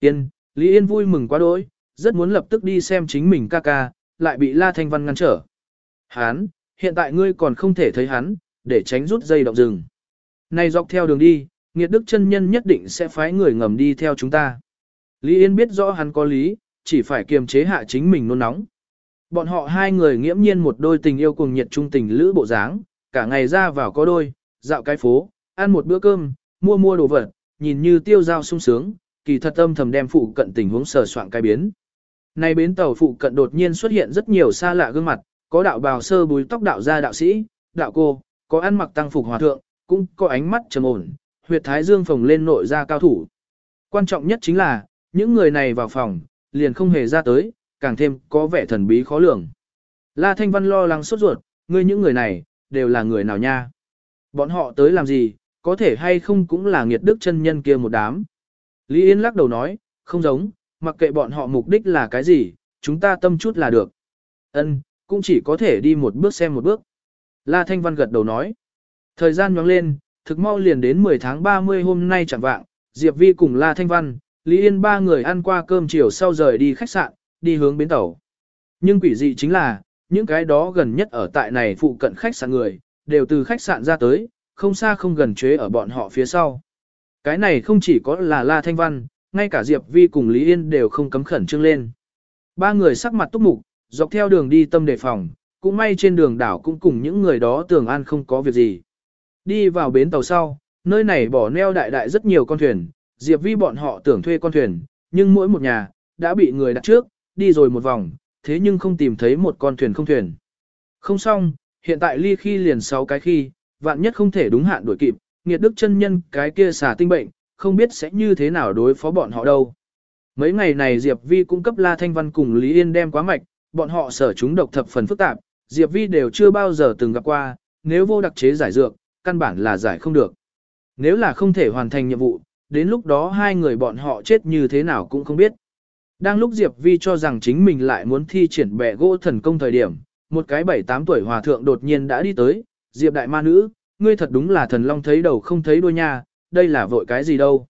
Yên, Lý Yên vui mừng quá đỗi, rất muốn lập tức đi xem chính mình ca ca, lại bị La Thanh Văn ngăn trở. Hán, hiện tại ngươi còn không thể thấy hắn, để tránh rút dây động rừng. Này dọc theo đường đi, nghiệt đức chân nhân nhất định sẽ phái người ngầm đi theo chúng ta. Lý Yên biết rõ hắn có lý, chỉ phải kiềm chế hạ chính mình nôn nóng. Bọn họ hai người nghiễm nhiên một đôi tình yêu cùng nhiệt trung tình lữ bộ dáng, cả ngày ra vào có đôi, dạo cái phố, ăn một bữa cơm, mua mua đồ vật, nhìn như tiêu giao sung sướng, kỳ thật âm thầm đem phụ cận tình huống sờ soạn cái biến. Nay bến tàu phụ cận đột nhiên xuất hiện rất nhiều xa lạ gương mặt, có đạo bào sơ búi tóc đạo gia đạo sĩ, đạo cô, có ăn mặc tăng phục hòa thượng, cũng có ánh mắt trầm ổn, huyệt thái dương phồng lên nội ra cao thủ. Quan trọng nhất chính là, những người này vào phòng, liền không hề ra tới, càng thêm có vẻ thần bí khó lường. La Thanh Văn lo lắng sốt ruột, ngươi những người này, đều là người nào nha? Bọn họ tới làm gì, có thể hay không cũng là nghiệt đức chân nhân kia một đám. Lý Yên lắc đầu nói, không giống, mặc kệ bọn họ mục đích là cái gì, chúng ta tâm chút là được. Ân, cũng chỉ có thể đi một bước xem một bước. La Thanh Văn gật đầu nói. Thời gian nhoáng lên, thực mau liền đến 10 tháng 30 hôm nay chẳng vạng, Diệp Vi cùng La Thanh Văn, Lý Yên ba người ăn qua cơm chiều sau rời đi khách sạn, đi hướng bến tàu. Nhưng quỷ dị chính là, những cái đó gần nhất ở tại này phụ cận khách sạn người, đều từ khách sạn ra tới, không xa không gần chế ở bọn họ phía sau. Cái này không chỉ có là La Thanh Văn, ngay cả Diệp Vi cùng Lý Yên đều không cấm khẩn trương lên. Ba người sắc mặt túc mục, dọc theo đường đi tâm đề phòng, cũng may trên đường đảo cũng cùng những người đó tưởng an không có việc gì. Đi vào bến tàu sau, nơi này bỏ neo đại đại rất nhiều con thuyền, Diệp Vi bọn họ tưởng thuê con thuyền, nhưng mỗi một nhà, đã bị người đặt trước, đi rồi một vòng, thế nhưng không tìm thấy một con thuyền không thuyền. Không xong, hiện tại ly khi liền 6 cái khi, vạn nhất không thể đúng hạn đuổi kịp, nghiệt đức chân nhân cái kia xả tinh bệnh, không biết sẽ như thế nào đối phó bọn họ đâu. Mấy ngày này Diệp Vi cung cấp La Thanh Văn cùng Lý Yên đem quá mạch, bọn họ sở chúng độc thập phần phức tạp, Diệp Vi đều chưa bao giờ từng gặp qua, nếu vô đặc chế giải dược, căn bản là giải không được. Nếu là không thể hoàn thành nhiệm vụ, đến lúc đó hai người bọn họ chết như thế nào cũng không biết. Đang lúc Diệp Vi cho rằng chính mình lại muốn thi triển bẻ gỗ thần công thời điểm, một cái bảy tám tuổi hòa thượng đột nhiên đã đi tới, Diệp đại ma nữ, ngươi thật đúng là thần long thấy đầu không thấy đuôi nha, đây là vội cái gì đâu.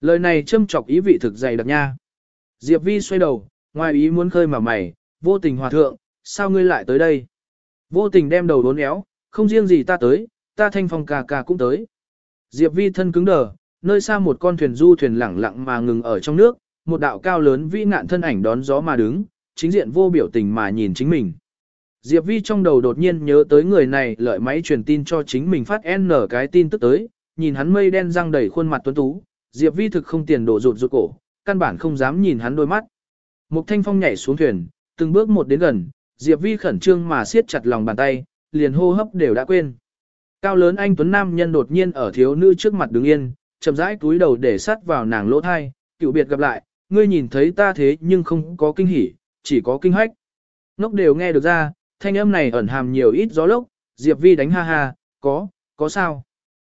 Lời này châm chọc ý vị thực dày đặc nha. Diệp Vi xoay đầu, ngoài ý muốn khơi mà mày, vô tình hòa thượng, sao ngươi lại tới đây? Vô tình đem đầu đốn éo, không riêng gì ta tới, ta thanh phong ca ca cũng tới. Diệp Vi thân cứng đờ, nơi xa một con thuyền du thuyền lẳng lặng mà ngừng ở trong nước, một đạo cao lớn vĩ nạn thân ảnh đón gió mà đứng, chính diện vô biểu tình mà nhìn chính mình. Diệp Vi trong đầu đột nhiên nhớ tới người này lợi máy truyền tin cho chính mình phát N cái tin tức tới, nhìn hắn mây đen răng đầy khuôn mặt tuấn tú, Diệp Vi thực không tiền đổ rụt rụt cổ, căn bản không dám nhìn hắn đôi mắt. Mục Thanh Phong nhảy xuống thuyền, từng bước một đến gần, Diệp Vi khẩn trương mà siết chặt lòng bàn tay, liền hô hấp đều đã quên. Cao lớn anh tuấn nam nhân đột nhiên ở thiếu nữ trước mặt đứng yên, chậm rãi cúi đầu để sát vào nàng lỗ thai, cựu biệt gặp lại, ngươi nhìn thấy ta thế nhưng không có kinh hỉ, chỉ có kinh hách. Ngốc đều nghe được ra, thanh âm này ẩn hàm nhiều ít gió lốc, Diệp Vi đánh ha ha, có, có sao?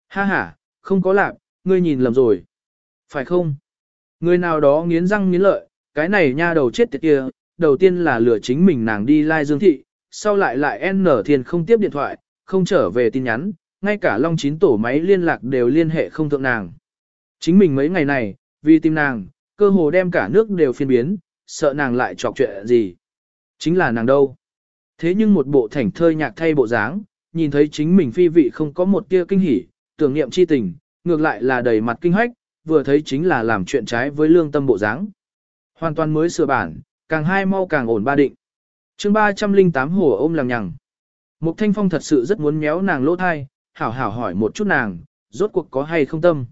Ha ha, không có lạc, ngươi nhìn lầm rồi. Phải không? Người nào đó nghiến răng nghiến lợi, cái này nha đầu chết tiệt kia, đầu tiên là lừa chính mình nàng đi lai dương thị, sau lại lại N thiên không tiếp điện thoại, không trở về tin nhắn, ngay cả Long Chín tổ máy liên lạc đều liên hệ không thượng nàng. Chính mình mấy ngày này, vì tìm nàng, cơ hồ đem cả nước đều phiên biến, sợ nàng lại chọc chuyện gì. Chính là nàng đâu. Thế nhưng một bộ thảnh thơi nhạc thay bộ dáng, nhìn thấy chính mình phi vị không có một tia kinh hỉ, tưởng niệm chi tình, ngược lại là đầy mặt kinh hách, vừa thấy chính là làm chuyện trái với lương tâm bộ dáng. Hoàn toàn mới sửa bản, càng hai mau càng ổn ba định. chương 308 hồ ôm lằng nhằng. Mục Thanh Phong thật sự rất muốn méo nàng lỗ thai, hảo hảo hỏi một chút nàng, rốt cuộc có hay không tâm.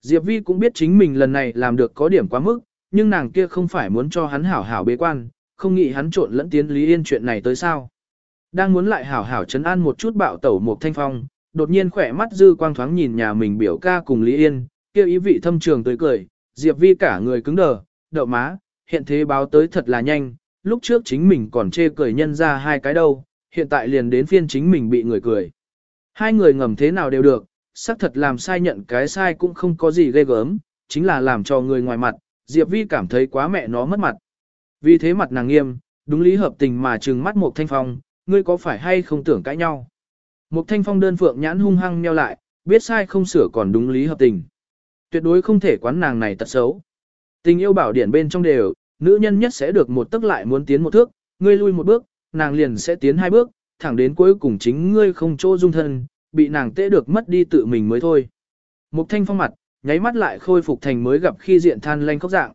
Diệp Vi cũng biết chính mình lần này làm được có điểm quá mức, nhưng nàng kia không phải muốn cho hắn hảo hảo bế quan, không nghĩ hắn trộn lẫn tiến Lý Yên chuyện này tới sao. Đang muốn lại hảo hảo chấn an một chút bạo tẩu một Thanh Phong, đột nhiên khỏe mắt dư quang thoáng nhìn nhà mình biểu ca cùng Lý Yên, kêu ý vị thâm trường tới cười, Diệp Vi cả người cứng đờ, đậu má, hiện thế báo tới thật là nhanh, lúc trước chính mình còn chê cười nhân ra hai cái đâu, hiện tại liền đến phiên chính mình bị người cười. Hai người ngầm thế nào đều được, xác thật làm sai nhận cái sai cũng không có gì ghê gớm, chính là làm cho người ngoài mặt, Diệp Vi cảm thấy quá mẹ nó mất mặt. Vì thế mặt nàng nghiêm, đúng lý hợp tình mà trừng mắt một thanh phong, ngươi có phải hay không tưởng cãi nhau. Một thanh phong đơn phượng nhãn hung hăng nheo lại, biết sai không sửa còn đúng lý hợp tình. Tuyệt đối không thể quán nàng này tật xấu. Tình yêu bảo điển bên trong đều, nữ nhân nhất sẽ được một tức lại muốn tiến một thước, ngươi lui một bước, nàng liền sẽ tiến hai bước, thẳng đến cuối cùng chính ngươi không chỗ dung thân, bị nàng tễ được mất đi tự mình mới thôi. Mục thanh phong mặt, nháy mắt lại khôi phục thành mới gặp khi diện than lanh khóc dạng.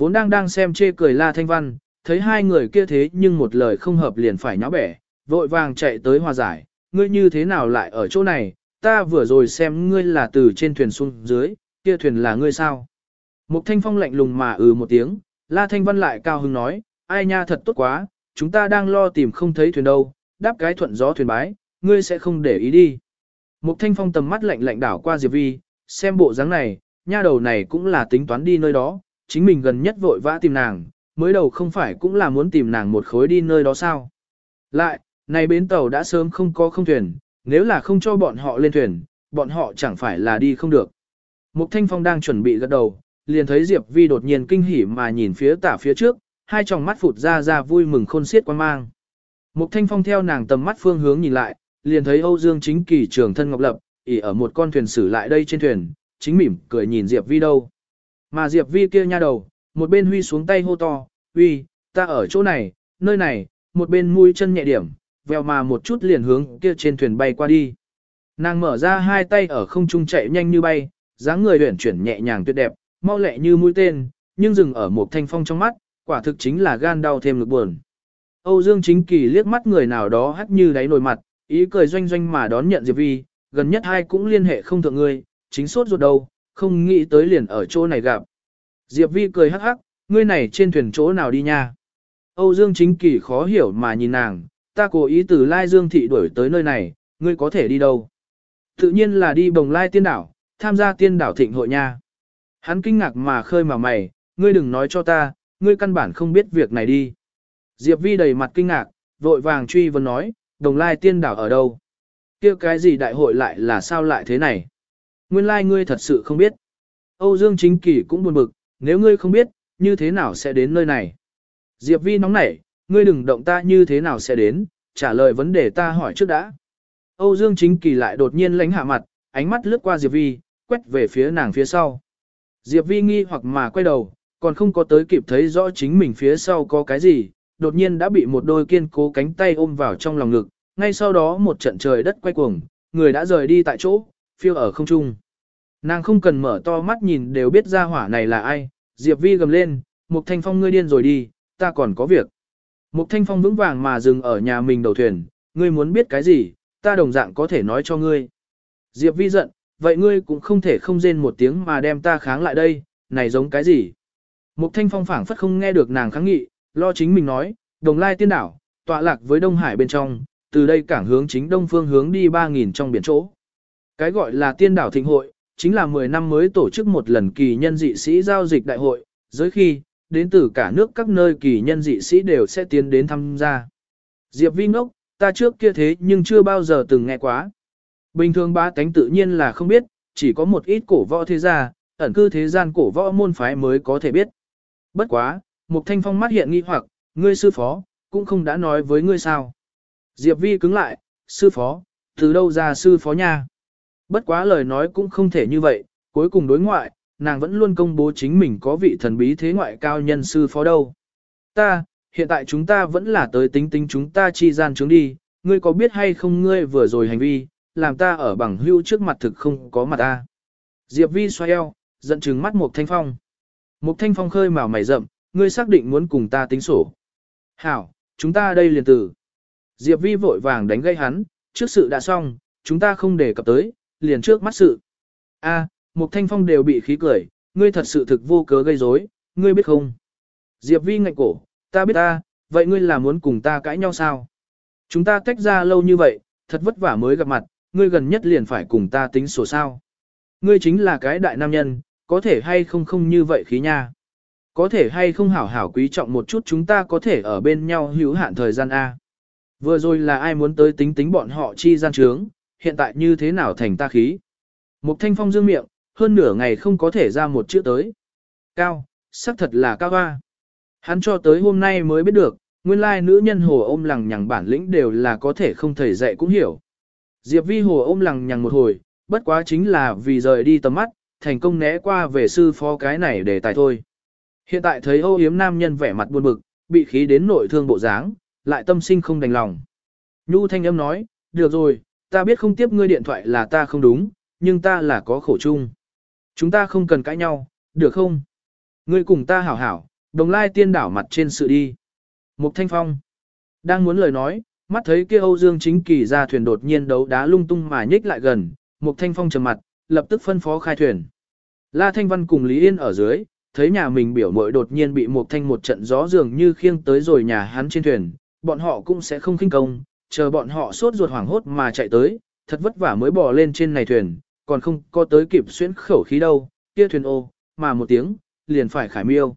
Vốn đang đang xem chê cười la thanh văn, thấy hai người kia thế nhưng một lời không hợp liền phải nháo bẻ, vội vàng chạy tới hòa giải, ngươi như thế nào lại ở chỗ này, ta vừa rồi xem ngươi là từ trên thuyền xuống dưới, kia thuyền là ngươi sao. Mục thanh phong lạnh lùng mà ừ một tiếng, la thanh văn lại cao hứng nói, ai nha thật tốt quá, chúng ta đang lo tìm không thấy thuyền đâu, đáp cái thuận gió thuyền bái, ngươi sẽ không để ý đi. Mục thanh phong tầm mắt lạnh lạnh đảo qua Diệp Vi, xem bộ dáng này, nha đầu này cũng là tính toán đi nơi đó, chính mình gần nhất vội vã tìm nàng, mới đầu không phải cũng là muốn tìm nàng một khối đi nơi đó sao. Lại, này bến tàu đã sớm không có không thuyền, nếu là không cho bọn họ lên thuyền, bọn họ chẳng phải là đi không được. Mục Thanh Phong đang chuẩn bị gật đầu, liền thấy Diệp Vi đột nhiên kinh hỉ mà nhìn phía tả phía trước, hai tròng mắt phụt ra ra vui mừng khôn xiết quan mang. Mục Thanh Phong theo nàng tầm mắt phương hướng nhìn lại, liền thấy Âu Dương Chính Kỳ trường thân ngọc lập, ỉ ở một con thuyền xử lại đây trên thuyền, chính mỉm cười nhìn Diệp Vi đâu. Mà Diệp Vi kia nha đầu, một bên huy xuống tay hô to, "Uy, ta ở chỗ này, nơi này." Một bên mũi chân nhẹ điểm, vèo mà một chút liền hướng kia trên thuyền bay qua đi. Nàng mở ra hai tay ở không trung chạy nhanh như bay, dáng người uyển chuyển nhẹ nhàng tuyệt đẹp, mau lẹ như mũi tên, nhưng dừng ở một thanh phong trong mắt, quả thực chính là gan đau thêm lực buồn. Âu Dương Chính Kỳ liếc mắt người nào đó hắt như đáy nồi mặt, ý cười doanh doanh mà đón nhận Diệp Vi, gần nhất hai cũng liên hệ không thượng ngươi, chính sốt ruột đầu không nghĩ tới liền ở chỗ này gặp. Diệp Vi cười hắc hắc, ngươi này trên thuyền chỗ nào đi nha. Âu Dương Chính Kỳ khó hiểu mà nhìn nàng, ta cố ý từ Lai Dương Thị đuổi tới nơi này, ngươi có thể đi đâu? Tự nhiên là đi bồng Lai Tiên Đảo, tham gia Tiên Đảo Thịnh hội nha. Hắn kinh ngạc mà khơi mà mày, ngươi đừng nói cho ta, ngươi căn bản không biết việc này đi. Diệp Vi đầy mặt kinh ngạc, vội vàng truy vấn nói, đồng lai tiên đảo ở đâu? kia cái gì đại hội lại là sao lại thế này? Nguyên lai ngươi thật sự không biết. Âu Dương Chính Kỳ cũng buồn bực, nếu ngươi không biết, như thế nào sẽ đến nơi này? Diệp Vi nóng nảy, ngươi đừng động ta như thế nào sẽ đến, trả lời vấn đề ta hỏi trước đã. Âu Dương Chính Kỳ lại đột nhiên lánh hạ mặt, ánh mắt lướt qua Diệp Vi, quét về phía nàng phía sau. Diệp Vi nghi hoặc mà quay đầu, còn không có tới kịp thấy rõ chính mình phía sau có cái gì, đột nhiên đã bị một đôi kiên cố cánh tay ôm vào trong lòng ngực, ngay sau đó một trận trời đất quay cuồng, người đã rời đi tại chỗ, phiêu ở không trung. Nàng không cần mở to mắt nhìn đều biết ra hỏa này là ai, Diệp Vi gầm lên, Mục Thanh Phong ngươi điên rồi đi, ta còn có việc. Mục Thanh Phong vững vàng mà dừng ở nhà mình đầu thuyền, ngươi muốn biết cái gì, ta đồng dạng có thể nói cho ngươi. Diệp Vi giận, vậy ngươi cũng không thể không rên một tiếng mà đem ta kháng lại đây, này giống cái gì. Mục Thanh Phong phảng phất không nghe được nàng kháng nghị, lo chính mình nói, đồng lai tiên đảo, tọa lạc với Đông Hải bên trong, từ đây cảng hướng chính đông phương hướng đi 3.000 trong biển chỗ. Cái gọi là tiên đảo thịnh hội, chính là 10 năm mới tổ chức một lần kỳ nhân dị sĩ giao dịch đại hội, giới khi, đến từ cả nước các nơi kỳ nhân dị sĩ đều sẽ tiến đến tham gia. Diệp Vi ngốc, ta trước kia thế nhưng chưa bao giờ từng nghe quá. Bình thường ba tánh tự nhiên là không biết, chỉ có một ít cổ võ thế gia, ẩn cư thế gian cổ võ môn phái mới có thể biết. Bất quá, Mục Thanh Phong mắt hiện nghi hoặc, ngươi sư phó, cũng không đã nói với ngươi sao. Diệp Vi cứng lại, sư phó, từ đâu ra sư phó nha. Bất quá lời nói cũng không thể như vậy, cuối cùng đối ngoại, nàng vẫn luôn công bố chính mình có vị thần bí thế ngoại cao nhân sư phó đâu. Ta, hiện tại chúng ta vẫn là tới tính tính chúng ta chi gian chứng đi, ngươi có biết hay không ngươi vừa rồi hành vi, làm ta ở bằng hưu trước mặt thực không có mặt ta. Diệp Vi xoay eo, giận trừng mắt Mục Thanh Phong. Mục Thanh Phong khơi mào mày rậm, ngươi xác định muốn cùng ta tính sổ. Hảo, chúng ta đây liền tử. Diệp Vi vội vàng đánh gây hắn, trước sự đã xong, chúng ta không để cập tới, liền trước mắt sự. A, Mục Thanh Phong đều bị khí cười, ngươi thật sự thực vô cớ gây rối, ngươi biết không? Diệp Vi ngạnh cổ, ta biết ta, vậy ngươi là muốn cùng ta cãi nhau sao? Chúng ta tách ra lâu như vậy, thật vất vả mới gặp mặt, ngươi gần nhất liền phải cùng ta tính sổ sao. Ngươi chính là cái đại nam nhân, có thể hay không không như vậy khí nha. Có thể hay không hảo hảo quý trọng một chút chúng ta có thể ở bên nhau hữu hạn thời gian A. Vừa rồi là ai muốn tới tính tính bọn họ chi gian trướng, hiện tại như thế nào thành ta khí. Mục thanh phong dương miệng, hơn nửa ngày không có thể ra một chữ tới. Cao, sắc thật là cao hoa. Hắn cho tới hôm nay mới biết được, nguyên lai nữ nhân hồ ôm lằng nhằng bản lĩnh đều là có thể không thầy dạy cũng hiểu. Diệp vi hồ ôm lằng nhằng một hồi, bất quá chính là vì rời đi tầm mắt, thành công né qua về sư phó cái này để tài thôi. Hiện tại thấy Âu Yếm nam nhân vẻ mặt buồn bực, bị khí đến nội thương bộ dáng, lại tâm sinh không đành lòng. Nhu thanh âm nói, được rồi, ta biết không tiếp ngươi điện thoại là ta không đúng, nhưng ta là có khổ chung. Chúng ta không cần cãi nhau, được không? Ngươi cùng ta hảo hảo, đồng lai tiên đảo mặt trên sự đi. Mục Thanh Phong đang muốn lời nói, mắt thấy kia Âu Dương Chính Kỳ ra thuyền đột nhiên đấu đá lung tung mà nhích lại gần, Mục Thanh Phong trầm mặt, lập tức phân phó khai thuyền. La Thanh Văn cùng Lý Yên ở dưới, thấy nhà mình biểu muội đột nhiên bị Mục Thanh một trận gió dường như khiêng tới rồi nhà hắn trên thuyền, bọn họ cũng sẽ không khinh công, chờ bọn họ sốt ruột hoảng hốt mà chạy tới, thật vất vả mới bò lên trên này thuyền, còn không có tới kịp xuyên khẩu khí đâu, kia thuyền ô, mà một tiếng, liền phải khải miêu.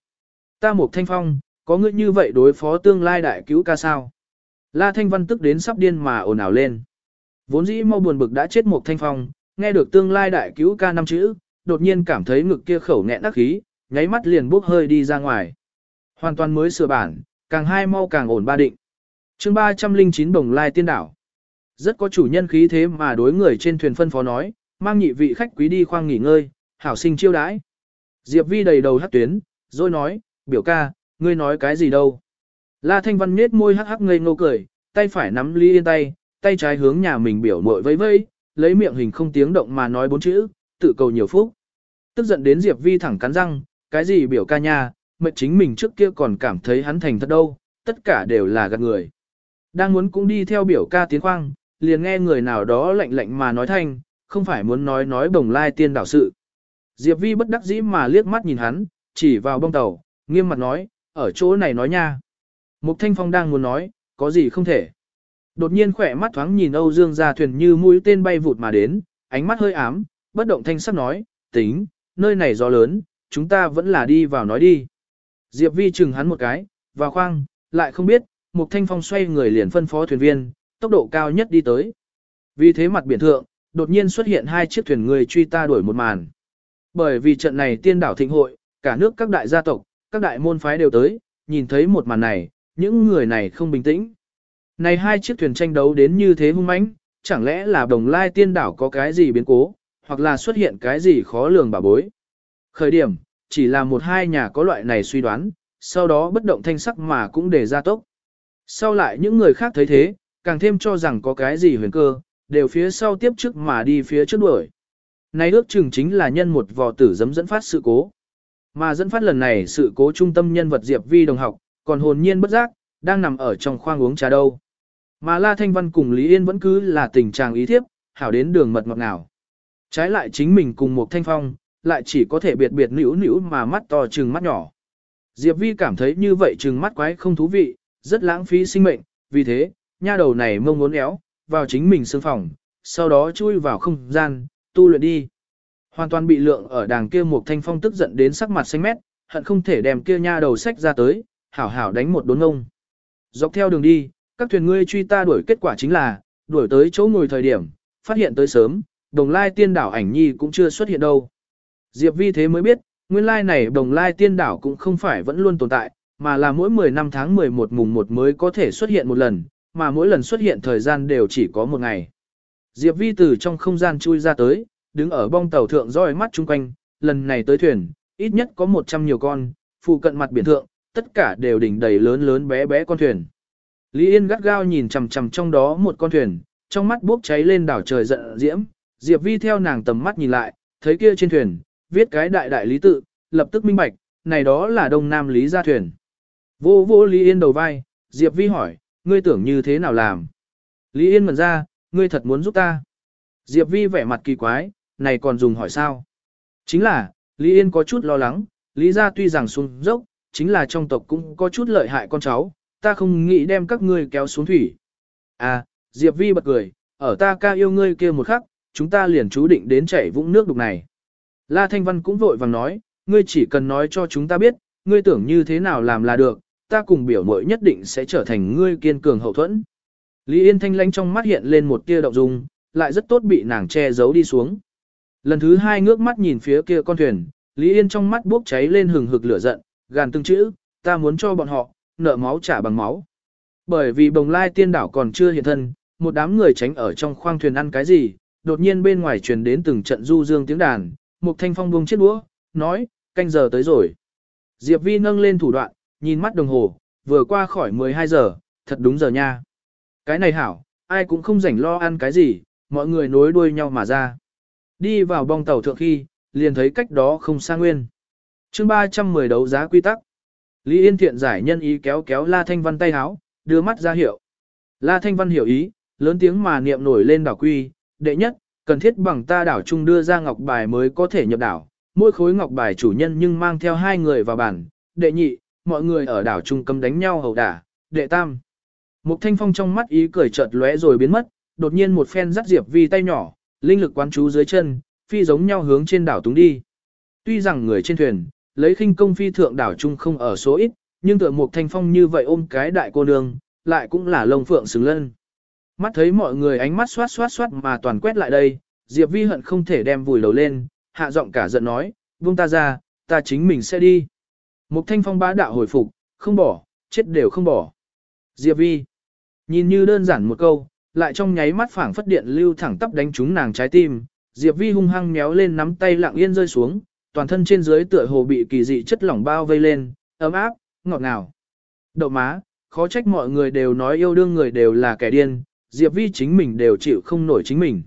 Ta Mục Thanh Phong, có ngươi như vậy đối phó tương lai đại cứu ca sao? La Thanh Văn tức đến sắp điên mà ồn ào lên. Vốn dĩ mau buồn bực đã chết một thanh phong, nghe được tương lai đại cứu ca năm chữ, đột nhiên cảm thấy ngực kia khẩu nghẹn đắc khí, nháy mắt liền bốc hơi đi ra ngoài. Hoàn toàn mới sửa bản, càng hai mau càng ổn ba định chương 309 bồng lai tiên đảo. Rất có chủ nhân khí thế mà đối người trên thuyền phân phó nói, mang nhị vị khách quý đi khoang nghỉ ngơi, hảo sinh chiêu đãi. Diệp Vi đầy đầu hát tuyến, rồi nói, biểu ca, ngươi nói cái gì đâu. La Thanh Văn nết môi hắc hắc ngây ngô cười, tay phải nắm ly Yên tay, tay trái hướng nhà mình biểu mội vẫy vẫy, lấy miệng hình không tiếng động mà nói bốn chữ, tự cầu nhiều phúc. Tức giận đến Diệp Vi thẳng cắn răng, cái gì biểu ca nha, mệt chính mình trước kia còn cảm thấy hắn thành thật đâu, tất cả đều là gạt người. Đang muốn cũng đi theo biểu ca tiến khoang, liền nghe người nào đó lạnh lạnh mà nói thanh, không phải muốn nói nói bồng lai tiên đảo sự. Diệp Vi bất đắc dĩ mà liếc mắt nhìn hắn, chỉ vào bông tàu, nghiêm mặt nói, ở chỗ này nói nha. Mục Thanh Phong đang muốn nói, có gì không thể. Đột nhiên khỏe mắt thoáng nhìn Âu Dương ra thuyền như mũi tên bay vụt mà đến, ánh mắt hơi ám, bất động thanh sắc nói, tính, nơi này gió lớn, chúng ta vẫn là đi vào nói đi. Diệp Vi chừng hắn một cái, vào khoang, lại không biết, Mục Thanh Phong xoay người liền phân phó thuyền viên, tốc độ cao nhất đi tới. Vì thế mặt biển thượng, đột nhiên xuất hiện hai chiếc thuyền người truy ta đuổi một màn. Bởi vì trận này tiên đảo thịnh hội, cả nước các đại gia tộc, các đại môn phái đều tới, nhìn thấy một màn này, những người này không bình tĩnh. Này hai chiếc thuyền tranh đấu đến như thế hung mãnh, chẳng lẽ là đồng lai tiên đảo có cái gì biến cố, hoặc là xuất hiện cái gì khó lường bà bối. Khởi điểm, chỉ là một hai nhà có loại này suy đoán, sau đó bất động thanh sắc mà cũng để ra tốc. Sau lại những người khác thấy thế, càng thêm cho rằng có cái gì huyền cơ, đều phía sau tiếp trước mà đi phía trước đuổi. Này ước chừng chính là nhân một vò tử dấm dẫn phát sự cố. Mà dẫn phát lần này sự cố trung tâm nhân vật Diệp Vi đồng học, còn hồn nhiên bất giác, đang nằm ở trong khoang uống trà đâu. Mà La Thanh Văn cùng Lý Yên vẫn cứ là tình trạng ý thiếp, hảo đến đường mật ngọt ngào. Trái lại chính mình cùng một thanh phong, lại chỉ có thể biệt biệt nữ nữ mà mắt to trừng mắt nhỏ. Diệp Vi cảm thấy như vậy trừng mắt quái không thú vị, rất lãng phí sinh mệnh, vì thế, nha đầu này mông muốn éo, vào chính mình sương phòng, sau đó chui vào không gian, tu luyện đi. Hoàn toàn bị lượng ở đàng kia một thanh phong tức giận đến sắc mặt xanh mét, hận không thể đem kia nha đầu sách ra tới, hảo hảo đánh một đốn ngông. Dọc theo đường đi, các thuyền ngươi truy ta đuổi kết quả chính là, đuổi tới chỗ ngồi thời điểm, phát hiện tới sớm, đồng lai tiên đảo ảnh nhi cũng chưa xuất hiện đâu. Diệp vi thế mới biết, nguyên lai này đồng lai tiên đảo cũng không phải vẫn luôn tồn tại, mà là mỗi 10 năm tháng 11 mùng 1 mới có thể xuất hiện một lần, mà mỗi lần xuất hiện thời gian đều chỉ có một ngày. Diệp vi từ trong không gian chui ra tới, đứng ở bong tàu thượng dõi mắt chung quanh, lần này tới thuyền, ít nhất có 100 nhiều con, phụ cận mặt biển thượng, tất cả đều đỉnh đầy lớn lớn bé bé con thuyền. Lý Yên gắt gao nhìn chằm chằm trong đó một con thuyền, trong mắt bốc cháy lên đảo trời giận diễm, Diệp Vi theo nàng tầm mắt nhìn lại, thấy kia trên thuyền, viết cái đại đại lý tự, lập tức minh bạch, này đó là Đông Nam Lý gia thuyền. Vô vô Lý Yên đầu vai, Diệp Vi hỏi, ngươi tưởng như thế nào làm? Lý Yên mần ra, ngươi thật muốn giúp ta. Diệp Vi vẻ mặt kỳ quái, này còn dùng hỏi sao? Chính là, Lý Yên có chút lo lắng, Lý gia tuy rằng xuống dốc, chính là trong tộc cũng có chút lợi hại con cháu, ta không nghĩ đem các ngươi kéo xuống thủy. À, Diệp Vi bật cười, ở ta ca yêu ngươi kia một khắc, chúng ta liền chú định đến chảy vũng nước đục này. La Thanh Văn cũng vội vàng nói, ngươi chỉ cần nói cho chúng ta biết, ngươi tưởng như thế nào làm là được, ta cùng biểu mội nhất định sẽ trở thành ngươi kiên cường hậu thuẫn. Lý Yên Thanh lánh trong mắt hiện lên một tia động dung, lại rất tốt bị nàng che giấu đi xuống. Lần thứ hai ngước mắt nhìn phía kia con thuyền, Lý Yên trong mắt bốc cháy lên hừng hực lửa giận, gàn từng chữ, ta muốn cho bọn họ, nợ máu trả bằng máu. Bởi vì bồng lai tiên đảo còn chưa hiện thân, một đám người tránh ở trong khoang thuyền ăn cái gì, đột nhiên bên ngoài truyền đến từng trận du dương tiếng đàn, một thanh phong buông chiếc đũa, nói, canh giờ tới rồi. Diệp Vi nâng lên thủ đoạn, nhìn mắt đồng hồ, vừa qua khỏi 12 giờ, thật đúng giờ nha. Cái này hảo, ai cũng không rảnh lo ăn cái gì, mọi người nối đuôi nhau mà ra. Đi vào bong tàu thượng khi, liền thấy cách đó không xa nguyên. chương 310 đấu giá quy tắc. Lý Yên Thiện giải nhân ý kéo kéo La Thanh Văn tay háo, đưa mắt ra hiệu. La Thanh Văn hiểu ý, lớn tiếng mà niệm nổi lên đảo quy, đệ nhất, cần thiết bằng ta đảo chung đưa ra ngọc bài mới có thể nhập đảo, mỗi khối ngọc bài chủ nhân nhưng mang theo hai người vào bản, đệ nhị, mọi người ở đảo Trung cấm đánh nhau hầu đả, đệ tam. Mục Thanh Phong trong mắt ý cười chợt lóe rồi biến mất, đột nhiên một phen dắt Diệp Vi tay nhỏ, linh lực quán chú dưới chân, phi giống nhau hướng trên đảo túng đi. Tuy rằng người trên thuyền, lấy khinh công phi thượng đảo Trung không ở số ít, nhưng tựa Mục Thanh Phong như vậy ôm cái đại cô nương, lại cũng là lông phượng xứng lân. Mắt thấy mọi người ánh mắt xoát xoát xoát mà toàn quét lại đây, Diệp Vi hận không thể đem vùi đầu lên, hạ giọng cả giận nói, buông ta ra, ta chính mình sẽ đi. Mục thanh phong bá đạo hồi phục, không bỏ, chết đều không bỏ. Diệp Vi, nhìn như đơn giản một câu, lại trong nháy mắt phảng phất điện lưu thẳng tắp đánh trúng nàng trái tim. Diệp Vi hung hăng méo lên nắm tay lặng yên rơi xuống, toàn thân trên dưới tựa hồ bị kỳ dị chất lỏng bao vây lên, ấm áp, ngọt ngào. Đậu má, khó trách mọi người đều nói yêu đương người đều là kẻ điên, Diệp Vi chính mình đều chịu không nổi chính mình.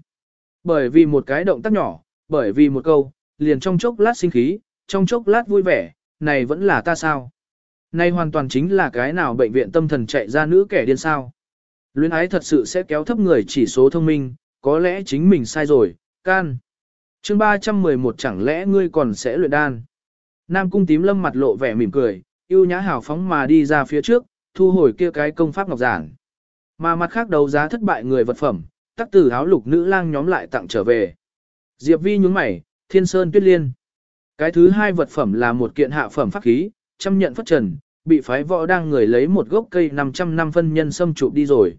Bởi vì một cái động tác nhỏ, bởi vì một câu, liền trong chốc lát sinh khí, trong chốc lát vui vẻ, này vẫn là ta sao? Này hoàn toàn chính là cái nào bệnh viện tâm thần chạy ra nữ kẻ điên sao? Luyến ái thật sự sẽ kéo thấp người chỉ số thông minh, có lẽ chính mình sai rồi, can. chương 311 chẳng lẽ ngươi còn sẽ luyện đan? Nam cung tím lâm mặt lộ vẻ mỉm cười, yêu nhã hào phóng mà đi ra phía trước, thu hồi kia cái công pháp ngọc giản. Mà mặt khác đấu giá thất bại người vật phẩm, tắc tử áo lục nữ lang nhóm lại tặng trở về. Diệp Vi nhúng mày, thiên sơn tuyết liên. Cái thứ hai vật phẩm là một kiện hạ phẩm pháp khí, chăm nhận phất trần, bị phái võ đang người lấy một gốc cây 500 năm phân nhân xâm chụp đi rồi.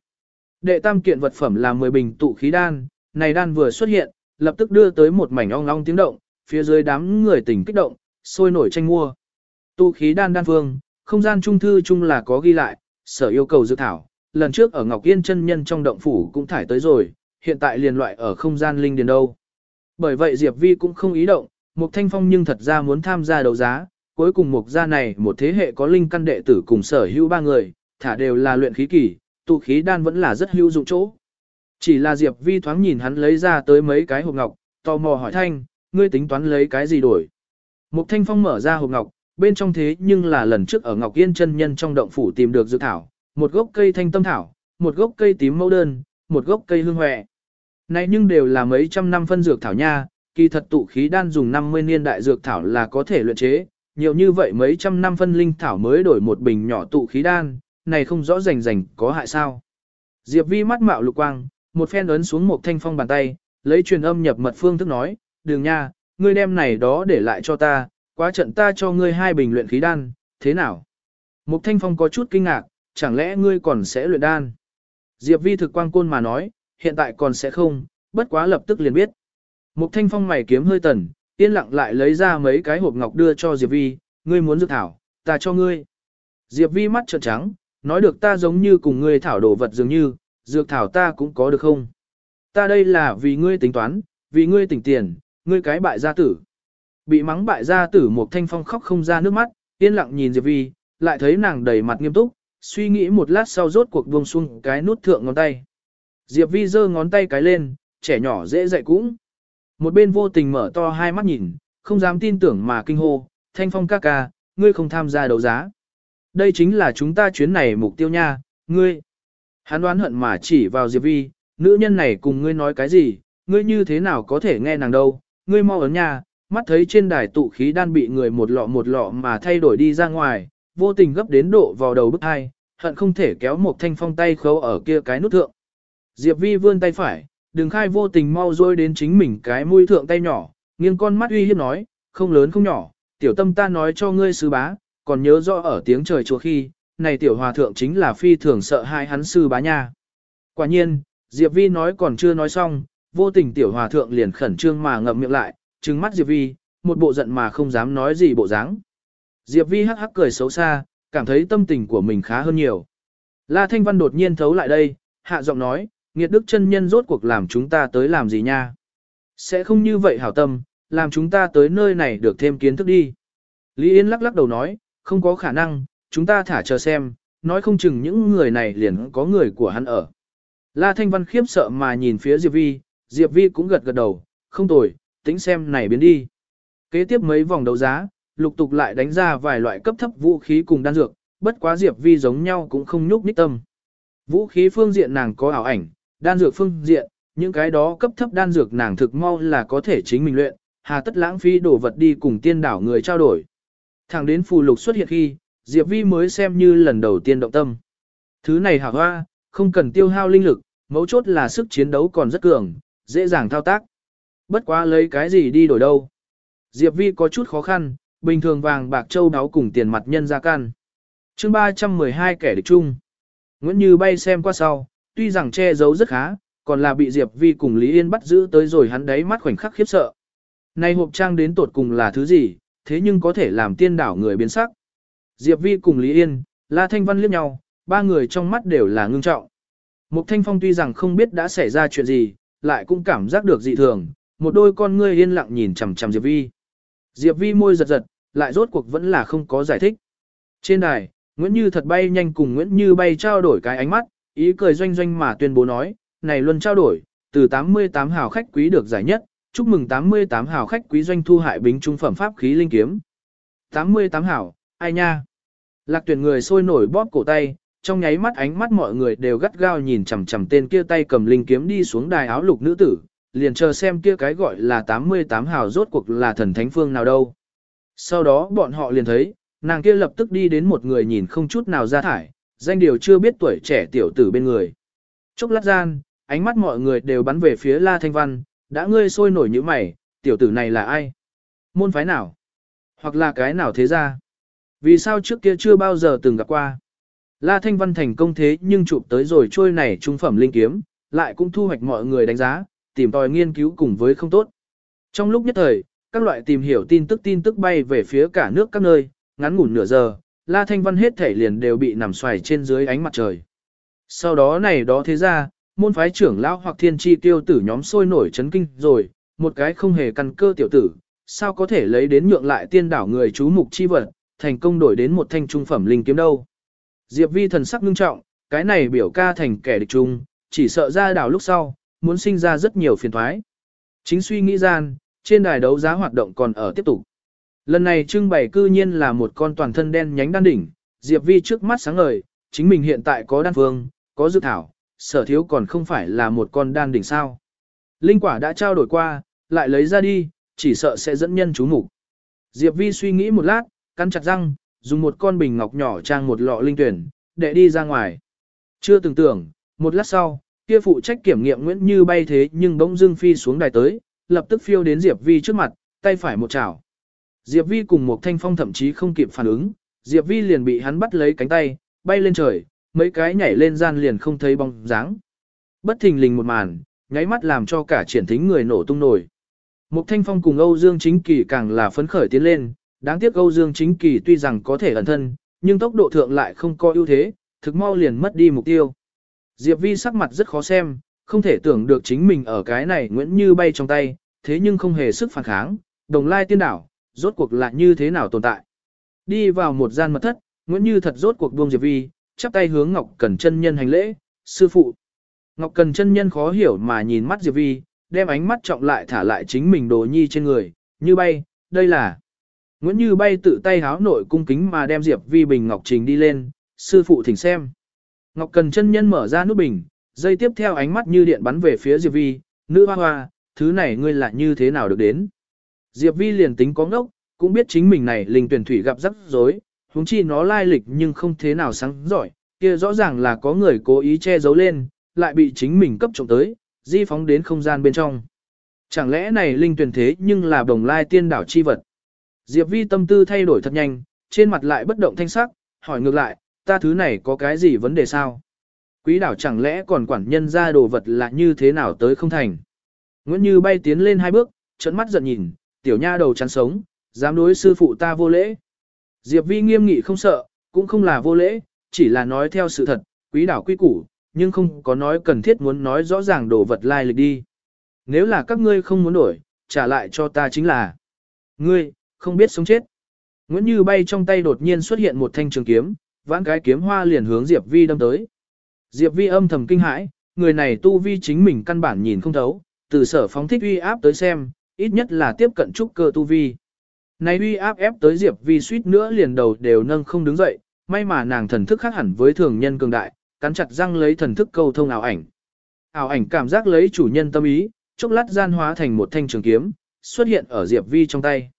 Đệ tam kiện vật phẩm là 10 bình tụ khí đan, này đan vừa xuất hiện, lập tức đưa tới một mảnh ong ong tiếng động, phía dưới đám người tỉnh kích động, sôi nổi tranh mua. Tụ khí đan đan phương, không gian trung thư chung là có ghi lại, sở yêu cầu dự thảo, lần trước ở Ngọc Yên chân nhân trong động phủ cũng thải tới rồi, hiện tại liền loại ở không gian linh điền đâu. Bởi vậy Diệp Vi cũng không ý động, Mục Thanh Phong nhưng thật ra muốn tham gia đấu giá, cuối cùng mục gia này một thế hệ có linh căn đệ tử cùng sở hữu ba người, thả đều là luyện khí kỳ, tụ khí đan vẫn là rất hữu dụng chỗ. Chỉ là Diệp Vi thoáng nhìn hắn lấy ra tới mấy cái hộp ngọc, tò mò hỏi thanh, ngươi tính toán lấy cái gì đổi. Mục Thanh Phong mở ra hộp ngọc, bên trong thế nhưng là lần trước ở Ngọc Yên chân nhân trong động phủ tìm được dược thảo, một gốc cây thanh tâm thảo, một gốc cây tím mẫu đơn, một gốc cây hương hoè. Này nhưng đều là mấy trăm năm phân dược thảo nha, kỳ thật tụ khí đan dùng 50 niên đại dược thảo là có thể luyện chế, nhiều như vậy mấy trăm năm phân linh thảo mới đổi một bình nhỏ tụ khí đan, này không rõ rành rành có hại sao. Diệp vi mắt mạo lục quang, một phen ấn xuống một thanh phong bàn tay, lấy truyền âm nhập mật phương thức nói, đường nha, ngươi đem này đó để lại cho ta, quá trận ta cho ngươi hai bình luyện khí đan, thế nào? Mục thanh phong có chút kinh ngạc, chẳng lẽ ngươi còn sẽ luyện đan? Diệp vi thực quang côn mà nói, hiện tại còn sẽ không, bất quá lập tức liền biết. Mục thanh phong mày kiếm hơi tần, yên lặng lại lấy ra mấy cái hộp ngọc đưa cho Diệp vi, ngươi muốn dược thảo, ta cho ngươi. Diệp vi mắt trợn trắng, nói được ta giống như cùng ngươi thảo đồ vật dường như, dược thảo ta cũng có được không? Ta đây là vì ngươi tính toán, vì ngươi tỉnh tiền, ngươi cái bại gia tử. Bị mắng bại gia tử một thanh phong khóc không ra nước mắt, yên lặng nhìn Diệp Vi, lại thấy nàng đầy mặt nghiêm túc, suy nghĩ một lát sau rốt cuộc buông xuống cái nút thượng ngón tay. Diệp Vi giơ ngón tay cái lên, trẻ nhỏ dễ dạy cũng. Một bên vô tình mở to hai mắt nhìn, không dám tin tưởng mà kinh hô, thanh phong ca ca, ngươi không tham gia đấu giá. Đây chính là chúng ta chuyến này mục tiêu nha, ngươi. Hắn đoán hận mà chỉ vào Diệp Vi, nữ nhân này cùng ngươi nói cái gì, ngươi như thế nào có thể nghe nàng đâu, ngươi mau ấn nha, mắt thấy trên đài tụ khí đan bị người một lọ một lọ mà thay đổi đi ra ngoài, vô tình gấp đến độ vào đầu bức hai, hận không thể kéo một thanh phong tay khấu ở kia cái nút thượng. Diệp Vi vươn tay phải, đừng khai vô tình mau rôi đến chính mình cái mũi thượng tay nhỏ, nghiêng con mắt uy hiếp nói, không lớn không nhỏ, tiểu tâm ta nói cho ngươi sư bá, còn nhớ rõ ở tiếng trời chùa khi, này tiểu hòa thượng chính là phi thường sợ hai hắn sư bá nha. Quả nhiên, Diệp Vi nói còn chưa nói xong, vô tình tiểu hòa thượng liền khẩn trương mà ngậm miệng lại, trừng mắt Diệp Vi, một bộ giận mà không dám nói gì bộ dáng. Diệp Vi hắc hắc cười xấu xa, cảm thấy tâm tình của mình khá hơn nhiều. La Thanh Văn đột nhiên thấu lại đây, hạ giọng nói, nghiệt đức chân nhân rốt cuộc làm chúng ta tới làm gì nha. Sẽ không như vậy hảo tâm, làm chúng ta tới nơi này được thêm kiến thức đi. Lý Yên lắc lắc đầu nói, không có khả năng, chúng ta thả chờ xem, nói không chừng những người này liền có người của hắn ở. La Thanh Văn khiếp sợ mà nhìn phía Diệp Vi, Diệp Vi cũng gật gật đầu, không tồi, tính xem này biến đi. Kế tiếp mấy vòng đấu giá, lục tục lại đánh ra vài loại cấp thấp vũ khí cùng đan dược, bất quá Diệp Vi giống nhau cũng không nhúc nhích tâm. Vũ khí phương diện nàng có ảo ảnh, đan dược phương diện, những cái đó cấp thấp đan dược nàng thực mau là có thể chính mình luyện, hà tất lãng phí đổ vật đi cùng tiên đảo người trao đổi. Thẳng đến phù lục xuất hiện khi, Diệp Vi mới xem như lần đầu tiên động tâm. Thứ này hảo hoa, không cần tiêu hao linh lực, mấu chốt là sức chiến đấu còn rất cường, dễ dàng thao tác. Bất quá lấy cái gì đi đổi đâu. Diệp Vi có chút khó khăn, bình thường vàng bạc châu đáo cùng tiền mặt nhân ra can. chương 312 kẻ địch chung. Nguyễn Như bay xem qua sau, tuy rằng che giấu rất khá, còn là bị Diệp Vi cùng Lý Yên bắt giữ tới rồi hắn đáy mắt khoảnh khắc khiếp sợ. Này hộp trang đến tột cùng là thứ gì, thế nhưng có thể làm tiên đảo người biến sắc. Diệp Vi cùng Lý Yên, La Thanh Văn liếc nhau, ba người trong mắt đều là ngưng trọng. Mục Thanh Phong tuy rằng không biết đã xảy ra chuyện gì, lại cũng cảm giác được dị thường, một đôi con ngươi yên lặng nhìn chằm chằm Diệp Vi. Diệp Vi môi giật giật, lại rốt cuộc vẫn là không có giải thích. Trên đài, Nguyễn Như thật bay nhanh cùng Nguyễn Như bay trao đổi cái ánh mắt, ý cười doanh doanh mà tuyên bố nói, này luôn trao đổi, từ 88 hào khách quý được giải nhất, chúc mừng 88 hào khách quý doanh thu hại bính trung phẩm pháp khí linh kiếm. 88 hào, ai nha? Lạc tuyển người sôi nổi bóp cổ tay, trong nháy mắt ánh mắt mọi người đều gắt gao nhìn chằm chằm tên kia tay cầm linh kiếm đi xuống đài áo lục nữ tử, liền chờ xem kia cái gọi là 88 hào rốt cuộc là thần thánh phương nào đâu. Sau đó bọn họ liền thấy, nàng kia lập tức đi đến một người nhìn không chút nào ra thải, danh điều chưa biết tuổi trẻ tiểu tử bên người. Chốc lát gian, ánh mắt mọi người đều bắn về phía La Thanh Văn, đã ngươi sôi nổi như mày, tiểu tử này là ai? Môn phái nào? Hoặc là cái nào thế ra? Vì sao trước kia chưa bao giờ từng gặp qua? La Thanh Văn thành công thế nhưng chụp tới rồi trôi này trung phẩm linh kiếm, lại cũng thu hoạch mọi người đánh giá, tìm tòi nghiên cứu cùng với không tốt. Trong lúc nhất thời, các loại tìm hiểu tin tức tin tức bay về phía cả nước các nơi, ngắn ngủn nửa giờ, La Thanh Văn hết thể liền đều bị nằm xoài trên dưới ánh mặt trời. Sau đó này đó thế ra, môn phái trưởng lão hoặc thiên tri tiêu tử nhóm sôi nổi chấn kinh rồi, một cái không hề căn cơ tiểu tử, sao có thể lấy đến nhượng lại tiên đảo người chú mục chi vật, thành công đổi đến một thanh trung phẩm linh kiếm đâu. Diệp Vi thần sắc ngưng trọng, cái này biểu ca thành kẻ địch chung, chỉ sợ ra đảo lúc sau, muốn sinh ra rất nhiều phiền thoái. Chính suy nghĩ gian, trên đài đấu giá hoạt động còn ở tiếp tục. Lần này trưng bày cư nhiên là một con toàn thân đen nhánh đan đỉnh, Diệp Vi trước mắt sáng ngời, chính mình hiện tại có đan phương, có dự thảo, sở thiếu còn không phải là một con đan đỉnh sao. Linh quả đã trao đổi qua, lại lấy ra đi, chỉ sợ sẽ dẫn nhân chú mục Diệp Vi suy nghĩ một lát, cắn chặt răng, dùng một con bình ngọc nhỏ trang một lọ linh tuyển, để đi ra ngoài. Chưa từng tưởng, một lát sau, kia phụ trách kiểm nghiệm Nguyễn Như bay thế nhưng bỗng dưng phi xuống đài tới, lập tức phiêu đến Diệp Vi trước mặt, tay phải một chảo. Diệp Vi cùng một thanh phong thậm chí không kịp phản ứng, Diệp Vi liền bị hắn bắt lấy cánh tay, bay lên trời, mấy cái nhảy lên gian liền không thấy bóng dáng. Bất thình lình một màn, nháy mắt làm cho cả triển thính người nổ tung nổi. Mục Thanh Phong cùng Âu Dương Chính Kỳ càng là phấn khởi tiến lên, đáng tiếc Âu Dương Chính Kỳ tuy rằng có thể ẩn thân, nhưng tốc độ thượng lại không có ưu thế, thực mau liền mất đi mục tiêu. Diệp Vi sắc mặt rất khó xem, không thể tưởng được chính mình ở cái này Nguyễn Như bay trong tay, thế nhưng không hề sức phản kháng, đồng lai tiên đảo, rốt cuộc lại như thế nào tồn tại. Đi vào một gian mật thất, Nguyễn Như thật rốt cuộc buông Diệp Vi, chắp tay hướng Ngọc Cần chân nhân hành lễ, sư phụ. Ngọc Cần chân nhân khó hiểu mà nhìn mắt Diệp Vi, đem ánh mắt trọng lại thả lại chính mình đồ nhi trên người, như bay, đây là. Nguyễn Như bay tự tay háo nội cung kính mà đem Diệp Vi bình Ngọc Trình đi lên, sư phụ thỉnh xem. Ngọc Cần chân nhân mở ra nút bình, dây tiếp theo ánh mắt như điện bắn về phía Diệp Vi, nữ hoa hoa, thứ này ngươi lại như thế nào được đến. Diệp Vi liền tính có ngốc, cũng biết chính mình này linh tuyển thủy gặp rắc rối, huống chi nó lai lịch nhưng không thế nào sáng giỏi, kia rõ ràng là có người cố ý che giấu lên, lại bị chính mình cấp trộm tới, di phóng đến không gian bên trong. Chẳng lẽ này linh tuyển thế nhưng là đồng lai tiên đảo chi vật? Diệp Vi tâm tư thay đổi thật nhanh, trên mặt lại bất động thanh sắc, hỏi ngược lại, ta thứ này có cái gì vấn đề sao? Quý đảo chẳng lẽ còn quản nhân ra đồ vật là như thế nào tới không thành? Nguyễn Như bay tiến lên hai bước, trận mắt giận nhìn, tiểu nha đầu chắn sống, dám đối sư phụ ta vô lễ. Diệp Vi nghiêm nghị không sợ, cũng không là vô lễ, chỉ là nói theo sự thật, quý đảo quy củ, nhưng không có nói cần thiết muốn nói rõ ràng đồ vật lai lịch đi. Nếu là các ngươi không muốn đổi, trả lại cho ta chính là ngươi, không biết sống chết. Nguyễn Như bay trong tay đột nhiên xuất hiện một thanh trường kiếm, vãn cái kiếm hoa liền hướng Diệp Vi đâm tới. Diệp Vi âm thầm kinh hãi, người này tu vi chính mình căn bản nhìn không thấu, từ sở phóng thích uy áp tới xem, ít nhất là tiếp cận trúc cơ tu vi. Này uy áp ép tới Diệp Vi suýt nữa liền đầu đều nâng không đứng dậy, may mà nàng thần thức khác hẳn với thường nhân cường đại, cắn chặt răng lấy thần thức câu thông ảo ảnh. Ảo ảnh cảm giác lấy chủ nhân tâm ý, chốc lát gian hóa thành một thanh trường kiếm, xuất hiện ở Diệp Vi trong tay.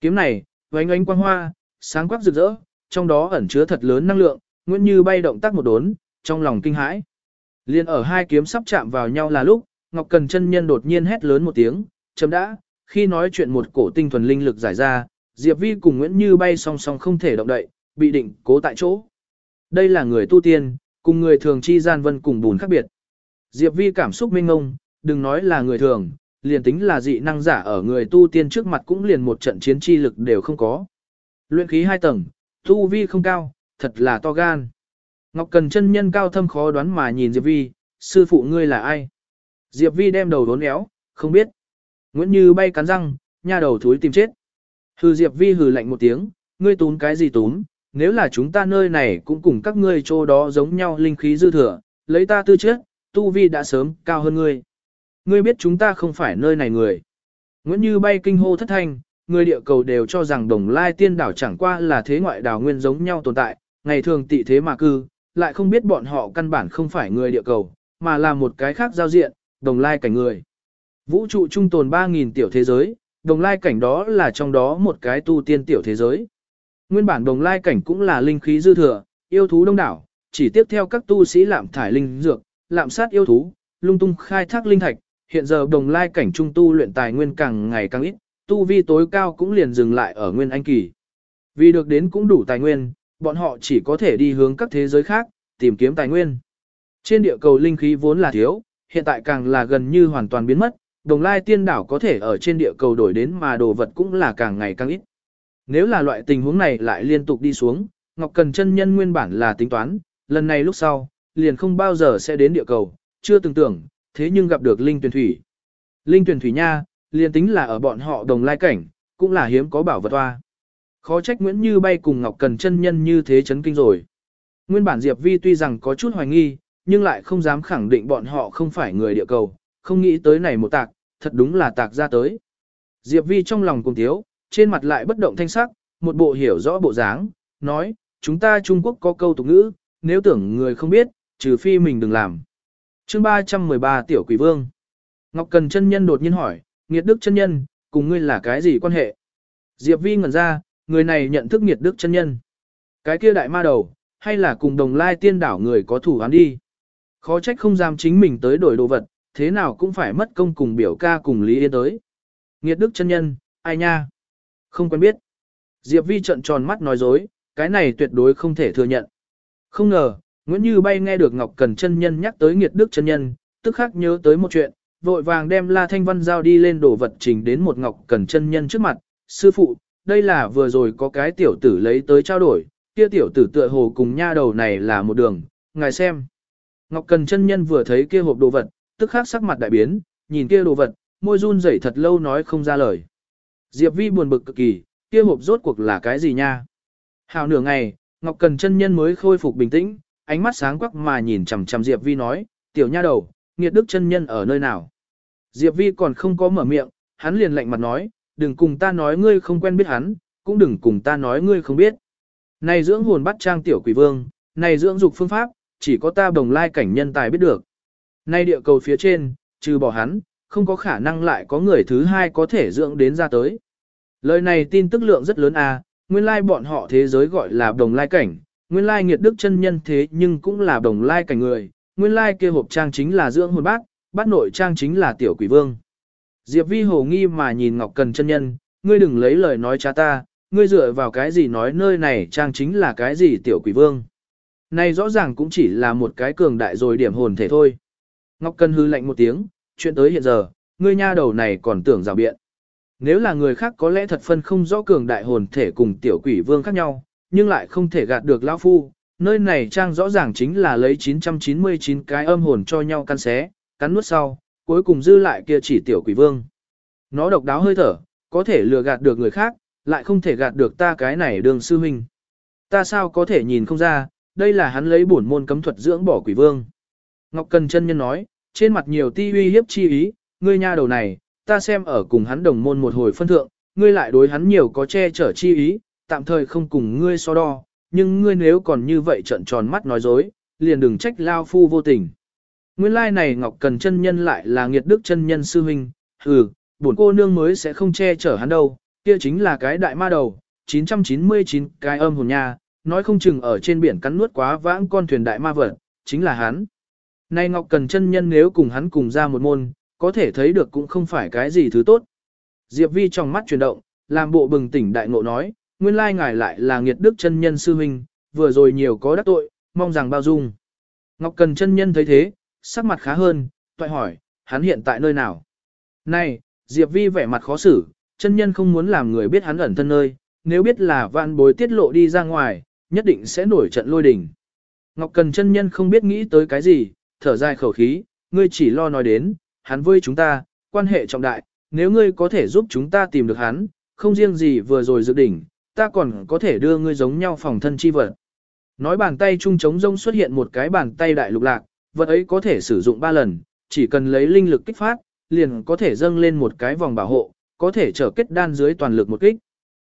Kiếm này, vánh ánh quang hoa, sáng quắc rực rỡ, trong đó ẩn chứa thật lớn năng lượng, Nguyễn Như bay động tác một đốn, trong lòng kinh hãi. Liên ở hai kiếm sắp chạm vào nhau là lúc, Ngọc Cần chân nhân đột nhiên hét lớn một tiếng, chấm đã, khi nói chuyện một cổ tinh thuần linh lực giải ra, Diệp Vi cùng Nguyễn Như bay song song không thể động đậy, bị định cố tại chỗ. Đây là người tu tiên, cùng người thường chi gian vân cùng bùn khác biệt. Diệp Vi cảm xúc minh ngông, đừng nói là người thường, liền tính là dị năng giả ở người tu tiên trước mặt cũng liền một trận chiến chi lực đều không có. Luyện khí hai tầng, tu vi không cao, thật là to gan. Ngọc Cần chân nhân cao thâm khó đoán mà nhìn Diệp Vi, sư phụ ngươi là ai? Diệp Vi đem đầu đốn éo, không biết. Nguyễn Như bay cắn răng, nha đầu thúi tìm chết. Hừ Diệp Vi hừ lạnh một tiếng, ngươi tún cái gì tún, nếu là chúng ta nơi này cũng cùng các ngươi chỗ đó giống nhau linh khí dư thừa, lấy ta tư trước, tu vi đã sớm cao hơn ngươi. Ngươi biết chúng ta không phải nơi này người. Nguyễn Như bay kinh hô thất thanh, người địa cầu đều cho rằng đồng lai tiên đảo chẳng qua là thế ngoại đảo nguyên giống nhau tồn tại, ngày thường tị thế mà cư, lại không biết bọn họ căn bản không phải người địa cầu, mà là một cái khác giao diện, đồng lai cảnh người. Vũ trụ trung tồn 3.000 tiểu thế giới, đồng lai cảnh đó là trong đó một cái tu tiên tiểu thế giới. Nguyên bản đồng lai cảnh cũng là linh khí dư thừa, yêu thú đông đảo, chỉ tiếp theo các tu sĩ lạm thải linh dược, lạm sát yêu thú, lung tung khai thác linh thạch, hiện giờ đồng lai cảnh trung tu luyện tài nguyên càng ngày càng ít, tu vi tối cao cũng liền dừng lại ở nguyên anh kỳ. Vì được đến cũng đủ tài nguyên, bọn họ chỉ có thể đi hướng các thế giới khác, tìm kiếm tài nguyên. Trên địa cầu linh khí vốn là thiếu, hiện tại càng là gần như hoàn toàn biến mất, đồng lai tiên đảo có thể ở trên địa cầu đổi đến mà đồ vật cũng là càng ngày càng ít. Nếu là loại tình huống này lại liên tục đi xuống, Ngọc Cần chân nhân nguyên bản là tính toán, lần này lúc sau, liền không bao giờ sẽ đến địa cầu, chưa từng tưởng, thế nhưng gặp được Linh Tuyền Thủy. Linh Tuyền Thủy Nha, liền tính là ở bọn họ đồng lai cảnh, cũng là hiếm có bảo vật hoa. Khó trách Nguyễn Như bay cùng Ngọc Cần chân nhân như thế chấn kinh rồi. Nguyên bản Diệp Vi tuy rằng có chút hoài nghi, nhưng lại không dám khẳng định bọn họ không phải người địa cầu, không nghĩ tới này một tạc, thật đúng là tạc ra tới. Diệp Vi trong lòng cùng thiếu, trên mặt lại bất động thanh sắc, một bộ hiểu rõ bộ dáng, nói, chúng ta Trung Quốc có câu tục ngữ, nếu tưởng người không biết, trừ phi mình đừng làm. chương 313 Tiểu Quỷ Vương Ngọc Cần chân nhân đột nhiên hỏi, Nghiệt Đức chân nhân, cùng ngươi là cái gì quan hệ? Diệp Vi ngẩn ra, người này nhận thức Nghiệt Đức chân nhân. Cái kia đại ma đầu, hay là cùng đồng lai tiên đảo người có thủ án đi? Khó trách không dám chính mình tới đổi đồ vật, thế nào cũng phải mất công cùng biểu ca cùng Lý Yên tới. Nghiệt Đức chân nhân, ai nha? Không quen biết. Diệp Vi trận tròn mắt nói dối, cái này tuyệt đối không thể thừa nhận. Không ngờ, Nguyễn Như bay nghe được Ngọc Cần chân nhân nhắc tới Nghiệt Đức chân nhân, tức khắc nhớ tới một chuyện, vội vàng đem La Thanh Văn giao đi lên đổ vật trình đến một Ngọc Cần chân nhân trước mặt, sư phụ, đây là vừa rồi có cái tiểu tử lấy tới trao đổi, kia tiểu tử tựa hồ cùng nha đầu này là một đường, ngài xem. Ngọc Cần chân nhân vừa thấy kia hộp đồ vật, tức khắc sắc mặt đại biến, nhìn kia đồ vật, môi run rẩy thật lâu nói không ra lời. Diệp Vi buồn bực cực kỳ, kia hộp rốt cuộc là cái gì nha? Hào nửa ngày, Ngọc Cần chân nhân mới khôi phục bình tĩnh, ánh mắt sáng quắc mà nhìn chằm chằm Diệp Vi nói, tiểu nha đầu, nghiệt đức chân nhân ở nơi nào? Diệp Vi còn không có mở miệng, hắn liền lạnh mặt nói, đừng cùng ta nói ngươi không quen biết hắn, cũng đừng cùng ta nói ngươi không biết. Này dưỡng hồn bắt trang tiểu quỷ vương, này dưỡng dục phương pháp, chỉ có ta đồng lai cảnh nhân tài biết được. Nay địa cầu phía trên, trừ bỏ hắn, không có khả năng lại có người thứ hai có thể dưỡng đến ra tới. Lời này tin tức lượng rất lớn à, nguyên lai bọn họ thế giới gọi là đồng lai cảnh, nguyên lai nghiệt đức chân nhân thế nhưng cũng là đồng lai cảnh người, nguyên lai kia hộp trang chính là dưỡng hồn bác, bát nội trang chính là tiểu quỷ vương. Diệp vi hồ nghi mà nhìn Ngọc Cần chân nhân, ngươi đừng lấy lời nói cha ta, ngươi dựa vào cái gì nói nơi này trang chính là cái gì tiểu quỷ vương. Này rõ ràng cũng chỉ là một cái cường đại rồi điểm hồn thể thôi. Ngọc Cần hư lạnh một tiếng, chuyện tới hiện giờ, ngươi nha đầu này còn tưởng rào biện. Nếu là người khác có lẽ thật phân không rõ cường đại hồn thể cùng tiểu quỷ vương khác nhau, nhưng lại không thể gạt được lão phu, nơi này trang rõ ràng chính là lấy 999 cái âm hồn cho nhau căn xé, cắn nuốt sau, cuối cùng dư lại kia chỉ tiểu quỷ vương. Nó độc đáo hơi thở, có thể lừa gạt được người khác, lại không thể gạt được ta cái này đường sư huynh. Ta sao có thể nhìn không ra, đây là hắn lấy bổn môn cấm thuật dưỡng bỏ quỷ vương. Ngọc Cần chân nhân nói, trên mặt nhiều ti uy hiếp chi ý, ngươi nha đầu này, ta xem ở cùng hắn đồng môn một hồi phân thượng, ngươi lại đối hắn nhiều có che chở chi ý, tạm thời không cùng ngươi so đo, nhưng ngươi nếu còn như vậy trận tròn mắt nói dối, liền đừng trách lao phu vô tình. Nguyên lai này Ngọc Cần chân nhân lại là nghiệt đức chân nhân sư huynh, hừ, bổn cô nương mới sẽ không che chở hắn đâu, kia chính là cái đại ma đầu, 999 cái âm hồn nha, nói không chừng ở trên biển cắn nuốt quá vãng con thuyền đại ma vật, chính là hắn. Nay Ngọc Cần chân nhân nếu cùng hắn cùng ra một môn, có thể thấy được cũng không phải cái gì thứ tốt. Diệp Vi trong mắt chuyển động, làm bộ bừng tỉnh đại ngộ nói, nguyên lai ngài lại là nghiệt đức chân nhân sư huynh, vừa rồi nhiều có đắc tội, mong rằng bao dung. Ngọc Cần chân nhân thấy thế, sắc mặt khá hơn, toại hỏi, hắn hiện tại nơi nào? Này, Diệp Vi vẻ mặt khó xử, chân nhân không muốn làm người biết hắn ẩn thân nơi, nếu biết là vạn bối tiết lộ đi ra ngoài, nhất định sẽ nổi trận lôi đình. Ngọc Cần chân nhân không biết nghĩ tới cái gì, thở dài khẩu khí, ngươi chỉ lo nói đến, hắn với chúng ta, quan hệ trọng đại, nếu ngươi có thể giúp chúng ta tìm được hắn, không riêng gì vừa rồi dự đỉnh, ta còn có thể đưa ngươi giống nhau phòng thân chi vật. Nói bàn tay trung trống rông xuất hiện một cái bàn tay đại lục lạc, vật ấy có thể sử dụng 3 lần, chỉ cần lấy linh lực kích phát, liền có thể dâng lên một cái vòng bảo hộ, có thể trở kết đan dưới toàn lực một kích.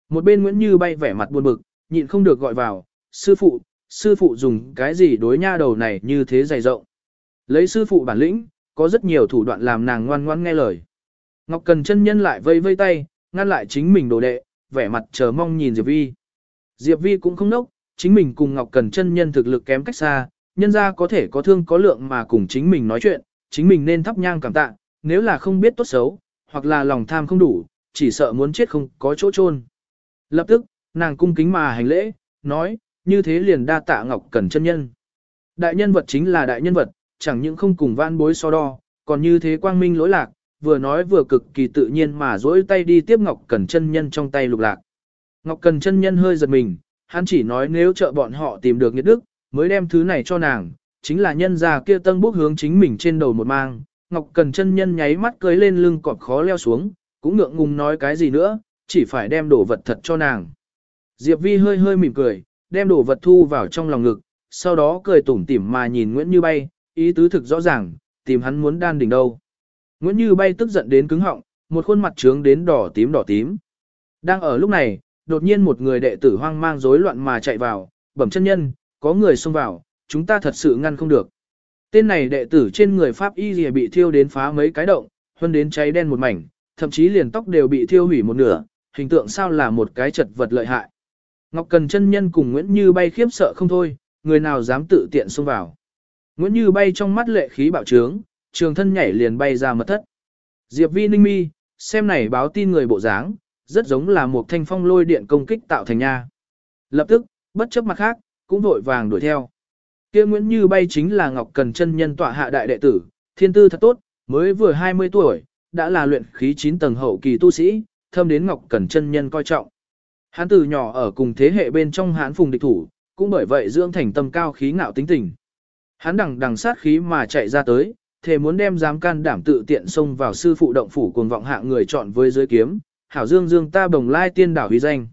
Một bên Nguyễn Như bay vẻ mặt buồn bực, nhịn không được gọi vào, sư phụ, sư phụ dùng cái gì đối nha đầu này như thế dày rộng. Lấy sư phụ bản lĩnh, có rất nhiều thủ đoạn làm nàng ngoan ngoan nghe lời. Ngọc Cần chân nhân lại vây vây tay, ngăn lại chính mình đồ đệ, vẻ mặt chờ mong nhìn Diệp Vi. Diệp Vi cũng không nốc, chính mình cùng Ngọc Cần chân nhân thực lực kém cách xa, nhân ra có thể có thương có lượng mà cùng chính mình nói chuyện, chính mình nên thắp nhang cảm tạ, nếu là không biết tốt xấu, hoặc là lòng tham không đủ, chỉ sợ muốn chết không có chỗ chôn. Lập tức, nàng cung kính mà hành lễ, nói, như thế liền đa tạ Ngọc Cần chân nhân. Đại nhân vật chính là đại nhân vật, chẳng những không cùng van bối so đo, còn như thế quang minh lỗi lạc, vừa nói vừa cực kỳ tự nhiên mà dỗi tay đi tiếp Ngọc Cần chân nhân trong tay lục lạc. Ngọc Cần chân nhân hơi giật mình, hắn chỉ nói nếu trợ bọn họ tìm được nhiệt đức, mới đem thứ này cho nàng, chính là nhân già kia tân bốc hướng chính mình trên đầu một mang. Ngọc Cần chân nhân nháy mắt cưới lên lưng cọp khó leo xuống, cũng ngượng ngùng nói cái gì nữa, chỉ phải đem đồ vật thật cho nàng. Diệp Vi hơi hơi mỉm cười, đem đồ vật thu vào trong lòng ngực, sau đó cười tủm tỉm mà nhìn Nguyễn Như Bay, ý tứ thực rõ ràng, tìm hắn muốn đan đỉnh đâu. Nguyễn Như Bay tức giận đến cứng họng, một khuôn mặt trướng đến đỏ tím đỏ tím. Đang ở lúc này, đột nhiên một người đệ tử hoang mang rối loạn mà chạy vào, bẩm chân nhân, có người xông vào, chúng ta thật sự ngăn không được. Tên này đệ tử trên người Pháp Y Lìa bị thiêu đến phá mấy cái động, hơn đến cháy đen một mảnh, thậm chí liền tóc đều bị thiêu hủy một nửa, hình tượng sao là một cái chật vật lợi hại. Ngọc Cần chân nhân cùng Nguyễn Như bay khiếp sợ không thôi, người nào dám tự tiện xông vào. Nguyễn Như bay trong mắt lệ khí bạo trướng, trường thân nhảy liền bay ra mật thất. Diệp Vi ninh mi, xem này báo tin người bộ dáng, rất giống là một thanh phong lôi điện công kích tạo thành nha. Lập tức, bất chấp mặt khác, cũng vội vàng đuổi theo. Kia Nguyễn Như bay chính là Ngọc Cần chân nhân tọa hạ đại đệ tử, thiên tư thật tốt, mới vừa 20 tuổi, đã là luyện khí 9 tầng hậu kỳ tu sĩ, thâm đến Ngọc Cần chân nhân coi trọng. Hắn từ nhỏ ở cùng thế hệ bên trong hán phùng địch thủ, cũng bởi vậy dưỡng thành tâm cao khí ngạo tính tình. Hắn đằng đằng sát khí mà chạy ra tới, thề muốn đem dám can đảm tự tiện xông vào sư phụ động phủ cuồng vọng hạ người chọn với dưới kiếm, hảo dương dương ta bồng lai tiên đảo huy danh.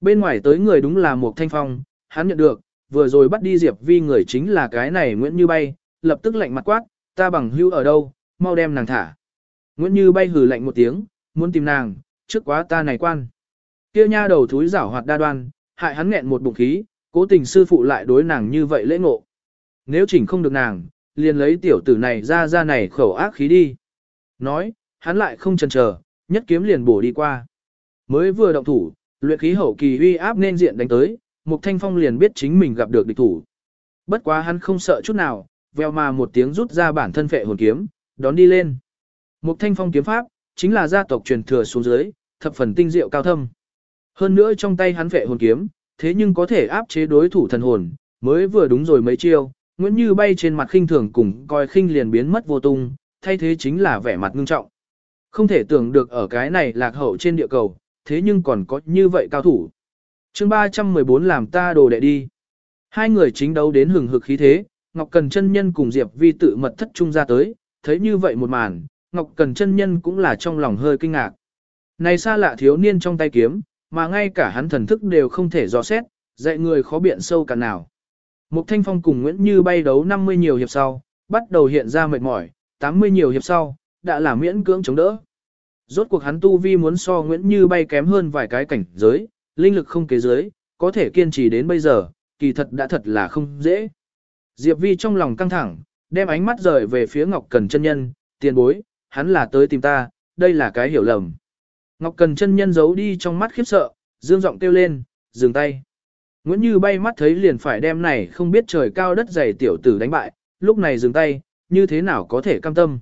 Bên ngoài tới người đúng là một thanh phong, hắn nhận được, vừa rồi bắt đi Diệp Vi người chính là cái này Nguyễn Như Bay, lập tức lạnh mặt quát, ta bằng hưu ở đâu, mau đem nàng thả. Nguyễn Như Bay hừ lạnh một tiếng, muốn tìm nàng, trước quá ta này quan. Kia nha đầu thúi giảo hoạt đa đoan, hại hắn nghẹn một bụng khí, cố tình sư phụ lại đối nàng như vậy lễ ngộ. Nếu chỉnh không được nàng, liền lấy tiểu tử này ra ra này khẩu ác khí đi. Nói, hắn lại không chần chờ, nhất kiếm liền bổ đi qua. Mới vừa động thủ, luyện khí hậu kỳ uy áp nên diện đánh tới, Mục Thanh Phong liền biết chính mình gặp được địch thủ. Bất quá hắn không sợ chút nào, veo mà một tiếng rút ra bản thân phệ hồn kiếm, đón đi lên. Mục Thanh Phong kiếm pháp, chính là gia tộc truyền thừa xuống dưới, thập phần tinh diệu cao thâm. Hơn nữa trong tay hắn phệ hồn kiếm, thế nhưng có thể áp chế đối thủ thần hồn, mới vừa đúng rồi mấy chiêu, Nguyễn Như bay trên mặt khinh thường cùng coi khinh liền biến mất vô tung, thay thế chính là vẻ mặt ngưng trọng. Không thể tưởng được ở cái này lạc hậu trên địa cầu, thế nhưng còn có như vậy cao thủ. chương 314 làm ta đồ đệ đi. Hai người chính đấu đến hừng hực khí thế, Ngọc Cần chân nhân cùng Diệp Vi tự mật thất trung ra tới, thấy như vậy một màn, Ngọc Cần chân nhân cũng là trong lòng hơi kinh ngạc. Này xa lạ thiếu niên trong tay kiếm, mà ngay cả hắn thần thức đều không thể dò xét, dạy người khó biện sâu cả nào. Mục Thanh Phong cùng Nguyễn Như bay đấu 50 nhiều hiệp sau, bắt đầu hiện ra mệt mỏi, 80 nhiều hiệp sau, đã là miễn cưỡng chống đỡ. Rốt cuộc hắn tu vi muốn so Nguyễn Như bay kém hơn vài cái cảnh giới, linh lực không kế giới, có thể kiên trì đến bây giờ, kỳ thật đã thật là không dễ. Diệp Vi trong lòng căng thẳng, đem ánh mắt rời về phía Ngọc Cần chân nhân, tiền bối, hắn là tới tìm ta, đây là cái hiểu lầm. Ngọc Cần chân nhân giấu đi trong mắt khiếp sợ, dương giọng kêu lên, dừng tay. Nguyễn Như bay mắt thấy liền phải đem này không biết trời cao đất dày tiểu tử đánh bại, lúc này dừng tay, như thế nào có thể cam tâm.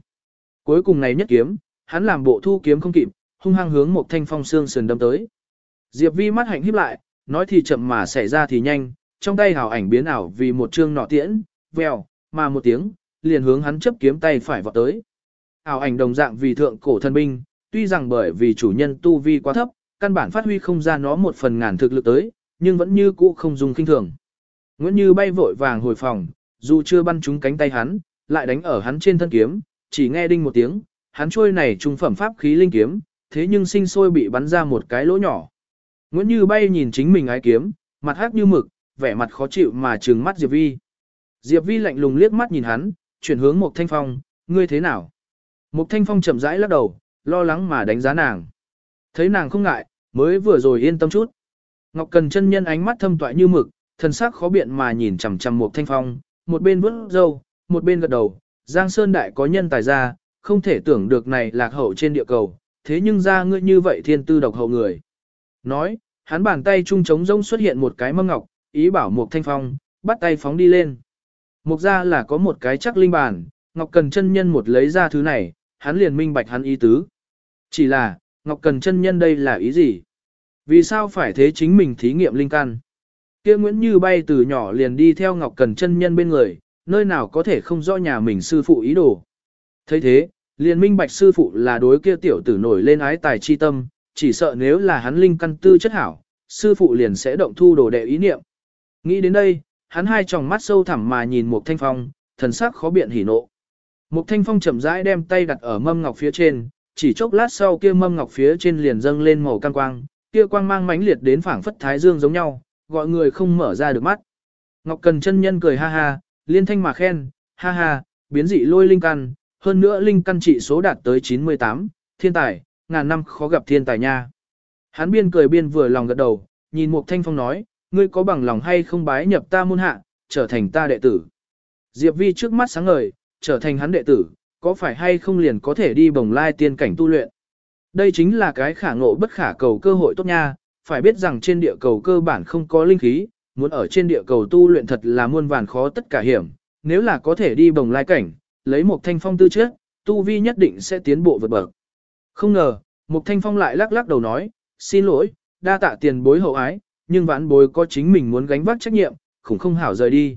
Cuối cùng này nhất kiếm, hắn làm bộ thu kiếm không kịp, hung hăng hướng một thanh phong xương sườn đâm tới. Diệp Vi mắt hạnh híp lại, nói thì chậm mà xảy ra thì nhanh, trong tay hào ảnh biến ảo vì một chương nọ tiễn, vèo, mà một tiếng, liền hướng hắn chấp kiếm tay phải vọt tới. Ảo ảnh đồng dạng vì thượng cổ thân binh, tuy rằng bởi vì chủ nhân tu vi quá thấp, căn bản phát huy không ra nó một phần ngàn thực lực tới, nhưng vẫn như cũ không dùng kinh thường. Nguyễn Như bay vội vàng hồi phòng, dù chưa bắn trúng cánh tay hắn, lại đánh ở hắn trên thân kiếm, chỉ nghe đinh một tiếng, hắn trôi này trung phẩm pháp khí linh kiếm, thế nhưng sinh sôi bị bắn ra một cái lỗ nhỏ. Nguyễn Như bay nhìn chính mình ái kiếm, mặt hắc như mực, vẻ mặt khó chịu mà trừng mắt Diệp Vi. Diệp Vi lạnh lùng liếc mắt nhìn hắn, chuyển hướng Mục Thanh Phong, ngươi thế nào? Mục Thanh Phong chậm rãi lắc đầu, lo lắng mà đánh giá nàng. Thấy nàng không ngại, mới vừa rồi yên tâm chút. Ngọc Cần chân nhân ánh mắt thâm toại như mực, thần sắc khó biện mà nhìn chằm chằm Mục Thanh Phong, một bên vuốt râu, một bên gật đầu, Giang Sơn đại có nhân tài ra, không thể tưởng được này lạc hậu trên địa cầu, thế nhưng ra ngươi như vậy thiên tư độc hậu người. Nói, hắn bàn tay trung trống rông xuất hiện một cái mâm ngọc, ý bảo Mục Thanh Phong, bắt tay phóng đi lên. Mục ra là có một cái chắc linh bàn, Ngọc Cần chân nhân một lấy ra thứ này, hắn liền minh bạch hắn ý tứ. Chỉ là, Ngọc Cần chân nhân đây là ý gì? Vì sao phải thế chính mình thí nghiệm linh căn? Kia Nguyễn Như bay từ nhỏ liền đi theo Ngọc Cần chân nhân bên người, nơi nào có thể không rõ nhà mình sư phụ ý đồ. thấy thế, liền minh bạch sư phụ là đối kia tiểu tử nổi lên ái tài chi tâm, chỉ sợ nếu là hắn linh căn tư chất hảo, sư phụ liền sẽ động thu đồ đệ ý niệm. Nghĩ đến đây, hắn hai tròng mắt sâu thẳm mà nhìn một thanh phong, thần sắc khó biện hỉ nộ. Một thanh phong chậm rãi đem tay đặt ở mâm ngọc phía trên, chỉ chốc lát sau kia mâm ngọc phía trên liền dâng lên màu cam quang, kia quang mang mãnh liệt đến phảng phất thái dương giống nhau, gọi người không mở ra được mắt. Ngọc Cần chân nhân cười ha ha, liên thanh mà khen, ha ha, biến dị lôi linh căn, hơn nữa linh căn trị số đạt tới 98, thiên tài, ngàn năm khó gặp thiên tài nha. Hắn biên cười biên vừa lòng gật đầu, nhìn Mục Thanh Phong nói, ngươi có bằng lòng hay không bái nhập ta môn hạ, trở thành ta đệ tử. Diệp Vi trước mắt sáng ngời, trở thành hắn đệ tử, có phải hay không liền có thể đi bồng lai tiên cảnh tu luyện. Đây chính là cái khả ngộ bất khả cầu cơ hội tốt nha, phải biết rằng trên địa cầu cơ bản không có linh khí, muốn ở trên địa cầu tu luyện thật là muôn vàn khó tất cả hiểm, nếu là có thể đi bồng lai cảnh, lấy một thanh phong tư trước, tu vi nhất định sẽ tiến bộ vượt bậc. Không ngờ, một thanh phong lại lắc lắc đầu nói, xin lỗi, đa tạ tiền bối hậu ái, nhưng vãn bối có chính mình muốn gánh vác trách nhiệm, khủng không hảo rời đi.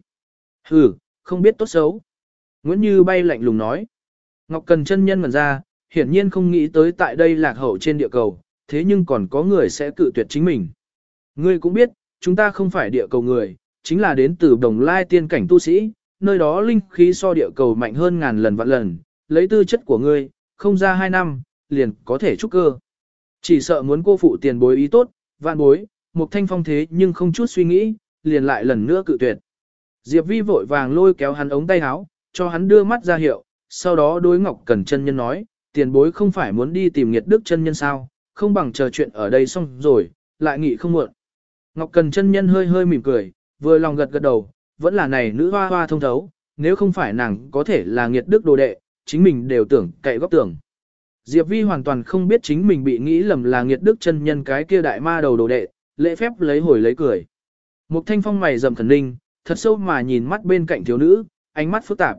Hừ, không biết tốt xấu. Nguyễn Như bay lạnh lùng nói. Ngọc Cần chân nhân ngần ra, hiển nhiên không nghĩ tới tại đây lạc hậu trên địa cầu, thế nhưng còn có người sẽ cự tuyệt chính mình. Ngươi cũng biết, chúng ta không phải địa cầu người, chính là đến từ đồng lai tiên cảnh tu sĩ, nơi đó linh khí so địa cầu mạnh hơn ngàn lần vạn lần, lấy tư chất của ngươi, không ra hai năm, liền có thể trúc cơ. Chỉ sợ muốn cô phụ tiền bối ý tốt, vạn bối, một thanh phong thế nhưng không chút suy nghĩ, liền lại lần nữa cự tuyệt. Diệp Vi vội vàng lôi kéo hắn ống tay áo, cho hắn đưa mắt ra hiệu, sau đó đối Ngọc Cần chân nhân nói, tiền bối không phải muốn đi tìm nghiệt đức chân nhân sao, không bằng chờ chuyện ở đây xong rồi, lại nghị không muộn. Ngọc Cần chân nhân hơi hơi mỉm cười, vừa lòng gật gật đầu, vẫn là này nữ hoa hoa thông thấu, nếu không phải nàng có thể là nghiệt đức đồ đệ, chính mình đều tưởng cậy góc tưởng. Diệp Vi hoàn toàn không biết chính mình bị nghĩ lầm là nghiệt đức chân nhân cái kia đại ma đầu đồ đệ, lễ phép lấy hồi lấy cười. Mục thanh phong mày rậm thần ninh, thật sâu mà nhìn mắt bên cạnh thiếu nữ, ánh mắt phức tạp.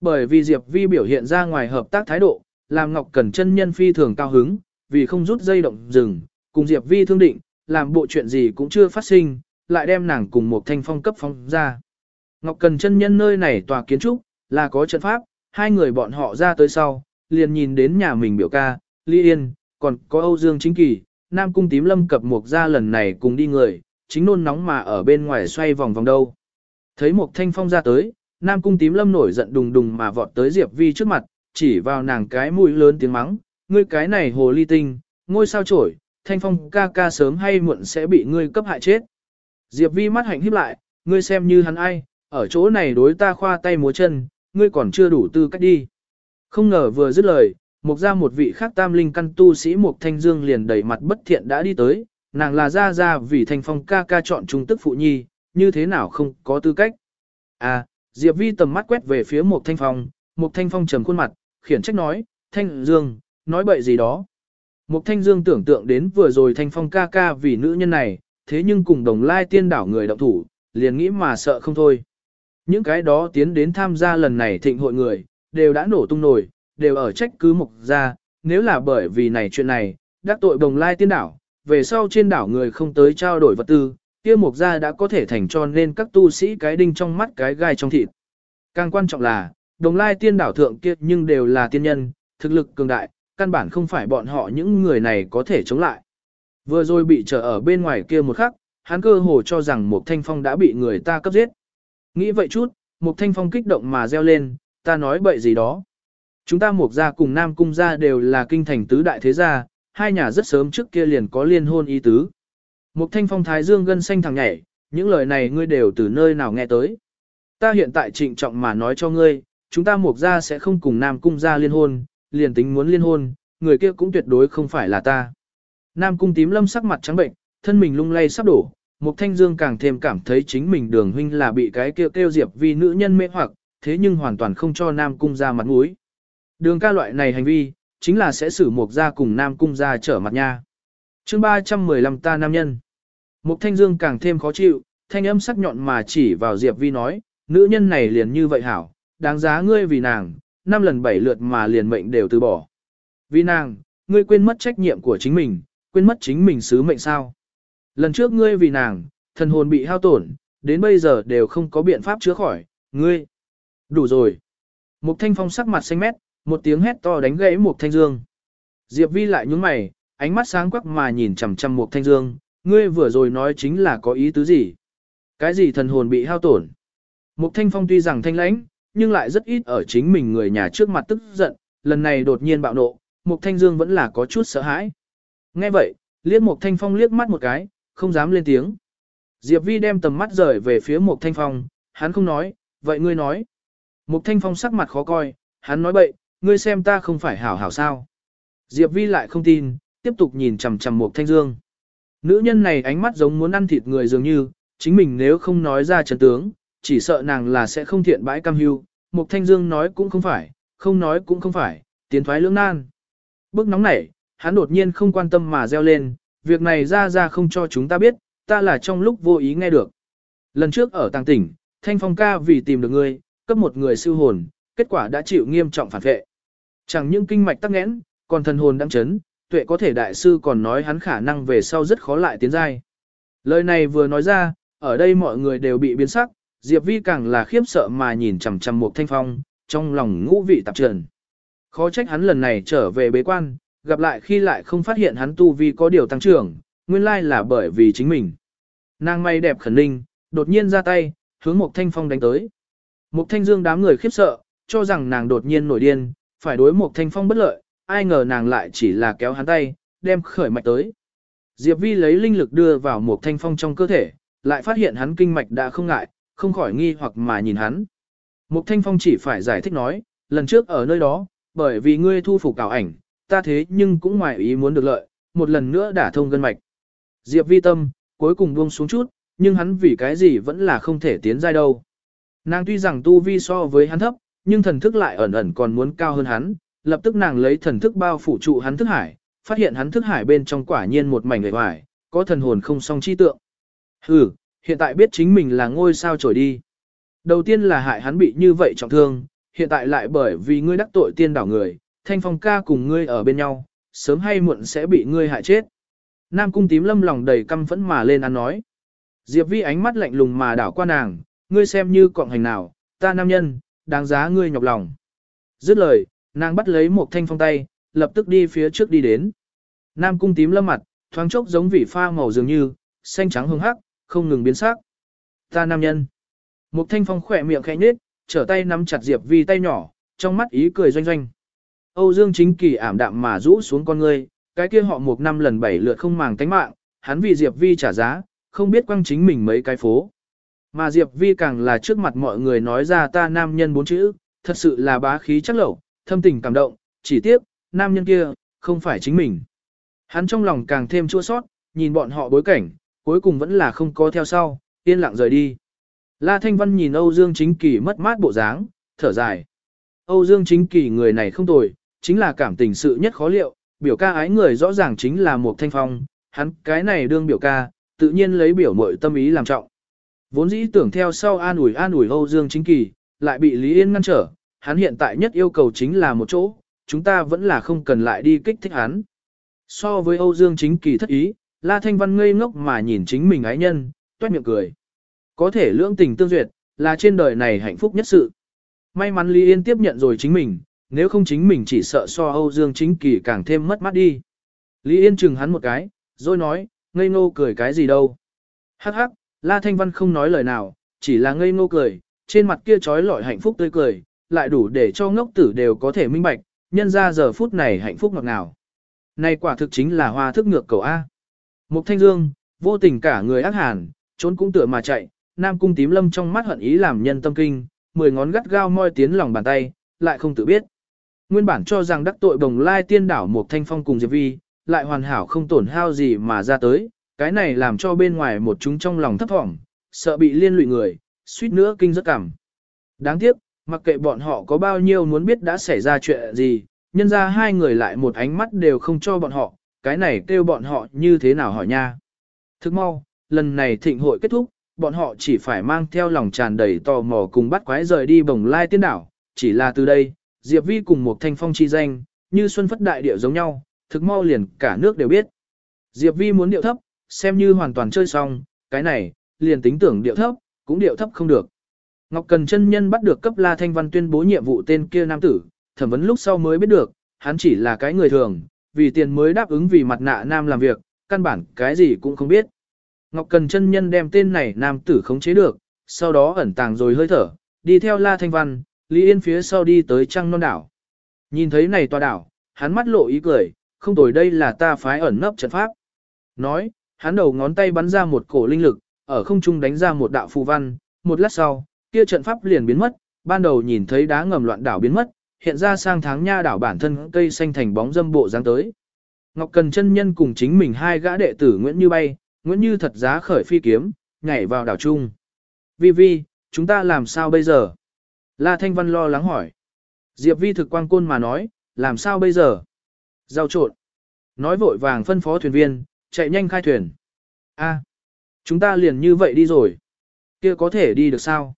Bởi vì Diệp Vi biểu hiện ra ngoài hợp tác thái độ, làm Ngọc Cẩn chân nhân phi thường cao hứng, vì không rút dây động rừng, cùng Diệp Vi thương định, làm bộ chuyện gì cũng chưa phát sinh, lại đem nàng cùng một thanh phong cấp phong ra. Ngọc Cần chân nhân nơi này tòa kiến trúc, là có trận pháp, hai người bọn họ ra tới sau, liền nhìn đến nhà mình biểu ca, Lý Yên, còn có Âu Dương Chính Kỳ, Nam Cung Tím Lâm cập Mục ra lần này cùng đi người, chính nôn nóng mà ở bên ngoài xoay vòng vòng đâu. Thấy một thanh phong ra tới, Nam Cung Tím Lâm nổi giận đùng đùng mà vọt tới Diệp Vi trước mặt, chỉ vào nàng cái mũi lớn tiếng mắng, ngươi cái này hồ ly tinh, ngôi sao trổi, thanh phong ca ca sớm hay muộn sẽ bị ngươi cấp hại chết. Diệp vi mắt hạnh híp lại, ngươi xem như hắn ai, ở chỗ này đối ta khoa tay múa chân, ngươi còn chưa đủ tư cách đi. Không ngờ vừa dứt lời, mục ra một vị khác tam linh căn tu sĩ mục thanh dương liền đầy mặt bất thiện đã đi tới, nàng là ra ra vì thanh phong ca ca chọn trung tức phụ nhi, như thế nào không có tư cách. À, Diệp Vi tầm mắt quét về phía mục thanh phong, mục thanh phong trầm khuôn mặt, khiển trách nói, thanh dương, nói bậy gì đó. Mục thanh dương tưởng tượng đến vừa rồi thanh phong ca ca vì nữ nhân này, thế nhưng cùng đồng lai tiên đảo người động thủ, liền nghĩ mà sợ không thôi. Những cái đó tiến đến tham gia lần này thịnh hội người, đều đã nổ tung nổi, đều ở trách cứ mục ra, nếu là bởi vì này chuyện này, đắc tội đồng lai tiên đảo, về sau trên đảo người không tới trao đổi vật tư, kia mục ra đã có thể thành cho nên các tu sĩ cái đinh trong mắt cái gai trong thịt. Càng quan trọng là, đồng lai tiên đảo thượng kia nhưng đều là tiên nhân, thực lực cường đại, căn bản không phải bọn họ những người này có thể chống lại. Vừa rồi bị trở ở bên ngoài kia một khắc, hắn cơ hồ cho rằng một thanh phong đã bị người ta cấp giết. Nghĩ vậy chút, một thanh phong kích động mà reo lên, ta nói bậy gì đó. Chúng ta mục gia cùng Nam Cung gia đều là kinh thành tứ đại thế gia, hai nhà rất sớm trước kia liền có liên hôn ý tứ. Mục thanh phong thái dương gân xanh thằng nhảy, những lời này ngươi đều từ nơi nào nghe tới. Ta hiện tại trịnh trọng mà nói cho ngươi, chúng ta mục gia sẽ không cùng Nam Cung gia liên hôn, liền tính muốn liên hôn, người kia cũng tuyệt đối không phải là ta. Nam Cung tím lâm sắc mặt trắng bệnh, thân mình lung lay sắp đổ, Mục Thanh Dương càng thêm cảm thấy chính mình đường huynh là bị cái kêu kêu diệp vì nữ nhân mê hoặc, thế nhưng hoàn toàn không cho Nam Cung ra mặt mũi. Đường ca loại này hành vi, chính là sẽ xử Mục ra cùng Nam Cung ra trở mặt nha. chương 315 ta nam nhân. Mục Thanh Dương càng thêm khó chịu, thanh âm sắc nhọn mà chỉ vào Diệp Vi nói, nữ nhân này liền như vậy hảo, đáng giá ngươi vì nàng, năm lần bảy lượt mà liền mệnh đều từ bỏ. Vì nàng, ngươi quên mất trách nhiệm của chính mình, quên mất chính mình sứ mệnh sao. Lần trước ngươi vì nàng, thần hồn bị hao tổn, đến bây giờ đều không có biện pháp chữa khỏi, ngươi. Đủ rồi. Mục thanh phong sắc mặt xanh mét, một tiếng hét to đánh gãy Mục thanh dương. Diệp vi lại nhúng mày, ánh mắt sáng quắc mà nhìn chằm chằm Mục thanh dương, ngươi vừa rồi nói chính là có ý tứ gì? Cái gì thần hồn bị hao tổn? Mục thanh phong tuy rằng thanh lãnh, nhưng lại rất ít ở chính mình người nhà trước mặt tức giận, lần này đột nhiên bạo nộ, Mục thanh dương vẫn là có chút sợ hãi. Nghe vậy, liếc Mục thanh phong liếc mắt một cái, không dám lên tiếng. Diệp Vi đem tầm mắt rời về phía Mục Thanh Phong, hắn không nói, vậy ngươi nói. Mục Thanh Phong sắc mặt khó coi, hắn nói bậy, ngươi xem ta không phải hảo hảo sao. Diệp Vi lại không tin, tiếp tục nhìn chằm chằm Mục Thanh Dương. Nữ nhân này ánh mắt giống muốn ăn thịt người dường như, chính mình nếu không nói ra chân tướng, chỉ sợ nàng là sẽ không thiện bãi cam hưu. Mục Thanh Dương nói cũng không phải, không nói cũng không phải, tiến thoái lưỡng nan. Bước nóng nảy, hắn đột nhiên không quan tâm mà reo lên, việc này ra ra không cho chúng ta biết, ta là trong lúc vô ý nghe được. Lần trước ở tàng tỉnh, Thanh Phong ca vì tìm được ngươi, cấp một người siêu hồn, kết quả đã chịu nghiêm trọng phản vệ. Chẳng những kinh mạch tắc nghẽn, còn thần hồn đang chấn, tuệ có thể đại sư còn nói hắn khả năng về sau rất khó lại tiến giai. Lời này vừa nói ra, ở đây mọi người đều bị biến sắc, Diệp Vi càng là khiếp sợ mà nhìn chằm chằm Mục thanh phong, trong lòng ngũ vị tạp trần. Khó trách hắn lần này trở về bế quan, gặp lại khi lại không phát hiện hắn tu vi có điều tăng trưởng, nguyên lai là bởi vì chính mình. Nàng may đẹp khẩn ninh, đột nhiên ra tay, hướng Mục Thanh Phong đánh tới. Mục Thanh Dương đám người khiếp sợ, cho rằng nàng đột nhiên nổi điên, phải đối Mục Thanh Phong bất lợi, ai ngờ nàng lại chỉ là kéo hắn tay, đem khởi mạch tới. Diệp Vi lấy linh lực đưa vào Mục Thanh Phong trong cơ thể, lại phát hiện hắn kinh mạch đã không ngại, không khỏi nghi hoặc mà nhìn hắn. Mục Thanh Phong chỉ phải giải thích nói, lần trước ở nơi đó, bởi vì ngươi thu phục ảo ảnh, ta thế nhưng cũng ngoài ý muốn được lợi, một lần nữa đả thông gân mạch. Diệp vi tâm, cuối cùng buông xuống chút, nhưng hắn vì cái gì vẫn là không thể tiến giai đâu. Nàng tuy rằng tu vi so với hắn thấp, nhưng thần thức lại ẩn ẩn còn muốn cao hơn hắn, lập tức nàng lấy thần thức bao phủ trụ hắn thức hải, phát hiện hắn thức hải bên trong quả nhiên một mảnh người hoài, có thần hồn không song chi tượng. Hừ, hiện tại biết chính mình là ngôi sao trổi đi. Đầu tiên là hại hắn bị như vậy trọng thương, hiện tại lại bởi vì ngươi đắc tội tiên đảo người, thanh phong ca cùng ngươi ở bên nhau, sớm hay muộn sẽ bị ngươi hại chết. Nam cung tím lâm lòng đầy căm phẫn mà lên ăn nói. Diệp vi ánh mắt lạnh lùng mà đảo qua nàng, ngươi xem như cọng hành nào, ta nam nhân, đáng giá ngươi nhọc lòng. Dứt lời, nàng bắt lấy một thanh phong tay, lập tức đi phía trước đi đến. Nam cung tím lâm mặt, thoáng chốc giống vị pha màu dường như, xanh trắng hương hắc, không ngừng biến sắc. Ta nam nhân. Mục thanh phong khỏe miệng khẽ nhếch, trở tay nắm chặt Diệp vi tay nhỏ, trong mắt ý cười doanh doanh. Âu Dương chính kỳ ảm đạm mà rũ xuống con ngươi, cái kia họ một năm lần bảy lượt không màng tánh mạng, hắn vì Diệp Vi trả giá, không biết quăng chính mình mấy cái phố. Mà Diệp Vi càng là trước mặt mọi người nói ra ta nam nhân bốn chữ, thật sự là bá khí chắc lẩu, thâm tình cảm động, chỉ tiếc, nam nhân kia, không phải chính mình. Hắn trong lòng càng thêm chua sót, nhìn bọn họ bối cảnh, cuối cùng vẫn là không có theo sau, yên lặng rời đi. La Thanh Văn nhìn Âu Dương Chính Kỳ mất mát bộ dáng, thở dài. Âu Dương Chính Kỳ người này không tồi, chính là cảm tình sự nhất khó liệu, biểu ca ái người rõ ràng chính là một thanh phong, hắn cái này đương biểu ca, tự nhiên lấy biểu mội tâm ý làm trọng. Vốn dĩ tưởng theo sau an ủi an ủi Âu Dương Chính Kỳ, lại bị Lý Yên ngăn trở, hắn hiện tại nhất yêu cầu chính là một chỗ, chúng ta vẫn là không cần lại đi kích thích hắn. So với Âu Dương Chính Kỳ thất ý, La Thanh Văn ngây ngốc mà nhìn chính mình ái nhân, toét miệng cười. Có thể lưỡng tình tương duyệt, là trên đời này hạnh phúc nhất sự. May mắn Lý Yên tiếp nhận rồi chính mình, nếu không chính mình chỉ sợ so Âu Dương Chính Kỳ càng thêm mất mát đi. Lý Yên chừng hắn một cái, rồi nói, ngây ngô cười cái gì đâu. Hắc hắc, La Thanh Văn không nói lời nào, chỉ là ngây ngô cười, trên mặt kia trói lọi hạnh phúc tươi cười, lại đủ để cho ngốc tử đều có thể minh bạch, nhân ra giờ phút này hạnh phúc ngọt ngào. Này quả thực chính là hoa thức ngược cầu A. Mục Thanh Dương, vô tình cả người ác hàn, trốn cũng tựa mà chạy, Nam Cung tím lâm trong mắt hận ý làm nhân tâm kinh, mười ngón gắt gao moi tiến lòng bàn tay, lại không tự biết. Nguyên bản cho rằng đắc tội bồng lai tiên đảo một thanh phong cùng Diệp Vi, lại hoàn hảo không tổn hao gì mà ra tới, cái này làm cho bên ngoài một chúng trong lòng thấp thỏm, sợ bị liên lụy người, suýt nữa kinh rất cảm. Đáng tiếc, mặc kệ bọn họ có bao nhiêu muốn biết đã xảy ra chuyện gì, nhân ra hai người lại một ánh mắt đều không cho bọn họ, cái này kêu bọn họ như thế nào hỏi nha. Thức mau, lần này thịnh hội kết thúc, bọn họ chỉ phải mang theo lòng tràn đầy tò mò cùng bắt quái rời đi bồng lai tiên đảo, chỉ là từ đây, Diệp Vi cùng một thanh phong chi danh, như xuân phất đại điệu giống nhau, thực mau liền cả nước đều biết. Diệp Vi muốn điệu thấp, xem như hoàn toàn chơi xong, cái này, liền tính tưởng điệu thấp, cũng điệu thấp không được. Ngọc Cần chân nhân bắt được cấp La Thanh Văn tuyên bố nhiệm vụ tên kia nam tử, thẩm vấn lúc sau mới biết được, hắn chỉ là cái người thường, vì tiền mới đáp ứng vì mặt nạ nam làm việc, căn bản cái gì cũng không biết. Ngọc Cần chân nhân đem tên này nam tử khống chế được, sau đó ẩn tàng rồi hơi thở, đi theo La Thanh Văn, Lý Yên phía sau đi tới trăng non đảo. Nhìn thấy này tòa đảo, hắn mắt lộ ý cười, không tồi đây là ta phái ẩn nấp trận pháp. Nói, hắn đầu ngón tay bắn ra một cổ linh lực, ở không trung đánh ra một đạo phù văn, một lát sau, kia trận pháp liền biến mất, ban đầu nhìn thấy đá ngầm loạn đảo biến mất, hiện ra sang tháng nha đảo bản thân cây xanh thành bóng dâm bộ dáng tới. Ngọc Cần chân nhân cùng chính mình hai gã đệ tử Nguyễn Như bay, Nguyễn Như thật giá khởi phi kiếm, nhảy vào đảo chung. Vi Vi, chúng ta làm sao bây giờ? La Thanh Văn lo lắng hỏi. Diệp Vi thực quang côn mà nói, làm sao bây giờ? Giao trộn. Nói vội vàng phân phó thuyền viên, chạy nhanh khai thuyền. A, chúng ta liền như vậy đi rồi. Kia có thể đi được sao?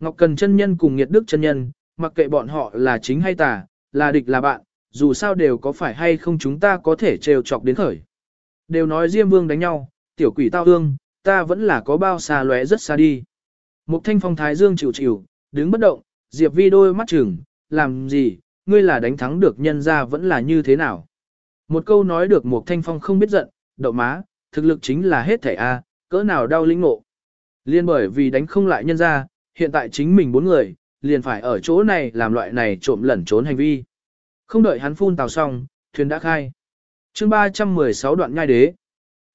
Ngọc Cần chân nhân cùng Nhiệt Đức chân nhân, mặc kệ bọn họ là chính hay tà, là địch là bạn, dù sao đều có phải hay không chúng ta có thể trêu chọc đến khởi. Đều nói Diêm Vương đánh nhau, tiểu quỷ tao hương, ta vẫn là có bao xa lóe rất xa đi. Mục thanh phong thái dương chịu chịu, đứng bất động, Diệp Vi đôi mắt chừng, làm gì, ngươi là đánh thắng được nhân ra vẫn là như thế nào. Một câu nói được Mục thanh phong không biết giận, đậu má, thực lực chính là hết thảy A, cỡ nào đau linh ngộ. Liên bởi vì đánh không lại nhân ra, hiện tại chính mình bốn người, liền phải ở chỗ này làm loại này trộm lẩn trốn hành vi. Không đợi hắn phun tàu xong, thuyền đã khai. chương 316 đoạn nhai đế.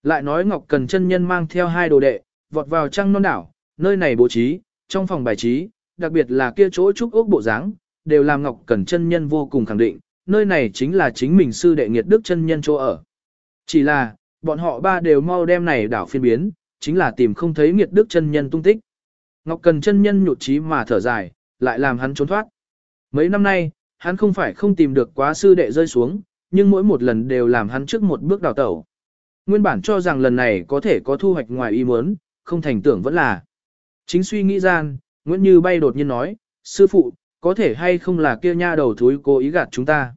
Lại nói Ngọc Cần chân nhân mang theo hai đồ đệ, vọt vào trăng non đảo, nơi này bố trí, trong phòng bài trí, đặc biệt là kia chỗ trúc ốc bộ dáng, đều làm Ngọc Cần chân nhân vô cùng khẳng định, nơi này chính là chính mình sư đệ nghiệt đức chân nhân chỗ ở. Chỉ là, bọn họ ba đều mau đem này đảo phiên biến, chính là tìm không thấy nghiệt đức chân nhân tung tích. Ngọc Cần chân nhân nhụt chí mà thở dài, lại làm hắn trốn thoát. Mấy năm nay, hắn không phải không tìm được quá sư đệ rơi xuống, nhưng mỗi một lần đều làm hắn trước một bước đào tẩu. Nguyên bản cho rằng lần này có thể có thu hoạch ngoài ý muốn, không thành tưởng vẫn là. Chính suy nghĩ gian, Nguyễn Như bay đột nhiên nói, sư phụ, có thể hay không là kia nha đầu thúi cố ý gạt chúng ta.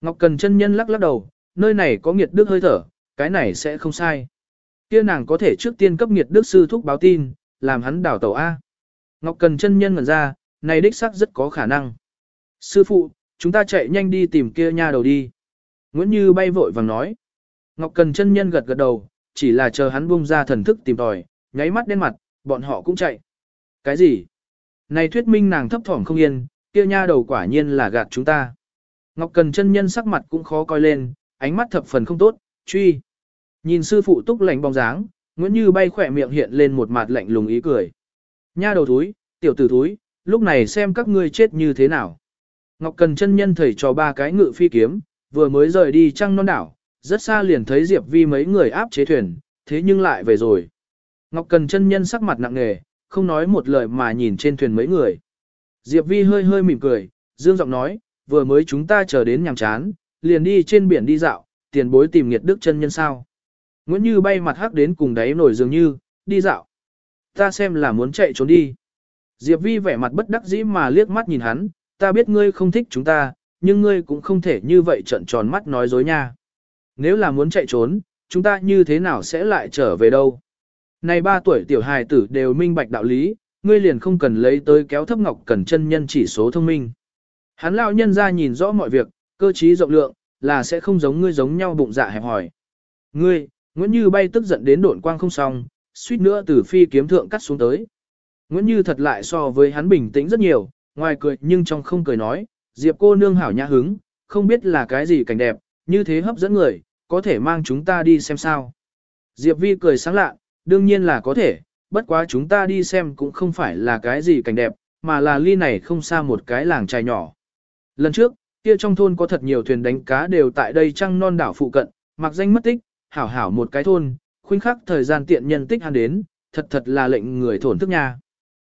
Ngọc Cần chân nhân lắc lắc đầu, nơi này có nghiệt đức hơi thở, cái này sẽ không sai. Kia nàng có thể trước tiên cấp nghiệt đức sư thúc báo tin, làm hắn đảo tàu A. Ngọc Cần chân nhân ngẩn ra, này đích xác rất có khả năng. Sư phụ, chúng ta chạy nhanh đi tìm kia nha đầu đi. Nguyễn Như bay vội vàng nói. Ngọc Cần chân nhân gật gật đầu, chỉ là chờ hắn buông ra thần thức tìm tòi, nháy mắt đen mặt, bọn họ cũng chạy. Cái gì? Này thuyết minh nàng thấp thỏm không yên, kia nha đầu quả nhiên là gạt chúng ta. Ngọc Cần chân nhân sắc mặt cũng khó coi lên, ánh mắt thập phần không tốt, truy. Nhìn sư phụ túc lạnh bóng dáng, Nguyễn Như bay khỏe miệng hiện lên một mặt lạnh lùng ý cười. Nha đầu thúi, tiểu tử thúi, lúc này xem các ngươi chết như thế nào. Ngọc Cần chân nhân thầy cho ba cái ngự phi kiếm, vừa mới rời đi trăng non đảo, rất xa liền thấy Diệp Vi mấy người áp chế thuyền, thế nhưng lại về rồi. Ngọc Cần chân nhân sắc mặt nặng nề, không nói một lời mà nhìn trên thuyền mấy người. Diệp Vi hơi hơi mỉm cười, dương giọng nói, vừa mới chúng ta chờ đến nhàm chán, liền đi trên biển đi dạo, tiền bối tìm nghiệt đức chân nhân sao. Nguyễn Như bay mặt hắc đến cùng đáy nổi dường như, đi dạo. Ta xem là muốn chạy trốn đi. Diệp Vi vẻ mặt bất đắc dĩ mà liếc mắt nhìn hắn, ta biết ngươi không thích chúng ta, nhưng ngươi cũng không thể như vậy trận tròn mắt nói dối nha. Nếu là muốn chạy trốn, chúng ta như thế nào sẽ lại trở về đâu? Này ba tuổi tiểu hài tử đều minh bạch đạo lý, ngươi liền không cần lấy tới kéo thấp ngọc cần chân nhân chỉ số thông minh. Hắn lão nhân ra nhìn rõ mọi việc, cơ trí rộng lượng, là sẽ không giống ngươi giống nhau bụng dạ hẹp hỏi. Ngươi, Nguyễn Như bay tức giận đến độn quang không xong, suýt nữa từ phi kiếm thượng cắt xuống tới. Nguyễn Như thật lại so với hắn bình tĩnh rất nhiều, ngoài cười nhưng trong không cười nói, Diệp cô nương hảo nhã hứng, không biết là cái gì cảnh đẹp, như thế hấp dẫn người, có thể mang chúng ta đi xem sao. Diệp Vi cười sáng lạ, đương nhiên là có thể, bất quá chúng ta đi xem cũng không phải là cái gì cảnh đẹp, mà là ly này không xa một cái làng trai nhỏ. Lần trước, kia trong thôn có thật nhiều thuyền đánh cá đều tại đây trăng non đảo phụ cận, mặc danh mất tích, hảo hảo một cái thôn, khuynh khắc thời gian tiện nhân tích hắn đến, thật thật là lệnh người thổn thức nha.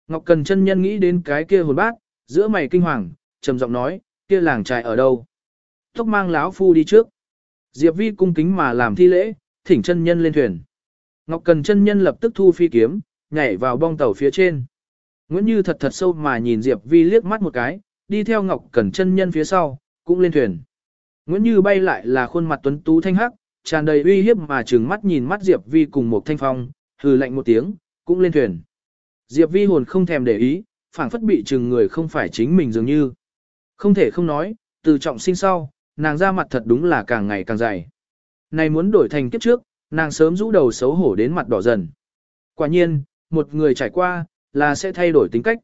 Ngọc Cần chân nhân nghĩ đến cái kia hồn bát, giữa mày kinh hoàng, trầm giọng nói, kia làng trài ở đâu? Tốc mang lão phu đi trước. Diệp Vi cung kính mà làm thi lễ, thỉnh chân nhân lên thuyền. Ngọc Cần chân nhân lập tức thu phi kiếm, nhảy vào bong tàu phía trên. Nguyễn Như thật thật sâu mà nhìn Diệp Vi liếc mắt một cái, đi theo Ngọc Cần chân nhân phía sau, cũng lên thuyền. Nguyễn Như bay lại là khuôn mặt tuấn tú thanh hắc, tràn đầy uy hiếp mà trừng mắt nhìn mắt Diệp Vi cùng một thanh phong, hừ lạnh một tiếng, cũng lên thuyền. Diệp Vi hồn không thèm để ý, phảng phất bị chừng người không phải chính mình dường như. Không thể không nói, từ trọng sinh sau, nàng ra mặt thật đúng là càng ngày càng dày. Này muốn đổi thành kiếp trước, nàng sớm rũ đầu xấu hổ đến mặt đỏ dần. Quả nhiên, một người trải qua, là sẽ thay đổi tính cách.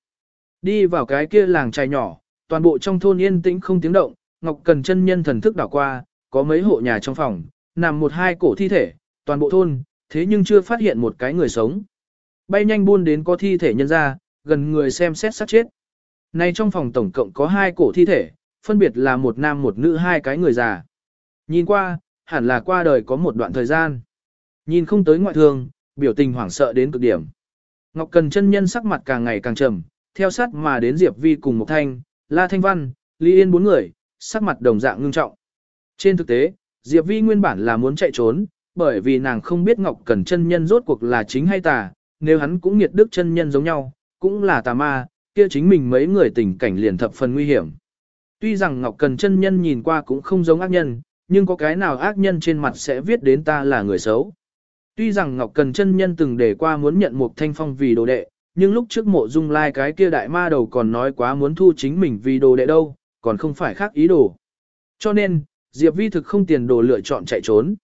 Đi vào cái kia làng trai nhỏ, toàn bộ trong thôn yên tĩnh không tiếng động, Ngọc Cần chân nhân thần thức đảo qua, có mấy hộ nhà trong phòng, nằm một hai cổ thi thể, toàn bộ thôn, thế nhưng chưa phát hiện một cái người sống. Bay nhanh buôn đến có thi thể nhân ra, gần người xem xét sát chết. Này trong phòng tổng cộng có hai cổ thi thể, phân biệt là một nam một nữ hai cái người già. Nhìn qua, hẳn là qua đời có một đoạn thời gian. Nhìn không tới ngoại thương, biểu tình hoảng sợ đến cực điểm. Ngọc Cần chân nhân sắc mặt càng ngày càng trầm, theo sát mà đến Diệp Vi cùng một thanh, La Thanh Văn, Lý Yên bốn người, sắc mặt đồng dạng ngưng trọng. Trên thực tế, Diệp Vi nguyên bản là muốn chạy trốn, bởi vì nàng không biết Ngọc Cần chân nhân rốt cuộc là chính hay tà, nếu hắn cũng nghiệt đức chân nhân giống nhau, cũng là tà ma, kia chính mình mấy người tình cảnh liền thập phần nguy hiểm. Tuy rằng Ngọc Cần chân nhân nhìn qua cũng không giống ác nhân, nhưng có cái nào ác nhân trên mặt sẽ viết đến ta là người xấu. Tuy rằng Ngọc Cần chân nhân từng để qua muốn nhận một thanh phong vì đồ đệ, nhưng lúc trước mộ dung lai cái kia đại ma đầu còn nói quá muốn thu chính mình vì đồ đệ đâu, còn không phải khác ý đồ. Cho nên, Diệp Vi thực không tiền đồ lựa chọn chạy trốn.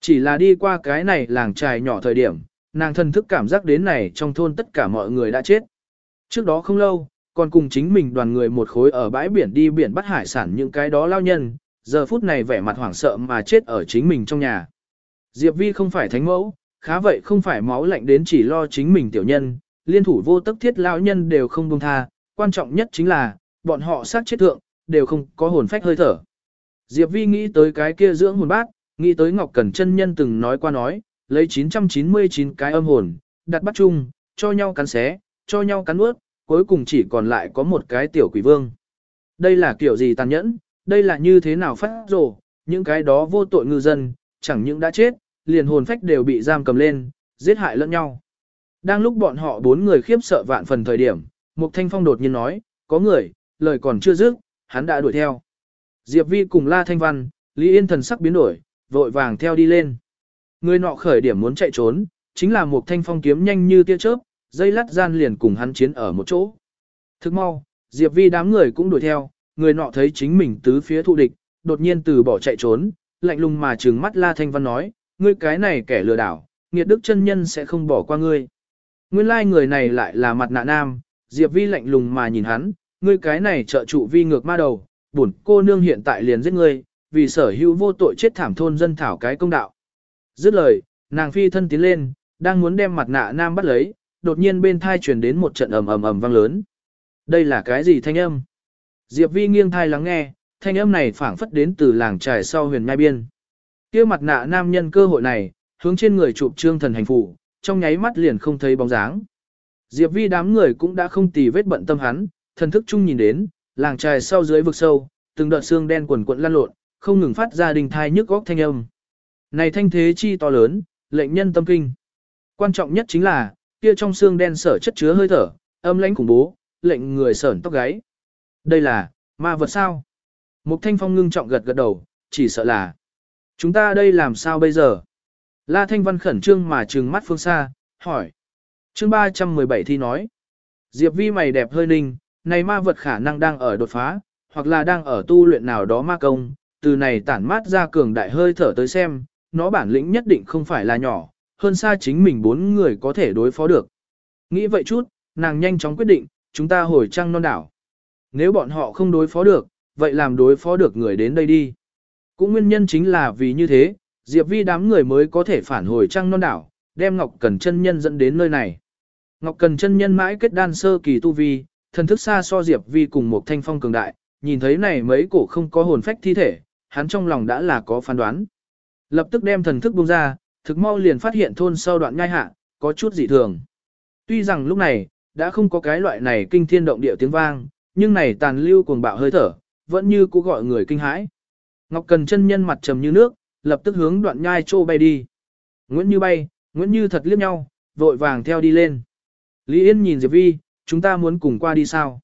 Chỉ là đi qua cái này làng trài nhỏ thời điểm, nàng thần thức cảm giác đến này trong thôn tất cả mọi người đã chết. Trước đó không lâu, còn cùng chính mình đoàn người một khối ở bãi biển đi biển bắt hải sản những cái đó lao nhân, giờ phút này vẻ mặt hoảng sợ mà chết ở chính mình trong nhà. Diệp Vi không phải thánh mẫu, khá vậy không phải máu lạnh đến chỉ lo chính mình tiểu nhân, liên thủ vô tức thiết lao nhân đều không buông tha, quan trọng nhất chính là, bọn họ sát chết thượng, đều không có hồn phách hơi thở. Diệp Vi nghĩ tới cái kia dưỡng hồn bát, nghĩ tới Ngọc Cẩn chân nhân từng nói qua nói, lấy 999 cái âm hồn, đặt bắt chung, cho nhau cắn xé, cho nhau cắn ướt, cuối cùng chỉ còn lại có một cái tiểu quỷ vương. Đây là kiểu gì tàn nhẫn, đây là như thế nào phát rồ, những cái đó vô tội ngư dân, chẳng những đã chết, liền hồn phách đều bị giam cầm lên, giết hại lẫn nhau. Đang lúc bọn họ bốn người khiếp sợ vạn phần thời điểm, Mục Thanh Phong đột nhiên nói, có người, lời còn chưa dứt, hắn đã đuổi theo. Diệp Vi cùng La Thanh Văn, Lý Yên thần sắc biến đổi, vội vàng theo đi lên. Người nọ khởi điểm muốn chạy trốn, chính là một thanh phong kiếm nhanh như tia chớp, dây lát gian liền cùng hắn chiến ở một chỗ. Thức mau, Diệp Vi đám người cũng đuổi theo, người nọ thấy chính mình tứ phía thụ địch, đột nhiên từ bỏ chạy trốn, lạnh lùng mà trừng mắt La Thanh Văn nói, ngươi cái này kẻ lừa đảo, nghiệt đức chân nhân sẽ không bỏ qua ngươi. Nguyên lai like người này lại là mặt nạ nam, Diệp Vi lạnh lùng mà nhìn hắn, ngươi cái này trợ trụ vi ngược ma đầu, bổn cô nương hiện tại liền giết ngươi, vì sở hữu vô tội chết thảm thôn dân thảo cái công đạo. Dứt lời, nàng phi thân tiến lên, đang muốn đem mặt nạ nam bắt lấy, đột nhiên bên thai truyền đến một trận ầm ầm ầm vang lớn. Đây là cái gì thanh âm? Diệp Vi nghiêng thai lắng nghe, thanh âm này phảng phất đến từ làng trài sau huyền nhai biên. Kia mặt nạ nam nhân cơ hội này, hướng trên người chụp trương thần hành phủ, trong nháy mắt liền không thấy bóng dáng. Diệp Vi đám người cũng đã không tì vết bận tâm hắn, thần thức chung nhìn đến, làng trài sau dưới vực sâu, từng đợt xương đen quần quận lan lộn, không ngừng phát ra đình thai nhức góc thanh âm. Này thanh thế chi to lớn, lệnh nhân tâm kinh. Quan trọng nhất chính là, kia trong xương đen sở chất chứa hơi thở, âm lãnh khủng bố, lệnh người sởn tóc gáy. Đây là, ma vật sao? Mục Thanh Phong ngưng trọng gật gật đầu, chỉ sợ là. Chúng ta đây làm sao bây giờ? La Thanh Văn khẩn trương mà trừng mắt phương xa, hỏi. Chương 317 thi nói. Diệp vi mày đẹp hơi ninh, này ma vật khả năng đang ở đột phá, hoặc là đang ở tu luyện nào đó ma công, từ này tản mát ra cường đại hơi thở tới xem, nó bản lĩnh nhất định không phải là nhỏ, hơn xa chính mình bốn người có thể đối phó được. Nghĩ vậy chút, nàng nhanh chóng quyết định, chúng ta hồi trăng non đảo. Nếu bọn họ không đối phó được, vậy làm đối phó được người đến đây đi. Cũng nguyên nhân chính là vì như thế, Diệp Vi đám người mới có thể phản hồi trăng non đảo, đem Ngọc Cần chân nhân dẫn đến nơi này. Ngọc Cần chân nhân mãi kết đan sơ kỳ tu vi, thần thức xa so Diệp Vi cùng một thanh phong cường đại, nhìn thấy này mấy cổ không có hồn phách thi thể, hắn trong lòng đã là có phán đoán. Lập tức đem thần thức buông ra, thực mau liền phát hiện thôn sau đoạn nhai hạ, có chút dị thường. Tuy rằng lúc này, đã không có cái loại này kinh thiên động địa tiếng vang, nhưng này tàn lưu cuồng bạo hơi thở, vẫn như cũ gọi người kinh hãi. Ngọc Cần chân nhân mặt trầm như nước, lập tức hướng đoạn nhai trô bay đi. Nguyễn Như bay, Nguyễn Như thật liếc nhau, vội vàng theo đi lên. Lý Yên nhìn Diệp Vi, chúng ta muốn cùng qua đi sao?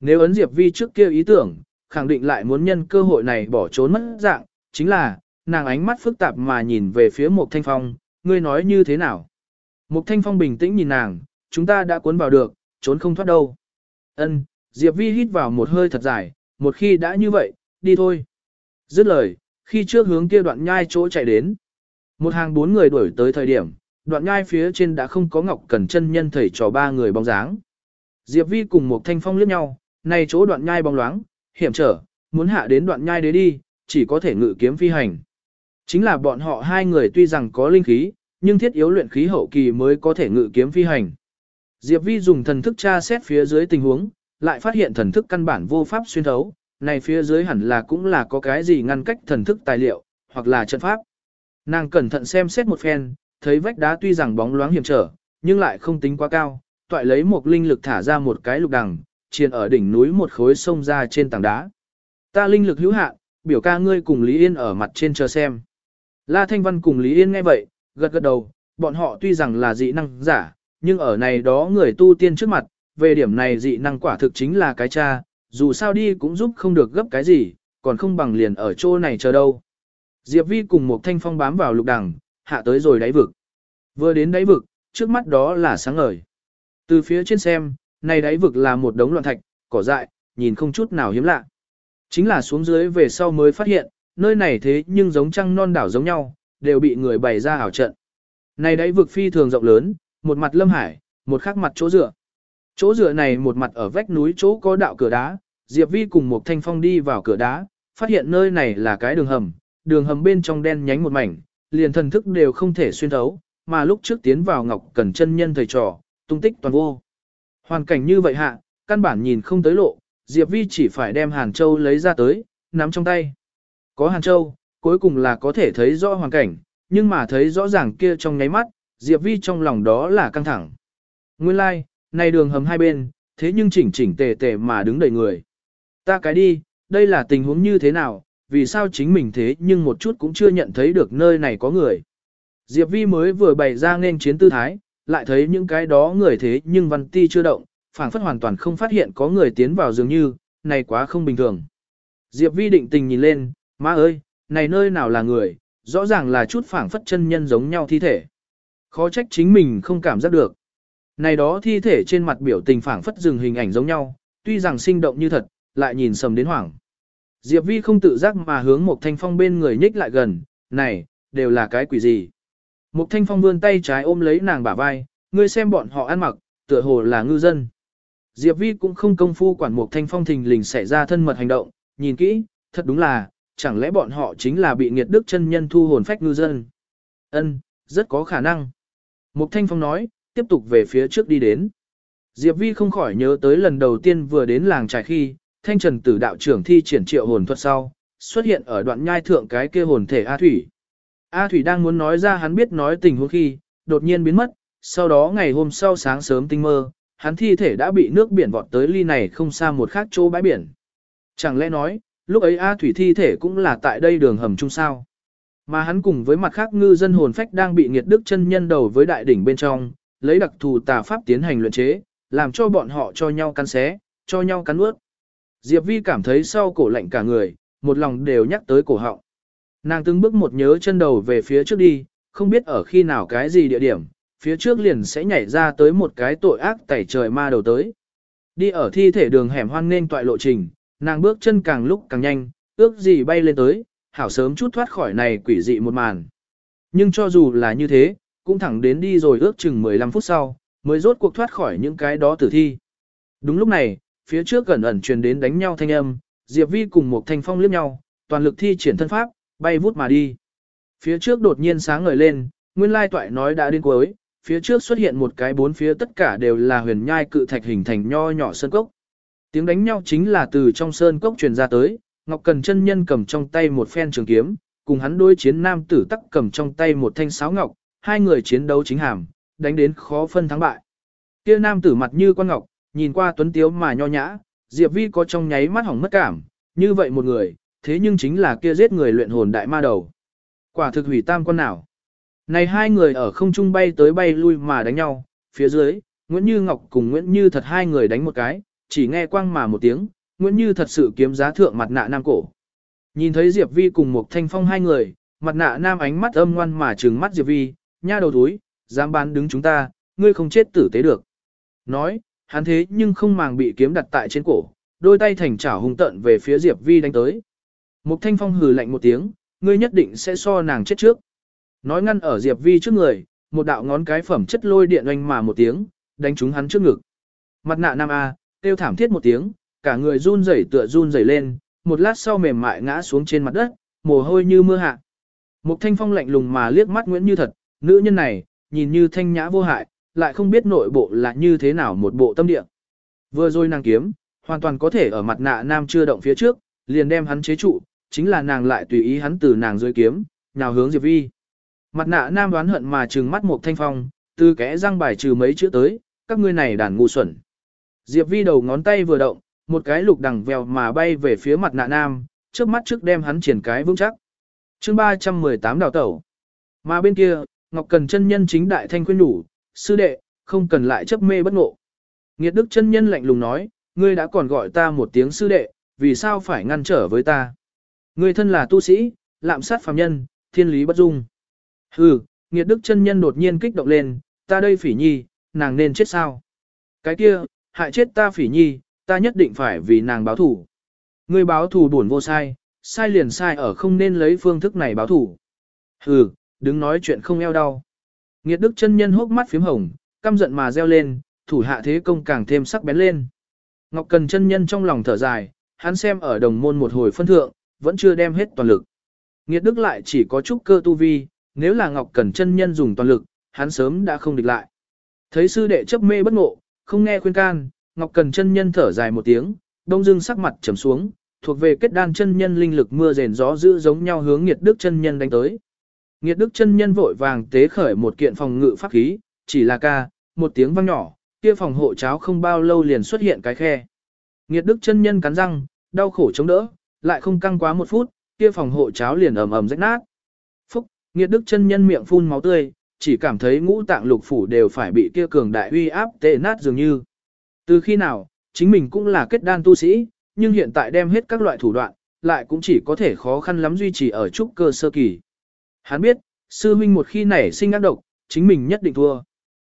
Nếu ấn Diệp Vi trước kia ý tưởng, khẳng định lại muốn nhân cơ hội này bỏ trốn mất dạng, chính là, nàng ánh mắt phức tạp mà nhìn về phía Mục Thanh Phong, ngươi nói như thế nào? Mục Thanh Phong bình tĩnh nhìn nàng, chúng ta đã cuốn vào được, trốn không thoát đâu. Ân, Diệp Vi hít vào một hơi thật dài, một khi đã như vậy, đi thôi. Dứt lời, khi trước hướng kia đoạn nhai chỗ chạy đến. Một hàng bốn người đuổi tới thời điểm, đoạn nhai phía trên đã không có Ngọc Cẩn chân nhân thầy trò ba người bóng dáng. Diệp Vi cùng một thanh phong liếc nhau, này chỗ đoạn nhai bóng loáng, hiểm trở, muốn hạ đến đoạn nhai đế đi, chỉ có thể ngự kiếm phi hành. Chính là bọn họ hai người tuy rằng có linh khí, nhưng thiết yếu luyện khí hậu kỳ mới có thể ngự kiếm phi hành. Diệp Vi dùng thần thức tra xét phía dưới tình huống, lại phát hiện thần thức căn bản vô pháp xuyên thấu, này phía dưới hẳn là cũng là có cái gì ngăn cách thần thức tài liệu, hoặc là trận pháp. Nàng cẩn thận xem xét một phen, thấy vách đá tuy rằng bóng loáng hiểm trở, nhưng lại không tính quá cao, toại lấy một linh lực thả ra một cái lục đằng, chiền ở đỉnh núi một khối sông ra trên tảng đá. Ta linh lực hữu hạn, biểu ca ngươi cùng Lý Yên ở mặt trên chờ xem. La Thanh Văn cùng Lý Yên nghe vậy, gật gật đầu, bọn họ tuy rằng là dị năng giả, nhưng ở này đó người tu tiên trước mặt, về điểm này dị năng quả thực chính là cái cha, dù sao đi cũng giúp không được gấp cái gì, còn không bằng liền ở chỗ này chờ đâu. Diệp Vi cùng một thanh phong bám vào lục đằng, hạ tới rồi đáy vực. Vừa đến đáy vực, trước mắt đó là sáng ngời. Từ phía trên xem, này đáy vực là một đống loạn thạch, cỏ dại, nhìn không chút nào hiếm lạ. Chính là xuống dưới về sau mới phát hiện, nơi này thế nhưng giống trăng non đảo giống nhau, đều bị người bày ra ảo trận. Này đáy vực phi thường rộng lớn, một mặt lâm hải, một khác mặt chỗ dựa. Chỗ dựa này một mặt ở vách núi chỗ có đạo cửa đá, Diệp Vi cùng một thanh phong đi vào cửa đá, phát hiện nơi này là cái đường hầm, đường hầm bên trong đen nhánh một mảnh, liền thần thức đều không thể xuyên thấu, mà lúc trước tiến vào ngọc cần chân nhân thầy trò, tung tích toàn vô. Hoàn cảnh như vậy hạ, căn bản nhìn không tới lộ, Diệp Vi chỉ phải đem Hàn Châu lấy ra tới, nắm trong tay. Có Hàn Châu, cuối cùng là có thể thấy rõ hoàn cảnh, nhưng mà thấy rõ ràng kia trong nháy mắt, Diệp Vi trong lòng đó là căng thẳng. Nguyên lai, like, này đường hầm hai bên, thế nhưng chỉnh chỉnh tề tề mà đứng đầy người. Ta cái đi, đây là tình huống như thế nào, vì sao chính mình thế nhưng một chút cũng chưa nhận thấy được nơi này có người. Diệp Vi mới vừa bày ra nên chiến tư thái, lại thấy những cái đó người thế nhưng văn ti chưa động, phảng phất hoàn toàn không phát hiện có người tiến vào dường như, này quá không bình thường. Diệp Vi định tình nhìn lên, má ơi, này nơi nào là người, rõ ràng là chút phảng phất chân nhân giống nhau thi thể. Khó trách chính mình không cảm giác được. Này đó thi thể trên mặt biểu tình phảng phất dừng hình ảnh giống nhau, tuy rằng sinh động như thật, lại nhìn sầm đến hoảng. Diệp Vi không tự giác mà hướng một thanh phong bên người nhích lại gần, này, đều là cái quỷ gì. Một thanh phong vươn tay trái ôm lấy nàng bả vai, ngươi xem bọn họ ăn mặc, tựa hồ là ngư dân. Diệp Vi cũng không công phu quản một thanh phong thình lình xảy ra thân mật hành động, nhìn kỹ, thật đúng là, chẳng lẽ bọn họ chính là bị nghiệt đức chân nhân thu hồn phách ngư dân? Ân, rất có khả năng. Mục Thanh Phong nói, tiếp tục về phía trước đi đến. Diệp Vi không khỏi nhớ tới lần đầu tiên vừa đến làng trải khi, Thanh Trần Tử đạo trưởng thi triển triệu hồn thuật sau, xuất hiện ở đoạn nhai thượng cái kia hồn thể A Thủy. A Thủy đang muốn nói ra hắn biết nói tình huống khi, đột nhiên biến mất, sau đó ngày hôm sau sáng sớm tinh mơ, hắn thi thể đã bị nước biển vọt tới ly này không xa một khác chỗ bãi biển. Chẳng lẽ nói, lúc ấy A Thủy thi thể cũng là tại đây đường hầm chung sao? Mà hắn cùng với mặt khác ngư dân hồn phách đang bị nghiệt đức chân nhân đầu với đại đỉnh bên trong, lấy đặc thù tà pháp tiến hành luyện chế, làm cho bọn họ cho nhau cắn xé, cho nhau cắn ướt. Diệp Vi cảm thấy sau cổ lạnh cả người, một lòng đều nhắc tới cổ họng. Nàng từng bước một nhớ chân đầu về phía trước đi, không biết ở khi nào cái gì địa điểm, phía trước liền sẽ nhảy ra tới một cái tội ác tẩy trời ma đầu tới. Đi ở thi thể đường hẻm hoang nên toại lộ trình, nàng bước chân càng lúc càng nhanh, ước gì bay lên tới, hảo sớm chút thoát khỏi này quỷ dị một màn. Nhưng cho dù là như thế, cũng thẳng đến đi rồi ước chừng 15 phút sau, mới rốt cuộc thoát khỏi những cái đó tử thi. Đúng lúc này, phía trước gần ẩn truyền đến đánh nhau thanh âm, Diệp Vi cùng một thanh phong liếc nhau, toàn lực thi triển thân pháp, bay vút mà đi. Phía trước đột nhiên sáng ngời lên, nguyên lai toại nói đã đến cuối, phía trước xuất hiện một cái bốn phía tất cả đều là huyền nhai cự thạch hình thành nho nhỏ sơn cốc. Tiếng đánh nhau chính là từ trong sơn cốc truyền ra tới, Ngọc Cần chân nhân cầm trong tay một phen trường kiếm, cùng hắn đối chiến nam tử tắc cầm trong tay một thanh sáo ngọc, hai người chiến đấu chính hàm, đánh đến khó phân thắng bại. Kia nam tử mặt như quan ngọc, nhìn qua tuấn tiếu mà nho nhã, Diệp Vi có trong nháy mắt hỏng mất cảm, như vậy một người, thế nhưng chính là kia giết người luyện hồn đại ma đầu. Quả thực hủy tam con nào. Này hai người ở không trung bay tới bay lui mà đánh nhau, phía dưới, Nguyễn Như Ngọc cùng Nguyễn Như thật hai người đánh một cái, chỉ nghe quang mà một tiếng, Nguyễn Như thật sự kiếm giá thượng mặt nạ nam cổ. Nhìn thấy Diệp Vi cùng một thanh phong hai người, mặt nạ nam ánh mắt âm ngoan mà trừng mắt Diệp Vi, nha đầu túi, dám bán đứng chúng ta, ngươi không chết tử tế được. Nói, hắn thế nhưng không màng bị kiếm đặt tại trên cổ, đôi tay thành chảo hung tận về phía Diệp Vi đánh tới. Mục Thanh Phong hừ lạnh một tiếng, ngươi nhất định sẽ so nàng chết trước. Nói ngăn ở Diệp Vi trước người, một đạo ngón cái phẩm chất lôi điện oanh mà một tiếng, đánh trúng hắn trước ngực. Mặt nạ nam A, kêu thảm thiết một tiếng, cả người run rẩy tựa run rẩy lên, một lát sau mềm mại ngã xuống trên mặt đất, mồ hôi như mưa hạ. Mục Thanh Phong lạnh lùng mà liếc mắt Nguyễn Như thật, nữ nhân này, nhìn như thanh nhã vô hại, lại không biết nội bộ là như thế nào một bộ tâm địa. Vừa rồi nàng kiếm, hoàn toàn có thể ở mặt nạ nam chưa động phía trước, liền đem hắn chế trụ, chính là nàng lại tùy ý hắn từ nàng dưới kiếm, nào hướng Diệp Vi. Mặt nạ nam đoán hận mà trừng mắt Mục thanh phong, từ kẽ răng bài trừ mấy chữ tới, các ngươi này đàn ngu xuẩn. Diệp Vi đầu ngón tay vừa động, một cái lục đằng vèo mà bay về phía mặt nạ nam, trước mắt trước đem hắn triển cái vững chắc. chương 318 đào tẩu. Mà bên kia, Ngọc Cần chân nhân chính đại thanh khuyên đủ, sư đệ, không cần lại chấp mê bất ngộ. Nghiệt đức chân nhân lạnh lùng nói, ngươi đã còn gọi ta một tiếng sư đệ, vì sao phải ngăn trở với ta? Ngươi thân là tu sĩ, lạm sát phàm nhân, thiên lý bất dung. Hừ, nghiệt đức chân nhân đột nhiên kích động lên, ta đây phỉ nhi, nàng nên chết sao? Cái kia, hại chết ta phỉ nhi, ta nhất định phải vì nàng báo thủ. Ngươi báo thủ buồn vô sai, sai liền sai ở không nên lấy phương thức này báo thủ. Hừ, đứng nói chuyện không eo đau. Nghiệt đức chân nhân hốc mắt phím hồng, căm giận mà reo lên, thủ hạ thế công càng thêm sắc bén lên. Ngọc Cần chân nhân trong lòng thở dài, hắn xem ở đồng môn một hồi phân thượng, vẫn chưa đem hết toàn lực. Nghiệt đức lại chỉ có chút cơ tu vi, nếu là Ngọc Cần chân nhân dùng toàn lực, hắn sớm đã không địch lại. Thấy sư đệ chấp mê bất ngộ, không nghe khuyên can, Ngọc Cần chân nhân thở dài một tiếng, đông dương sắc mặt trầm xuống, thuộc về kết đan chân nhân linh lực mưa rền gió dữ giống nhau hướng Nghiệt Đức chân nhân đánh tới. Nghiệt Đức chân nhân vội vàng tế khởi một kiện phòng ngự pháp khí, chỉ là ca, một tiếng vang nhỏ, kia phòng hộ cháo không bao lâu liền xuất hiện cái khe. Nghiệt Đức chân nhân cắn răng, đau khổ chống đỡ, lại không căng quá một phút, kia phòng hộ cháo liền ầm ầm rách nát. Phúc, Nghiệt Đức chân nhân miệng phun máu tươi, chỉ cảm thấy ngũ tạng lục phủ đều phải bị kia cường đại uy áp tệ nát dường như. Từ khi nào, chính mình cũng là kết đan tu sĩ, nhưng hiện tại đem hết các loại thủ đoạn, lại cũng chỉ có thể khó khăn lắm duy trì ở trúc cơ sơ kỳ. Hắn biết, sư huynh một khi nảy sinh ác độc, chính mình nhất định thua.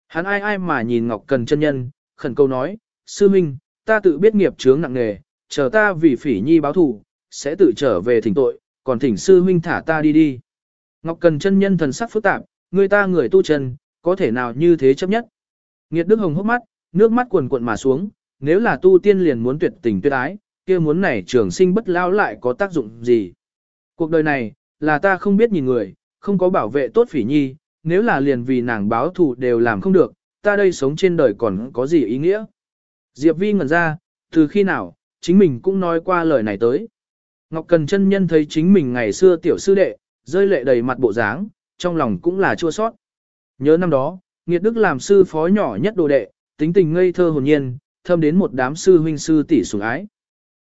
Hắn ai ai mà nhìn Ngọc Cần chân nhân, khẩn câu nói, sư huynh ta tự biết nghiệp chướng nặng nề, chờ ta vì phỉ nhi báo thù, sẽ tự trở về thỉnh tội, còn thỉnh sư huynh thả ta đi đi. Ngọc Cần chân nhân thần sắc phức tạp, người ta người tu chân, có thể nào như thế chấp nhất. Nghiệt Đức Hồng hốc mắt, nước mắt cuồn cuộn mà xuống, nếu là tu tiên liền muốn tuyệt tình tuyệt ái, kia muốn này trường sinh bất lao lại có tác dụng gì. Cuộc đời này, là ta không biết nhìn người, không có bảo vệ tốt phỉ nhi, nếu là liền vì nàng báo thù đều làm không được, ta đây sống trên đời còn có gì ý nghĩa. Diệp Vi ngẩn ra, từ khi nào, chính mình cũng nói qua lời này tới. Ngọc Cần chân nhân thấy chính mình ngày xưa tiểu sư đệ, rơi lệ đầy mặt bộ dáng, trong lòng cũng là chua sót. Nhớ năm đó, Nghiệt Đức làm sư phó nhỏ nhất đồ đệ, tính tình ngây thơ hồn nhiên, thâm đến một đám sư huynh sư tỷ sủng ái.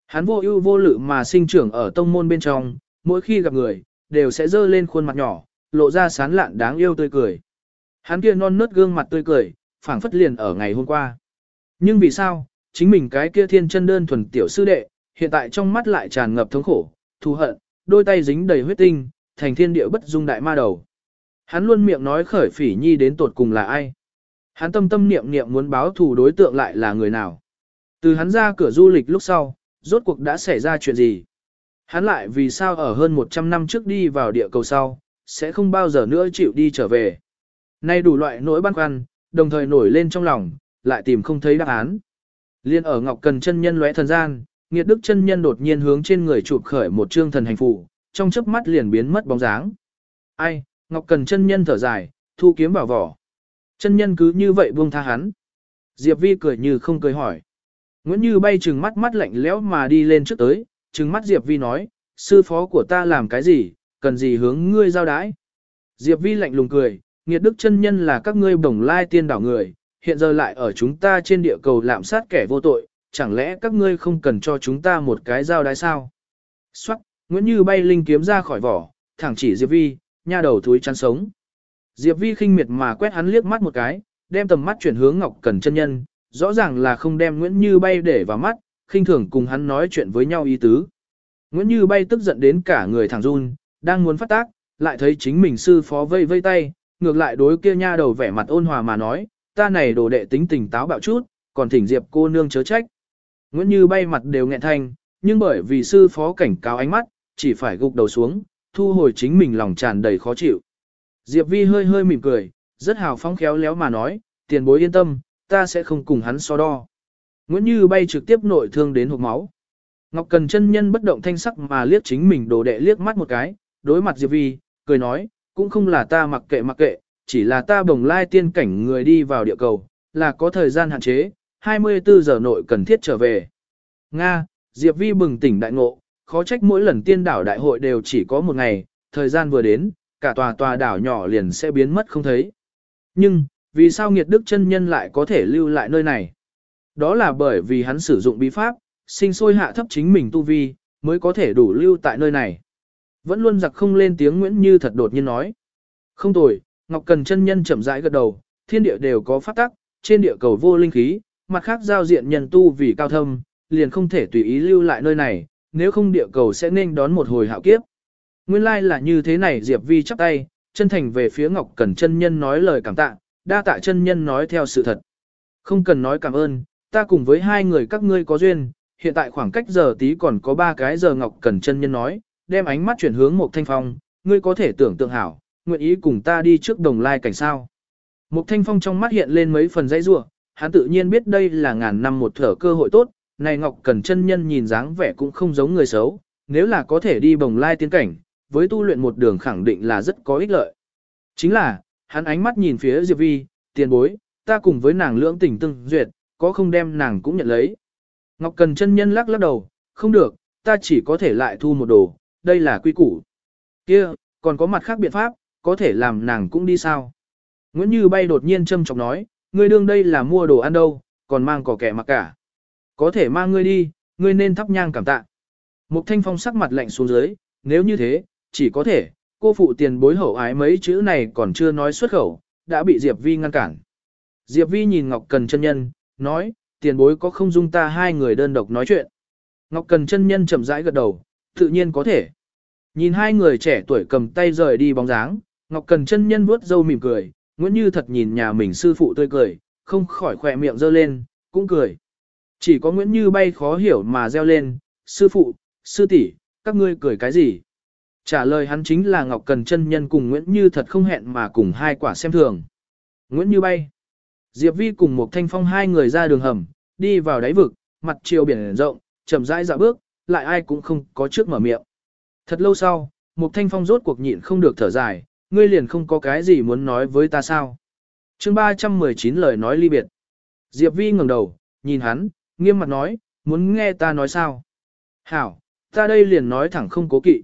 Hắn vô ưu vô lự mà sinh trưởng ở tông môn bên trong, mỗi khi gặp người, đều sẽ dơ lên khuôn mặt nhỏ, lộ ra sán lạn đáng yêu tươi cười. Hắn kia non nớt gương mặt tươi cười, phảng phất liền ở ngày hôm qua. Nhưng vì sao, chính mình cái kia thiên chân đơn thuần tiểu sư đệ, hiện tại trong mắt lại tràn ngập thống khổ, thù hận, đôi tay dính đầy huyết tinh, thành thiên địa bất dung đại ma đầu. Hắn luôn miệng nói khởi phỉ nhi đến tột cùng là ai. Hắn tâm tâm niệm niệm muốn báo thù đối tượng lại là người nào. Từ hắn ra cửa du lịch lúc sau, rốt cuộc đã xảy ra chuyện gì. Hắn lại vì sao ở hơn 100 năm trước đi vào địa cầu sau, sẽ không bao giờ nữa chịu đi trở về. Nay đủ loại nỗi băn khoăn, đồng thời nổi lên trong lòng, lại tìm không thấy đáp án. Liên ở Ngọc Cần chân nhân lóe thần gian, Nghiệt Đức chân nhân đột nhiên hướng trên người chụp khởi một trương thần hành phù, trong chớp mắt liền biến mất bóng dáng. Ai, Ngọc Cần chân nhân thở dài, thu kiếm vào vỏ. Chân nhân cứ như vậy buông tha hắn. Diệp Vi cười như không cười hỏi. Nguyễn Như bay trừng mắt mắt lạnh lẽo mà đi lên trước tới, trừng mắt Diệp Vi nói, sư phó của ta làm cái gì, cần gì hướng ngươi giao đái. Diệp Vi lạnh lùng cười, nghiệt đức chân nhân là các ngươi bổng lai tiên đảo người, hiện giờ lại ở chúng ta trên địa cầu lạm sát kẻ vô tội, chẳng lẽ các ngươi không cần cho chúng ta một cái giao đái sao? Xoát, Nguyễn Như bay linh kiếm ra khỏi vỏ, thẳng chỉ Diệp Vi, nha đầu thúi chăn sống. Diệp Vi khinh miệt mà quét hắn liếc mắt một cái, đem tầm mắt chuyển hướng Ngọc Cẩn chân nhân, rõ ràng là không đem Nguyễn Như bay để vào mắt, khinh thường cùng hắn nói chuyện với nhau ý tứ. Nguyễn Như bay tức giận đến cả người thẳng run, đang muốn phát tác, lại thấy chính mình sư phó vây vây tay, ngược lại đối kia nha đầu vẻ mặt ôn hòa mà nói, ta này đồ đệ tính tình táo bạo chút, còn thỉnh Diệp cô nương chớ trách. Nguyễn Như bay mặt đều nghẹn thanh, nhưng bởi vì sư phó cảnh cáo ánh mắt, chỉ phải gục đầu xuống, thu hồi chính mình lòng tràn đầy khó chịu. Diệp Vi hơi hơi mỉm cười, rất hào phóng khéo léo mà nói, tiền bối yên tâm, ta sẽ không cùng hắn so đo. Nguyễn Như bay trực tiếp nội thương đến hộp máu. Ngọc Cần chân nhân bất động thanh sắc mà liếc chính mình đồ đệ liếc mắt một cái, đối mặt Diệp Vi, cười nói, cũng không là ta mặc kệ mặc kệ, chỉ là ta bồng lai tiên cảnh người đi vào địa cầu, là có thời gian hạn chế, 24 giờ nội cần thiết trở về. Nga, Diệp Vi bừng tỉnh đại ngộ, khó trách mỗi lần tiên đảo đại hội đều chỉ có một ngày, thời gian vừa đến, cả tòa tòa đảo nhỏ liền sẽ biến mất không thấy. Nhưng, vì sao nghiệt đức chân nhân lại có thể lưu lại nơi này? Đó là bởi vì hắn sử dụng bí pháp, sinh sôi hạ thấp chính mình tu vi, mới có thể đủ lưu tại nơi này. Vẫn luôn giặc không lên tiếng Nguyễn Như thật đột nhiên nói. Không tồi, Ngọc Cần chân nhân chậm rãi gật đầu, thiên địa đều có pháp tắc, trên địa cầu vô linh khí, mặt khác giao diện nhân tu vì cao thâm, liền không thể tùy ý lưu lại nơi này, nếu không địa cầu sẽ nên đón một hồi hạo kiếp. Nguyên lai like là như thế này Diệp Vi chắp tay, chân thành về phía Ngọc Cẩn chân nhân nói lời cảm tạ, đa tạ chân nhân nói theo sự thật. Không cần nói cảm ơn, ta cùng với hai người các ngươi có duyên, hiện tại khoảng cách giờ tí còn có ba cái giờ Ngọc Cẩn chân nhân nói, đem ánh mắt chuyển hướng một thanh phong, ngươi có thể tưởng tượng hảo, nguyện ý cùng ta đi trước đồng lai cảnh sao. Một thanh phong trong mắt hiện lên mấy phần dãy rua, hắn tự nhiên biết đây là ngàn năm một thở cơ hội tốt, này Ngọc Cần chân nhân nhìn dáng vẻ cũng không giống người xấu, nếu là có thể đi bồng lai tiến cảnh, với tu luyện một đường khẳng định là rất có ích lợi. Chính là, hắn ánh mắt nhìn phía Diệp Vi, tiền bối, ta cùng với nàng lưỡng tình tương duyệt, có không đem nàng cũng nhận lấy. Ngọc Cần chân nhân lắc lắc đầu, không được, ta chỉ có thể lại thu một đồ, đây là quy củ. Kia, còn có mặt khác biện pháp, có thể làm nàng cũng đi sao? Nguyễn Như bay đột nhiên châm chọc nói, ngươi đương đây là mua đồ ăn đâu, còn mang cỏ kẻ mặc cả. Có thể mang ngươi đi, ngươi nên thắp nhang cảm tạ. Mục Thanh Phong sắc mặt lạnh xuống dưới, nếu như thế, chỉ có thể, cô phụ tiền bối hậu ái mấy chữ này còn chưa nói xuất khẩu, đã bị Diệp Vi ngăn cản. Diệp Vi nhìn Ngọc Cần chân nhân, nói, tiền bối có không dung ta hai người đơn độc nói chuyện. Ngọc Cần chân nhân chậm rãi gật đầu, tự nhiên có thể. Nhìn hai người trẻ tuổi cầm tay rời đi bóng dáng, Ngọc Cần chân nhân vuốt râu mỉm cười, Nguyễn Như thật nhìn nhà mình sư phụ tươi cười, không khỏi khỏe miệng giơ lên, cũng cười. Chỉ có Nguyễn Như bay khó hiểu mà reo lên, sư phụ, sư tỷ, các ngươi cười cái gì? Trả lời hắn chính là Ngọc Cần chân nhân cùng Nguyễn Như thật không hẹn mà cùng hai quả xem thường. Nguyễn Như bay. Diệp Vi cùng một thanh phong hai người ra đường hầm, đi vào đáy vực, mặt chiều biển rộng, chậm rãi dạo bước, lại ai cũng không có trước mở miệng. Thật lâu sau, một Thanh Phong rốt cuộc nhịn không được thở dài, ngươi liền không có cái gì muốn nói với ta sao. chương 319 lời nói ly biệt. Diệp Vi ngẩng đầu, nhìn hắn, nghiêm mặt nói, muốn nghe ta nói sao. Hảo, ta đây liền nói thẳng không cố kỵ.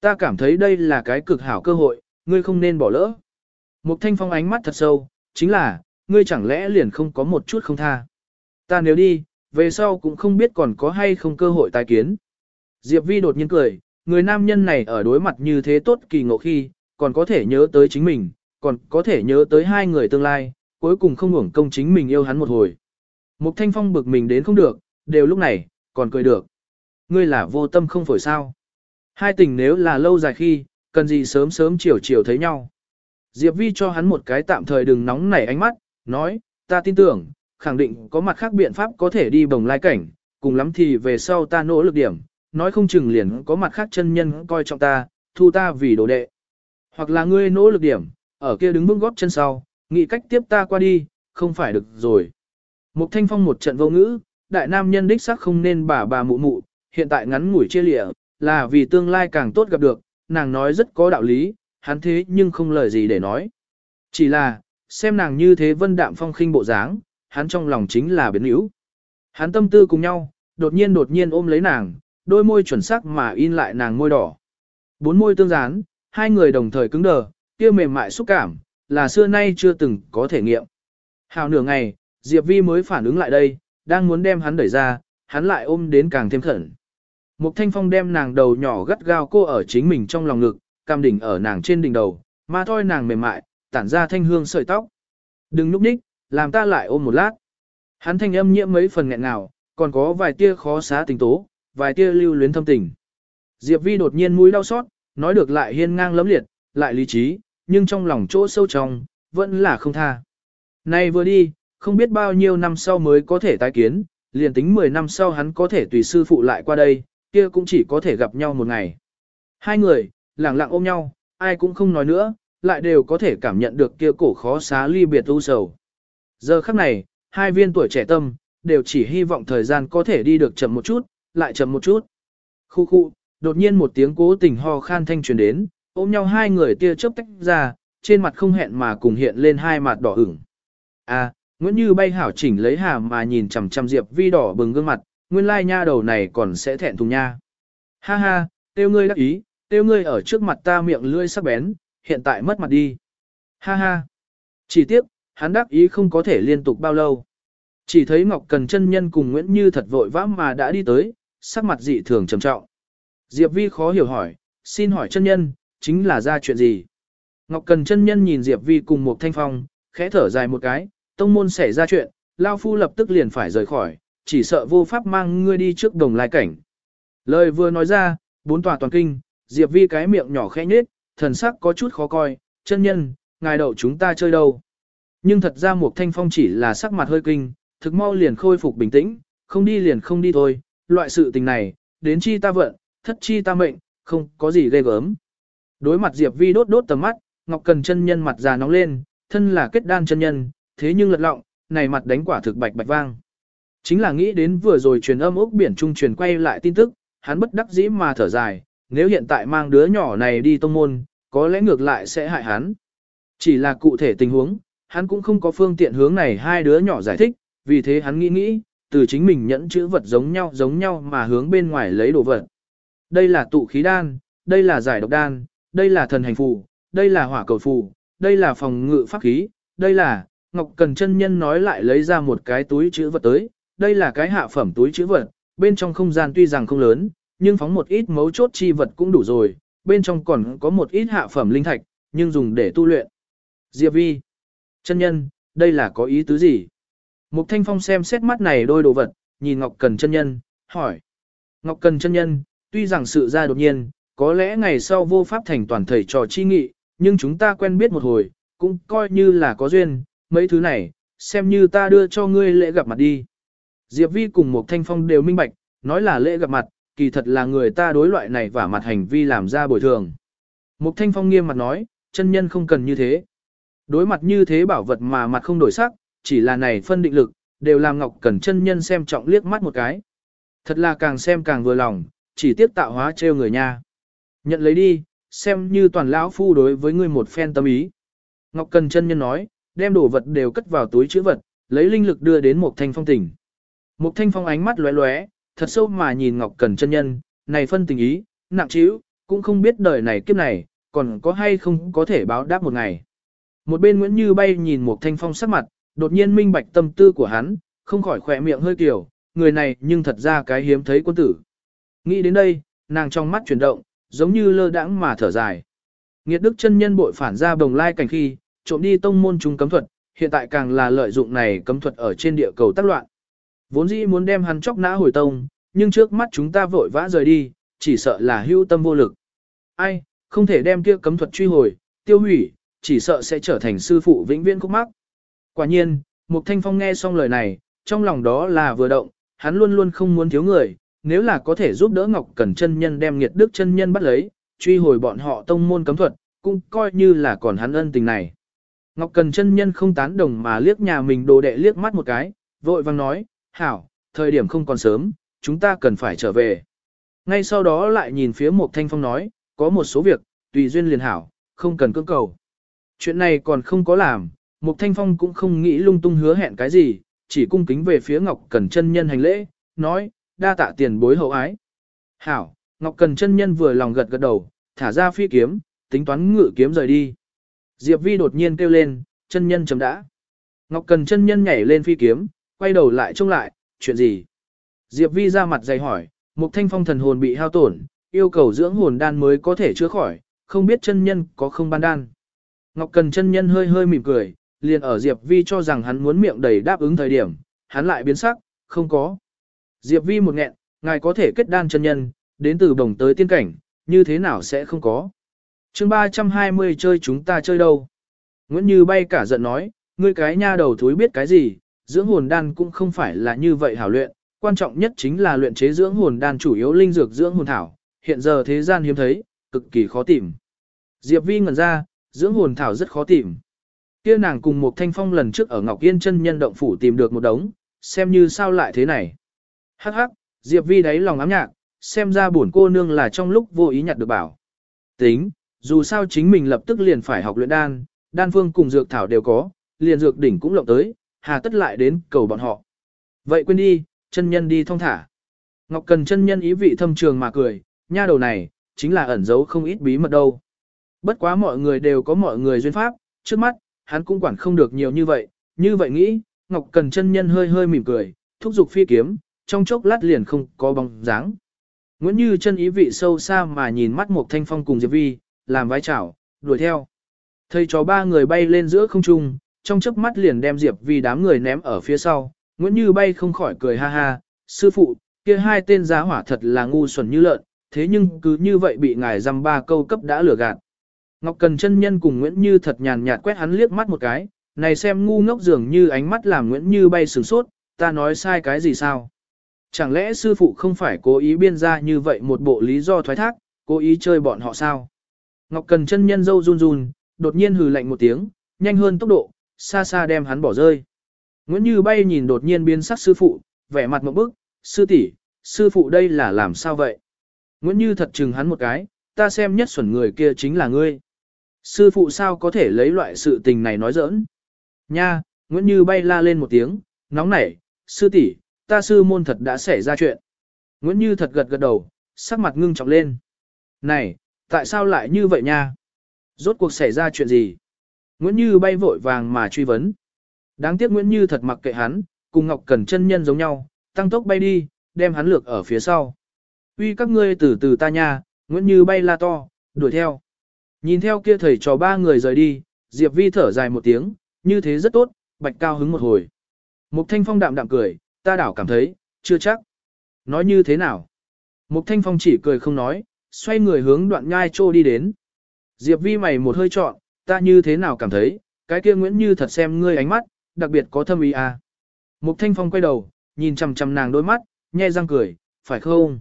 Ta cảm thấy đây là cái cực hảo cơ hội, ngươi không nên bỏ lỡ. Mục Thanh Phong ánh mắt thật sâu, chính là, ngươi chẳng lẽ liền không có một chút không tha. Ta nếu đi, về sau cũng không biết còn có hay không cơ hội tái kiến. Diệp Vi đột nhiên cười, người nam nhân này ở đối mặt như thế tốt kỳ ngộ khi, còn có thể nhớ tới chính mình, còn có thể nhớ tới hai người tương lai, cuối cùng không hưởng công chính mình yêu hắn một hồi. Mục Thanh Phong bực mình đến không được, đều lúc này, còn cười được. Ngươi là vô tâm không phổi sao. Hai tình nếu là lâu dài khi, cần gì sớm sớm chiều chiều thấy nhau. Diệp Vi cho hắn một cái tạm thời đừng nóng nảy ánh mắt, nói, ta tin tưởng, khẳng định có mặt khác biện pháp có thể đi bồng lai cảnh, cùng lắm thì về sau ta nỗ lực điểm, nói không chừng liền có mặt khác chân nhân coi trọng ta, thu ta vì đồ đệ. Hoặc là ngươi nỗ lực điểm, ở kia đứng bước góp chân sau, nghĩ cách tiếp ta qua đi, không phải được rồi. Mục Thanh Phong một trận vô ngữ, đại nam nhân đích xác không nên bà bà mụ mụ, hiện tại ngắn ngủi chia lịa, là vì tương lai càng tốt gặp được, nàng nói rất có đạo lý, hắn thế nhưng không lời gì để nói. Chỉ là, xem nàng như thế vân đạm phong khinh bộ dáng, hắn trong lòng chính là biến yếu. Hắn tâm tư cùng nhau, đột nhiên đột nhiên ôm lấy nàng, đôi môi chuẩn sắc mà in lại nàng môi đỏ. Bốn môi tương dán, hai người đồng thời cứng đờ, kia mềm mại xúc cảm, là xưa nay chưa từng có thể nghiệm. Hào nửa ngày, Diệp Vi mới phản ứng lại đây, đang muốn đem hắn đẩy ra, hắn lại ôm đến càng thêm khẩn. Mục Thanh Phong đem nàng đầu nhỏ gắt gao cô ở chính mình trong lòng ngực, cam đỉnh ở nàng trên đỉnh đầu, mà thôi nàng mềm mại, tản ra thanh hương sợi tóc. Đừng núp ních, làm ta lại ôm một lát. Hắn thanh âm nhiễm mấy phần nghẹn ngào, còn có vài tia khó xá tình tố, vài tia lưu luyến thâm tình. Diệp Vi đột nhiên mũi đau xót, nói được lại hiên ngang lấm liệt, lại lý trí, nhưng trong lòng chỗ sâu trong, vẫn là không tha. Này vừa đi, không biết bao nhiêu năm sau mới có thể tái kiến, liền tính 10 năm sau hắn có thể tùy sư phụ lại qua đây, kia cũng chỉ có thể gặp nhau một ngày. Hai người, lặng lặng ôm nhau, ai cũng không nói nữa, lại đều có thể cảm nhận được kia cổ khó xá ly biệt u sầu. Giờ khắc này, hai viên tuổi trẻ tâm, đều chỉ hy vọng thời gian có thể đi được chậm một chút, lại chậm một chút. Khu khu, đột nhiên một tiếng cố tình ho khan thanh truyền đến, ôm nhau hai người tia chớp tách ra, trên mặt không hẹn mà cùng hiện lên hai mặt đỏ ửng. À, Nguyễn Như bay hảo chỉnh lấy hà mà nhìn chằm chằm Diệp Vi đỏ bừng gương mặt, nguyên lai nha đầu này còn sẽ thẹn thùng nha. Ha ha, tiêu ngươi đắc ý, tiêu ngươi ở trước mặt ta miệng lưỡi sắc bén, hiện tại mất mặt đi. Ha ha. Chỉ tiếc, hắn đắc ý không có thể liên tục bao lâu. Chỉ thấy Ngọc Cần chân nhân cùng Nguyễn Như thật vội vã mà đã đi tới, sắc mặt dị thường trầm trọng. Diệp Vi khó hiểu hỏi, xin hỏi chân nhân, chính là ra chuyện gì? Ngọc Cần chân nhân nhìn Diệp Vi cùng một thanh phong, khẽ thở dài một cái, tông môn xảy ra chuyện, Lao Phu lập tức liền phải rời khỏi, chỉ sợ vô pháp mang ngươi đi trước đồng lai cảnh. Lời vừa nói ra, bốn tòa toàn kinh, Diệp Vi cái miệng nhỏ khẽ nhếch, thần sắc có chút khó coi, chân nhân, ngài đậu chúng ta chơi đâu. Nhưng thật ra một thanh phong chỉ là sắc mặt hơi kinh, thực mau liền khôi phục bình tĩnh, không đi liền không đi thôi, loại sự tình này, đến chi ta vận, thất chi ta mệnh, không có gì ghê gớm. Đối mặt Diệp Vi đốt đốt tầm mắt, Ngọc Cần chân nhân mặt già nóng lên, thân là kết đan chân nhân, thế nhưng lật lọng, này mặt đánh quả thực bạch bạch vang. Chính là nghĩ đến vừa rồi truyền âm ốc biển trung truyền quay lại tin tức, hắn bất đắc dĩ mà thở dài, nếu hiện tại mang đứa nhỏ này đi tông môn, có lẽ ngược lại sẽ hại hắn. Chỉ là cụ thể tình huống, hắn cũng không có phương tiện hướng này hai đứa nhỏ giải thích, vì thế hắn nghĩ nghĩ, từ chính mình nhẫn chữ vật giống nhau giống nhau mà hướng bên ngoài lấy đồ vật. Đây là tụ khí đan, đây là giải độc đan, đây là thần hành phù, đây là hỏa cầu phù, đây là phòng ngự pháp khí, đây là, Ngọc Cần chân nhân nói lại lấy ra một cái túi chữ vật tới, đây là cái hạ phẩm túi chữ vật, bên trong không gian tuy rằng không lớn, nhưng phóng một ít mấu chốt chi vật cũng đủ rồi, bên trong còn có một ít hạ phẩm linh thạch, nhưng dùng để tu luyện. Diệp Vi, chân nhân, đây là có ý tứ gì? Mục Thanh Phong xem xét mắt này đôi đồ vật, nhìn Ngọc Cần chân nhân, hỏi. Ngọc Cần chân nhân, tuy rằng sự ra đột nhiên, có lẽ ngày sau vô pháp thành toàn thầy trò chi nghị, nhưng chúng ta quen biết một hồi, cũng coi như là có duyên, mấy thứ này, xem như ta đưa cho ngươi lễ gặp mặt đi. Diệp Vi cùng một thanh phong đều minh bạch, nói là lễ gặp mặt, kỳ thật là người ta đối loại này và mặt hành vi làm ra bồi thường. Mục thanh phong nghiêm mặt nói, chân nhân không cần như thế. Đối mặt như thế bảo vật mà mặt không đổi sắc, chỉ là này phân định lực, đều làm ngọc cần chân nhân xem trọng liếc mắt một cái. Thật là càng xem càng vừa lòng, chỉ tiếp tạo hóa trêu người nha. Nhận lấy đi, xem như toàn lão phu đối với ngươi một phen tâm ý. Ngọc Cần chân nhân nói, đem đồ vật đều cất vào túi chữ vật, lấy linh lực đưa đến một thanh phong tỉnh. Một thanh phong ánh mắt lóe lóe, thật sâu mà nhìn Ngọc Cần chân nhân, này phân tình ý, nặng trĩu, cũng không biết đời này kiếp này, còn có hay không có thể báo đáp một ngày. Một bên Nguyễn Như bay nhìn một thanh phong sắc mặt, đột nhiên minh bạch tâm tư của hắn, không khỏi khỏe miệng hơi kiểu, người này nhưng thật ra cái hiếm thấy quân tử. Nghĩ đến đây, nàng trong mắt chuyển động, giống như lơ đãng mà thở dài. Nghiệt đức chân nhân bội phản ra bồng lai cảnh khi, trộm đi tông môn chúng cấm thuật, hiện tại càng là lợi dụng này cấm thuật ở trên địa cầu tác loạn. Vốn dĩ muốn đem hắn chóc nã hồi tông, nhưng trước mắt chúng ta vội vã rời đi, chỉ sợ là hưu tâm vô lực. Ai, không thể đem kia cấm thuật truy hồi, tiêu hủy, chỉ sợ sẽ trở thành sư phụ vĩnh viễn khúc mắc. Quả nhiên, Mục Thanh Phong nghe xong lời này, trong lòng đó là vừa động, hắn luôn luôn không muốn thiếu người, nếu là có thể giúp đỡ Ngọc Cẩn chân nhân đem nghiệt đức chân nhân bắt lấy, truy hồi bọn họ tông môn cấm thuật, cũng coi như là còn hắn ân tình này. Ngọc Cần chân nhân không tán đồng mà liếc nhà mình đồ đệ liếc mắt một cái, vội vang nói, hảo, thời điểm không còn sớm, chúng ta cần phải trở về. Ngay sau đó lại nhìn phía một thanh phong nói, có một số việc, tùy duyên liền hảo, không cần cưỡng cầu. Chuyện này còn không có làm, một thanh phong cũng không nghĩ lung tung hứa hẹn cái gì, chỉ cung kính về phía Ngọc Cần chân nhân hành lễ, nói, đa tạ tiền bối hậu ái. Hảo, Ngọc Cần chân nhân vừa lòng gật gật đầu, thả ra phi kiếm, tính toán ngự kiếm rời đi. Diệp Vi đột nhiên kêu lên, chân nhân chấm đã. Ngọc Cần chân nhân nhảy lên phi kiếm, quay đầu lại trông lại, chuyện gì? Diệp Vi ra mặt dày hỏi, Mục Thanh Phong thần hồn bị hao tổn, yêu cầu dưỡng hồn đan mới có thể chữa khỏi, không biết chân nhân có không ban đan. Ngọc Cần chân nhân hơi hơi mỉm cười, liền ở Diệp Vi cho rằng hắn muốn miệng đầy đáp ứng thời điểm, hắn lại biến sắc, không có. Diệp Vi một nghẹn, ngài có thể kết đan chân nhân, đến từ đồng tới tiên cảnh, như thế nào sẽ không có chương 320 chơi chúng ta chơi đâu. Nguyễn Như bay cả giận nói, ngươi cái nha đầu thúi biết cái gì, dưỡng hồn đan cũng không phải là như vậy hảo luyện, quan trọng nhất chính là luyện chế dưỡng hồn đan chủ yếu linh dược dưỡng hồn thảo, hiện giờ thế gian hiếm thấy, cực kỳ khó tìm. Diệp Vi ngẩn ra, dưỡng hồn thảo rất khó tìm. Kia nàng cùng một thanh phong lần trước ở Ngọc Yên chân nhân động phủ tìm được một đống, xem như sao lại thế này. Hắc hắc, Diệp Vi đáy lòng ám nhạc, xem ra buồn cô nương là trong lúc vô ý nhặt được bảo. Tính, dù sao chính mình lập tức liền phải học luyện đan, đan phương cùng dược thảo đều có, liền dược đỉnh cũng lộng tới, hà tất lại đến cầu bọn họ. Vậy quên đi, chân nhân đi thong thả. Ngọc Cần chân nhân ý vị thâm trường mà cười, nha đầu này, chính là ẩn giấu không ít bí mật đâu. Bất quá mọi người đều có mọi người duyên pháp, trước mắt, hắn cũng quản không được nhiều như vậy, như vậy nghĩ, Ngọc Cần chân nhân hơi hơi mỉm cười, thúc giục phi kiếm, trong chốc lát liền không có bóng dáng. Nguyễn Như chân ý vị sâu xa mà nhìn mắt một thanh phong cùng Diệp Vi, làm vái chảo, đuổi theo. Thầy chó ba người bay lên giữa không trung, trong chớp mắt liền đem Diệp Vi đám người ném ở phía sau, Nguyễn Như bay không khỏi cười ha ha, sư phụ, kia hai tên giá hỏa thật là ngu xuẩn như lợn, thế nhưng cứ như vậy bị ngài dăm ba câu cấp đã lừa gạt. Ngọc Cần chân nhân cùng Nguyễn Như thật nhàn nhạt quét hắn liếc mắt một cái, này xem ngu ngốc dường như ánh mắt làm Nguyễn Như bay sửng sốt, ta nói sai cái gì sao? Chẳng lẽ sư phụ không phải cố ý biên ra như vậy một bộ lý do thoái thác, cố ý chơi bọn họ sao? Ngọc Cần chân nhân dâu run run, đột nhiên hừ lạnh một tiếng, nhanh hơn tốc độ, xa xa đem hắn bỏ rơi. Nguyễn Như bay nhìn đột nhiên biến sắc sư phụ, vẻ mặt một bức, sư tỷ, sư phụ đây là làm sao vậy? Nguyễn Như thật chừng hắn một cái, ta xem nhất xuẩn người kia chính là ngươi. Sư phụ sao có thể lấy loại sự tình này nói giỡn? Nha, Nguyễn Như bay la lên một tiếng, nóng nảy, sư tỷ, ta sư môn thật đã xảy ra chuyện. Nguyễn Như thật gật gật đầu, sắc mặt ngưng trọng lên. Này, tại sao lại như vậy nha? Rốt cuộc xảy ra chuyện gì? Nguyễn Như bay vội vàng mà truy vấn. Đáng tiếc Nguyễn Như thật mặc kệ hắn, cùng Ngọc Cẩn chân nhân giống nhau, tăng tốc bay đi, đem hắn lược ở phía sau. Uy các ngươi từ từ ta nha, Nguyễn Như bay la to, đuổi theo. Nhìn theo kia thầy trò ba người rời đi, Diệp Vi thở dài một tiếng, như thế rất tốt, bạch cao hứng một hồi. Mục Thanh Phong đạm đạm cười, ta đảo cảm thấy, chưa chắc. Nói như thế nào? Mục Thanh Phong chỉ cười không nói, xoay người hướng đoạn nhai trô đi đến. Diệp Vi mày một hơi trọn, ta như thế nào cảm thấy, cái kia Nguyễn Như thật xem ngươi ánh mắt, đặc biệt có thâm ý à. Mục Thanh Phong quay đầu, nhìn chằm chằm nàng đôi mắt, nhe răng cười, phải không?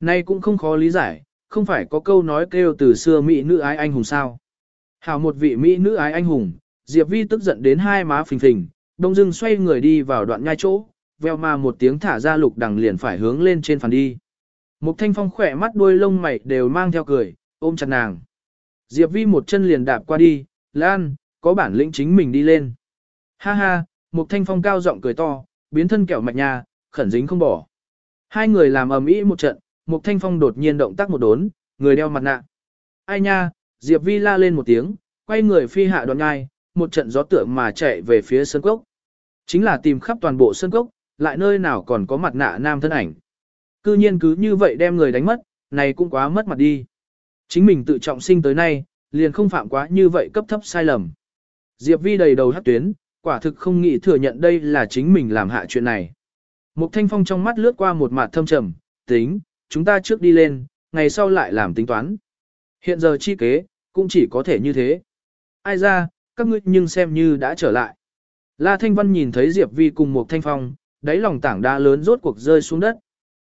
Nay cũng không khó lý giải, không phải có câu nói kêu từ xưa mỹ nữ ái anh hùng sao. Hảo một vị mỹ nữ ái anh hùng, Diệp Vi tức giận đến hai má phình phình, đông dưng xoay người đi vào đoạn nhai chỗ, veo mà một tiếng thả ra lục đằng liền phải hướng lên trên phản đi. Mục thanh phong khỏe mắt đuôi lông mày đều mang theo cười, ôm chặt nàng. Diệp Vi một chân liền đạp qua đi, Lan, có bản lĩnh chính mình đi lên. Ha ha, một thanh phong cao giọng cười to, biến thân kẹo mạch nhà, khẩn dính không bỏ. Hai người làm ầm ĩ một trận, một thanh phong đột nhiên động tác một đốn, người đeo mặt nạ. Ai nha, Diệp Vi la lên một tiếng, quay người phi hạ đoạn ngai, một trận gió tựa mà chạy về phía sân cốc. Chính là tìm khắp toàn bộ sân cốc, lại nơi nào còn có mặt nạ nam thân ảnh. Cư nhiên cứ như vậy đem người đánh mất, này cũng quá mất mặt đi. Chính mình tự trọng sinh tới nay, liền không phạm quá như vậy cấp thấp sai lầm. Diệp Vi đầy đầu hắc tuyến, quả thực không nghĩ thừa nhận đây là chính mình làm hạ chuyện này. Mục Thanh Phong trong mắt lướt qua một mặt thâm trầm, tính, chúng ta trước đi lên, ngày sau lại làm tính toán. Hiện giờ chi kế, cũng chỉ có thể như thế. Ai ra, các ngươi nhưng xem như đã trở lại. La Thanh Văn nhìn thấy Diệp Vi cùng Mục Thanh Phong, đáy lòng tảng đá lớn rốt cuộc rơi xuống đất.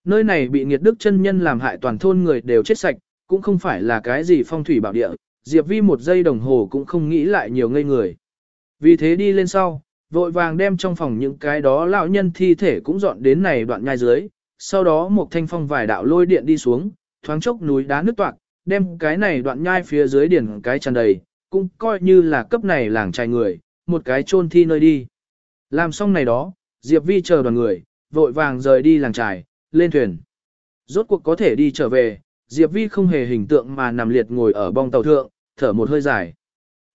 Nơi này bị nghiệt đức chân nhân làm hại toàn thôn người đều chết sạch, cũng không phải là cái gì phong thủy bảo địa, Diệp Vi một giây đồng hồ cũng không nghĩ lại nhiều ngây người. Vì thế đi lên sau, vội vàng đem trong phòng những cái đó lão nhân thi thể cũng dọn đến này đoạn nhai dưới, sau đó một thanh phong vài đạo lôi điện đi xuống, thoáng chốc núi đá nứt toạc, đem cái này đoạn nhai phía dưới điển cái tràn đầy, cũng coi như là cấp này làng trai người, một cái chôn thi nơi đi. Làm xong này đó, Diệp Vi chờ đoàn người, vội vàng rời đi làng trài, lên thuyền. Rốt cuộc có thể đi trở về, Diệp Vi không hề hình tượng mà nằm liệt ngồi ở bong tàu thượng, thở một hơi dài.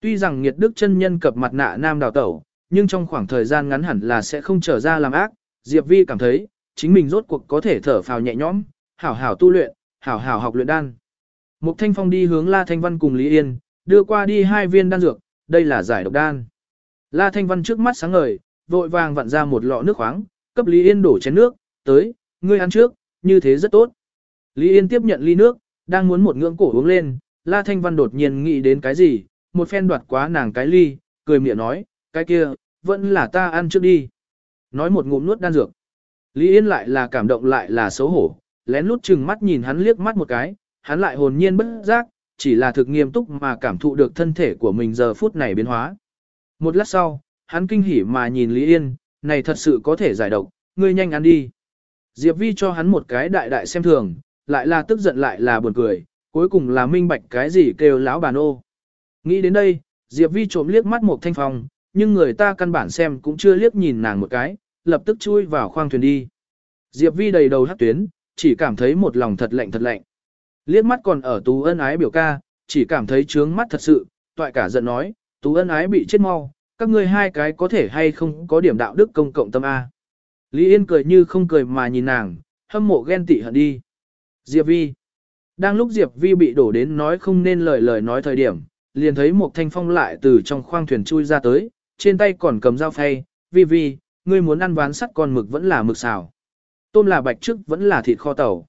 Tuy rằng Nhiệt Đức chân nhân cập mặt nạ nam đào tẩu, nhưng trong khoảng thời gian ngắn hẳn là sẽ không trở ra làm ác, Diệp Vi cảm thấy, chính mình rốt cuộc có thể thở phào nhẹ nhõm, hảo hảo tu luyện, hảo hảo học luyện đan. Mục Thanh Phong đi hướng La Thanh Văn cùng Lý Yên, đưa qua đi hai viên đan dược, đây là giải độc đan. La Thanh Văn trước mắt sáng ngời, vội vàng vặn ra một lọ nước khoáng, cấp Lý Yên đổ chén nước, tới, ngươi ăn trước, như thế rất tốt. Lý Yên tiếp nhận ly nước, đang muốn một ngưỡng cổ uống lên, La Thanh Văn đột nhiên nghĩ đến cái gì, một phen đoạt quá nàng cái ly, cười miệng nói, cái kia, vẫn là ta ăn trước đi. Nói một ngụm nuốt đan dược. Lý Yên lại là cảm động lại là xấu hổ, lén lút chừng mắt nhìn hắn liếc mắt một cái, hắn lại hồn nhiên bất giác, chỉ là thực nghiêm túc mà cảm thụ được thân thể của mình giờ phút này biến hóa. Một lát sau, hắn kinh hỉ mà nhìn Lý Yên, này thật sự có thể giải độc, ngươi nhanh ăn đi. Diệp Vi cho hắn một cái đại đại xem thường, lại là tức giận lại là buồn cười, cuối cùng là minh bạch cái gì kêu lão bà nô. Nghĩ đến đây, Diệp Vi trộm liếc mắt một thanh phong, nhưng người ta căn bản xem cũng chưa liếc nhìn nàng một cái, lập tức chui vào khoang thuyền đi. Diệp Vi đầy đầu hát tuyến, chỉ cảm thấy một lòng thật lạnh thật lạnh. Liếc mắt còn ở tú ân ái biểu ca, chỉ cảm thấy trướng mắt thật sự, toại cả giận nói, tú ân ái bị chết mau, các ngươi hai cái có thể hay không có điểm đạo đức công cộng tâm A. Lý Yên cười như không cười mà nhìn nàng, hâm mộ ghen tị hận đi. Diệp Vi. Đang lúc Diệp Vi bị đổ đến nói không nên lời lời nói thời điểm, liền thấy một thanh phong lại từ trong khoang thuyền chui ra tới, trên tay còn cầm dao phay, Vi Vi, ngươi muốn ăn ván sắt con mực vẫn là mực xào. Tôm là bạch trước vẫn là thịt kho tàu.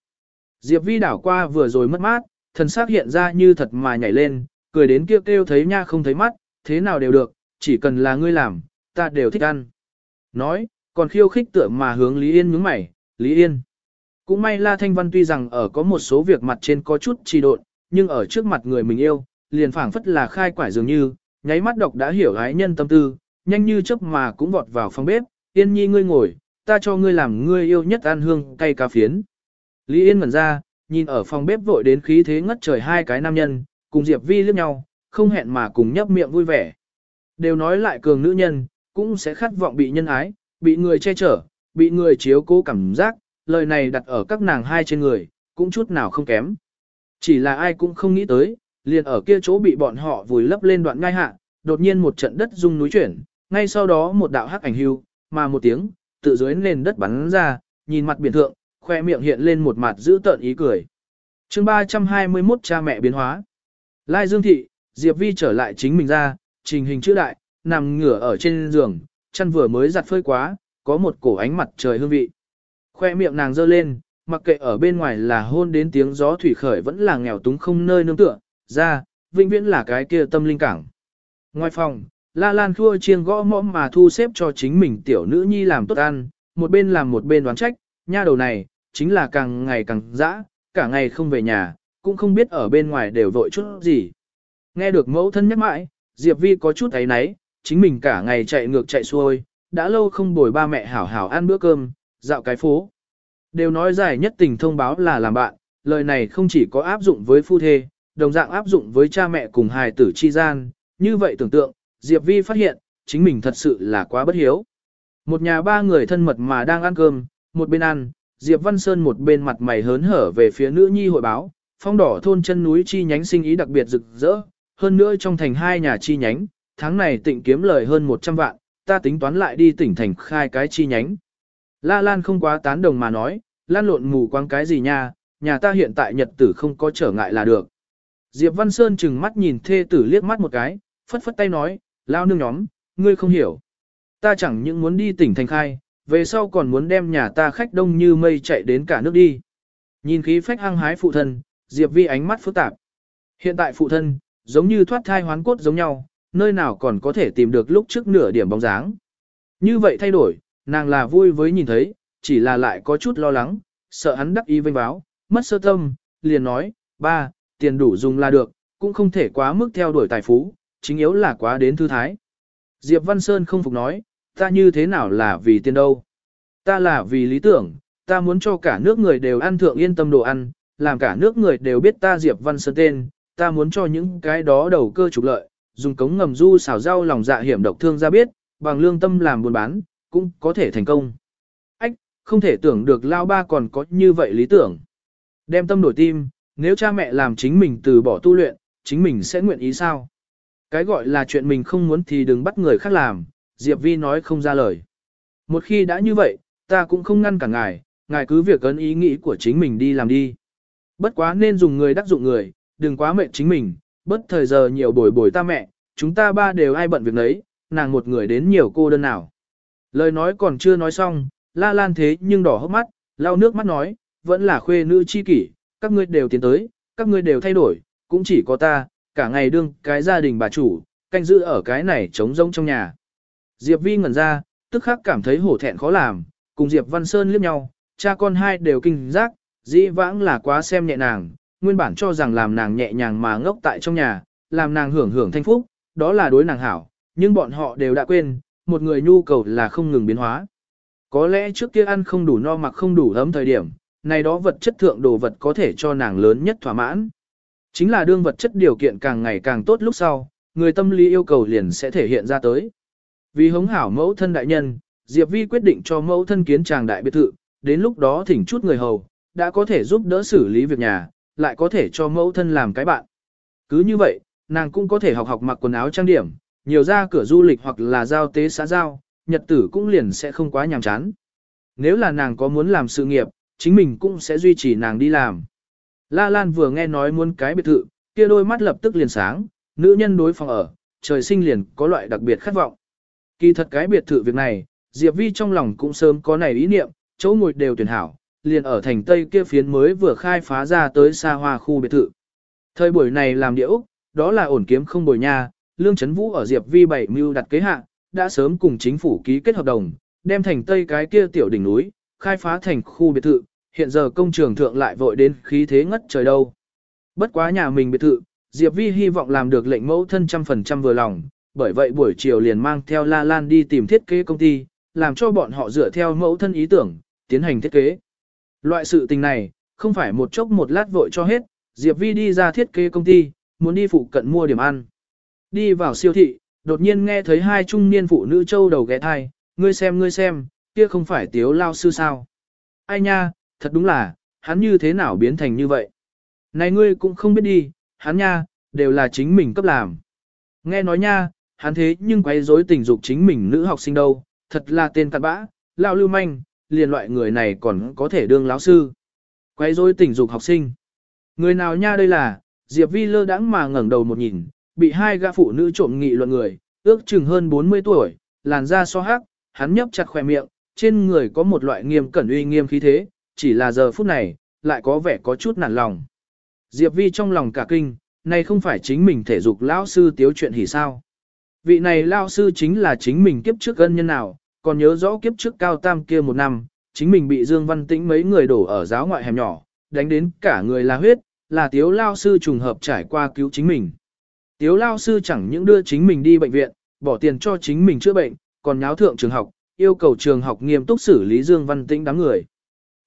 Diệp Vi đảo qua vừa rồi mất mát, thần sắc hiện ra như thật mà nhảy lên, cười đến kêu kêu thấy nha không thấy mắt, thế nào đều được, chỉ cần là ngươi làm, ta đều thích ăn. Nói, còn khiêu khích tựa mà hướng Lý Yên nhướng mày, Lý Yên. Cũng may La Thanh Văn tuy rằng ở có một số việc mặt trên có chút trì độn, nhưng ở trước mặt người mình yêu, liền phảng phất là khai quải dường như, nháy mắt độc đã hiểu gái nhân tâm tư, nhanh như chớp mà cũng vọt vào phòng bếp, Yên Nhi ngươi ngồi, ta cho ngươi làm ngươi yêu nhất ăn hương cay cà phiến. Lý Yên ngẩn ra, nhìn ở phòng bếp vội đến khí thế ngất trời hai cái nam nhân, cùng Diệp Vi liếc nhau, không hẹn mà cùng nhấp miệng vui vẻ. Đều nói lại cường nữ nhân, cũng sẽ khát vọng bị nhân ái, bị người che chở, bị người chiếu cố cảm giác, lời này đặt ở các nàng hai trên người, cũng chút nào không kém. Chỉ là ai cũng không nghĩ tới, liền ở kia chỗ bị bọn họ vùi lấp lên đoạn ngai hạ, đột nhiên một trận đất rung núi chuyển, ngay sau đó một đạo hắc ảnh hưu, mà một tiếng, tự dưới nền đất bắn ra, nhìn mặt biển thượng, khoe miệng hiện lên một mặt giữ tợn ý cười. chương 321 cha mẹ biến hóa. Lai Dương Thị, Diệp Vi trở lại chính mình ra, trình hình chữ đại, nằm ngửa ở trên giường, chân vừa mới giặt phơi quá, có một cổ ánh mặt trời hương vị. Khoe miệng nàng dơ lên, mặc kệ ở bên ngoài là hôn đến tiếng gió thủy khởi vẫn là nghèo túng không nơi nương tựa, ra, vĩnh viễn là cái kia tâm linh cảng. Ngoài phòng, La Lan thua chiêng gõ mõm mà thu xếp cho chính mình tiểu nữ nhi làm tốt ăn, một bên làm một bên đoán trách, nha đầu này, chính là càng ngày càng dã, cả ngày không về nhà, cũng không biết ở bên ngoài đều vội chút gì. Nghe được mẫu thân nhắc mãi, Diệp Vi có chút ấy náy, chính mình cả ngày chạy ngược chạy xuôi, đã lâu không bồi ba mẹ hảo hảo ăn bữa cơm, dạo cái phố. Đều nói giải nhất tình thông báo là làm bạn, lời này không chỉ có áp dụng với phu thê, đồng dạng áp dụng với cha mẹ cùng hài tử chi gian, như vậy tưởng tượng, Diệp Vi phát hiện, chính mình thật sự là quá bất hiếu. Một nhà ba người thân mật mà đang ăn cơm, một bên ăn, Diệp Văn Sơn một bên mặt mày hớn hở về phía nữ nhi hội báo, phong đỏ thôn chân núi chi nhánh sinh ý đặc biệt rực rỡ, hơn nữa trong thành hai nhà chi nhánh, tháng này tịnh kiếm lời hơn 100 vạn, ta tính toán lại đi tỉnh thành khai cái chi nhánh. La Lan không quá tán đồng mà nói, lan lộn mù quáng cái gì nha, nhà ta hiện tại nhật tử không có trở ngại là được. Diệp Văn Sơn chừng mắt nhìn thê tử liếc mắt một cái, phất phất tay nói, lao nương nhóm, ngươi không hiểu. Ta chẳng những muốn đi tỉnh thành khai, về sau còn muốn đem nhà ta khách đông như mây chạy đến cả nước đi. Nhìn khí phách hăng hái phụ thân, Diệp Vi ánh mắt phức tạp. Hiện tại phụ thân, giống như thoát thai hoán cốt giống nhau, nơi nào còn có thể tìm được lúc trước nửa điểm bóng dáng. Như vậy thay đổi, nàng là vui với nhìn thấy, chỉ là lại có chút lo lắng, sợ hắn đắc ý vênh báo, mất sơ tâm, liền nói, ba, tiền đủ dùng là được, cũng không thể quá mức theo đuổi tài phú, chính yếu là quá đến thư thái. Diệp Văn Sơn không phục nói, ta như thế nào là vì tiền đâu. Ta là vì lý tưởng, ta muốn cho cả nước người đều ăn thượng yên tâm đồ ăn, làm cả nước người đều biết ta Diệp Văn Sơn tên, ta muốn cho những cái đó đầu cơ trục lợi, dùng cống ngầm du xào rau lòng dạ hiểm độc thương ra biết, bằng lương tâm làm buôn bán, cũng có thể thành công. Ách, không thể tưởng được lao ba còn có như vậy lý tưởng. Đem tâm đổi tim, nếu cha mẹ làm chính mình từ bỏ tu luyện, chính mình sẽ nguyện ý sao? Cái gọi là chuyện mình không muốn thì đừng bắt người khác làm, Diệp Vi nói không ra lời. Một khi đã như vậy, ta cũng không ngăn cả ngài, ngài cứ việc ấn ý nghĩ của chính mình đi làm đi. Bất quá nên dùng người đắc dụng người, đừng quá mệt chính mình, bất thời giờ nhiều bồi bồi ta mẹ, chúng ta ba đều ai bận việc nấy, nàng một người đến nhiều cô đơn nào. Lời nói còn chưa nói xong, la lan thế nhưng đỏ hốc mắt, lau nước mắt nói, vẫn là khuê nữ chi kỷ, các ngươi đều tiến tới, các ngươi đều thay đổi, cũng chỉ có ta, cả ngày đương cái gia đình bà chủ, canh giữ ở cái này trống rỗng trong nhà. Diệp Vi ngẩn ra, tức khắc cảm thấy hổ thẹn khó làm, cùng Diệp Văn Sơn liếc nhau, cha con hai đều kinh giác, dĩ vãng là quá xem nhẹ nàng, nguyên bản cho rằng làm nàng nhẹ nhàng mà ngốc tại trong nhà, làm nàng hưởng hưởng thanh phúc, đó là đối nàng hảo, nhưng bọn họ đều đã quên, một người nhu cầu là không ngừng biến hóa. Có lẽ trước kia ăn không đủ no mặc không đủ ấm thời điểm, này đó vật chất thượng đồ vật có thể cho nàng lớn nhất thỏa mãn. Chính là đương vật chất điều kiện càng ngày càng tốt lúc sau, người tâm lý yêu cầu liền sẽ thể hiện ra tới. Vì hống hảo mẫu thân đại nhân, Diệp Vi quyết định cho mẫu thân kiến tràng đại biệt thự, đến lúc đó thỉnh chút người hầu, đã có thể giúp đỡ xử lý việc nhà, lại có thể cho mẫu thân làm cái bạn. Cứ như vậy, nàng cũng có thể học học mặc quần áo trang điểm, nhiều ra cửa du lịch hoặc là giao tế xã giao, nhật tử cũng liền sẽ không quá nhàm chán. Nếu là nàng có muốn làm sự nghiệp, chính mình cũng sẽ duy trì nàng đi làm. La Lan vừa nghe nói muốn cái biệt thự, kia đôi mắt lập tức liền sáng, nữ nhân đối phòng ở, trời sinh liền có loại đặc biệt khát vọng. Kỳ thật cái biệt thự việc này, Diệp Vi trong lòng cũng sớm có này ý niệm, chỗ ngồi đều tuyển hảo, liền ở thành Tây kia phiến mới vừa khai phá ra tới xa hoa khu biệt thự. Thời buổi này làm điệu, đó là ổn kiếm không bồi nha, Lương Trấn Vũ ở Diệp Vi bảy mưu đặt kế hạ, đã sớm cùng chính phủ ký kết hợp đồng, đem thành Tây cái kia tiểu đỉnh núi, khai phá thành khu biệt thự, hiện giờ công trường thượng lại vội đến khí thế ngất trời đâu. Bất quá nhà mình biệt thự, Diệp Vi hy vọng làm được lệnh mẫu thân trăm phần trăm vừa lòng, bởi vậy buổi chiều liền mang theo La Lan đi tìm thiết kế công ty, làm cho bọn họ dựa theo mẫu thân ý tưởng, tiến hành thiết kế. Loại sự tình này, không phải một chốc một lát vội cho hết, Diệp Vi đi ra thiết kế công ty, muốn đi phụ cận mua điểm ăn. Đi vào siêu thị, đột nhiên nghe thấy hai trung niên phụ nữ châu đầu ghé thai, ngươi xem ngươi xem, kia không phải tiếu lao sư sao. Ai nha, thật đúng là, hắn như thế nào biến thành như vậy. Này ngươi cũng không biết đi, hắn nha, đều là chính mình cấp làm. Nghe nói nha, hắn thế nhưng quấy rối tình dục chính mình nữ học sinh đâu, thật là tên cặn bã, lao lưu manh, liền loại người này còn có thể đương lão sư. Quấy rối tình dục học sinh. Người nào nha đây là, Diệp Vi lơ đãng mà ngẩng đầu một nhìn, bị hai gã phụ nữ trộm nghị luận người, ước chừng hơn 40 tuổi, làn da so hắc, hắn nhấp chặt khỏe miệng, trên người có một loại nghiêm cẩn uy nghiêm khí thế, chỉ là giờ phút này, lại có vẻ có chút nản lòng. Diệp Vi trong lòng cả kinh, này không phải chính mình thể dục lão sư tiếu chuyện hỉ sao. Vị này lão sư chính là chính mình kiếp trước ân nhân nào, còn nhớ rõ kiếp trước cao tam kia một năm, chính mình bị Dương Văn Tĩnh mấy người đổ ở giáo ngoại hẻm nhỏ, đánh đến cả người là huyết, là tiếu lao sư trùng hợp trải qua cứu chính mình. Tiếu lao sư chẳng những đưa chính mình đi bệnh viện, bỏ tiền cho chính mình chữa bệnh, còn nháo thượng trường học, yêu cầu trường học nghiêm túc xử lý Dương Văn Tĩnh đám người.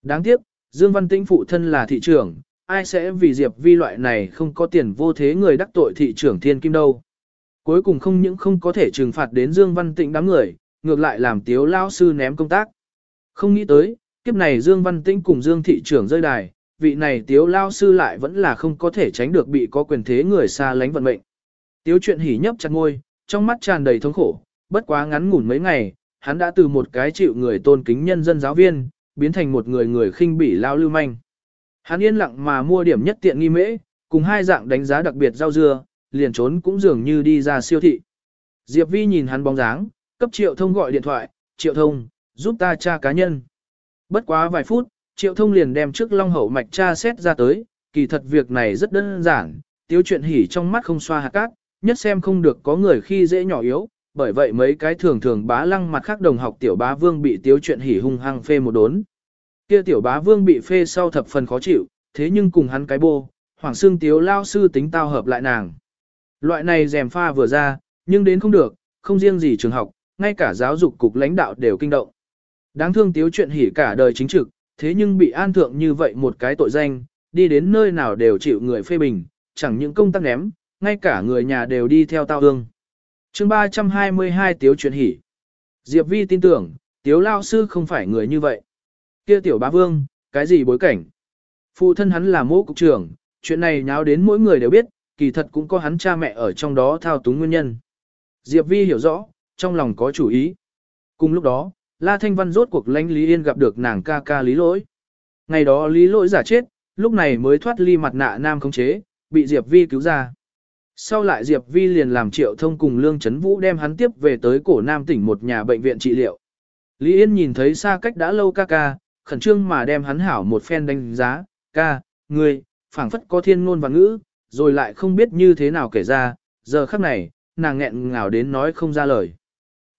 Đáng tiếc, Dương Văn Tĩnh phụ thân là thị trưởng, ai sẽ vì Diệp Vi loại này không có tiền vô thế người đắc tội thị trưởng thiên kim đâu. Cuối cùng không những không có thể trừng phạt đến Dương Văn Tĩnh đám người, ngược lại làm tiếu lao sư ném công tác. Không nghĩ tới, kiếp này Dương Văn Tĩnh cùng Dương thị trưởng rơi đài, vị này tiếu lao sư lại vẫn là không có thể tránh được bị có quyền thế người xa lánh vận mệnh. Tiếu chuyện hỉ nhấp chặt ngôi, trong mắt tràn đầy thống khổ, bất quá ngắn ngủn mấy ngày, hắn đã từ một cái chịu người tôn kính nhân dân giáo viên, biến thành một người người khinh bỉ lao lưu manh. Hắn yên lặng mà mua điểm nhất tiện nghi mễ, cùng hai dạng đánh giá đặc biệt rau dưa, liền trốn cũng dường như đi ra siêu thị. Diệp Vi nhìn hắn bóng dáng, cấp triệu thông gọi điện thoại, triệu thông, giúp ta tra cá nhân. Bất quá vài phút, triệu thông liền đem trước long hậu mạch tra xét ra tới, kỳ thật việc này rất đơn giản, tiêu chuyện hỉ trong mắt không xoa hạt cát, nhất xem không được có người khi dễ nhỏ yếu, bởi vậy mấy cái thường thường bá lăng mặt khác đồng học tiểu bá vương bị tiêu chuyện hỉ hung hăng phê một đốn. Kia tiểu bá vương bị phê sau thập phần khó chịu, thế nhưng cùng hắn cái bô, hoàng xương tiếu lao sư tính tao hợp lại nàng. Loại này rèm pha vừa ra, nhưng đến không được, không riêng gì trường học, ngay cả giáo dục cục lãnh đạo đều kinh động. Đáng thương tiếu chuyện hỉ cả đời chính trực, thế nhưng bị an thượng như vậy một cái tội danh, đi đến nơi nào đều chịu người phê bình, chẳng những công tác ném, ngay cả người nhà đều đi theo tao hương. chương 322 tiếu chuyện hỉ. Diệp Vi tin tưởng, tiếu lao sư không phải người như vậy. Kia tiểu bá vương, cái gì bối cảnh? Phụ thân hắn là mô cục trưởng, chuyện này nháo đến mỗi người đều biết, kỳ thật cũng có hắn cha mẹ ở trong đó thao túng nguyên nhân. Diệp Vi hiểu rõ, trong lòng có chủ ý. Cùng lúc đó, La Thanh Văn rốt cuộc lãnh Lý Yên gặp được nàng ca ca Lý Lỗi. Ngày đó Lý Lỗi giả chết, lúc này mới thoát ly mặt nạ nam khống chế, bị Diệp Vi cứu ra. Sau lại Diệp Vi liền làm triệu thông cùng Lương Trấn Vũ đem hắn tiếp về tới cổ nam tỉnh một nhà bệnh viện trị liệu. Lý Yên nhìn thấy xa cách đã lâu ca ca, khẩn trương mà đem hắn hảo một phen đánh giá, ca, người, phảng phất có thiên ngôn và ngữ, rồi lại không biết như thế nào kể ra, giờ khắc này, nàng nghẹn ngào đến nói không ra lời.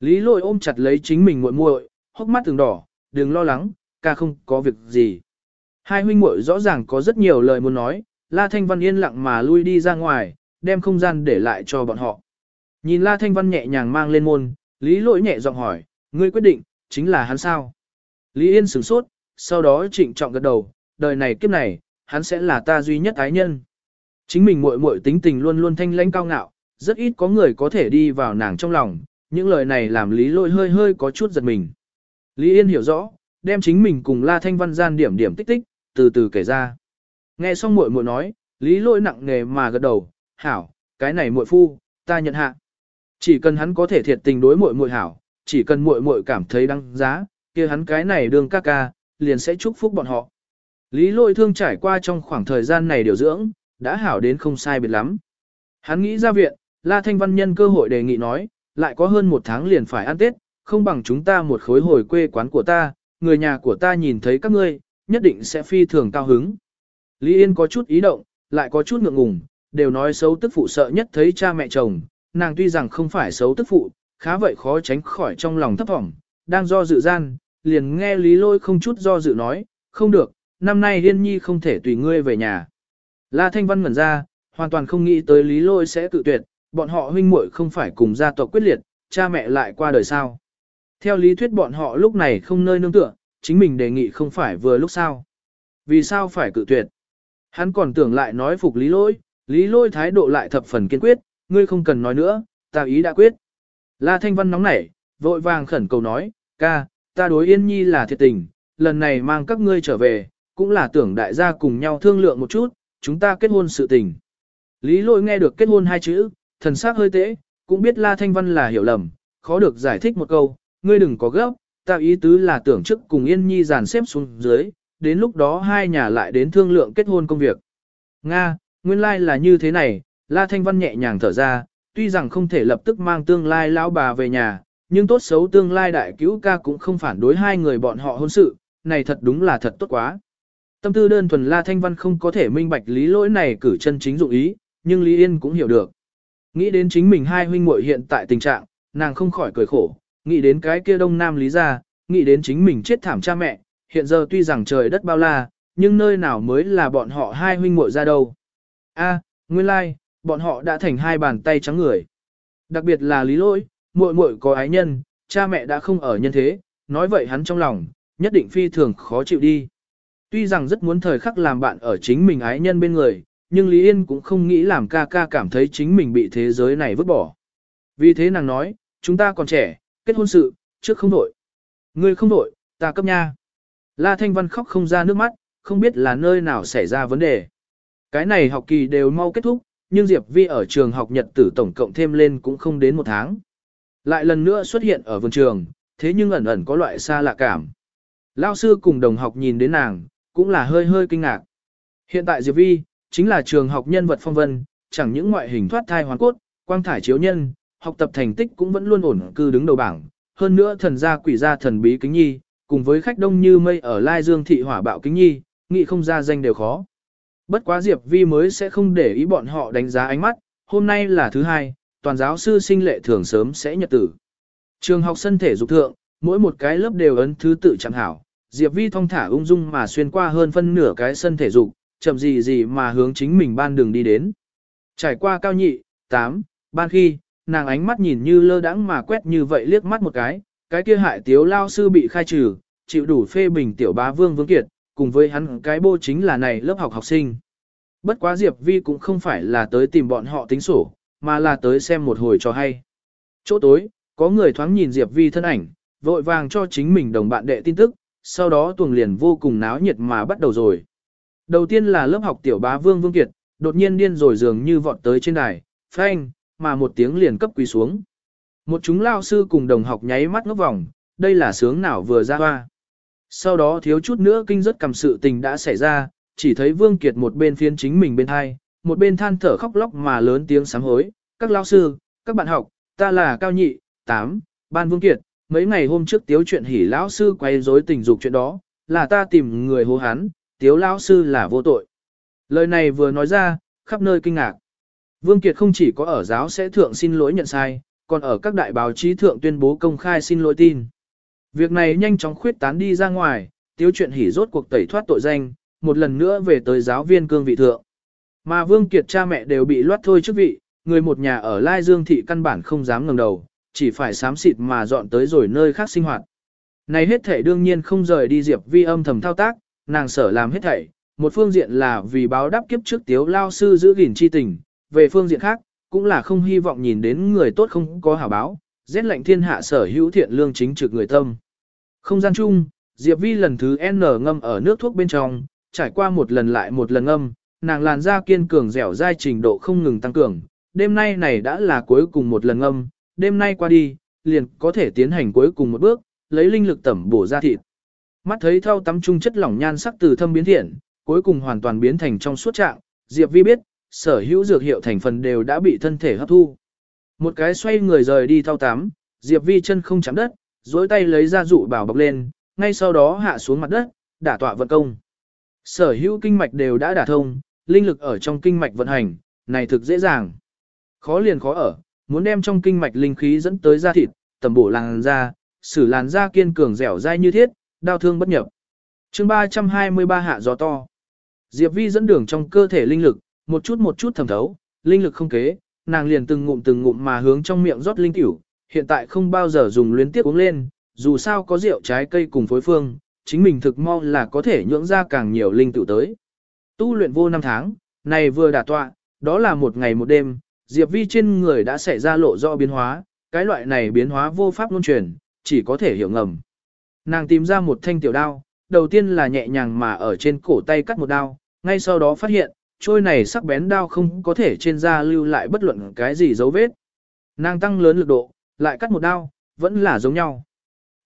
Lý lội ôm chặt lấy chính mình muội muội, hốc mắt từng đỏ, đừng lo lắng, ca không có việc gì. Hai huynh muội rõ ràng có rất nhiều lời muốn nói, La Thanh Văn yên lặng mà lui đi ra ngoài, đem không gian để lại cho bọn họ. Nhìn La Thanh Văn nhẹ nhàng mang lên môn, Lý lỗi nhẹ giọng hỏi, ngươi quyết định, chính là hắn sao? Lý Yên sửng sốt, sau đó trịnh trọng gật đầu, đời này kiếp này, hắn sẽ là ta duy nhất ái nhân. Chính mình muội muội tính tình luôn luôn thanh lãnh cao ngạo, rất ít có người có thể đi vào nàng trong lòng, những lời này làm Lý Lôi hơi hơi có chút giật mình. Lý Yên hiểu rõ, đem chính mình cùng La Thanh Văn gian điểm điểm tích tích, từ từ kể ra. Nghe xong muội muội nói, Lý Lôi nặng nề mà gật đầu, "Hảo, cái này muội phu, ta nhận hạ." Chỉ cần hắn có thể thiệt tình đối muội muội hảo, chỉ cần muội muội cảm thấy đáng giá, kia hắn cái này đương ca ca, liền sẽ chúc phúc bọn họ. Lý Lôi thương trải qua trong khoảng thời gian này điều dưỡng, đã hảo đến không sai biệt lắm. Hắn nghĩ ra viện, La Thanh Văn nhân cơ hội đề nghị nói, lại có hơn một tháng liền phải ăn Tết, không bằng chúng ta một khối hồi quê quán của ta, người nhà của ta nhìn thấy các ngươi, nhất định sẽ phi thường cao hứng. Lý Yên có chút ý động, lại có chút ngượng ngùng, đều nói xấu tức phụ sợ nhất thấy cha mẹ chồng, nàng tuy rằng không phải xấu tức phụ, khá vậy khó tránh khỏi trong lòng thấp thỏm, đang do dự gian, liền nghe Lý Lôi không chút do dự nói, không được, năm nay Yên Nhi không thể tùy ngươi về nhà. La Thanh Văn ngẩn ra, hoàn toàn không nghĩ tới Lý Lôi sẽ tự tuyệt, bọn họ huynh muội không phải cùng gia tộc quyết liệt, cha mẹ lại qua đời sao. Theo lý thuyết bọn họ lúc này không nơi nương tựa, chính mình đề nghị không phải vừa lúc sao. Vì sao phải cự tuyệt? Hắn còn tưởng lại nói phục Lý Lôi, Lý Lôi thái độ lại thập phần kiên quyết, ngươi không cần nói nữa, ta ý đã quyết. La Thanh Văn nóng nảy, vội vàng khẩn cầu nói, ca, ta đối Yên Nhi là thiệt tình, lần này mang các ngươi trở về, cũng là tưởng đại gia cùng nhau thương lượng một chút, chúng ta kết hôn sự tình. Lý lôi nghe được kết hôn hai chữ, thần sắc hơi tễ, cũng biết La Thanh Văn là hiểu lầm, khó được giải thích một câu, ngươi đừng có gấp, ta ý tứ là tưởng trước cùng Yên Nhi dàn xếp xuống dưới, đến lúc đó hai nhà lại đến thương lượng kết hôn công việc. Nga, nguyên lai like là như thế này, La Thanh Văn nhẹ nhàng thở ra, tuy rằng không thể lập tức mang tương lai lão bà về nhà, nhưng tốt xấu tương lai đại cứu ca cũng không phản đối hai người bọn họ hôn sự, này thật đúng là thật tốt quá. Tâm tư đơn thuần La Thanh Văn không có thể minh bạch lý lỗi này cử chân chính dụng ý, nhưng Lý Yên cũng hiểu được. Nghĩ đến chính mình hai huynh muội hiện tại tình trạng, nàng không khỏi cười khổ, nghĩ đến cái kia đông nam lý ra, nghĩ đến chính mình chết thảm cha mẹ, hiện giờ tuy rằng trời đất bao la, nhưng nơi nào mới là bọn họ hai huynh muội ra đâu. A, nguyên lai, like, bọn họ đã thành hai bàn tay trắng người. Đặc biệt là lý lỗi, muội muội có ái nhân, cha mẹ đã không ở nhân thế, nói vậy hắn trong lòng, nhất định phi thường khó chịu đi. Tuy rằng rất muốn thời khắc làm bạn ở chính mình ái nhân bên người, nhưng Lý Yên cũng không nghĩ làm ca ca cảm thấy chính mình bị thế giới này vứt bỏ. Vì thế nàng nói, chúng ta còn trẻ, kết hôn sự, trước không đổi. Ngươi không đổi, ta cấp nha. La Thanh Văn khóc không ra nước mắt, không biết là nơi nào xảy ra vấn đề. Cái này học kỳ đều mau kết thúc, nhưng Diệp Vi ở trường học nhật tử tổng cộng thêm lên cũng không đến một tháng. Lại lần nữa xuất hiện ở vườn trường, thế nhưng ẩn ẩn có loại xa lạ cảm. Lao sư cùng đồng học nhìn đến nàng, cũng là hơi hơi kinh ngạc. Hiện tại Diệp Vi, chính là trường học nhân vật phong vân, chẳng những ngoại hình thoát thai hoàn cốt, quang thải chiếu nhân, học tập thành tích cũng vẫn luôn ổn cư đứng đầu bảng. Hơn nữa thần gia quỷ gia thần bí kính nhi, cùng với khách đông như mây ở Lai Dương thị hỏa bạo kính nhi, nghị không ra danh đều khó. Bất quá Diệp Vi mới sẽ không để ý bọn họ đánh giá ánh mắt, hôm nay là thứ hai, toàn giáo sư sinh lệ thường sớm sẽ nhật tử. Trường học sân thể dục thượng, mỗi một cái lớp đều ấn thứ tự chẳng hảo, Diệp Vi thong thả ung dung mà xuyên qua hơn phân nửa cái sân thể dục, chậm gì gì mà hướng chính mình ban đường đi đến. Trải qua cao nhị, tám, ban khi, nàng ánh mắt nhìn như lơ đãng mà quét như vậy liếc mắt một cái, cái kia hại tiếu lao sư bị khai trừ, chịu đủ phê bình tiểu bá vương vương kiệt, cùng với hắn cái bô chính là này lớp học học sinh. Bất quá Diệp Vi cũng không phải là tới tìm bọn họ tính sổ, mà là tới xem một hồi cho hay. Chỗ tối, có người thoáng nhìn Diệp Vi thân ảnh, vội vàng cho chính mình đồng bạn đệ tin tức, sau đó tuồng liền vô cùng náo nhiệt mà bắt đầu rồi. Đầu tiên là lớp học tiểu bá Vương Vương Kiệt, đột nhiên điên rồi dường như vọt tới trên đài, phanh, mà một tiếng liền cấp quỳ xuống. Một chúng lao sư cùng đồng học nháy mắt ngốc vòng, đây là sướng nào vừa ra hoa. Sau đó thiếu chút nữa kinh rất cầm sự tình đã xảy ra, chỉ thấy Vương Kiệt một bên phiến chính mình bên hai, một bên than thở khóc lóc mà lớn tiếng sám hối, các lao sư, các bạn học, ta là Cao Nhị, 8, Ban Vương Kiệt, mấy ngày hôm trước tiếu chuyện hỉ lão sư quay rối tình dục chuyện đó, là ta tìm người hô hán, tiếu lão sư là vô tội. Lời này vừa nói ra, khắp nơi kinh ngạc. Vương Kiệt không chỉ có ở giáo sẽ thượng xin lỗi nhận sai, còn ở các đại báo chí thượng tuyên bố công khai xin lỗi tin. Việc này nhanh chóng khuyết tán đi ra ngoài, tiếu chuyện hỉ rốt cuộc tẩy thoát tội danh, một lần nữa về tới giáo viên cương vị thượng. Mà Vương Kiệt cha mẹ đều bị loát thôi chức vị, người một nhà ở Lai Dương thị căn bản không dám ngẩng đầu, chỉ phải sám xịt mà dọn tới rồi nơi khác sinh hoạt. Này hết thảy đương nhiên không rời đi Diệp Vi âm thầm thao tác, nàng sở làm hết thảy, một phương diện là vì báo đáp kiếp trước tiếu lao sư giữ gìn chi tình, về phương diện khác, cũng là không hy vọng nhìn đến người tốt không có hảo báo, rét lạnh thiên hạ sở hữu thiện lương chính trực người tâm. Không gian chung, Diệp Vi lần thứ N ngâm ở nước thuốc bên trong, trải qua một lần lại một lần ngâm, nàng làn da kiên cường dẻo dai trình độ không ngừng tăng cường. Đêm nay này đã là cuối cùng một lần ngâm, đêm nay qua đi, liền có thể tiến hành cuối cùng một bước, lấy linh lực tẩm bổ ra thịt. Mắt thấy thau tắm trung chất lỏng nhan sắc từ thâm biến thiện, cuối cùng hoàn toàn biến thành trong suốt trạng, Diệp Vi biết, sở hữu dược hiệu thành phần đều đã bị thân thể hấp thu. Một cái xoay người rời đi thau tắm, Diệp Vi chân không chạm đất, duỗi tay lấy ra dụ bảo bọc lên, ngay sau đó hạ xuống mặt đất, đả tọa vận công. Sở hữu kinh mạch đều đã đả thông, linh lực ở trong kinh mạch vận hành, này thực dễ dàng. Khó liền khó ở, muốn đem trong kinh mạch linh khí dẫn tới da thịt, tầm bổ làn da, xử làn da kiên cường dẻo dai như thiết, đau thương bất nhập. chương 323 hạ gió to. Diệp Vi dẫn đường trong cơ thể linh lực, một chút một chút thẩm thấu, linh lực không kế, nàng liền từng ngụm từng ngụm mà hướng trong miệng rót linh tiểu, hiện tại không bao giờ dùng luyến tiếp uống lên, dù sao có rượu trái cây cùng phối phương, chính mình thực mong là có thể nhưỡng ra càng nhiều linh tiểu tới. Tu luyện vô năm tháng, này vừa đả tọa, đó là một ngày một đêm, Diệp Vi trên người đã xảy ra lộ rõ biến hóa, cái loại này biến hóa vô pháp luân truyền, chỉ có thể hiểu ngầm. Nàng tìm ra một thanh tiểu đao, đầu tiên là nhẹ nhàng mà ở trên cổ tay cắt một đao, ngay sau đó phát hiện, trôi này sắc bén đao không có thể trên da lưu lại bất luận cái gì dấu vết. Nàng tăng lớn lực độ, lại cắt một đao, vẫn là giống nhau.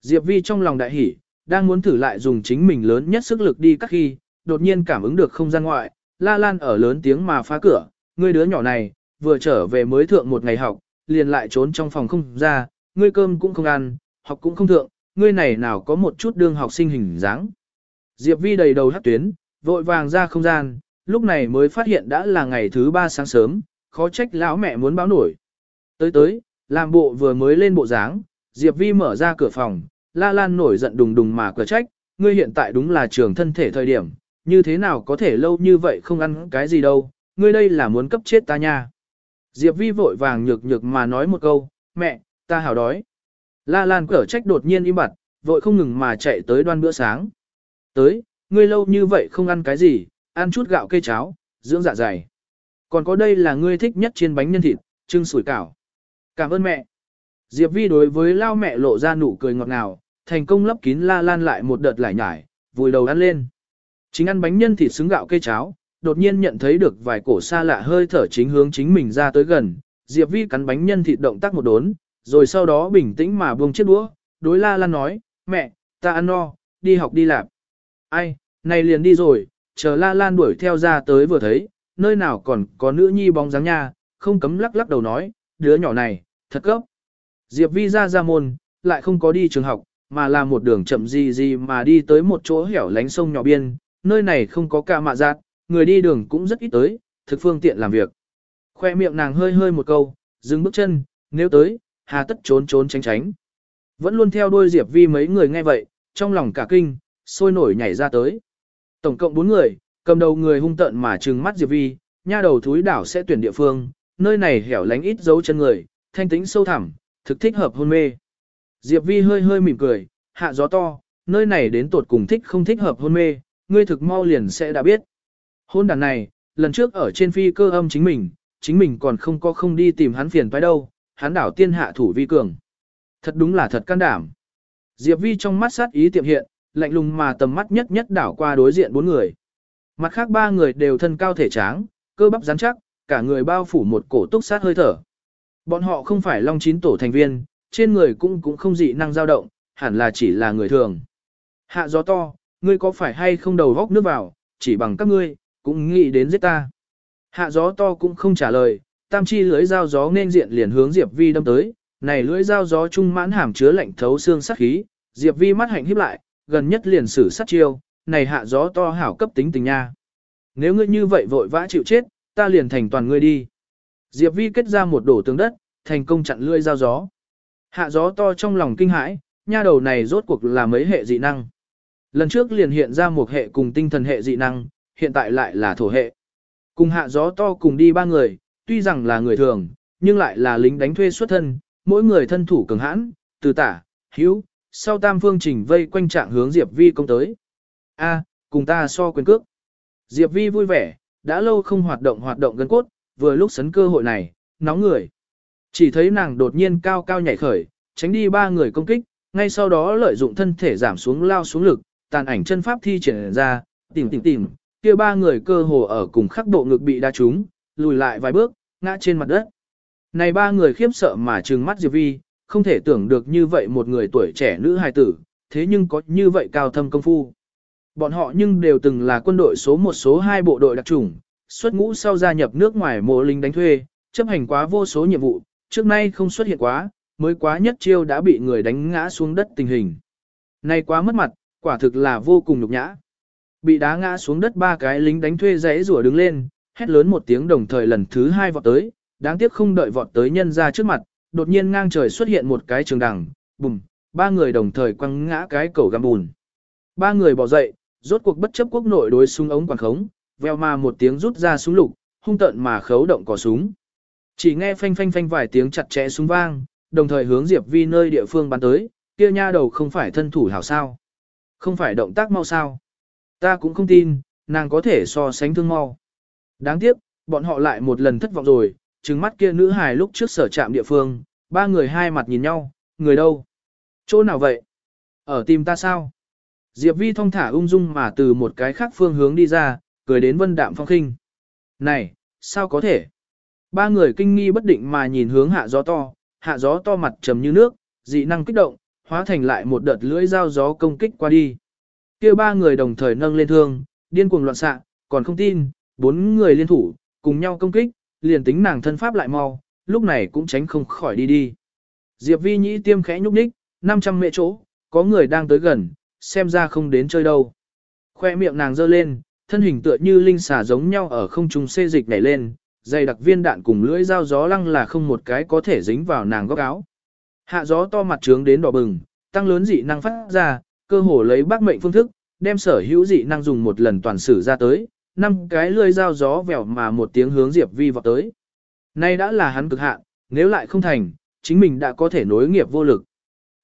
Diệp Vi trong lòng đại hỉ, đang muốn thử lại dùng chính mình lớn nhất sức lực đi cắt khi, đột nhiên cảm ứng được không gian ngoại, la lan ở lớn tiếng mà phá cửa, ngươi đứa nhỏ này, vừa trở về mới thượng một ngày học, liền lại trốn trong phòng không ra, ngươi cơm cũng không ăn, học cũng không thượng, ngươi này nào có một chút đương học sinh hình dáng. Diệp Vi đầy đầu hát tuyến, vội vàng ra không gian, lúc này mới phát hiện đã là ngày thứ ba sáng sớm, khó trách lão mẹ muốn báo nổi. Tới tới, làm bộ vừa mới lên bộ dáng, Diệp Vi mở ra cửa phòng, La Lan nổi giận đùng đùng mà cửa trách, ngươi hiện tại đúng là trường thân thể thời điểm, như thế nào có thể lâu như vậy không ăn cái gì đâu, ngươi đây là muốn cấp chết ta nha. Diệp Vi vội vàng nhược nhược mà nói một câu, mẹ, ta hào đói. La Lan cở trách đột nhiên im bặt, vội không ngừng mà chạy tới đoan bữa sáng. Tới, ngươi lâu như vậy không ăn cái gì, ăn chút gạo cây cháo, dưỡng dạ dày. Còn có đây là ngươi thích nhất chiên bánh nhân thịt, trưng sủi cảo. Cảm ơn mẹ. Diệp Vi đối với lao mẹ lộ ra nụ cười ngọt ngào, thành công lấp kín la lan lại một đợt lại nhải, vùi đầu ăn lên. Chính ăn bánh nhân thịt xứng gạo cây cháo, đột nhiên nhận thấy được vài cổ xa lạ hơi thở chính hướng chính mình ra tới gần. Diệp Vi cắn bánh nhân thịt động tác một đốn, rồi sau đó bình tĩnh mà buông chiếc đũa, đối la lan nói, mẹ, ta ăn no, đi học đi làm. Ai, này liền đi rồi, chờ la lan đuổi theo ra tới vừa thấy, nơi nào còn có nữ nhi bóng dáng nha, không cấm lắc lắc đầu nói, đứa nhỏ này, thật cấp. Diệp Vi ra ra môn, lại không có đi trường học, mà là một đường chậm gì gì mà đi tới một chỗ hẻo lánh sông nhỏ biên, nơi này không có ca mạ giác, người đi đường cũng rất ít tới, thực phương tiện làm việc. Khoe miệng nàng hơi hơi một câu, dừng bước chân, nếu tới, hà tất trốn trốn tránh tránh. Vẫn luôn theo đuôi Diệp Vi mấy người nghe vậy, trong lòng cả kinh, sôi nổi nhảy ra tới. Tổng cộng 4 người, cầm đầu người hung tợn mà trừng mắt Diệp Vi, nha đầu thúi đảo sẽ tuyển địa phương, nơi này hẻo lánh ít dấu chân người, thanh tĩnh sâu thẳm, thực thích hợp hôn mê. Diệp Vi hơi hơi mỉm cười, hạ gió to, nơi này đến tột cùng thích không thích hợp hôn mê, ngươi thực mau liền sẽ đã biết. Hôn đàn này, lần trước ở trên phi cơ âm chính mình, chính mình còn không có không đi tìm hắn phiền phải đâu, hắn đảo tiên hạ thủ vi cường. Thật đúng là thật can đảm. Diệp Vi trong mắt sát ý tiệm hiện, lạnh lùng mà tầm mắt nhất nhất đảo qua đối diện bốn người. Mặt khác ba người đều thân cao thể tráng, cơ bắp rắn chắc, cả người bao phủ một cổ túc sát hơi thở. Bọn họ không phải long chín tổ thành viên, trên người cũng cũng không dị năng dao động, hẳn là chỉ là người thường. Hạ gió to, ngươi có phải hay không đầu góc nước vào, chỉ bằng các ngươi, cũng nghĩ đến giết ta. Hạ gió to cũng không trả lời, tam chi lưỡi dao gió nên diện liền hướng Diệp Vi đâm tới, này lưỡi dao gió trung mãn hàm chứa lạnh thấu xương sát khí, Diệp Vi mắt hạnh híp lại, gần nhất liền sử sát chiêu, này hạ gió to hảo cấp tính tình nha. Nếu ngươi như vậy vội vã chịu chết, ta liền thành toàn ngươi đi. Diệp Vi kết ra một đổ tường đất, thành công chặn lưỡi dao gió. Hạ gió to trong lòng kinh hãi, nha đầu này rốt cuộc là mấy hệ dị năng. Lần trước liền hiện ra một hệ cùng tinh thần hệ dị năng, hiện tại lại là thổ hệ. Cùng hạ gió to cùng đi ba người, tuy rằng là người thường, nhưng lại là lính đánh thuê xuất thân, mỗi người thân thủ cường hãn, từ tả, hữu, sau tam phương trình vây quanh trạng hướng Diệp Vi công tới. A, cùng ta so quyền cước. Diệp Vi vui vẻ, đã lâu không hoạt động hoạt động gân cốt, vừa lúc sấn cơ hội này, nóng người. Chỉ thấy nàng đột nhiên cao cao nhảy khởi, tránh đi ba người công kích, ngay sau đó lợi dụng thân thể giảm xuống lao xuống lực, tàn ảnh chân pháp thi triển ra, tìm tìm tìm, kia ba người cơ hồ ở cùng khắc độ ngực bị đa trúng, lùi lại vài bước, ngã trên mặt đất. Này ba người khiếp sợ mà trừng mắt Diệp Vi, không thể tưởng được như vậy một người tuổi trẻ nữ hài tử, thế nhưng có như vậy cao thâm công phu. Bọn họ nhưng đều từng là quân đội số một số hai bộ đội đặc chủng, xuất ngũ sau gia nhập nước ngoài mộ lính đánh thuê, chấp hành quá vô số nhiệm vụ, trước nay không xuất hiện quá, mới quá nhất chiêu đã bị người đánh ngã xuống đất tình hình. Này quá mất mặt, quả thực là vô cùng nhục nhã. Bị đá ngã xuống đất ba cái lính đánh thuê rẽ rủa đứng lên, hét lớn một tiếng đồng thời lần thứ hai vọt tới, đáng tiếc không đợi vọt tới nhân ra trước mặt, đột nhiên ngang trời xuất hiện một cái trường đằng, bùm, ba người đồng thời quăng ngã cái cầu găm bùn. Ba người bỏ dậy, rốt cuộc bất chấp quốc nội đối súng ống quản khống, veo mà một tiếng rút ra súng lục, hung tận mà khấu động cò súng. Chỉ nghe phanh phanh phanh vài tiếng chặt chẽ súng vang, đồng thời hướng Diệp Vi nơi địa phương bắn tới, kia nha đầu không phải thân thủ hảo sao. Không phải động tác mau sao. Ta cũng không tin, nàng có thể so sánh thương mau. Đáng tiếc, bọn họ lại một lần thất vọng rồi, trừng mắt kia nữ hài lúc trước sở trạm địa phương, ba người hai mặt nhìn nhau, người đâu? Chỗ nào vậy? Ở tìm ta sao? Diệp Vi thong thả ung dung mà từ một cái khác phương hướng đi ra, cười đến vân đạm phong khinh. Này, sao có thể? Ba người kinh nghi bất định mà nhìn hướng hạ gió to, hạ gió to mặt trầm như nước, dị năng kích động, hóa thành lại một đợt lưỡi dao gió công kích qua đi. Kia ba người đồng thời nâng lên thương, điên cuồng loạn xạ, còn không tin, bốn người liên thủ, cùng nhau công kích, liền tính nàng thân pháp lại mau, lúc này cũng tránh không khỏi đi đi. Diệp Vi nhĩ tiêm khẽ nhúc nhích, 500 mệ chỗ, có người đang tới gần, xem ra không đến chơi đâu. Khoe miệng nàng giơ lên, thân hình tựa như linh xà giống nhau ở không trung xê dịch nhảy lên, dày đặc viên đạn cùng lưỡi dao gió lăng là không một cái có thể dính vào nàng góc áo. Hạ gió to mặt trướng đến đỏ bừng, tăng lớn dị năng phát ra, cơ hồ lấy bác mệnh phương thức, đem sở hữu dị năng dùng một lần toàn sử ra tới, năm cái lưỡi dao gió vèo mà một tiếng hướng Diệp Vi vọt tới. Nay đã là hắn cực hạn, nếu lại không thành, chính mình đã có thể nối nghiệp vô lực.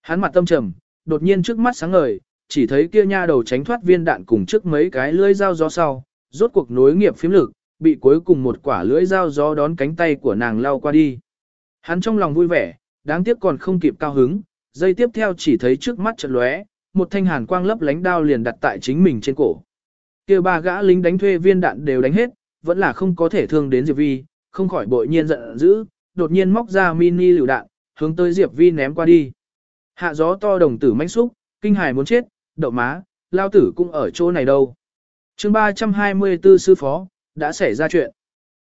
Hắn mặt tâm trầm, đột nhiên trước mắt sáng ngời, chỉ thấy kia nha đầu tránh thoát viên đạn cùng trước mấy cái lưỡi dao gió sau, rốt cuộc nối nghiệp phím lực, bị cuối cùng một quả lưỡi dao gió đón cánh tay của nàng lao qua đi. Hắn trong lòng vui vẻ, đáng tiếc còn không kịp cao hứng, dây tiếp theo chỉ thấy trước mắt chợt lóe, một thanh hàn quang lấp lánh đao liền đặt tại chính mình trên cổ. Kia ba gã lính đánh thuê viên đạn đều đánh hết, vẫn là không có thể thương đến Diệp Vi, không khỏi bội nhiên giận dữ, đột nhiên móc ra mini lựu đạn, hướng tới Diệp Vi ném qua đi. Hạ gió to đồng tử manh xúc, kinh hài muốn chết, đậu má, lao tử cũng ở chỗ này đâu. chương 324 sư phó, đã xảy ra chuyện.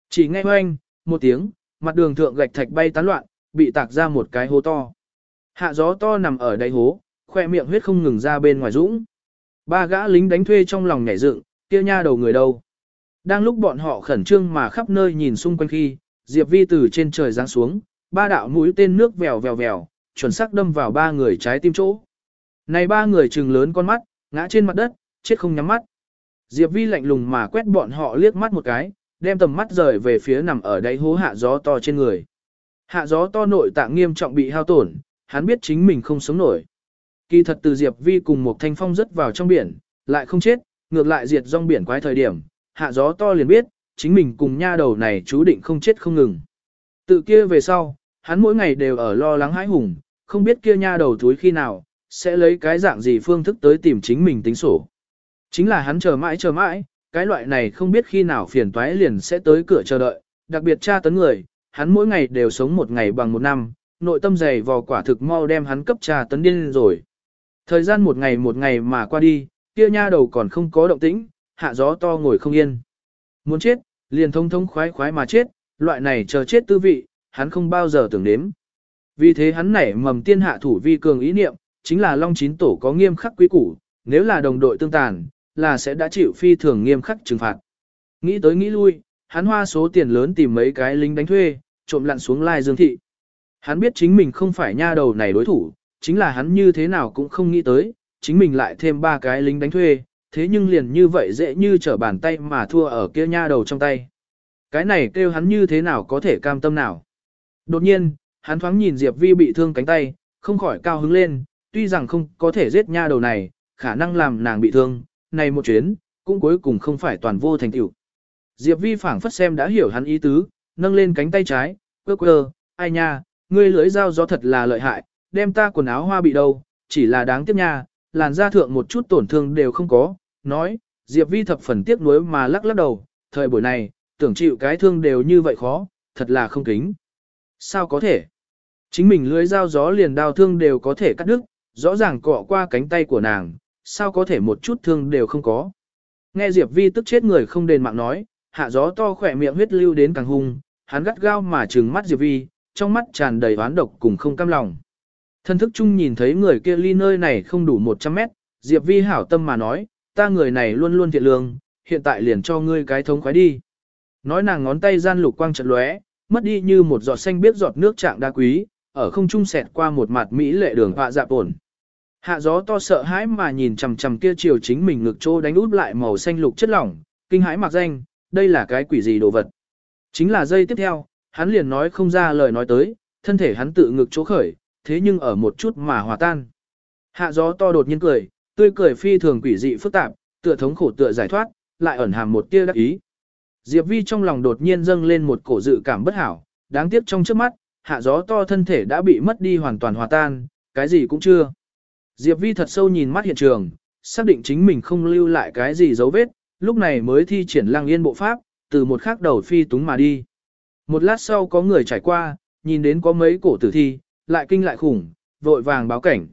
Chỉ nghe hoanh, một tiếng, mặt đường thượng gạch thạch bay tán loạn, bị tạc ra một cái hố to. Hạ gió to nằm ở đáy hố, khoe miệng huyết không ngừng ra bên ngoài dũng. Ba gã lính đánh thuê trong lòng nhảy dựng, kia nha đầu người đâu. Đang lúc bọn họ khẩn trương mà khắp nơi nhìn xung quanh khi, Diệp Vi từ trên trời giáng xuống, ba đạo mũi tên nước vèo vèo vèo, chuẩn xác đâm vào ba người trái tim chỗ. Này ba người trừng lớn con mắt, ngã trên mặt đất, chết không nhắm mắt. Diệp Vi lạnh lùng mà quét bọn họ liếc mắt một cái, đem tầm mắt rời về phía nằm ở đáy hố hạ gió to trên người. Hạ gió to nội tạng nghiêm trọng bị hao tổn, hắn biết chính mình không sống nổi. Kỳ thật từ Diệp Vi cùng một thanh phong rất vào trong biển, lại không chết, ngược lại diệt rong biển quái thời điểm, hạ gió to liền biết, chính mình cùng nha đầu này chú định không chết không ngừng. Tự kia về sau, hắn mỗi ngày đều ở lo lắng hãi hùng, không biết kia nha đầu túi khi nào, sẽ lấy cái dạng gì phương thức tới tìm chính mình tính sổ. Chính là hắn chờ mãi chờ mãi, cái loại này không biết khi nào phiền toái liền sẽ tới cửa chờ đợi, đặc biệt tra tấn người, hắn mỗi ngày đều sống một ngày bằng một năm, nội tâm dày vò quả thực mau đem hắn cấp tra tấn điên rồi. Thời gian một ngày một ngày mà qua đi, kia nha đầu còn không có động tĩnh, hạ gió to ngồi không yên. Muốn chết, liền thông thông khoái khoái mà chết, loại này chờ chết tư vị, hắn không bao giờ tưởng đếm. Vì thế hắn nảy mầm tiên hạ thủ vi cường ý niệm, chính là Long Chín Tổ có nghiêm khắc quý củ, nếu là đồng đội tương tàn, là sẽ đã chịu phi thường nghiêm khắc trừng phạt. Nghĩ tới nghĩ lui, hắn hoa số tiền lớn tìm mấy cái lính đánh thuê, trộm lặn xuống lai dương thị. Hắn biết chính mình không phải nha đầu này đối thủ, chính là hắn như thế nào cũng không nghĩ tới, chính mình lại thêm ba cái lính đánh thuê, thế nhưng liền như vậy dễ như trở bàn tay mà thua ở kia nha đầu trong tay. Cái này kêu hắn như thế nào có thể cam tâm nào. Đột nhiên, hắn thoáng nhìn Diệp Vi bị thương cánh tay, không khỏi cao hứng lên, tuy rằng không có thể giết nha đầu này, khả năng làm nàng bị thương, này một chuyến, cũng cuối cùng không phải toàn vô thành tựu. Diệp Vi phảng phất xem đã hiểu hắn ý tứ, nâng lên cánh tay trái, quơ quơ, ai nha, ngươi lưỡi dao gió thật là lợi hại, đem ta quần áo hoa bị đâu, chỉ là đáng tiếc nha, làn da thượng một chút tổn thương đều không có, nói, Diệp Vi thập phần tiếc nuối mà lắc lắc đầu, thời buổi này, tưởng chịu cái thương đều như vậy khó, thật là không kính. Sao có thể? Chính mình lưới dao gió liền đao thương đều có thể cắt đứt, rõ ràng cọ qua cánh tay của nàng, sao có thể một chút thương đều không có. Nghe Diệp Vi tức chết người không đền mạng nói, hạ gió to khỏe miệng huyết lưu đến càng hung, hắn gắt gao mà trừng mắt Diệp Vi, trong mắt tràn đầy oán độc cùng không cam lòng. Thân thức chung nhìn thấy người kia ly nơi này không đủ 100 mét, Diệp Vi hảo tâm mà nói, ta người này luôn luôn thiện lương, hiện tại liền cho ngươi cái thống khoái đi. Nói nàng ngón tay gian lục quang trận lóe, mất đi như một giọt xanh biết giọt nước trạng đa quý, ở không trung xẹt qua một mặt mỹ lệ đường họa dạ ổn. Hạ gió to sợ hãi mà nhìn chằm chằm kia chiều chính mình ngực trô đánh út lại màu xanh lục chất lỏng, kinh hãi mặc danh, đây là cái quỷ gì đồ vật. Chính là giây tiếp theo, hắn liền nói không ra lời nói tới, thân thể hắn tự ngực chỗ khởi, thế nhưng ở một chút mà hòa tan. Hạ gió to đột nhiên cười, tươi cười phi thường quỷ dị phức tạp, tựa thống khổ tựa giải thoát, lại ẩn hàm một tia đắc ý. Diệp Vi trong lòng đột nhiên dâng lên một cổ dự cảm bất hảo, đáng tiếc trong trước mắt, hạ gió to thân thể đã bị mất đi hoàn toàn hòa tan, cái gì cũng chưa. Diệp Vi thật sâu nhìn mắt hiện trường, xác định chính mình không lưu lại cái gì dấu vết, lúc này mới thi triển lăng yên bộ pháp, từ một khắc đầu phi túng mà đi. Một lát sau có người trải qua, nhìn đến có mấy cổ tử thi, lại kinh lại khủng, vội vàng báo cảnh.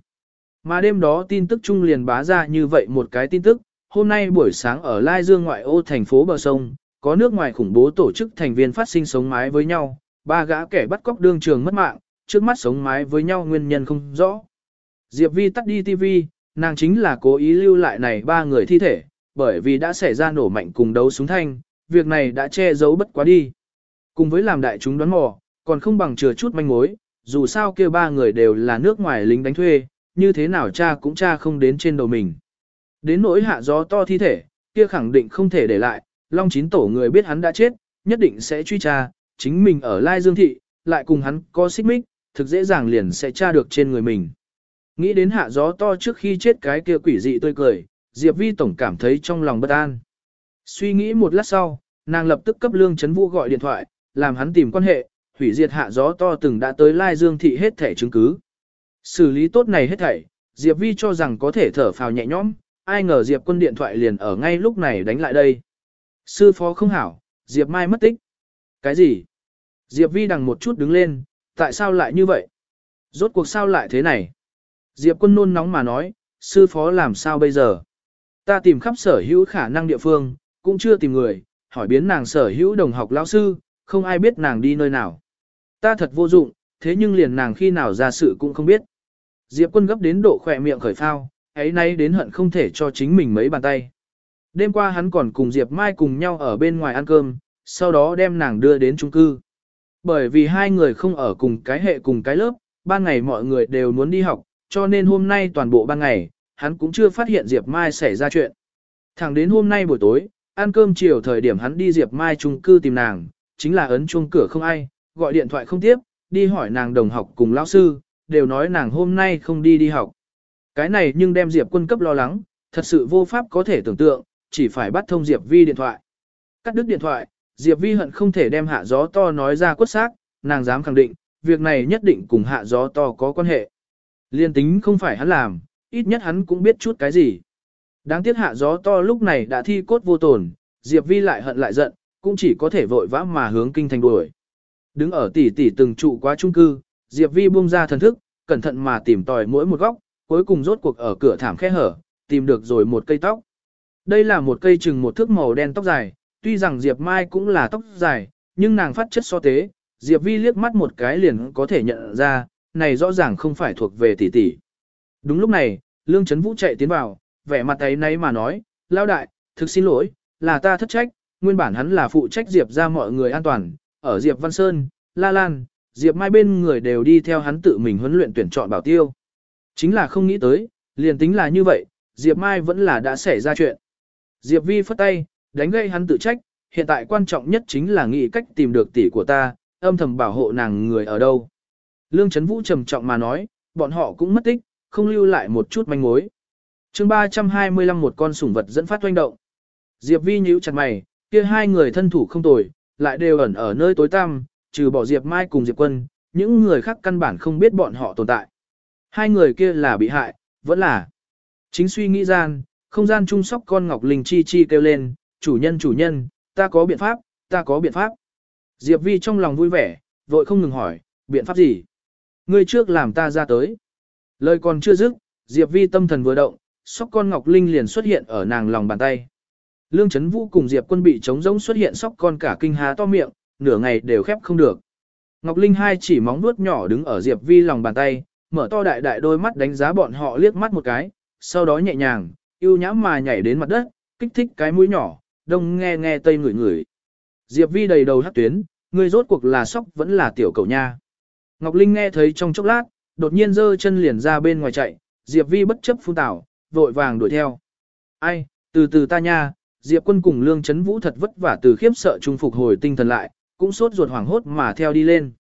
Mà đêm đó tin tức trung liền bá ra như vậy một cái tin tức, hôm nay buổi sáng ở Lai Dương ngoại ô thành phố bờ sông, có nước ngoài khủng bố tổ chức thành viên phát sinh sống mái với nhau, ba gã kẻ bắt cóc đương trường mất mạng, trước mắt sống mái với nhau nguyên nhân không rõ. Diệp Vi tắt đi TV, nàng chính là cố ý lưu lại này ba người thi thể, bởi vì đã xảy ra nổ mạnh cùng đấu súng thanh, việc này đã che giấu bất quá đi. Cùng với làm đại chúng đoán mò, còn không bằng chừa chút manh mối, dù sao kia ba người đều là nước ngoài lính đánh thuê, như thế nào cha cũng cha không đến trên đầu mình. Đến nỗi hạ gió to thi thể, kia khẳng định không thể để lại, Long Chín Tổ người biết hắn đã chết, nhất định sẽ truy tra, chính mình ở Lai Dương Thị, lại cùng hắn có xích mích, thực dễ dàng liền sẽ tra được trên người mình. Nghĩ đến hạ gió to trước khi chết cái kia quỷ dị tươi cười, Diệp Vi tổng cảm thấy trong lòng bất an. Suy nghĩ một lát sau, nàng lập tức cấp Lương Chấn Vũ gọi điện thoại, làm hắn tìm quan hệ, hủy diệt hạ gió to từng đã tới Lai Dương thị hết thẻ chứng cứ. Xử lý tốt này hết thảy, Diệp Vi cho rằng có thể thở phào nhẹ nhõm, ai ngờ Diệp quân điện thoại liền ở ngay lúc này đánh lại đây. Sư phó không hảo, Diệp Mai mất tích. Cái gì? Diệp Vi đằng một chút đứng lên, tại sao lại như vậy? Rốt cuộc sao lại thế này? Diệp quân nôn nóng mà nói, sư phó làm sao bây giờ? Ta tìm khắp sở hữu khả năng địa phương, cũng chưa tìm người, hỏi biến nàng sở hữu đồng học lão sư, không ai biết nàng đi nơi nào. Ta thật vô dụng, thế nhưng liền nàng khi nào ra sự cũng không biết. Diệp quân gấp đến độ khỏe miệng khởi phao, ấy nay đến hận không thể cho chính mình mấy bàn tay. Đêm qua hắn còn cùng Diệp Mai cùng nhau ở bên ngoài ăn cơm, sau đó đem nàng đưa đến trung cư. Bởi vì hai người không ở cùng cái hệ cùng cái lớp, ban ngày mọi người đều muốn đi học, cho nên hôm nay toàn bộ ban ngày, hắn cũng chưa phát hiện Diệp Mai xảy ra chuyện. Thẳng đến hôm nay buổi tối, ăn cơm chiều thời điểm hắn đi Diệp Mai trung cư tìm nàng, chính là ấn chuông cửa không ai, gọi điện thoại không tiếp, đi hỏi nàng đồng học cùng lão sư, đều nói nàng hôm nay không đi đi học. Cái này nhưng đem Diệp quân cấp lo lắng, thật sự vô pháp có thể tưởng tượng, chỉ phải bắt thông Diệp Vi điện thoại. Cắt đứt điện thoại, Diệp Vi hận không thể đem hạ gió to nói ra quất xác, nàng dám khẳng định, việc này nhất định cùng hạ gió to có quan hệ. Liên tính không phải hắn làm, ít nhất hắn cũng biết chút cái gì. Đáng tiếc hạ gió to lúc này đã thi cốt vô tổn, Diệp Vi lại hận lại giận, cũng chỉ có thể vội vã mà hướng kinh thành đuổi. Đứng ở tỉ tỉ từng trụ quá trung cư, Diệp Vi buông ra thần thức, cẩn thận mà tìm tòi mỗi một góc, cuối cùng rốt cuộc ở cửa thảm khe hở, tìm được rồi một cây tóc. Đây là một cây chừng một thước màu đen tóc dài, tuy rằng Diệp Mai cũng là tóc dài, nhưng nàng phát chất so tế, Diệp Vi liếc mắt một cái liền có thể nhận ra, này rõ ràng không phải thuộc về tỷ tỷ. Đúng lúc này, Lương Trấn Vũ chạy tiến vào, vẻ mặt ấy nấy mà nói, lao đại, thực xin lỗi, là ta thất trách, nguyên bản hắn là phụ trách Diệp ra mọi người an toàn, ở Diệp Văn Sơn, La Lan, Diệp Mai bên người đều đi theo hắn tự mình huấn luyện tuyển chọn bảo tiêu. Chính là không nghĩ tới, liền tính là như vậy, Diệp Mai vẫn là đã xảy ra chuyện. Diệp Vi phất tay, đánh gây hắn tự trách, hiện tại quan trọng nhất chính là nghĩ cách tìm được tỷ của ta, âm thầm bảo hộ nàng người ở đâu. Lương Trấn Vũ trầm trọng mà nói, bọn họ cũng mất tích, không lưu lại một chút manh mối. chương 325 một con sủng vật dẫn phát doanh động. Diệp Vi nhíu chặt mày, kia hai người thân thủ không tồi, lại đều ẩn ở nơi tối tăm, trừ bỏ Diệp Mai cùng Diệp Quân, những người khác căn bản không biết bọn họ tồn tại. Hai người kia là bị hại, vẫn là. Chính suy nghĩ gian, không gian trung sóc con Ngọc Linh chi chi kêu lên, chủ nhân chủ nhân, ta có biện pháp, ta có biện pháp. Diệp Vi trong lòng vui vẻ, vội không ngừng hỏi, biện pháp gì? Ngươi trước làm ta ra tới. Lời còn chưa dứt, Diệp Vi tâm thần vừa động, sóc con Ngọc Linh liền xuất hiện ở nàng lòng bàn tay. Lương Chấn Vũ cùng Diệp Quân bị trống rỗng xuất hiện sóc con cả kinh há to miệng, nửa ngày đều khép không được. Ngọc Linh hai chỉ móng vuốt nhỏ đứng ở Diệp Vi lòng bàn tay, mở to đại đại đôi mắt đánh giá bọn họ liếc mắt một cái, sau đó nhẹ nhàng, yêu nhã mà nhảy đến mặt đất, kích thích cái mũi nhỏ, đông nghe nghe tây ngửi ngửi. Diệp Vi đầy đầu hắc tuyến, người rốt cuộc là sóc vẫn là tiểu cầu nha. Ngọc Linh nghe thấy trong chốc lát, đột nhiên giơ chân liền ra bên ngoài chạy, Diệp Vi bất chấp phun tảo, vội vàng đuổi theo. Ai, từ từ ta nha, Diệp quân cùng Lương Chấn Vũ thật vất vả từ khiếp sợ trung phục hồi tinh thần lại, cũng sốt ruột hoảng hốt mà theo đi lên.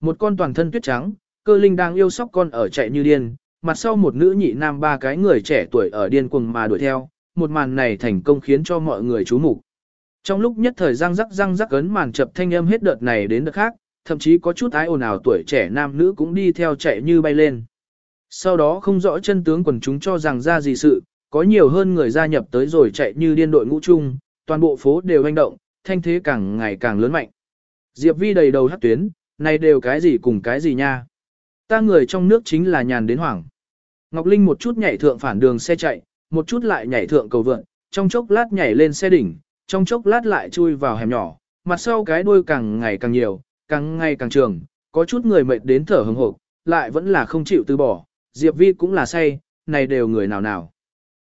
Một con toàn thân tuyết trắng, cơ linh đang yêu sóc con ở chạy như điên, mặt sau một nữ nhị nam ba cái người trẻ tuổi ở điên cuồng mà đuổi theo, một màn này thành công khiến cho mọi người chú mục. Trong lúc nhất thời răng rắc răng rắc ấn màn chập thanh âm hết đợt này đến đợt khác, thậm chí có chút ái ồn ào tuổi trẻ nam nữ cũng đi theo chạy như bay lên. Sau đó không rõ chân tướng quần chúng cho rằng ra gì sự, có nhiều hơn người gia nhập tới rồi chạy như điên đội ngũ chung, toàn bộ phố đều hành động, thanh thế càng ngày càng lớn mạnh. Diệp Vi đầy đầu hắc tuyến, này đều cái gì cùng cái gì nha. Ta người trong nước chính là nhàn đến hoảng. Ngọc Linh một chút nhảy thượng phản đường xe chạy, một chút lại nhảy thượng cầu vượn, trong chốc lát nhảy lên xe đỉnh, trong chốc lát lại chui vào hẻm nhỏ, mặt sau cái đuôi càng ngày càng nhiều, càng ngày càng trường, có chút người mệt đến thở hừng hộp, lại vẫn là không chịu từ bỏ, Diệp Vi cũng là say, này đều người nào nào.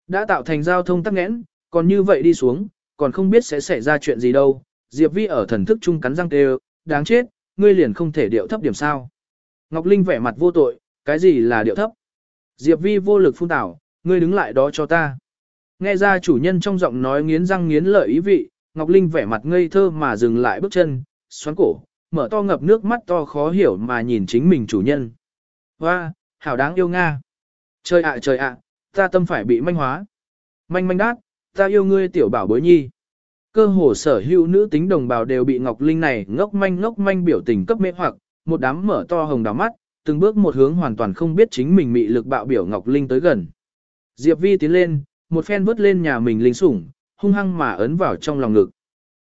Đã tạo thành giao thông tắc nghẽn, còn như vậy đi xuống, còn không biết sẽ xảy ra chuyện gì đâu. Diệp Vi ở thần thức chung cắn răng đều, đáng chết, ngươi liền không thể điệu thấp điểm sao. Ngọc Linh vẻ mặt vô tội, cái gì là điệu thấp? Diệp Vi vô lực phun tảo, ngươi đứng lại đó cho ta. Nghe ra chủ nhân trong giọng nói nghiến răng nghiến lợi ý vị, Ngọc Linh vẻ mặt ngây thơ mà dừng lại bước chân, xoắn cổ, mở to ngập nước mắt to khó hiểu mà nhìn chính mình chủ nhân. Hoa, hảo đáng yêu Nga. Trời ạ trời ạ, ta tâm phải bị manh hóa. Manh manh đát, ta yêu ngươi tiểu bảo bối nhi. Cơ hồ sở hữu nữ tính đồng bào đều bị Ngọc Linh này ngốc manh ngốc manh biểu tình cấp mê hoặc, một đám mở to hồng đào mắt, từng bước một hướng hoàn toàn không biết chính mình mị lực bạo biểu Ngọc Linh tới gần. Diệp Vi tiến lên, một phen vứt lên nhà mình linh sủng, hung hăng mà ấn vào trong lòng ngực.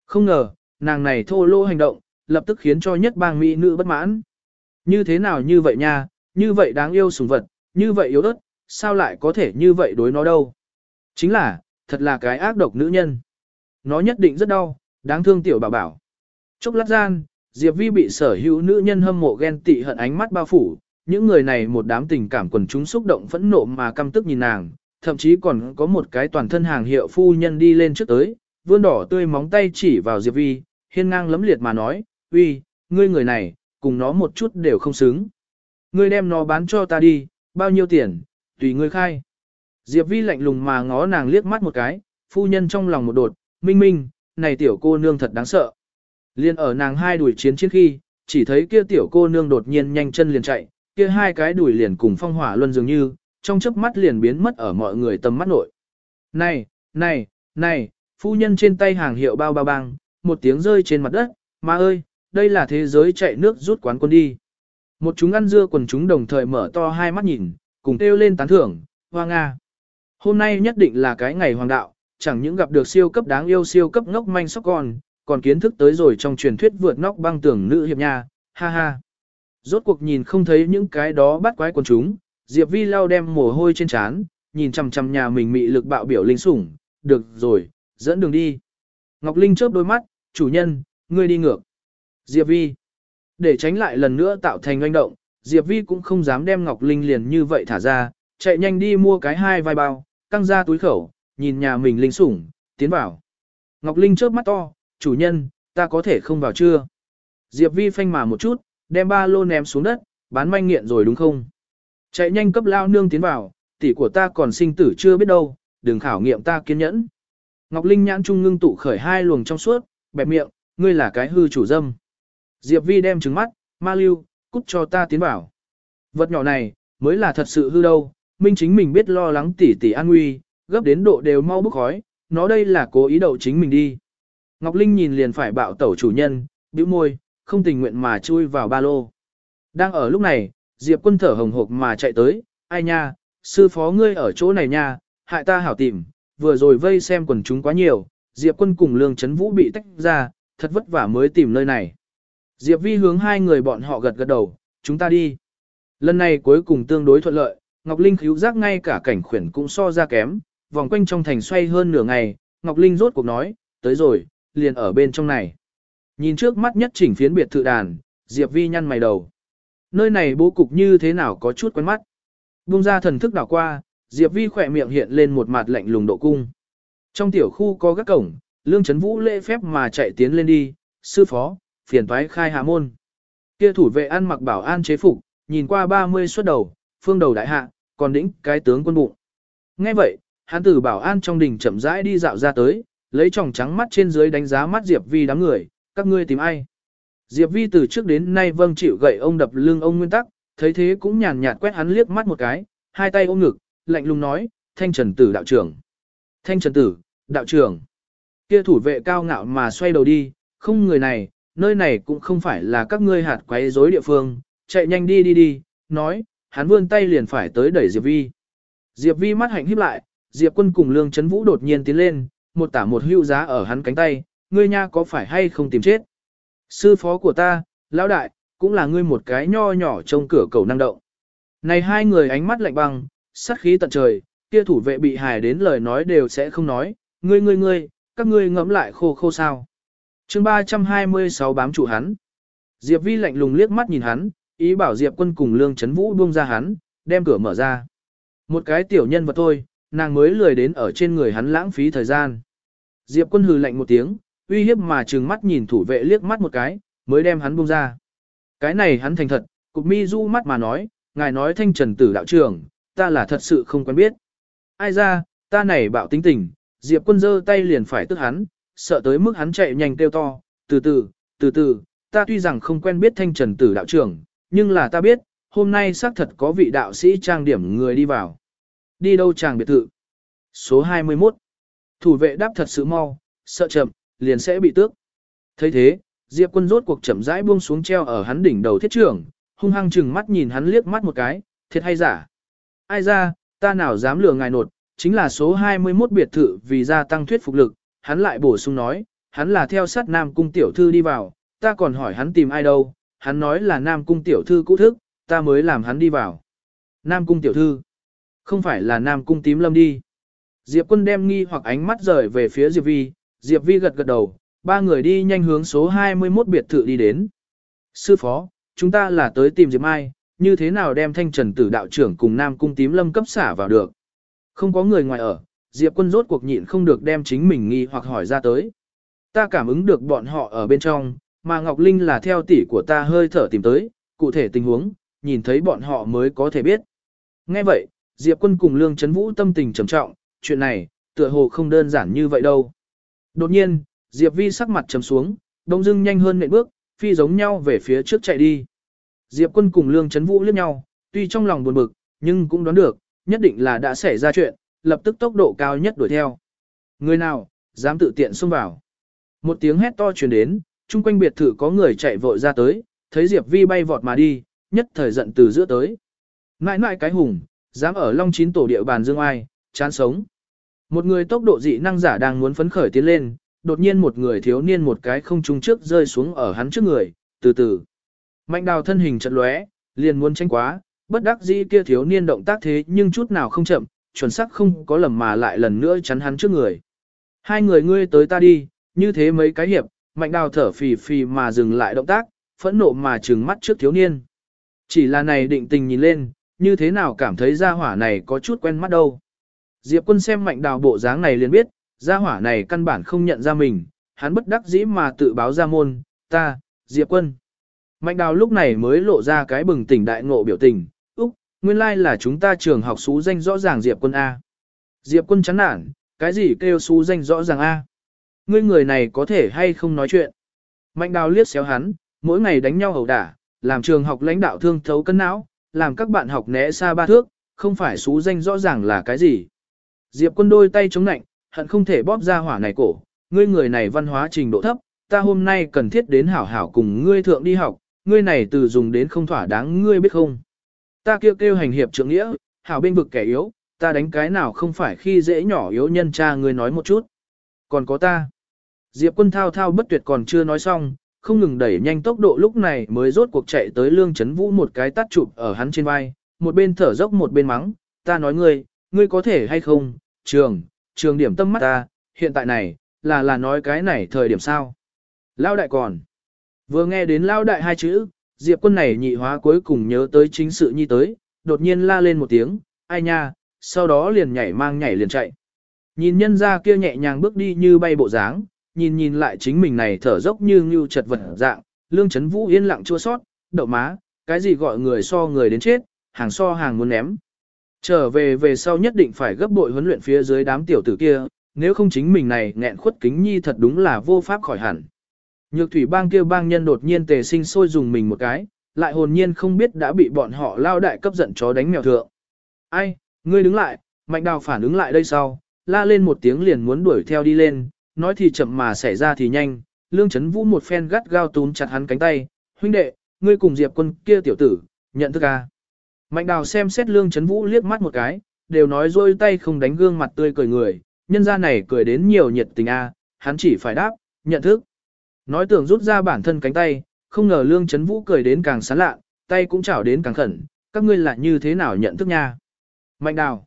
Không ngờ, nàng này thô lỗ hành động, lập tức khiến cho nhất bang mỹ nữ bất mãn. Như thế nào như vậy nha, như vậy đáng yêu sủng vật, như vậy yếu ớt, sao lại có thể như vậy đối nó đâu. Chính là, thật là cái ác độc nữ nhân. Nó nhất định rất đau, đáng thương tiểu bảo bảo. Chốc lát gian, Diệp Vi bị sở hữu nữ nhân hâm mộ ghen tị hận ánh mắt bao phủ, những người này một đám tình cảm quần chúng xúc động phẫn nộ mà căm tức nhìn nàng, thậm chí còn có một cái toàn thân hàng hiệu phu nhân đi lên trước tới, vươn đỏ tươi móng tay chỉ vào Diệp Vi, hiên ngang lấm liệt mà nói, uy, ngươi người này, cùng nó một chút đều không xứng. Ngươi đem nó bán cho ta đi, bao nhiêu tiền, tùy ngươi khai. Diệp Vi lạnh lùng mà ngó nàng liếc mắt một cái, phu nhân trong lòng một đột, minh minh, này tiểu cô nương thật đáng sợ. Liên ở nàng hai đuổi chiến chiến khi, chỉ thấy kia tiểu cô nương đột nhiên nhanh chân liền chạy, kia hai cái đuổi liền cùng phong hỏa luân dường như, trong chớp mắt liền biến mất ở mọi người tầm mắt nội. Này, này, này, phu nhân trên tay hàng hiệu bao bao băng, một tiếng rơi trên mặt đất, mà ơi, đây là thế giới chạy nước rút quán quân đi. Một chúng ăn dưa quần chúng đồng thời mở to hai mắt nhìn, cùng kêu lên tán thưởng, hoa nga. Hôm nay nhất định là cái ngày hoàng đạo, chẳng những gặp được siêu cấp đáng yêu siêu cấp ngốc manh sóc con, còn kiến thức tới rồi trong truyền thuyết vượt nóc băng tưởng nữ hiệp nha, ha ha. Rốt cuộc nhìn không thấy những cái đó bắt quái quần chúng, Diệp Vi lau đem mồ hôi trên trán, nhìn chằm chằm nhà mình mị lực bạo biểu linh sủng, được rồi, dẫn đường đi. Ngọc Linh chớp đôi mắt, chủ nhân, ngươi đi ngược. Diệp Vi. Để tránh lại lần nữa tạo thành oanh động, Diệp Vi cũng không dám đem Ngọc Linh liền như vậy thả ra, chạy nhanh đi mua cái hai vai bao, căng ra túi khẩu, nhìn nhà mình linh sủng, tiến vào. Ngọc Linh chớp mắt to, chủ nhân, ta có thể không vào chưa? Diệp Vi phanh mà một chút, đem ba lô ném xuống đất, bán manh nghiện rồi đúng không? Chạy nhanh cấp lao nương tiến vào, tỷ của ta còn sinh tử chưa biết đâu, đừng khảo nghiệm ta kiên nhẫn. Ngọc Linh nhãn trung ngưng tụ khởi hai luồng trong suốt, bẹp miệng, ngươi là cái hư chủ dâm. Diệp Vi đem trứng mắt, ma lưu, cút cho ta tiến vào. Vật nhỏ này, mới là thật sự hư đâu, minh chính mình biết lo lắng tỉ tỉ an nguy, gấp đến độ đều mau bức khói, nó đây là cố ý đậu chính mình đi. Ngọc Linh nhìn liền phải bạo tẩu chủ nhân, bĩu môi, không tình nguyện mà chui vào ba lô. Đang ở lúc này, Diệp quân thở hồng hộc mà chạy tới, ai nha, sư phó ngươi ở chỗ này nha, hại ta hảo tìm, vừa rồi vây xem quần chúng quá nhiều, Diệp quân cùng lương chấn vũ bị tách ra, thật vất vả mới tìm nơi này. Diệp vi hướng hai người bọn họ gật gật đầu, chúng ta đi. Lần này cuối cùng tương đối thuận lợi, Ngọc Linh khíu giác ngay cả cảnh khuyển cũng so ra kém, vòng quanh trong thành xoay hơn nửa ngày, Ngọc Linh rốt cuộc nói, tới rồi, liền ở bên trong này. Nhìn trước mắt nhất chỉnh phiến biệt thự đàn, Diệp Vi nhăn mày đầu. Nơi này bố cục như thế nào có chút quen mắt. Bung ra thần thức đảo qua, Diệp Vi khỏe miệng hiện lên một mặt lạnh lùng độ cung. Trong tiểu khu có các cổng, Lương Trấn Vũ lễ phép mà chạy tiến lên đi, sư phó, phiền toái khai hạ môn. Kia thủ vệ ăn mặc bảo an chế phục, nhìn qua 30 xuất đầu, phương đầu đại hạ, còn đĩnh cái tướng quân bụng. Nghe vậy, hắn tử bảo an trong đình chậm rãi đi dạo ra tới, lấy tròng trắng mắt trên dưới đánh giá mắt Diệp Vi đám người, các ngươi tìm ai. Diệp Vi từ trước đến nay vâng chịu gậy ông đập lưng ông nguyên tắc, thấy thế cũng nhàn nhạt quét hắn liếc mắt một cái, hai tay ôm ngực, lạnh lùng nói, thanh trần tử đạo trưởng. Thanh trần tử, đạo trưởng. Kia thủ vệ cao ngạo mà xoay đầu đi, không người này, nơi này cũng không phải là các ngươi hạt quấy rối địa phương, chạy nhanh đi đi đi, nói, hắn vươn tay liền phải tới đẩy Diệp Vi. Diệp Vi mắt hạnh híp lại, Diệp quân cùng Lương Trấn Vũ đột nhiên tiến lên, một tả một hưu giá ở hắn cánh tay, ngươi nha có phải hay không tìm chết. Sư phó của ta, lão đại, cũng là ngươi một cái nho nhỏ trong cửa cầu năng động. Này hai người ánh mắt lạnh băng, sát khí tận trời, kia thủ vệ bị hài đến lời nói đều sẽ không nói, ngươi ngươi ngươi, các ngươi ngẫm lại khô khô sao chương 326 bám trụ hắn. Diệp Vi lạnh lùng liếc mắt nhìn hắn, ý bảo Diệp quân cùng Lương Chấn Vũ buông ra hắn, đem cửa mở ra. Một cái tiểu nhân vật thôi, nàng mới lười đến ở trên người hắn lãng phí thời gian. Diệp quân hừ lạnh một tiếng, uy hiếp mà trừng mắt nhìn thủ vệ liếc mắt một cái, mới đem hắn buông ra. Cái này hắn thành thật, cục mi du mắt mà nói, ngài nói thanh trần tử đạo trưởng, ta là thật sự không quen biết. Ai ra, ta này bạo tính tình, Diệp quân giơ tay liền phải tức hắn, sợ tới mức hắn chạy nhanh kêu to, từ từ, từ từ, ta tuy rằng không quen biết thanh trần tử đạo trưởng, nhưng là ta biết, hôm nay xác thật có vị đạo sĩ trang điểm người đi vào. Đi đâu chàng biệt thự? Số 21. Thủ vệ đáp thật sự mau, sợ chậm, liền sẽ bị tước. thấy thế, Diệp quân rốt cuộc chậm rãi buông xuống treo ở hắn đỉnh đầu thiết trưởng, hung hăng chừng mắt nhìn hắn liếc mắt một cái, thiệt hay giả. Ai ra, ta nào dám lừa ngài nột, chính là số 21 biệt thự vì gia tăng thuyết phục lực, hắn lại bổ sung nói, hắn là theo sát Nam Cung tiểu thư đi vào, ta còn hỏi hắn tìm ai đâu, hắn nói là Nam Cung tiểu thư cũ thức, ta mới làm hắn đi vào. Nam Cung tiểu thư, không phải là Nam Cung tím lâm đi. Diệp quân đem nghi hoặc ánh mắt rời về phía Diệp Vi, Diệp Vi gật gật đầu, ba người đi nhanh hướng số 21 biệt thự đi đến. Sư phó, chúng ta là tới tìm Diệp Mai, như thế nào đem thanh trần tử đạo trưởng cùng Nam Cung tím lâm cấp xả vào được. Không có người ngoài ở, Diệp quân rốt cuộc nhịn không được đem chính mình nghi hoặc hỏi ra tới. Ta cảm ứng được bọn họ ở bên trong, mà Ngọc Linh là theo tỷ của ta hơi thở tìm tới, cụ thể tình huống, nhìn thấy bọn họ mới có thể biết. Nghe vậy, Diệp quân cùng Lương Trấn Vũ tâm tình trầm trọng, chuyện này, tựa hồ không đơn giản như vậy đâu. Đột nhiên, Diệp Vi sắc mặt trầm xuống, đông dưng nhanh hơn nệm bước, phi giống nhau về phía trước chạy đi. Diệp quân cùng Lương Trấn Vũ liếc nhau, tuy trong lòng buồn bực, nhưng cũng đoán được, nhất định là đã xảy ra chuyện, lập tức tốc độ cao nhất đuổi theo. Người nào, dám tự tiện xông vào. Một tiếng hét to truyền đến, chung quanh biệt thự có người chạy vội ra tới, thấy Diệp Vi bay vọt mà đi, nhất thời giận từ giữa tới. Ngại ngại cái hùng, dám ở Long Chín tổ địa bàn dương ai, chán sống. Một người tốc độ dị năng giả đang muốn phấn khởi tiến lên, đột nhiên một người thiếu niên một cái không trung trước rơi xuống ở hắn trước người, từ từ. Mạnh đào thân hình chật lóe, liền muốn tranh quá, bất đắc dĩ kia thiếu niên động tác thế nhưng chút nào không chậm, chuẩn xác không có lầm mà lại lần nữa chắn hắn trước người. Hai người ngươi tới ta đi, như thế mấy cái hiệp, mạnh đào thở phì phì mà dừng lại động tác, phẫn nộ mà trừng mắt trước thiếu niên. Chỉ là này định tình nhìn lên, như thế nào cảm thấy gia hỏa này có chút quen mắt đâu. Diệp quân xem mạnh đào bộ dáng này liền biết, gia hỏa này căn bản không nhận ra mình, hắn bất đắc dĩ mà tự báo ra môn, ta, Diệp quân. Mạnh đào lúc này mới lộ ra cái bừng tỉnh đại ngộ biểu tình, nguyên lai là chúng ta trường học xú danh rõ ràng Diệp quân A. Diệp quân chán nản, cái gì kêu xú danh rõ ràng A. Ngươi người này có thể hay không nói chuyện. Mạnh đào liếc xéo hắn, mỗi ngày đánh nhau ẩu đả, làm trường học lãnh đạo thương thấu cân não, làm các bạn học né xa ba thước, không phải xú danh rõ ràng là cái gì. Diệp quân đôi tay chống nạnh, hận không thể bóp ra hỏa này cổ, ngươi người này văn hóa trình độ thấp, ta hôm nay cần thiết đến hảo hảo cùng ngươi thượng đi học, ngươi này từ dùng đến không thỏa đáng ngươi biết không. Ta kêu kêu hành hiệp trưởng nghĩa, hảo bên vực kẻ yếu, ta đánh cái nào không phải khi dễ nhỏ yếu nhân cha ngươi nói một chút. Còn có ta. Diệp quân thao thao bất tuyệt còn chưa nói xong, không ngừng đẩy nhanh tốc độ lúc này mới rốt cuộc chạy tới lương chấn vũ một cái tắt chụp ở hắn trên vai, một bên thở dốc một bên mắng, ta nói ngươi, ngươi có thể hay không, trường, trường điểm tâm mắt ta, hiện tại này, là là nói cái này thời điểm sao. Lao đại còn, vừa nghe đến lao đại hai chữ, diệp quân này nhị hóa cuối cùng nhớ tới chính sự nhi tới, đột nhiên la lên một tiếng, ai nha, sau đó liền nhảy mang nhảy liền chạy. Nhìn nhân ra kia nhẹ nhàng bước đi như bay bộ dáng, nhìn nhìn lại chính mình này thở dốc như ngưu chật vật dạng, lương chấn vũ yên lặng chua sót, đậu má, cái gì gọi người so người đến chết, hàng so hàng muốn ném. Trở về về sau nhất định phải gấp bội huấn luyện phía dưới đám tiểu tử kia, nếu không chính mình này nghẹn khuất kính nhi thật đúng là vô pháp khỏi hẳn. Nhược thủy bang kia bang nhân đột nhiên tề sinh sôi dùng mình một cái, lại hồn nhiên không biết đã bị bọn họ lao đại cấp giận chó đánh mèo thượng. Ai, ngươi đứng lại, mạnh đào phản ứng lại đây sau, la lên một tiếng liền muốn đuổi theo đi lên, nói thì chậm mà xảy ra thì nhanh, lương chấn vũ một phen gắt gao túm chặt hắn cánh tay, huynh đệ, ngươi cùng diệp quân kia tiểu tử, nhận thức à. Mạnh đào xem xét lương chấn vũ liếc mắt một cái, đều nói rôi tay không đánh gương mặt tươi cười người, nhân ra này cười đến nhiều nhiệt tình a, hắn chỉ phải đáp, nhận thức. Nói tưởng rút ra bản thân cánh tay, không ngờ lương chấn vũ cười đến càng sán lạ, tay cũng chảo đến càng khẩn, các ngươi là như thế nào nhận thức nha. Mạnh đào.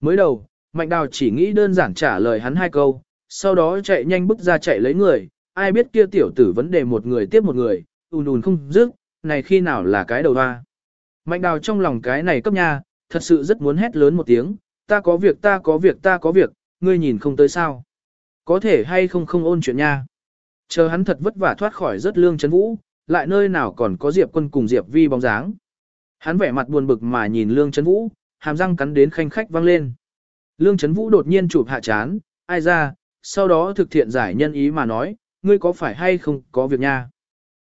Mới đầu, mạnh đào chỉ nghĩ đơn giản trả lời hắn hai câu, sau đó chạy nhanh bước ra chạy lấy người, ai biết kia tiểu tử vấn đề một người tiếp một người, ùn ùn không dứt, này khi nào là cái đầu hoa. Mạnh đào trong lòng cái này cấp nha, thật sự rất muốn hét lớn một tiếng, ta có việc ta có việc ta có việc, ngươi nhìn không tới sao. Có thể hay không không ôn chuyện nha. Chờ hắn thật vất vả thoát khỏi rất lương chấn vũ, lại nơi nào còn có Diệp quân cùng Diệp vi bóng dáng. Hắn vẻ mặt buồn bực mà nhìn lương chấn vũ, hàm răng cắn đến khanh khách vang lên. Lương chấn vũ đột nhiên chụp hạ chán, ai ra, sau đó thực thiện giải nhân ý mà nói, ngươi có phải hay không có việc nha.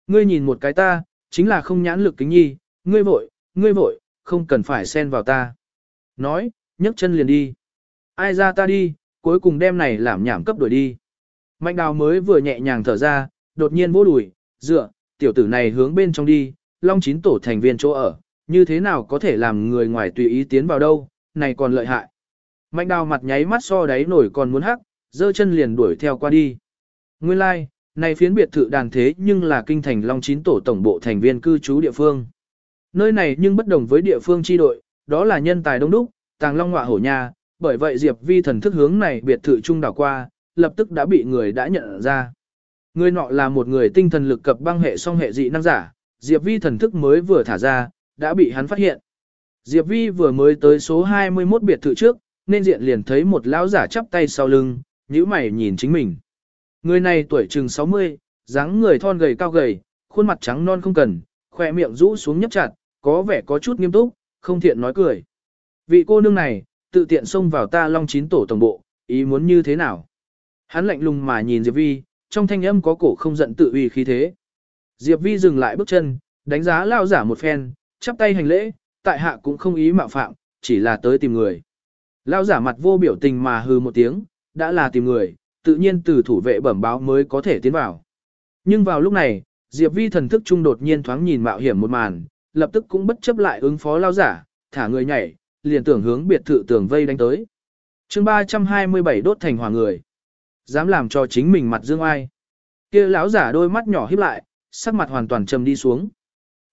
Ngươi nhìn một cái ta, chính là không nhãn lực kính nhi, ngươi vội, ngươi vội, không cần phải xen vào ta. Nói, nhấc chân liền đi. Ai ra ta đi, cuối cùng đem này làm nhảm cấp đuổi đi. Mạnh đào mới vừa nhẹ nhàng thở ra, đột nhiên vô đùi, dựa, tiểu tử này hướng bên trong đi, long chín tổ thành viên chỗ ở, như thế nào có thể làm người ngoài tùy ý tiến vào đâu, này còn lợi hại. Mạnh đào mặt nháy mắt so đáy nổi còn muốn hắc, dơ chân liền đuổi theo qua đi. Nguyên lai, like, này phiến biệt thự đàn thế nhưng là kinh thành long chín tổ tổng bộ thành viên cư trú địa phương. Nơi này nhưng bất đồng với địa phương chi đội, đó là nhân tài đông đúc, tàng long ngọa hổ nhà. bởi vậy Diệp Vi thần thức hướng này biệt thự trung đảo qua, lập tức đã bị người đã nhận ra. Người nọ là một người tinh thần lực cập băng hệ song hệ dị năng giả, Diệp Vi thần thức mới vừa thả ra, đã bị hắn phát hiện. Diệp Vi vừa mới tới số 21 biệt thự trước, nên diện liền thấy một lão giả chắp tay sau lưng, nhíu mày nhìn chính mình. Người này tuổi chừng 60, dáng người thon gầy cao gầy, khuôn mặt trắng non không cần, khỏe miệng rũ xuống nhấp chặt, có vẻ có chút nghiêm túc, không thiện nói cười. Vị cô nương này, tự tiện xông vào ta long chín tổ tổng bộ, ý muốn như thế nào? Hắn lạnh lùng mà nhìn Diệp Vi, trong thanh âm có cổ không giận tự uy khí thế. Diệp Vi dừng lại bước chân, đánh giá lao giả một phen, chắp tay hành lễ, tại hạ cũng không ý mạo phạm, chỉ là tới tìm người. Lao giả mặt vô biểu tình mà hừ một tiếng, đã là tìm người, tự nhiên từ thủ vệ bẩm báo mới có thể tiến vào. Nhưng vào lúc này, Diệp Vi thần thức trung đột nhiên thoáng nhìn mạo hiểm một màn, lập tức cũng bất chấp lại ứng phó lao giả, thả người nhảy, liền tưởng hướng biệt thự tường vây đánh tới. chương 327 đốt thành hỏa người. Dám làm cho chính mình mặt dương ai. kia lão giả đôi mắt nhỏ híp lại, sắc mặt hoàn toàn trầm đi xuống.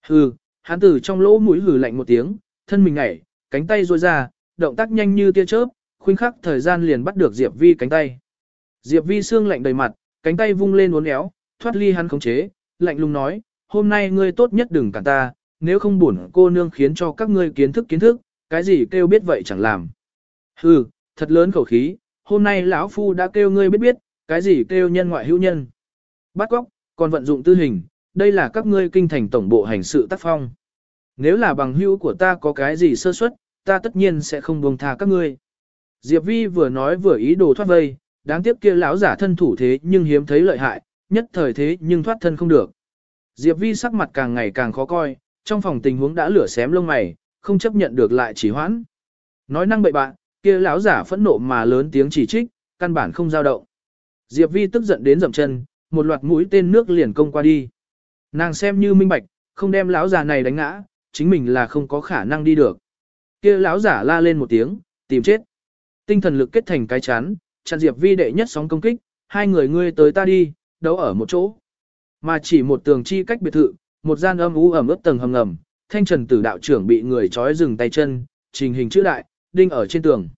Hừ, hắn từ trong lỗ mũi hừ lạnh một tiếng, thân mình ngẩng cánh tay duỗi ra, động tác nhanh như tia chớp, khuynh khắc thời gian liền bắt được Diệp Vi cánh tay. Diệp Vi xương lạnh đầy mặt, cánh tay vung lên uốn éo, thoát ly hắn khống chế, lạnh lùng nói, hôm nay ngươi tốt nhất đừng cản ta, nếu không buồn cô nương khiến cho các ngươi kiến thức kiến thức, cái gì kêu biết vậy chẳng làm. Hừ, thật lớn khẩu khí, hôm nay lão phu đã kêu ngươi biết biết, cái gì kêu nhân ngoại hữu nhân. Bắt góc, còn vận dụng tư hình, đây là các ngươi kinh thành tổng bộ hành sự tác phong. Nếu là bằng hữu của ta có cái gì sơ suất, ta tất nhiên sẽ không buông tha các ngươi. Diệp Vi vừa nói vừa ý đồ thoát vây, đáng tiếc kia lão giả thân thủ thế nhưng hiếm thấy lợi hại, nhất thời thế nhưng thoát thân không được. Diệp Vi sắc mặt càng ngày càng khó coi, trong phòng tình huống đã lửa xém lông mày, không chấp nhận được lại chỉ hoãn. Nói năng bậy bạn, kia lão giả phẫn nộ mà lớn tiếng chỉ trích, căn bản không dao động. Diệp Vi tức giận đến dậm chân, một loạt mũi tên nước liền công qua đi. Nàng xem như minh bạch, không đem lão già này đánh ngã, chính mình là không có khả năng đi được. Kia lão giả la lên một tiếng, tìm chết. Tinh thần lực kết thành cái chán, chặn Diệp Vi đệ nhất sóng công kích, hai người ngươi tới ta đi, đấu ở một chỗ. Mà chỉ một tường chi cách biệt thự, một gian âm u ẩm ướt tầng hầm ngầm, thanh trần tử đạo trưởng bị người trói dừng tay chân, trình hình chữ đại, đinh ở trên tường.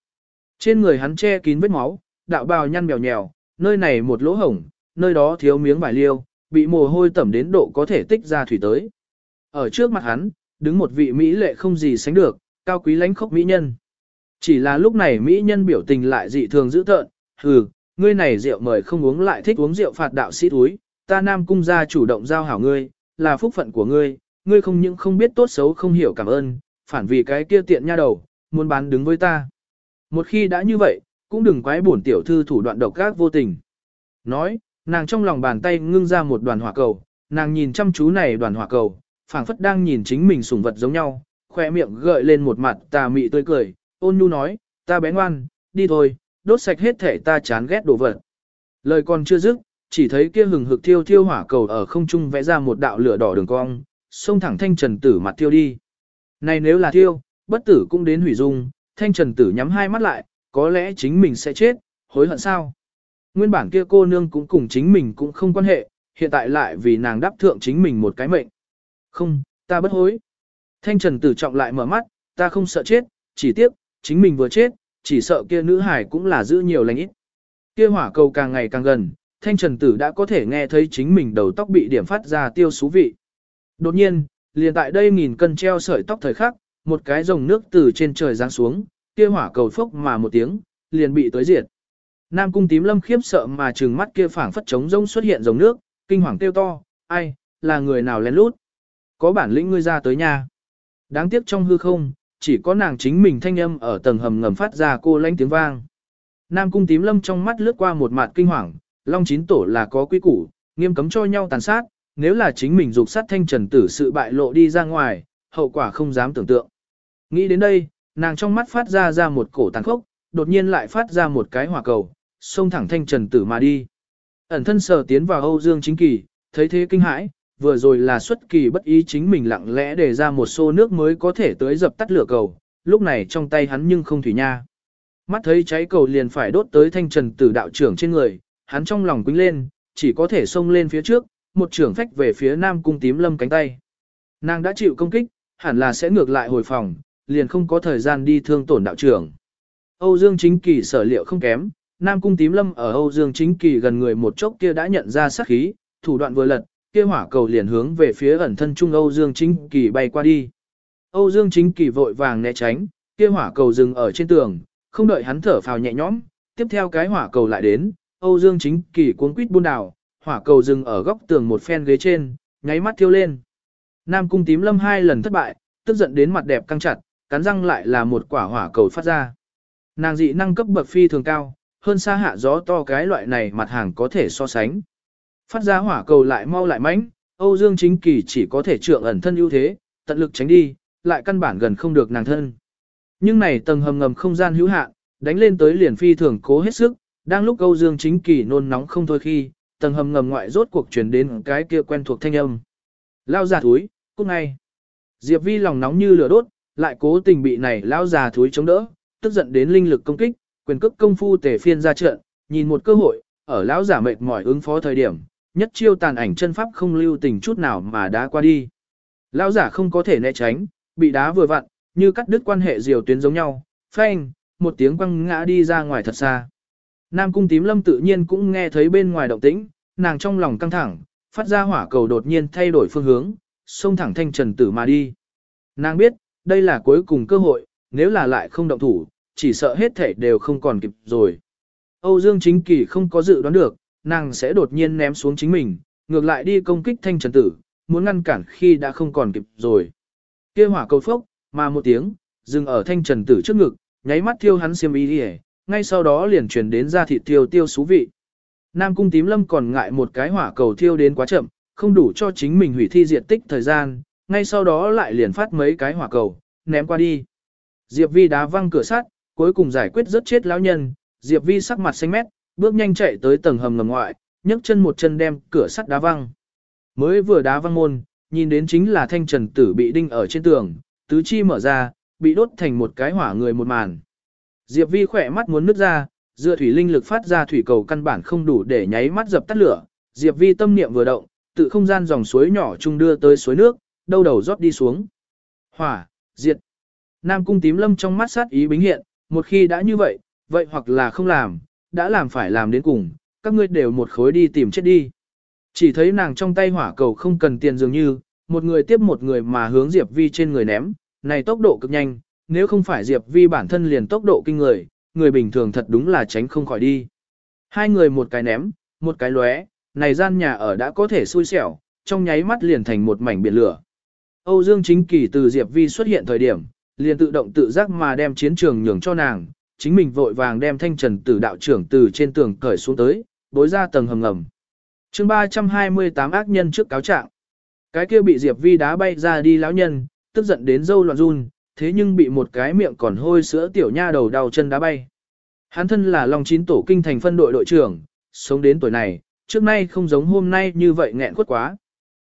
Trên người hắn che kín vết máu, đạo bào nhăn bèo nhèo, nơi này một lỗ hổng, nơi đó thiếu miếng vải liêu, bị mồ hôi tẩm đến độ có thể tích ra thủy tới. Ở trước mặt hắn, đứng một vị mỹ lệ không gì sánh được, cao quý lãnh khốc mỹ nhân. Chỉ là lúc này mỹ nhân biểu tình lại dị thường dữ tợn, hừ, ngươi này rượu mời không uống lại thích uống rượu phạt đạo sĩ túi, ta nam cung gia chủ động giao hảo ngươi, là phúc phận của ngươi, ngươi không những không biết tốt xấu không hiểu cảm ơn, phản vì cái kia tiện nha đầu, muốn bán đứng với ta. Một khi đã như vậy, cũng đừng quái bổn tiểu thư thủ đoạn độc ác vô tình. Nói, nàng trong lòng bàn tay ngưng ra một đoàn hỏa cầu, nàng nhìn chăm chú này đoàn hỏa cầu, phảng phất đang nhìn chính mình sủng vật giống nhau, khoe miệng gợi lên một mặt tà mị tươi cười, ôn nhu nói, ta bé ngoan, đi thôi, đốt sạch hết thể ta chán ghét đồ vật. Lời còn chưa dứt, chỉ thấy kia hừng hực thiêu thiêu hỏa cầu ở không trung vẽ ra một đạo lửa đỏ đường cong, xông thẳng thanh trần tử mặt thiêu đi. Này nếu là thiêu, bất tử cũng đến hủy dung, thanh trần tử nhắm hai mắt lại, có lẽ chính mình sẽ chết, hối hận sao? Nguyên bản kia cô nương cũng cùng chính mình cũng không quan hệ, hiện tại lại vì nàng đáp thượng chính mình một cái mệnh. Không, ta bất hối. Thanh trần tử trọng lại mở mắt, ta không sợ chết, chỉ tiếc, chính mình vừa chết, chỉ sợ kia nữ hải cũng là giữ nhiều lành ít. Kia hỏa cầu càng ngày càng gần, thanh trần tử đã có thể nghe thấy chính mình đầu tóc bị điểm phát ra tiêu xú vị. Đột nhiên, liền tại đây nghìn cân treo sợi tóc thời khắc, một cái dòng nước từ trên trời giáng xuống, kia hỏa cầu phốc mà một tiếng, liền bị tới diệt. Nam cung tím lâm khiếp sợ mà trừng mắt kia phảng phất trống rông xuất hiện dòng nước, kinh hoàng kêu to, ai, là người nào lén lút? Có bản lĩnh ngươi ra tới nhà. Đáng tiếc trong hư không, chỉ có nàng chính mình thanh âm ở tầng hầm ngầm phát ra cô lanh tiếng vang. Nam cung tím lâm trong mắt lướt qua một mặt kinh hoàng, long chín tổ là có quy củ, nghiêm cấm cho nhau tàn sát, nếu là chính mình dục sát thanh trần tử sự bại lộ đi ra ngoài, hậu quả không dám tưởng tượng. Nghĩ đến đây, nàng trong mắt phát ra ra một cổ tàn khốc, đột nhiên lại phát ra một cái hỏa cầu, xông thẳng thanh trần tử mà đi. Ẩn thân sờ tiến vào Âu Dương chính kỳ, thấy thế kinh hãi, vừa rồi là xuất kỳ bất ý chính mình lặng lẽ để ra một xô nước mới có thể tới dập tắt lửa cầu, lúc này trong tay hắn nhưng không thủy nha. Mắt thấy cháy cầu liền phải đốt tới thanh trần tử đạo trưởng trên người, hắn trong lòng quính lên, chỉ có thể xông lên phía trước, một trưởng phách về phía nam cung tím lâm cánh tay. Nàng đã chịu công kích, hẳn là sẽ ngược lại hồi phòng, liền không có thời gian đi thương tổn đạo trưởng. Âu Dương chính kỳ sở liệu không kém, nam cung tím lâm ở Âu Dương chính kỳ gần người một chốc kia đã nhận ra sát khí, thủ đoạn vừa lật, kia hỏa cầu liền hướng về phía ẩn thân trung Âu Dương chính kỳ bay qua đi. Âu Dương chính kỳ vội vàng né tránh, kia hỏa cầu dừng ở trên tường, không đợi hắn thở phào nhẹ nhõm, tiếp theo cái hỏa cầu lại đến, Âu Dương chính kỳ cuốn quýt buôn đảo, hỏa cầu dừng ở góc tường một phen ghế trên, nháy mắt thiêu lên. Nam cung tím lâm hai lần thất bại, tức giận đến mặt đẹp căng chặt, cắn răng lại là một quả hỏa cầu phát ra. Nàng dị năng cấp bậc phi thường cao, hơn xa hạ gió to cái loại này mặt hàng có thể so sánh. Phát ra hỏa cầu lại mau lại mãnh, Âu Dương chính kỳ chỉ có thể trượng ẩn thân ưu thế, tận lực tránh đi, lại căn bản gần không được nàng thân. Nhưng này tầng hầm ngầm không gian hữu hạn, đánh lên tới liền phi thường cố hết sức, đang lúc Âu Dương chính kỳ nôn nóng không thôi khi, tầng hầm ngầm ngoại rốt cuộc truyền đến cái kia quen thuộc thanh âm. Lao giả túi cút ngay. Diệp Vi lòng nóng như lửa đốt, lại cố tình bị này lão già thúi chống đỡ, tức giận đến linh lực công kích, quyền cước công phu tề phiên ra trận, nhìn một cơ hội, ở lão giả mệt mỏi ứng phó thời điểm, nhất chiêu tàn ảnh chân pháp không lưu tình chút nào mà đã qua đi. Lão giả không có thể né tránh, bị đá vừa vặn, như cắt đứt quan hệ diều tuyến giống nhau, phanh, một tiếng quăng ngã đi ra ngoài thật xa. Nam cung tím lâm tự nhiên cũng nghe thấy bên ngoài động tĩnh, nàng trong lòng căng thẳng, phát ra hỏa cầu đột nhiên thay đổi phương hướng, xông thẳng thanh trần tử mà đi. Nàng biết, đây là cuối cùng cơ hội, nếu là lại không động thủ, chỉ sợ hết thể đều không còn kịp rồi. Âu Dương Chính Kỳ không có dự đoán được, nàng sẽ đột nhiên ném xuống chính mình, ngược lại đi công kích thanh trần tử, muốn ngăn cản khi đã không còn kịp rồi. Kia hỏa cầu phốc, mà một tiếng, dừng ở thanh trần tử trước ngực, nháy mắt thiêu hắn xiêm y đi ngay sau đó liền truyền đến ra thịt tiêu tiêu xú vị. Nam cung tím lâm còn ngại một cái hỏa cầu thiêu đến quá chậm, không đủ cho chính mình hủy thi diện tích thời gian, ngay sau đó lại liền phát mấy cái hỏa cầu, ném qua đi. Diệp Vi đá văng cửa sắt, cuối cùng giải quyết rất chết lão nhân, Diệp Vi sắc mặt xanh mét, bước nhanh chạy tới tầng hầm ngầm ngoại, nhấc chân một chân đem cửa sắt đá văng. Mới vừa đá văng môn, nhìn đến chính là thanh trần tử bị đinh ở trên tường, tứ chi mở ra, bị đốt thành một cái hỏa người một màn. Diệp Vi khỏe mắt muốn nứt ra, dựa thủy linh lực phát ra thủy cầu căn bản không đủ để nháy mắt dập tắt lửa. Diệp Vi tâm niệm vừa động, tự không gian dòng suối nhỏ chung đưa tới suối nước, đâu đầu rót đi xuống. Hỏa, diệt. Nam cung tím lâm trong mắt sát ý bính hiện, một khi đã như vậy, vậy hoặc là không làm, đã làm phải làm đến cùng, các ngươi đều một khối đi tìm chết đi. Chỉ thấy nàng trong tay hỏa cầu không cần tiền dường như, một người tiếp một người mà hướng Diệp Vi trên người ném, này tốc độ cực nhanh, nếu không phải Diệp Vi bản thân liền tốc độ kinh người, người bình thường thật đúng là tránh không khỏi đi. Hai người một cái ném, một cái lóe, này gian nhà ở đã có thể xui xẻo, trong nháy mắt liền thành một mảnh biển lửa. Âu Dương Chính Kỳ từ Diệp Vi xuất hiện thời điểm, liền tự động tự giác mà đem chiến trường nhường cho nàng, chính mình vội vàng đem thanh trần tử đạo trưởng từ trên tường cởi xuống tới, bối ra tầng hầm ngầm. chương 328 ác nhân trước cáo trạng. Cái kia bị Diệp Vi đá bay ra đi lão nhân, tức giận đến dâu loạn run, thế nhưng bị một cái miệng còn hôi sữa tiểu nha đầu đau chân đá bay. Hắn thân là Long Chín tổ kinh thành phân đội đội trưởng, sống đến tuổi này, trước nay không giống hôm nay như vậy nghẹn quất quá.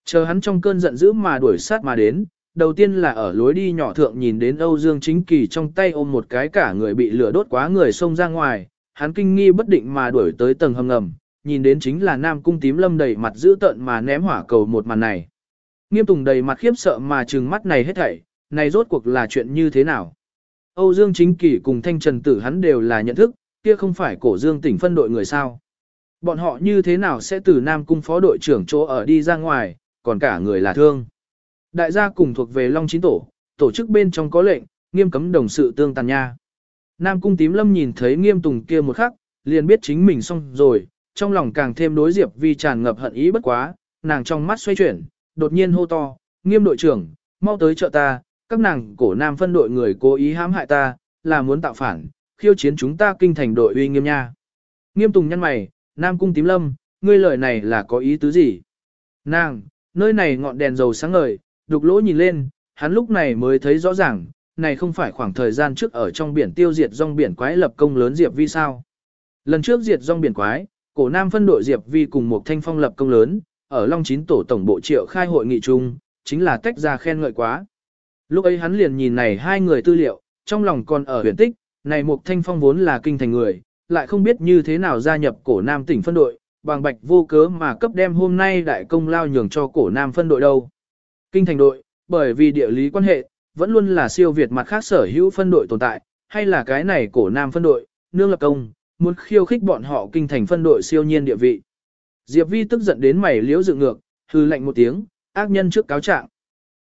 Chờ hắn trong cơn giận dữ mà đuổi sát mà đến, đầu tiên là ở lối đi nhỏ thượng nhìn đến Âu Dương Chính Kỳ trong tay ôm một cái cả người bị lửa đốt quá người xông ra ngoài, hắn kinh nghi bất định mà đuổi tới tầng hầm ngầm, nhìn đến chính là Nam Cung Tím Lâm đầy mặt dữ tợn mà ném hỏa cầu một màn này. Nghiêm Tùng đầy mặt khiếp sợ mà trừng mắt này hết thảy, này rốt cuộc là chuyện như thế nào? Âu Dương Chính Kỳ cùng Thanh Trần Tử hắn đều là nhận thức, kia không phải cổ Dương tỉnh phân đội người sao? Bọn họ như thế nào sẽ từ Nam Cung phó đội trưởng chỗ ở đi ra ngoài, còn cả người là thương? Đại gia cùng thuộc về Long Chín Tổ, tổ chức bên trong có lệnh, nghiêm cấm đồng sự tương tàn nha. Nam Cung Tím Lâm nhìn thấy nghiêm tùng kia một khắc, liền biết chính mình xong rồi, trong lòng càng thêm đối Diệp vì tràn ngập hận ý bất quá, nàng trong mắt xoay chuyển, đột nhiên hô to, nghiêm đội trưởng, mau tới trợ ta, các nàng cổ nam phân đội người cố ý hãm hại ta, là muốn tạo phản, khiêu chiến chúng ta kinh thành đội uy nghiêm nha. Nghiêm tùng nhăn mày, Nam Cung Tím Lâm, ngươi lời này là có ý tứ gì? Nàng, nơi này ngọn đèn dầu sáng ngời, đục lỗ nhìn lên, hắn lúc này mới thấy rõ ràng, này không phải khoảng thời gian trước ở trong biển tiêu diệt rong biển quái lập công lớn Diệp Vi sao. Lần trước diệt rong biển quái, cổ nam phân đội Diệp Vi cùng một thanh phong lập công lớn, ở Long Chín tổ tổng bộ triệu khai hội nghị chung, chính là tách ra khen ngợi quá. Lúc ấy hắn liền nhìn này hai người tư liệu, trong lòng còn ở huyền tích, này một thanh phong vốn là kinh thành người, lại không biết như thế nào gia nhập cổ nam tỉnh phân đội, bằng bạch vô cớ mà cấp đem hôm nay đại công lao nhường cho cổ nam phân đội đâu. Kinh thành đội, bởi vì địa lý quan hệ, vẫn luôn là siêu việt mặt khác sở hữu phân đội tồn tại, hay là cái này cổ nam phân đội, nương lập công, muốn khiêu khích bọn họ kinh thành phân đội siêu nhiên địa vị. Diệp Vi tức giận đến mày liễu dựng ngược, hư lạnh một tiếng, ác nhân trước cáo trạng.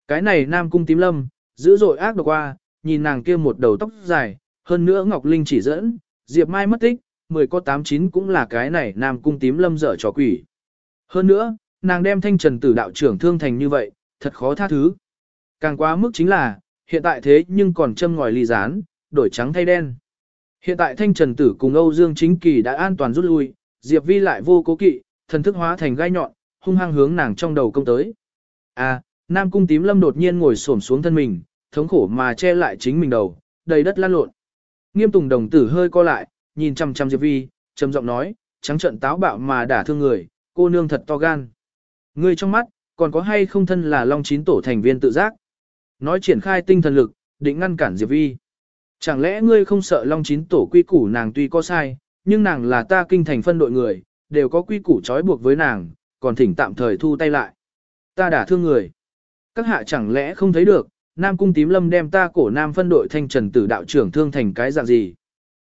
Cái này nam cung tím lâm, dữ dội ác độc qua, nhìn nàng kia một đầu tóc dài, hơn nữa Ngọc Linh chỉ dẫn, Diệp Mai mất tích, 10 có 89 cũng là cái này nam cung tím lâm dở trò quỷ. Hơn nữa, nàng đem thanh trần tử đạo trưởng thương thành như vậy, thật khó tha thứ. Càng quá mức chính là, hiện tại thế nhưng còn châm ngòi ly rán, đổi trắng thay đen. Hiện tại thanh trần tử cùng Âu Dương Chính Kỳ đã an toàn rút lui, Diệp Vi lại vô cố kỵ, thần thức hóa thành gai nhọn, hung hăng hướng nàng trong đầu công tới. À, Nam Cung Tím Lâm đột nhiên ngồi xổm xuống thân mình, thống khổ mà che lại chính mình đầu, đầy đất lan lộn. Nghiêm Tùng đồng tử hơi co lại, nhìn chăm chăm Diệp Vi, trầm giọng nói, trắng trận táo bạo mà đả thương người, cô nương thật to gan. Ngươi trong mắt, còn có hay không thân là Long Chín tổ thành viên tự giác? Nói triển khai tinh thần lực, định ngăn cản Diệp Vi. Chẳng lẽ ngươi không sợ Long Chín tổ quy củ nàng tuy có sai, nhưng nàng là ta kinh thành phân đội người, đều có quy củ trói buộc với nàng, còn thỉnh tạm thời thu tay lại. Ta đã thương người. Các hạ chẳng lẽ không thấy được, Nam Cung Tím Lâm đem ta cổ Nam phân đội thanh trần tử đạo trưởng thương thành cái dạng gì.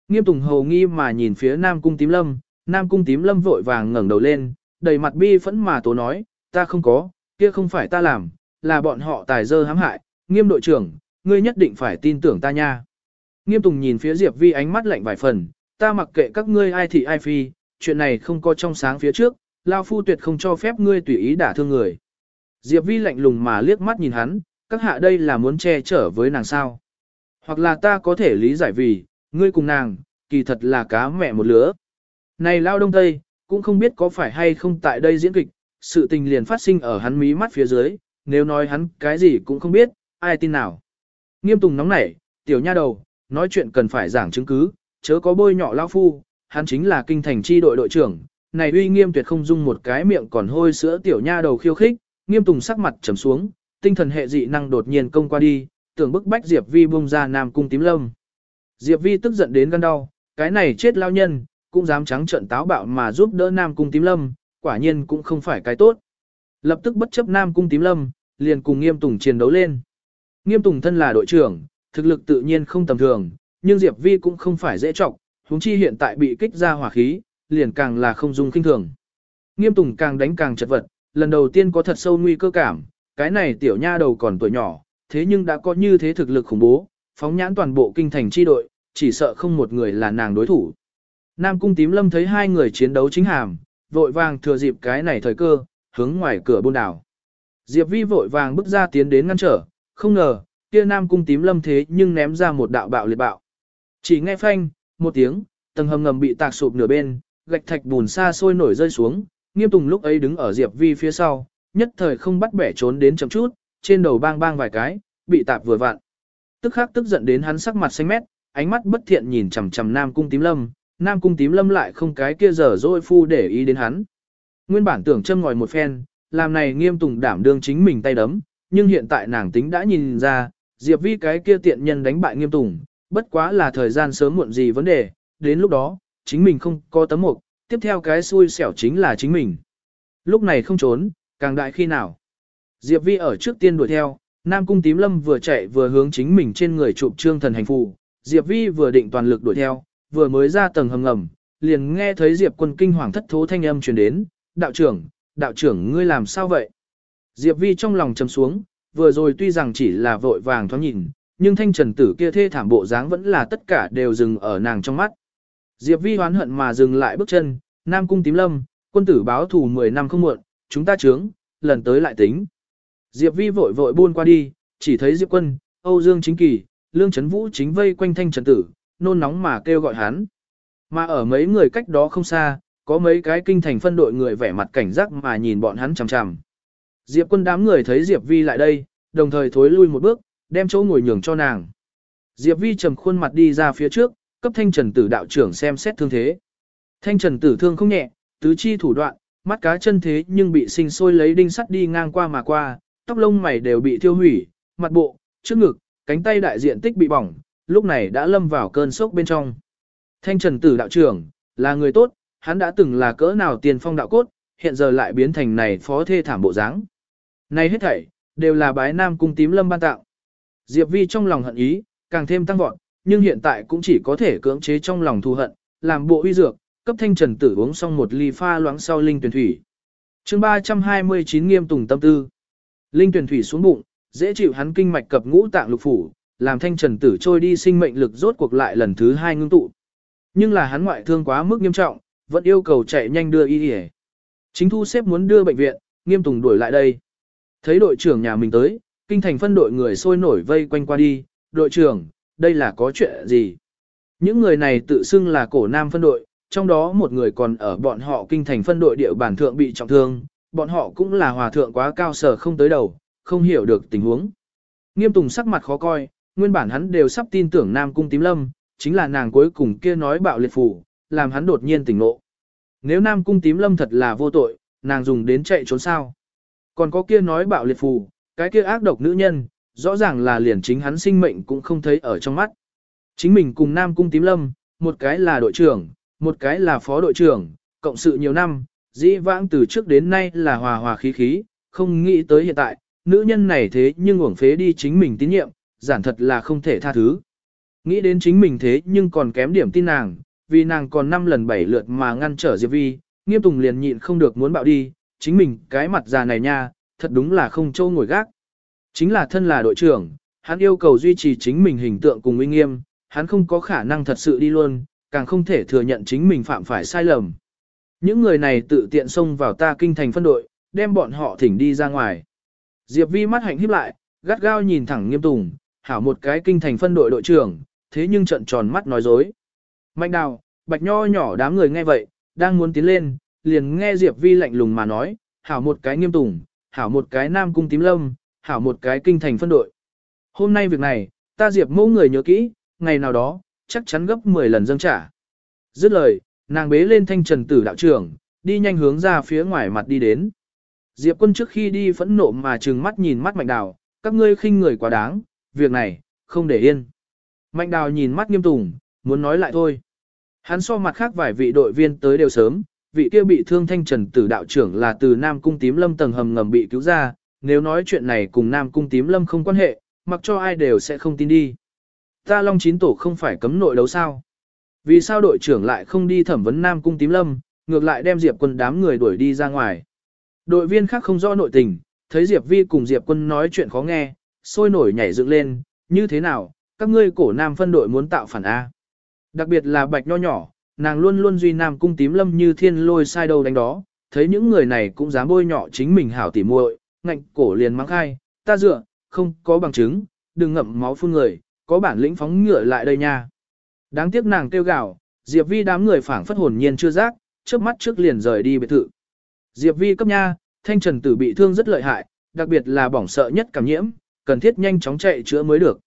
Nghiêm Tùng hầu nghi mà nhìn phía Nam Cung Tím Lâm, Nam Cung Tím Lâm vội vàng ngẩng đầu lên, đầy mặt bi phẫn mà tố nói, ta không có, kia không phải ta làm, là bọn họ tài dơ hãm hại, nghiêm đội trưởng, ngươi nhất định phải tin tưởng ta nha. Nghiêm Tùng nhìn phía Diệp Vi ánh mắt lạnh vài phần, ta mặc kệ các ngươi ai thị ai phi, chuyện này không có trong sáng phía trước, Lao Phu tuyệt không cho phép ngươi tùy ý đả thương người. Diệp Vi lạnh lùng mà liếc mắt nhìn hắn, các hạ đây là muốn che chở với nàng sao. Hoặc là ta có thể lý giải vì, ngươi cùng nàng, kỳ thật là cá mẹ một lứa. Này Lao Đông Tây, cũng không biết có phải hay không tại đây diễn kịch, sự tình liền phát sinh ở hắn mí mắt phía dưới, nếu nói hắn cái gì cũng không biết, ai tin nào. Nghiêm tùng nóng nảy, tiểu nha đầu, nói chuyện cần phải giảng chứng cứ, chớ có bôi nhọ Lao Phu, hắn chính là kinh thành chi đội đội trưởng, này uy nghiêm tuyệt không dung một cái miệng còn hôi sữa tiểu nha đầu khiêu khích, nghiêm tùng sắc mặt trầm xuống, tinh thần hệ dị năng đột nhiên công qua đi, tưởng bức bách Diệp Vi bung ra Nam cung tím lâm. Diệp Vi tức giận đến gan đau, cái này chết lao nhân, cũng dám trắng trợn táo bạo mà giúp đỡ Nam cung tím lâm, quả nhiên cũng không phải cái tốt. Lập tức bất chấp Nam cung tím lâm, liền cùng Nghiêm Tùng chiến đấu lên. Nghiêm Tùng thân là đội trưởng, thực lực tự nhiên không tầm thường, nhưng Diệp Vi cũng không phải dễ trọng, huống chi hiện tại bị kích ra hỏa khí, liền càng là không dung kinh thường. Nghiêm Tùng càng đánh càng chật vật, lần đầu tiên có thật sâu nguy cơ cảm, cái này tiểu nha đầu còn tuổi nhỏ, thế nhưng đã có như thế thực lực khủng bố, phóng nhãn toàn bộ kinh thành chi đội, chỉ sợ không một người là nàng đối thủ. Nam Cung Tím Lâm thấy hai người chiến đấu chính hàm, vội vàng thừa dịp cái này thời cơ, hướng ngoài cửa buôn đảo. Diệp Vi vội vàng bước ra tiến đến ngăn trở, không ngờ, kia Nam Cung Tím Lâm thế nhưng ném ra một đạo bạo liệt bạo. Chỉ nghe phanh, một tiếng, tầng hầm ngầm bị tạc sụp nửa bên, gạch thạch bùn xa sôi nổi rơi xuống, Nghiêm Tùng lúc ấy đứng ở Diệp Vi phía sau, nhất thời không bắt bẻ trốn đến chậm chút, trên đầu bang bang vài cái, bị tạp vừa vặn. Tức khắc tức giận đến hắn sắc mặt xanh mét, ánh mắt bất thiện nhìn chằm chằm Nam Cung Tím Lâm, Nam Cung Tím Lâm lại không cái kia dở dỗi phu để ý đến hắn. Nguyên bản tưởng châm ngòi một phen, làm này Nghiêm Tùng đảm đương chính mình tay đấm, nhưng hiện tại nàng tính đã nhìn ra, Diệp Vi cái kia tiện nhân đánh bại Nghiêm Tùng, bất quá là thời gian sớm muộn gì vấn đề, đến lúc đó, chính mình không có tấm mục, tiếp theo cái xui xẻo chính là chính mình. Lúc này không trốn, càng đại khi nào. Diệp Vi ở trước tiên đuổi theo, Nam Cung Tím Lâm vừa chạy vừa hướng chính mình trên người chụp trương thần hành phù. Diệp Vi vừa định toàn lực đuổi theo, vừa mới ra tầng hầm ngầm, liền nghe thấy Diệp quân kinh hoàng thất thố thanh âm truyền đến, đạo trưởng, đạo trưởng ngươi làm sao vậy? Diệp Vi trong lòng trầm xuống, vừa rồi tuy rằng chỉ là vội vàng thoáng nhìn, nhưng thanh trần tử kia thê thảm bộ dáng vẫn là tất cả đều dừng ở nàng trong mắt. Diệp Vi hoán hận mà dừng lại bước chân, Nam Cung Tím Lâm, quân tử báo thù 10 năm không muộn, chúng ta chướng, lần tới lại tính. Diệp Vi vội vội buôn qua đi, chỉ thấy Diệp Quân, Âu Dương Chính Kỳ, Lương Trấn Vũ chính vây quanh thanh trần tử, nôn nóng mà kêu gọi hắn. Mà ở mấy người cách đó không xa, có mấy cái kinh thành phân đội người vẻ mặt cảnh giác mà nhìn bọn hắn chằm chằm. Diệp Quân đám người thấy Diệp Vi lại đây, đồng thời thối lui một bước, đem chỗ ngồi nhường cho nàng. Diệp Vi trầm khuôn mặt đi ra phía trước, cấp thanh trần tử đạo trưởng xem xét thương thế. Thanh trần tử thương không nhẹ, tứ chi thủ đoạn, mắt cá chân thế nhưng bị sinh sôi lấy đinh sắt đi ngang qua mà qua, tóc lông mày đều bị thiêu hủy, mặt bộ, trước ngực, cánh tay đại diện tích bị bỏng, lúc này đã lâm vào cơn sốc bên trong. Thanh trần tử đạo trưởng, là người tốt, hắn đã từng là cỡ nào tiền phong đạo cốt, hiện giờ lại biến thành này phó thê thảm bộ dáng. Này hết thảy, đều là bái nam cung tím lâm ban tạo. Diệp Vi trong lòng hận ý, càng thêm tăng vọt, nhưng hiện tại cũng chỉ có thể cưỡng chế trong lòng thù hận, làm bộ uy dược, cấp thanh trần tử uống xong một ly pha loãng sau linh tuyển thủy. chương 329 nghiêm tùng tâm tư. Linh tuyển thủy xuống bụng, dễ chịu hắn kinh mạch cập ngũ tạng lục phủ, làm thanh trần tử trôi đi sinh mệnh lực rốt cuộc lại lần thứ hai ngưng tụ. Nhưng là hắn ngoại thương quá mức nghiêm trọng, vẫn yêu cầu chạy nhanh đưa y y Chính thu xếp muốn đưa bệnh viện, nghiêm tùng đuổi lại đây. Thấy đội trưởng nhà mình tới, kinh thành phân đội người sôi nổi vây quanh qua đi, đội trưởng, đây là có chuyện gì? Những người này tự xưng là cổ nam phân đội, trong đó một người còn ở bọn họ kinh thành phân đội địa bản thượng bị trọng thương, bọn họ cũng là hòa thượng quá cao sở không tới đầu, không hiểu được tình huống. Nghiêm Tùng sắc mặt khó coi, nguyên bản hắn đều sắp tin tưởng Nam Cung Tím Lâm, chính là nàng cuối cùng kia nói bạo liệt phủ, làm hắn đột nhiên tỉnh ngộ. Nếu Nam Cung Tím Lâm thật là vô tội, nàng dùng đến chạy trốn sao. Còn có kia nói bạo liệt phù, cái kia ác độc nữ nhân, rõ ràng là liền chính hắn sinh mệnh cũng không thấy ở trong mắt. Chính mình cùng Nam Cung Tím Lâm, một cái là đội trưởng, một cái là phó đội trưởng, cộng sự nhiều năm, dĩ vãng từ trước đến nay là hòa hòa khí khí, không nghĩ tới hiện tại, nữ nhân này thế nhưng uổng phế đi chính mình tín nhiệm, giản thật là không thể tha thứ. Nghĩ đến chính mình thế nhưng còn kém điểm tin nàng, vì nàng còn 5 lần 7 lượt mà ngăn trở Diệp Vi, nghiêm tùng liền nhịn không được muốn bạo đi, chính mình cái mặt già này nha, thật đúng là không trâu ngồi gác. Chính là thân là đội trưởng, hắn yêu cầu duy trì chính mình hình tượng cùng uy nghiêm, hắn không có khả năng thật sự đi luôn, càng không thể thừa nhận chính mình phạm phải sai lầm. Những người này tự tiện xông vào ta kinh thành phân đội, đem bọn họ thỉnh đi ra ngoài. Diệp Vi mắt hạnh híp lại, gắt gao nhìn thẳng nghiêm tùng, hảo một cái kinh thành phân đội đội trưởng, thế nhưng trận tròn mắt nói dối. Mạnh đào, bạch nho nhỏ đám người nghe vậy, đang muốn tiến lên, liền nghe Diệp Vi lạnh lùng mà nói, hảo một cái nghiêm tùng, hảo một cái nam cung tím lâm, hảo một cái kinh thành phân đội. Hôm nay việc này, ta Diệp mẫu người nhớ kỹ, ngày nào đó, chắc chắn gấp 10 lần dâng trả. Dứt lời, nàng bế lên thanh trần tử đạo trưởng, đi nhanh hướng ra phía ngoài mặt đi đến. Diệp quân trước khi đi phẫn nộ mà trừng mắt nhìn mắt mạnh đào, các ngươi khinh người quá đáng, việc này, không để yên. Mạnh đào nhìn mắt nghiêm tùng, muốn nói lại thôi. Hắn so mặt khác vài vị đội viên tới đều sớm, vị kia bị thương thanh trần tử đạo trưởng là từ Nam Cung Tím Lâm tầng hầm ngầm bị cứu ra, nếu nói chuyện này cùng Nam Cung Tím Lâm không quan hệ, mặc cho ai đều sẽ không tin đi. Ta Long Chín Tổ không phải cấm nội đấu sao? Vì sao đội trưởng lại không đi thẩm vấn Nam Cung Tím Lâm, ngược lại đem Diệp quân đám người đuổi đi ra ngoài? Đội viên khác không rõ nội tình, thấy Diệp Vi cùng Diệp quân nói chuyện khó nghe, sôi nổi nhảy dựng lên, như thế nào, các ngươi cổ Nam phân đội muốn tạo phản A. Đặc biệt là bạch nho nhỏ, nàng luôn luôn duy nam cung tím lâm như thiên lôi sai đầu đánh đó, thấy những người này cũng dám bôi nhọ chính mình hảo tỉ muội, ngạnh cổ liền mắng khai, ta dựa, không có bằng chứng, đừng ngậm máu phun người, có bản lĩnh phóng ngựa lại đây nha. Đáng tiếc nàng kêu gào, Diệp Vi đám người phảng phất hồn nhiên chưa giác, trước mắt trước liền rời đi biệt thự. Diệp Vi cấp nha, thanh trần tử bị thương rất lợi hại, đặc biệt là bỏng sợ nhất cảm nhiễm, cần thiết nhanh chóng chạy chữa mới được.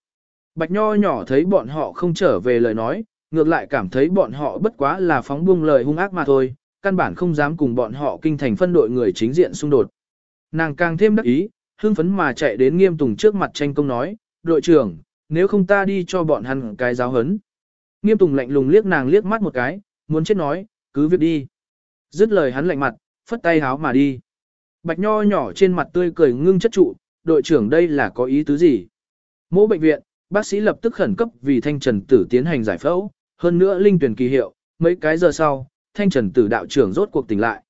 Bạch Nho nhỏ thấy bọn họ không trở về lời nói, ngược lại cảm thấy bọn họ bất quá là phóng buông lời hung ác mà thôi, căn bản không dám cùng bọn họ kinh thành phân đội người chính diện xung đột. Nàng càng thêm đắc ý, hưng phấn mà chạy đến nghiêm tùng trước mặt tranh công nói, đội trưởng, nếu không ta đi cho bọn hắn cái giáo hấn. Nghiêm tùng lạnh lùng liếc nàng liếc mắt một cái, muốn chết nói, cứ việc đi. Dứt lời hắn lạnh mặt, phất tay háo mà đi. Bạch nho nhỏ trên mặt tươi cười ngưng chất trụ, đội trưởng đây là có ý tứ gì? Mỗi bệnh viện, bác sĩ lập tức khẩn cấp vì thanh trần tử tiến hành giải phẫu, hơn nữa linh tuyển kỳ hiệu, mấy cái giờ sau, thanh trần tử đạo trưởng rốt cuộc tỉnh lại.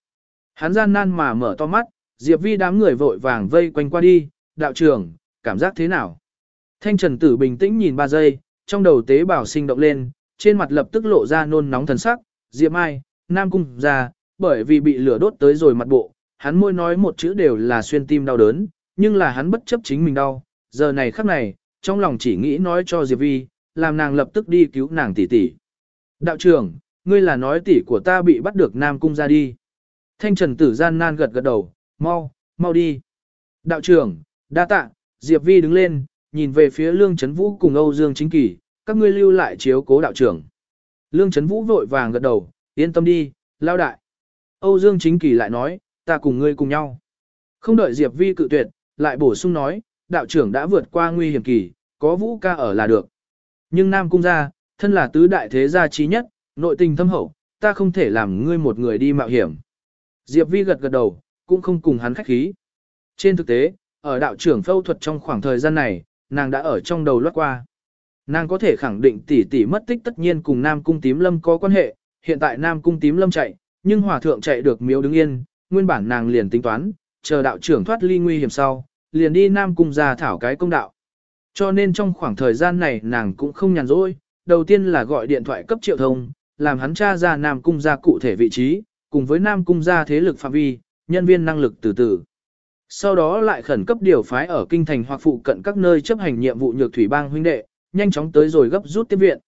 Hắn gian nan mà mở to mắt, Diệp Vi đám người vội vàng vây quanh qua đi, đạo trưởng, cảm giác thế nào? Thanh trần tử bình tĩnh nhìn ba giây, trong đầu tế bào sinh động lên, trên mặt lập tức lộ ra nôn nóng thần sắc, Diệp Mai, Nam Cung ra, bởi vì bị lửa đốt tới rồi mặt bộ, hắn môi nói một chữ đều là xuyên tim đau đớn, nhưng là hắn bất chấp chính mình đau, giờ này khắc này, trong lòng chỉ nghĩ nói cho Diệp Vi, làm nàng lập tức đi cứu nàng tỷ tỷ. Đạo trưởng, ngươi là nói tỷ của ta bị bắt được Nam Cung ra đi. Thanh trần tử gian nan gật gật đầu, mau, mau đi. Đạo trưởng, đa tạ, Diệp Vi đứng lên, nhìn về phía Lương Trấn Vũ cùng Âu Dương Chính Kỳ, các ngươi lưu lại chiếu cố đạo trưởng. Lương Trấn Vũ vội vàng gật đầu, yên tâm đi, lao đại. Âu Dương Chính Kỳ lại nói, ta cùng ngươi cùng nhau. Không đợi Diệp Vi cự tuyệt, lại bổ sung nói, đạo trưởng đã vượt qua nguy hiểm kỳ, có vũ ca ở là được. Nhưng Nam Cung gia, thân là tứ đại thế gia trí nhất, nội tình thâm hậu, ta không thể làm ngươi một người đi mạo hiểm. Diệp Vi gật gật đầu, cũng không cùng hắn khách khí. Trên thực tế, ở đạo trưởng phẫu thuật trong khoảng thời gian này, nàng đã ở trong đầu lót qua. Nàng có thể khẳng định tỷ tỷ mất tích tất nhiên cùng Nam Cung Tím Lâm có quan hệ, hiện tại Nam Cung Tím Lâm chạy, nhưng hòa thượng chạy được miếu đứng yên, nguyên bản nàng liền tính toán, chờ đạo trưởng thoát ly nguy hiểm sau, liền đi Nam Cung ra thảo cái công đạo. Cho nên trong khoảng thời gian này nàng cũng không nhàn rỗi, đầu tiên là gọi điện thoại cấp triệu thông, làm hắn tra ra Nam Cung ra cụ thể vị trí, cùng với Nam Cung ra thế lực phạm vi, nhân viên năng lực từ từ. Sau đó lại khẩn cấp điều phái ở kinh thành hoặc phụ cận các nơi chấp hành nhiệm vụ nhược thủy bang huynh đệ, nhanh chóng tới rồi gấp rút tiếp viện.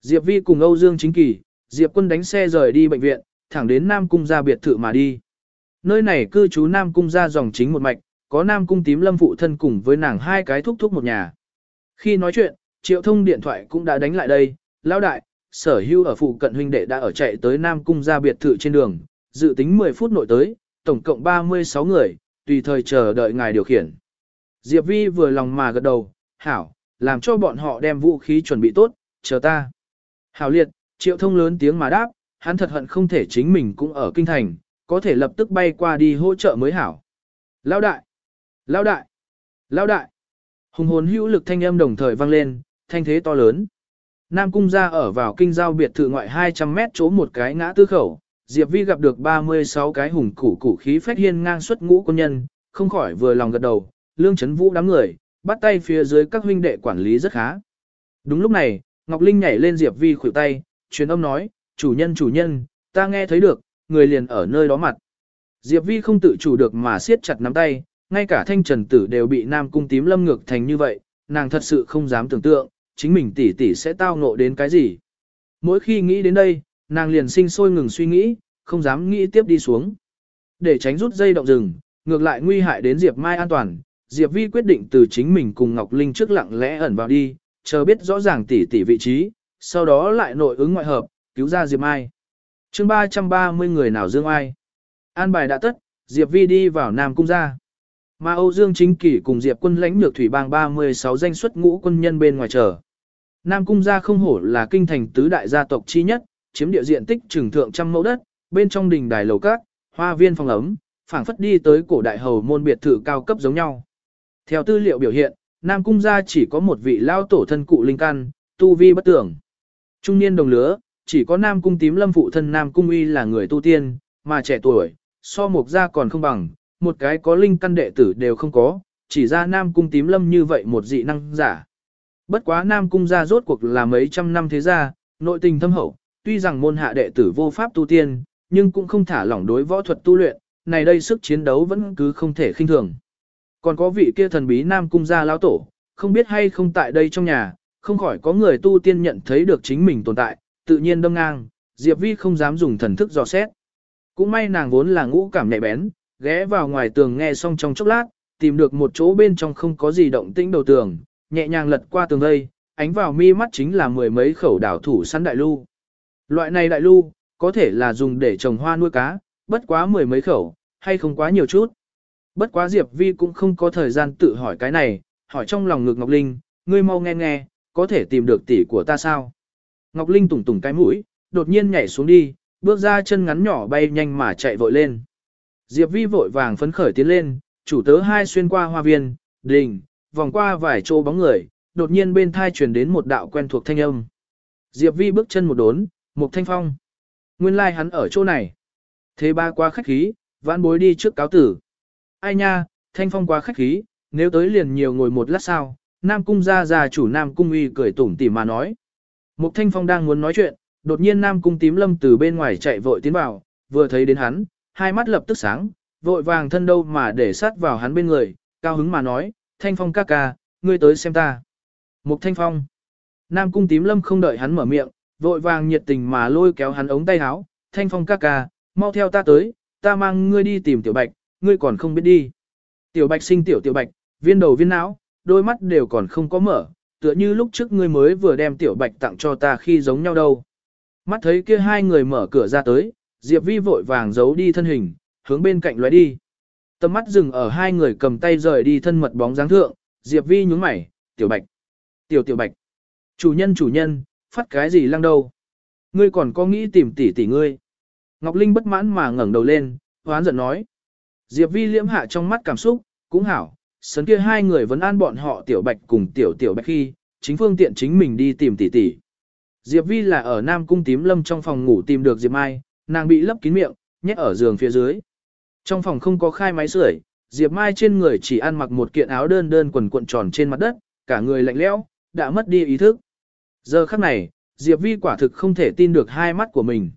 Diệp Vi cùng Âu Dương Chính Kỳ, Diệp Quân đánh xe rời đi bệnh viện, thẳng đến Nam Cung gia biệt thự mà đi. Nơi này cư trú Nam Cung gia dòng chính một mạch, có Nam Cung tím lâm phụ thân cùng với nàng hai cái thúc thúc một nhà. Khi nói chuyện, triệu thông điện thoại cũng đã đánh lại đây, lão đại, sở hưu ở phụ cận huynh đệ đã ở chạy tới Nam Cung gia biệt thự trên đường, dự tính 10 phút nội tới, tổng cộng 36 người, tùy thời chờ đợi ngài điều khiển. Diệp Vi vừa lòng mà gật đầu, hảo, làm cho bọn họ đem vũ khí chuẩn bị tốt, chờ ta. Hảo liệt, triệu thông lớn tiếng mà đáp, hắn thật hận không thể chính mình cũng ở kinh thành, có thể lập tức bay qua đi hỗ trợ mới hảo. Lão đại! Lão đại! Lão đại! Hùng hồn hữu lực thanh âm đồng thời vang lên, thanh thế to lớn. Nam cung ra ở vào kinh giao biệt thự ngoại 200 mét chỗ một cái ngã tư khẩu, Diệp Vi gặp được 36 cái hùng củ củ khí phách hiên ngang xuất ngũ quân nhân, không khỏi vừa lòng gật đầu, lương chấn vũ đám người, bắt tay phía dưới các huynh đệ quản lý rất khá. Đúng lúc này, Ngọc Linh nhảy lên Diệp Vi khuỷu tay, truyền âm nói, chủ nhân chủ nhân, ta nghe thấy được, người liền ở nơi đó mặt. Diệp Vi không tự chủ được mà siết chặt nắm tay, ngay cả thanh trần tử đều bị nam cung tím lâm ngược thành như vậy, nàng thật sự không dám tưởng tượng, chính mình tỷ tỷ sẽ tao ngộ đến cái gì. Mỗi khi nghĩ đến đây, nàng liền sinh sôi ngừng suy nghĩ, không dám nghĩ tiếp đi xuống. Để tránh rút dây động rừng, ngược lại nguy hại đến Diệp Mai an toàn, Diệp Vi quyết định từ chính mình cùng Ngọc Linh trước lặng lẽ ẩn vào đi, chờ biết rõ ràng tỷ tỷ vị trí, sau đó lại nội ứng ngoại hợp, cứu ra Diệp Mai. chương 330 người nào dương ai. An bài đã tất, Diệp Vi đi vào Nam Cung ra. Mà Âu Dương Chính Kỷ cùng Diệp quân lãnh nhược thủy bang 36 danh xuất ngũ quân nhân bên ngoài chờ. Nam Cung gia không hổ là kinh thành tứ đại gia tộc chi nhất, chiếm địa diện tích trừng thượng trăm mẫu đất, bên trong đình đài lầu các, hoa viên phòng ấm, phảng phất đi tới cổ đại hầu môn biệt thự cao cấp giống nhau. Theo tư liệu biểu hiện, Nam Cung gia chỉ có một vị lao tổ thân cụ linh căn, tu vi bất tưởng. Trung niên đồng lứa, chỉ có Nam Cung tím lâm phụ thân Nam Cung uy là người tu tiên, mà trẻ tuổi, so mục gia còn không bằng, một cái có linh căn đệ tử đều không có, chỉ ra Nam Cung tím lâm như vậy một dị năng giả. Bất quá Nam Cung gia rốt cuộc là mấy trăm năm thế gia, nội tình thâm hậu, tuy rằng môn hạ đệ tử vô pháp tu tiên, nhưng cũng không thả lỏng đối võ thuật tu luyện, này đây sức chiến đấu vẫn cứ không thể khinh thường. Còn có vị kia thần bí Nam Cung gia lão tổ, không biết hay không tại đây trong nhà, không khỏi có người tu tiên nhận thấy được chính mình tồn tại, tự nhiên đâm ngang, Diệp Vi không dám dùng thần thức dò xét. Cũng may nàng vốn là ngũ cảm nhạy bén, ghé vào ngoài tường nghe xong trong chốc lát, tìm được một chỗ bên trong không có gì động tĩnh đầu tường, nhẹ nhàng lật qua tường đây, ánh vào mi mắt chính là mười mấy khẩu đảo thủ săn đại lưu. Loại này đại lưu, có thể là dùng để trồng hoa nuôi cá, bất quá mười mấy khẩu, hay không quá nhiều chút. Bất quá Diệp Vi cũng không có thời gian tự hỏi cái này, hỏi trong lòng ngực Ngọc Linh, ngươi mau nghe nghe, có thể tìm được tỷ của ta sao? Ngọc Linh tủng tủng cái mũi, đột nhiên nhảy xuống đi, bước ra chân ngắn nhỏ bay nhanh mà chạy vội lên. Diệp Vi vội vàng phấn khởi tiến lên, chủ tớ hai xuyên qua hoa viên, đình, vòng qua vài chỗ bóng người, đột nhiên bên thai truyền đến một đạo quen thuộc thanh âm. Diệp Vi bước chân một đốn, một thanh phong. Nguyên lai like hắn ở chỗ này. Thế ba qua khách khí, vãn bối đi trước cáo tử. Ai nha, thanh phong quá khách khí, nếu tới liền nhiều ngồi một lát sao, Nam Cung gia gia chủ Nam Cung uy cười tủm tỉm mà nói. Mục Thanh Phong đang muốn nói chuyện, đột nhiên Nam Cung tím lâm từ bên ngoài chạy vội tiến vào, vừa thấy đến hắn, hai mắt lập tức sáng, vội vàng thân đâu mà để sát vào hắn bên người, cao hứng mà nói, Thanh Phong ca ca, ngươi tới xem ta. Mục Thanh Phong. Nam Cung tím lâm không đợi hắn mở miệng, vội vàng nhiệt tình mà lôi kéo hắn ống tay áo, Thanh Phong ca ca, mau theo ta tới, ta mang ngươi đi tìm Tiểu Bạch, ngươi còn không biết đi. Tiểu Bạch sinh tiểu Tiểu Bạch, viên đầu viên não, đôi mắt đều còn không có mở, tựa như lúc trước ngươi mới vừa đem tiểu bạch tặng cho ta khi giống nhau đâu. Mắt thấy kia hai người mở cửa ra tới, Diệp Vi vội vàng giấu đi thân hình, hướng bên cạnh lóe đi. Tầm mắt dừng ở hai người cầm tay rời đi thân mật bóng dáng thượng, Diệp Vi nhún mày, tiểu bạch, tiểu tiểu bạch. Chủ nhân chủ nhân, phát cái gì lăng đâu? Ngươi còn có nghĩ tìm tỷ tỷ ngươi? Ngọc Linh bất mãn mà ngẩng đầu lên, hoán giận nói. Diệp Vi liễm hạ trong mắt cảm xúc, cũng hảo, sấn kia hai người vẫn an bọn họ tiểu bạch cùng tiểu tiểu bạch khi, chính phương tiện chính mình đi tìm tỷ tỷ. Diệp Vi là ở Nam Cung Tím Lâm trong phòng ngủ tìm được Diệp Mai, nàng bị lấp kín miệng, nhét ở giường phía dưới. Trong phòng không có khai máy sưởi, Diệp Mai trên người chỉ ăn mặc một kiện áo đơn đơn quần cuộn tròn trên mặt đất, cả người lạnh lẽo, đã mất đi ý thức. Giờ khắc này, Diệp Vi quả thực không thể tin được hai mắt của mình.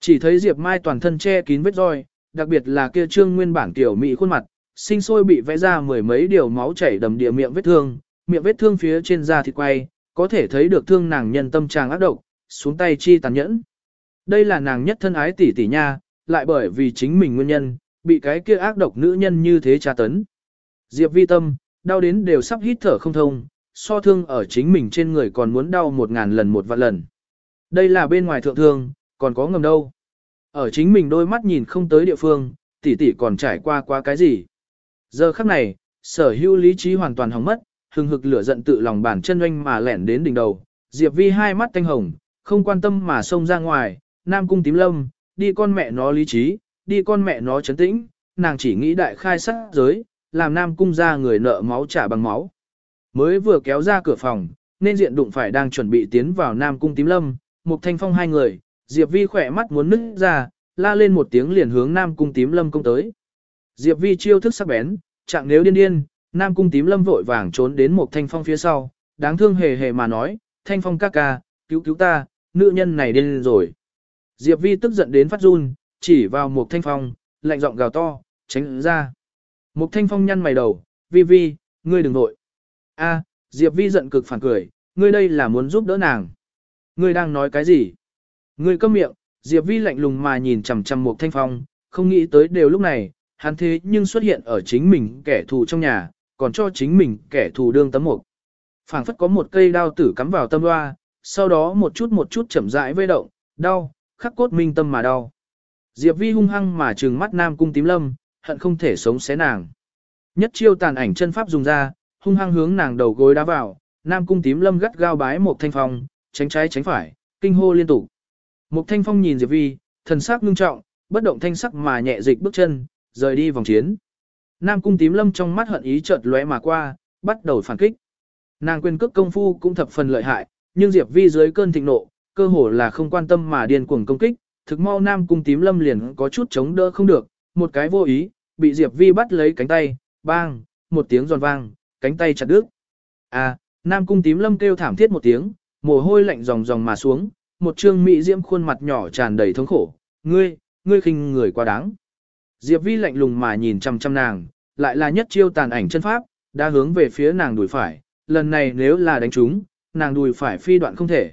Chỉ thấy Diệp Mai toàn thân che kín vết roi, đặc biệt là kia trương nguyên bản tiểu mỹ khuôn mặt, sinh sôi bị vẽ ra mười mấy điều máu chảy đầm địa miệng vết thương, miệng vết thương phía trên da thịt quay, có thể thấy được thương nàng nhân tâm trạng ác độc, xuống tay chi tàn nhẫn. Đây là nàng nhất thân ái tỷ tỷ nha, lại bởi vì chính mình nguyên nhân, bị cái kia ác độc nữ nhân như thế tra tấn. Diệp vi tâm, đau đến đều sắp hít thở không thông, so thương ở chính mình trên người còn muốn đau một ngàn lần một vạn lần. Đây là bên ngoài thượng thương, còn có ngầm đâu. Ở chính mình đôi mắt nhìn không tới địa phương, tỷ tỷ còn trải qua qua cái gì. Giờ khắc này, sở hữu lý trí hoàn toàn hỏng mất, hừng hực lửa giận tự lòng bản chân oanh mà lẻn đến đỉnh đầu. Diệp Vi hai mắt thanh hồng, không quan tâm mà xông ra ngoài, Nam cung tím lâm, đi con mẹ nó lý trí, đi con mẹ nó chấn tĩnh, nàng chỉ nghĩ đại khai sát giới, làm Nam cung ra người nợ máu trả bằng máu. Mới vừa kéo ra cửa phòng, nên diện đụng phải đang chuẩn bị tiến vào Nam cung tím lâm, một thanh phong hai người, Diệp Vi khỏe mắt muốn nứt ra, la lên một tiếng liền hướng Nam cung tím lâm công tới. Diệp Vi chiêu thức sắc bén, chẳng nếu điên điên, Nam cung tím lâm vội vàng trốn đến một thanh phong phía sau, đáng thương hề hề mà nói, thanh phong ca ca, cứu cứu ta, nữ nhân này điên rồi. Diệp Vi tức giận đến phát run, chỉ vào một thanh phong, lạnh giọng gào to, tránh ra. Một thanh phong nhăn mày đầu, Vi Vi, ngươi đừng nội. A, Diệp Vi giận cực phản cười, ngươi đây là muốn giúp đỡ nàng. Ngươi đang nói cái gì? Ngươi câm miệng, Diệp Vi lạnh lùng mà nhìn chằm chằm một thanh phong, không nghĩ tới đều lúc này, hắn thế nhưng xuất hiện ở chính mình kẻ thù trong nhà, còn cho chính mình kẻ thù đương tấm mục. phảng phất có một cây đao tử cắm vào tâm loa, sau đó một chút một chút chậm rãi vây động, đau, khắc cốt minh tâm mà đau. Diệp Vi hung hăng mà trừng mắt Nam Cung Tím Lâm, hận không thể sống xé nàng. Nhất chiêu tàn ảnh chân pháp dùng ra, hung hăng hướng nàng đầu gối đá vào, Nam Cung Tím Lâm gắt gao bái một thanh phong, tránh trái tránh phải, kinh hô liên tục. Một thanh phong nhìn Diệp Vi, thần sắc ngưng trọng, bất động thanh sắc mà nhẹ dịch bước chân, rời đi vòng chiến. Nam cung tím lâm trong mắt hận ý chợt lóe mà qua, bắt đầu phản kích. Nàng quên cước công phu cũng thập phần lợi hại, nhưng Diệp Vi dưới cơn thịnh nộ, cơ hồ là không quan tâm mà điên cuồng công kích, thực mau Nam cung tím lâm liền có chút chống đỡ không được, một cái vô ý, bị Diệp Vi bắt lấy cánh tay, bang, một tiếng giòn vang, cánh tay chặt đứt. À, Nam cung tím lâm kêu thảm thiết một tiếng, mồ hôi lạnh ròng ròng mà xuống, một trương mỹ diễm khuôn mặt nhỏ tràn đầy thống khổ, ngươi, ngươi khinh người quá đáng. Diệp Vi lạnh lùng mà nhìn chăm chăm nàng, lại là nhất chiêu tàn ảnh chân pháp, đã hướng về phía nàng đùi phải, lần này nếu là đánh trúng, nàng đùi phải phi đoạn không thể.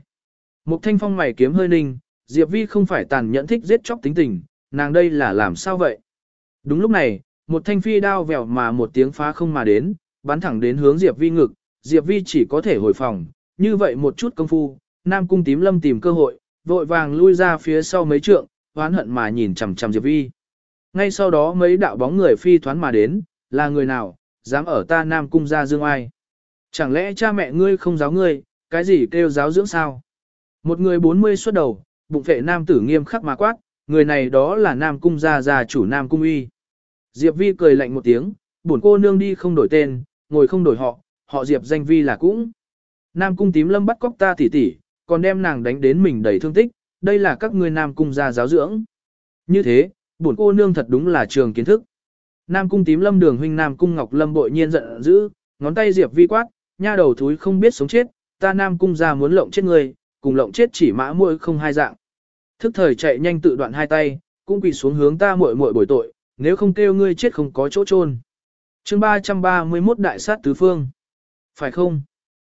Mục thanh phong mày kiếm hơi ninh, Diệp Vi không phải tàn nhẫn thích giết chóc tính tình, nàng đây là làm sao vậy? Đúng lúc này, một thanh phi đao vèo mà một tiếng phá không mà đến, bắn thẳng đến hướng Diệp Vi ngực, Diệp Vi chỉ có thể hồi phòng, như vậy một chút công phu, Nam Cung Tím Lâm tìm cơ hội, vội vàng lui ra phía sau mấy trượng, oán hận mà nhìn chằm chằm Diệp Vi. Ngay sau đó mấy đạo bóng người phi thoán mà đến, là người nào, dám ở ta Nam Cung ra dương ai. Chẳng lẽ cha mẹ ngươi không giáo ngươi, cái gì kêu giáo dưỡng sao? Một người 40 xuất đầu, bụng vệ nam tử nghiêm khắc mà quát, người này đó là Nam Cung gia gia chủ Nam Cung uy. Diệp Vi cười lạnh một tiếng, bổn cô nương đi không đổi tên, ngồi không đổi họ, họ Diệp danh Vi là cũng. Nam Cung tím lâm bắt cóc ta tỉ tỉ, còn đem nàng đánh đến mình đầy thương tích, đây là các ngươi Nam Cung gia giáo dưỡng. Như thế, bổn cô nương thật đúng là trường kiến thức. Nam cung tím lâm đường huynh Nam cung Ngọc Lâm bội nhiên giận dữ, ngón tay diệp vi quát, nha đầu thúi không biết sống chết, ta Nam cung ra muốn lộng chết người, cùng lộng chết chỉ mã muội không hai dạng. Thức thời chạy nhanh tự đoạn hai tay, cũng quỳ xuống hướng ta muội muội bồi tội, nếu không kêu ngươi chết không có chỗ chôn. Chương 331 đại sát tứ phương. Phải không?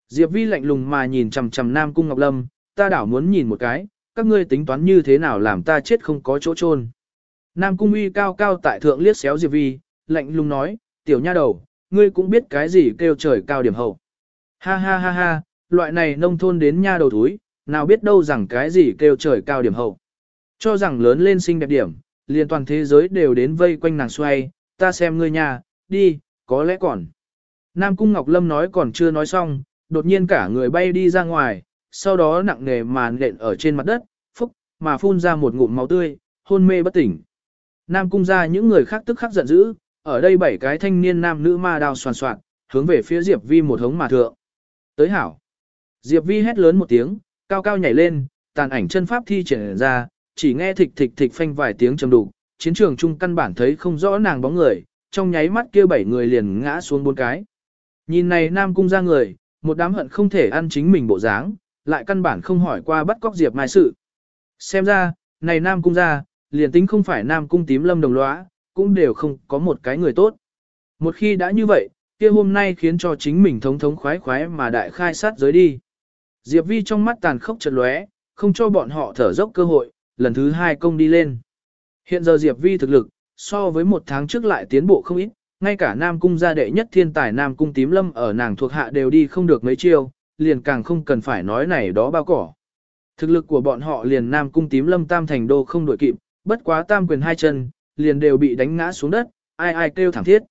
Diệp Vi lạnh lùng mà nhìn chằm chằm Nam cung Ngọc Lâm, ta đảo muốn nhìn một cái, các ngươi tính toán như thế nào làm ta chết không có chỗ chôn. Nam cung uy cao cao tại thượng liếc xéo Diệp Vi, lạnh lùng nói, tiểu nha đầu, ngươi cũng biết cái gì kêu trời cao điểm hậu. Ha ha ha ha, loại này nông thôn đến nha đầu túi, nào biết đâu rằng cái gì kêu trời cao điểm hậu. Cho rằng lớn lên xinh đẹp điểm, liền toàn thế giới đều đến vây quanh nàng xoay, ta xem ngươi nhà, đi, có lẽ còn. Nam Cung Ngọc Lâm nói còn chưa nói xong, đột nhiên cả người bay đi ra ngoài, sau đó nặng nề mà nện ở trên mặt đất, phúc, mà phun ra một ngụm máu tươi, hôn mê bất tỉnh. Nam Cung ra những người khác tức khắc giận dữ, ở đây bảy cái thanh niên nam nữ ma đao soàn soạn, hướng về phía Diệp Vi một hống mà thượng. Tới hảo. Diệp Vi hét lớn một tiếng, cao cao nhảy lên, tàn ảnh chân pháp thi triển ra, chỉ nghe thịch thịch thịch phanh vài tiếng trầm đục, chiến trường trung căn bản thấy không rõ nàng bóng người, trong nháy mắt kia bảy người liền ngã xuống bốn cái. Nhìn này Nam cung ra người, một đám hận không thể ăn chính mình bộ dáng, lại căn bản không hỏi qua bắt cóc Diệp Mai sự. Xem ra, này Nam cung ra, liền tính không phải Nam cung tím lâm đồng lõa, cũng đều không có một cái người tốt. Một khi đã như vậy, kia hôm nay khiến cho chính mình thống thống khoái khoái mà đại khai sát giới đi. Diệp Vi trong mắt tàn khốc chợt lóe, không cho bọn họ thở dốc cơ hội, lần thứ hai công đi lên. Hiện giờ Diệp Vi thực lực, so với một tháng trước lại tiến bộ không ít, ngay cả Nam Cung gia đệ nhất thiên tài Nam Cung tím lâm ở nàng thuộc hạ đều đi không được mấy chiêu, liền càng không cần phải nói này đó bao cỏ. Thực lực của bọn họ liền Nam Cung tím lâm tam thành đô không đổi kịp, bất quá tam quyền hai chân, liền đều bị đánh ngã xuống đất, ai ai kêu thảm thiết.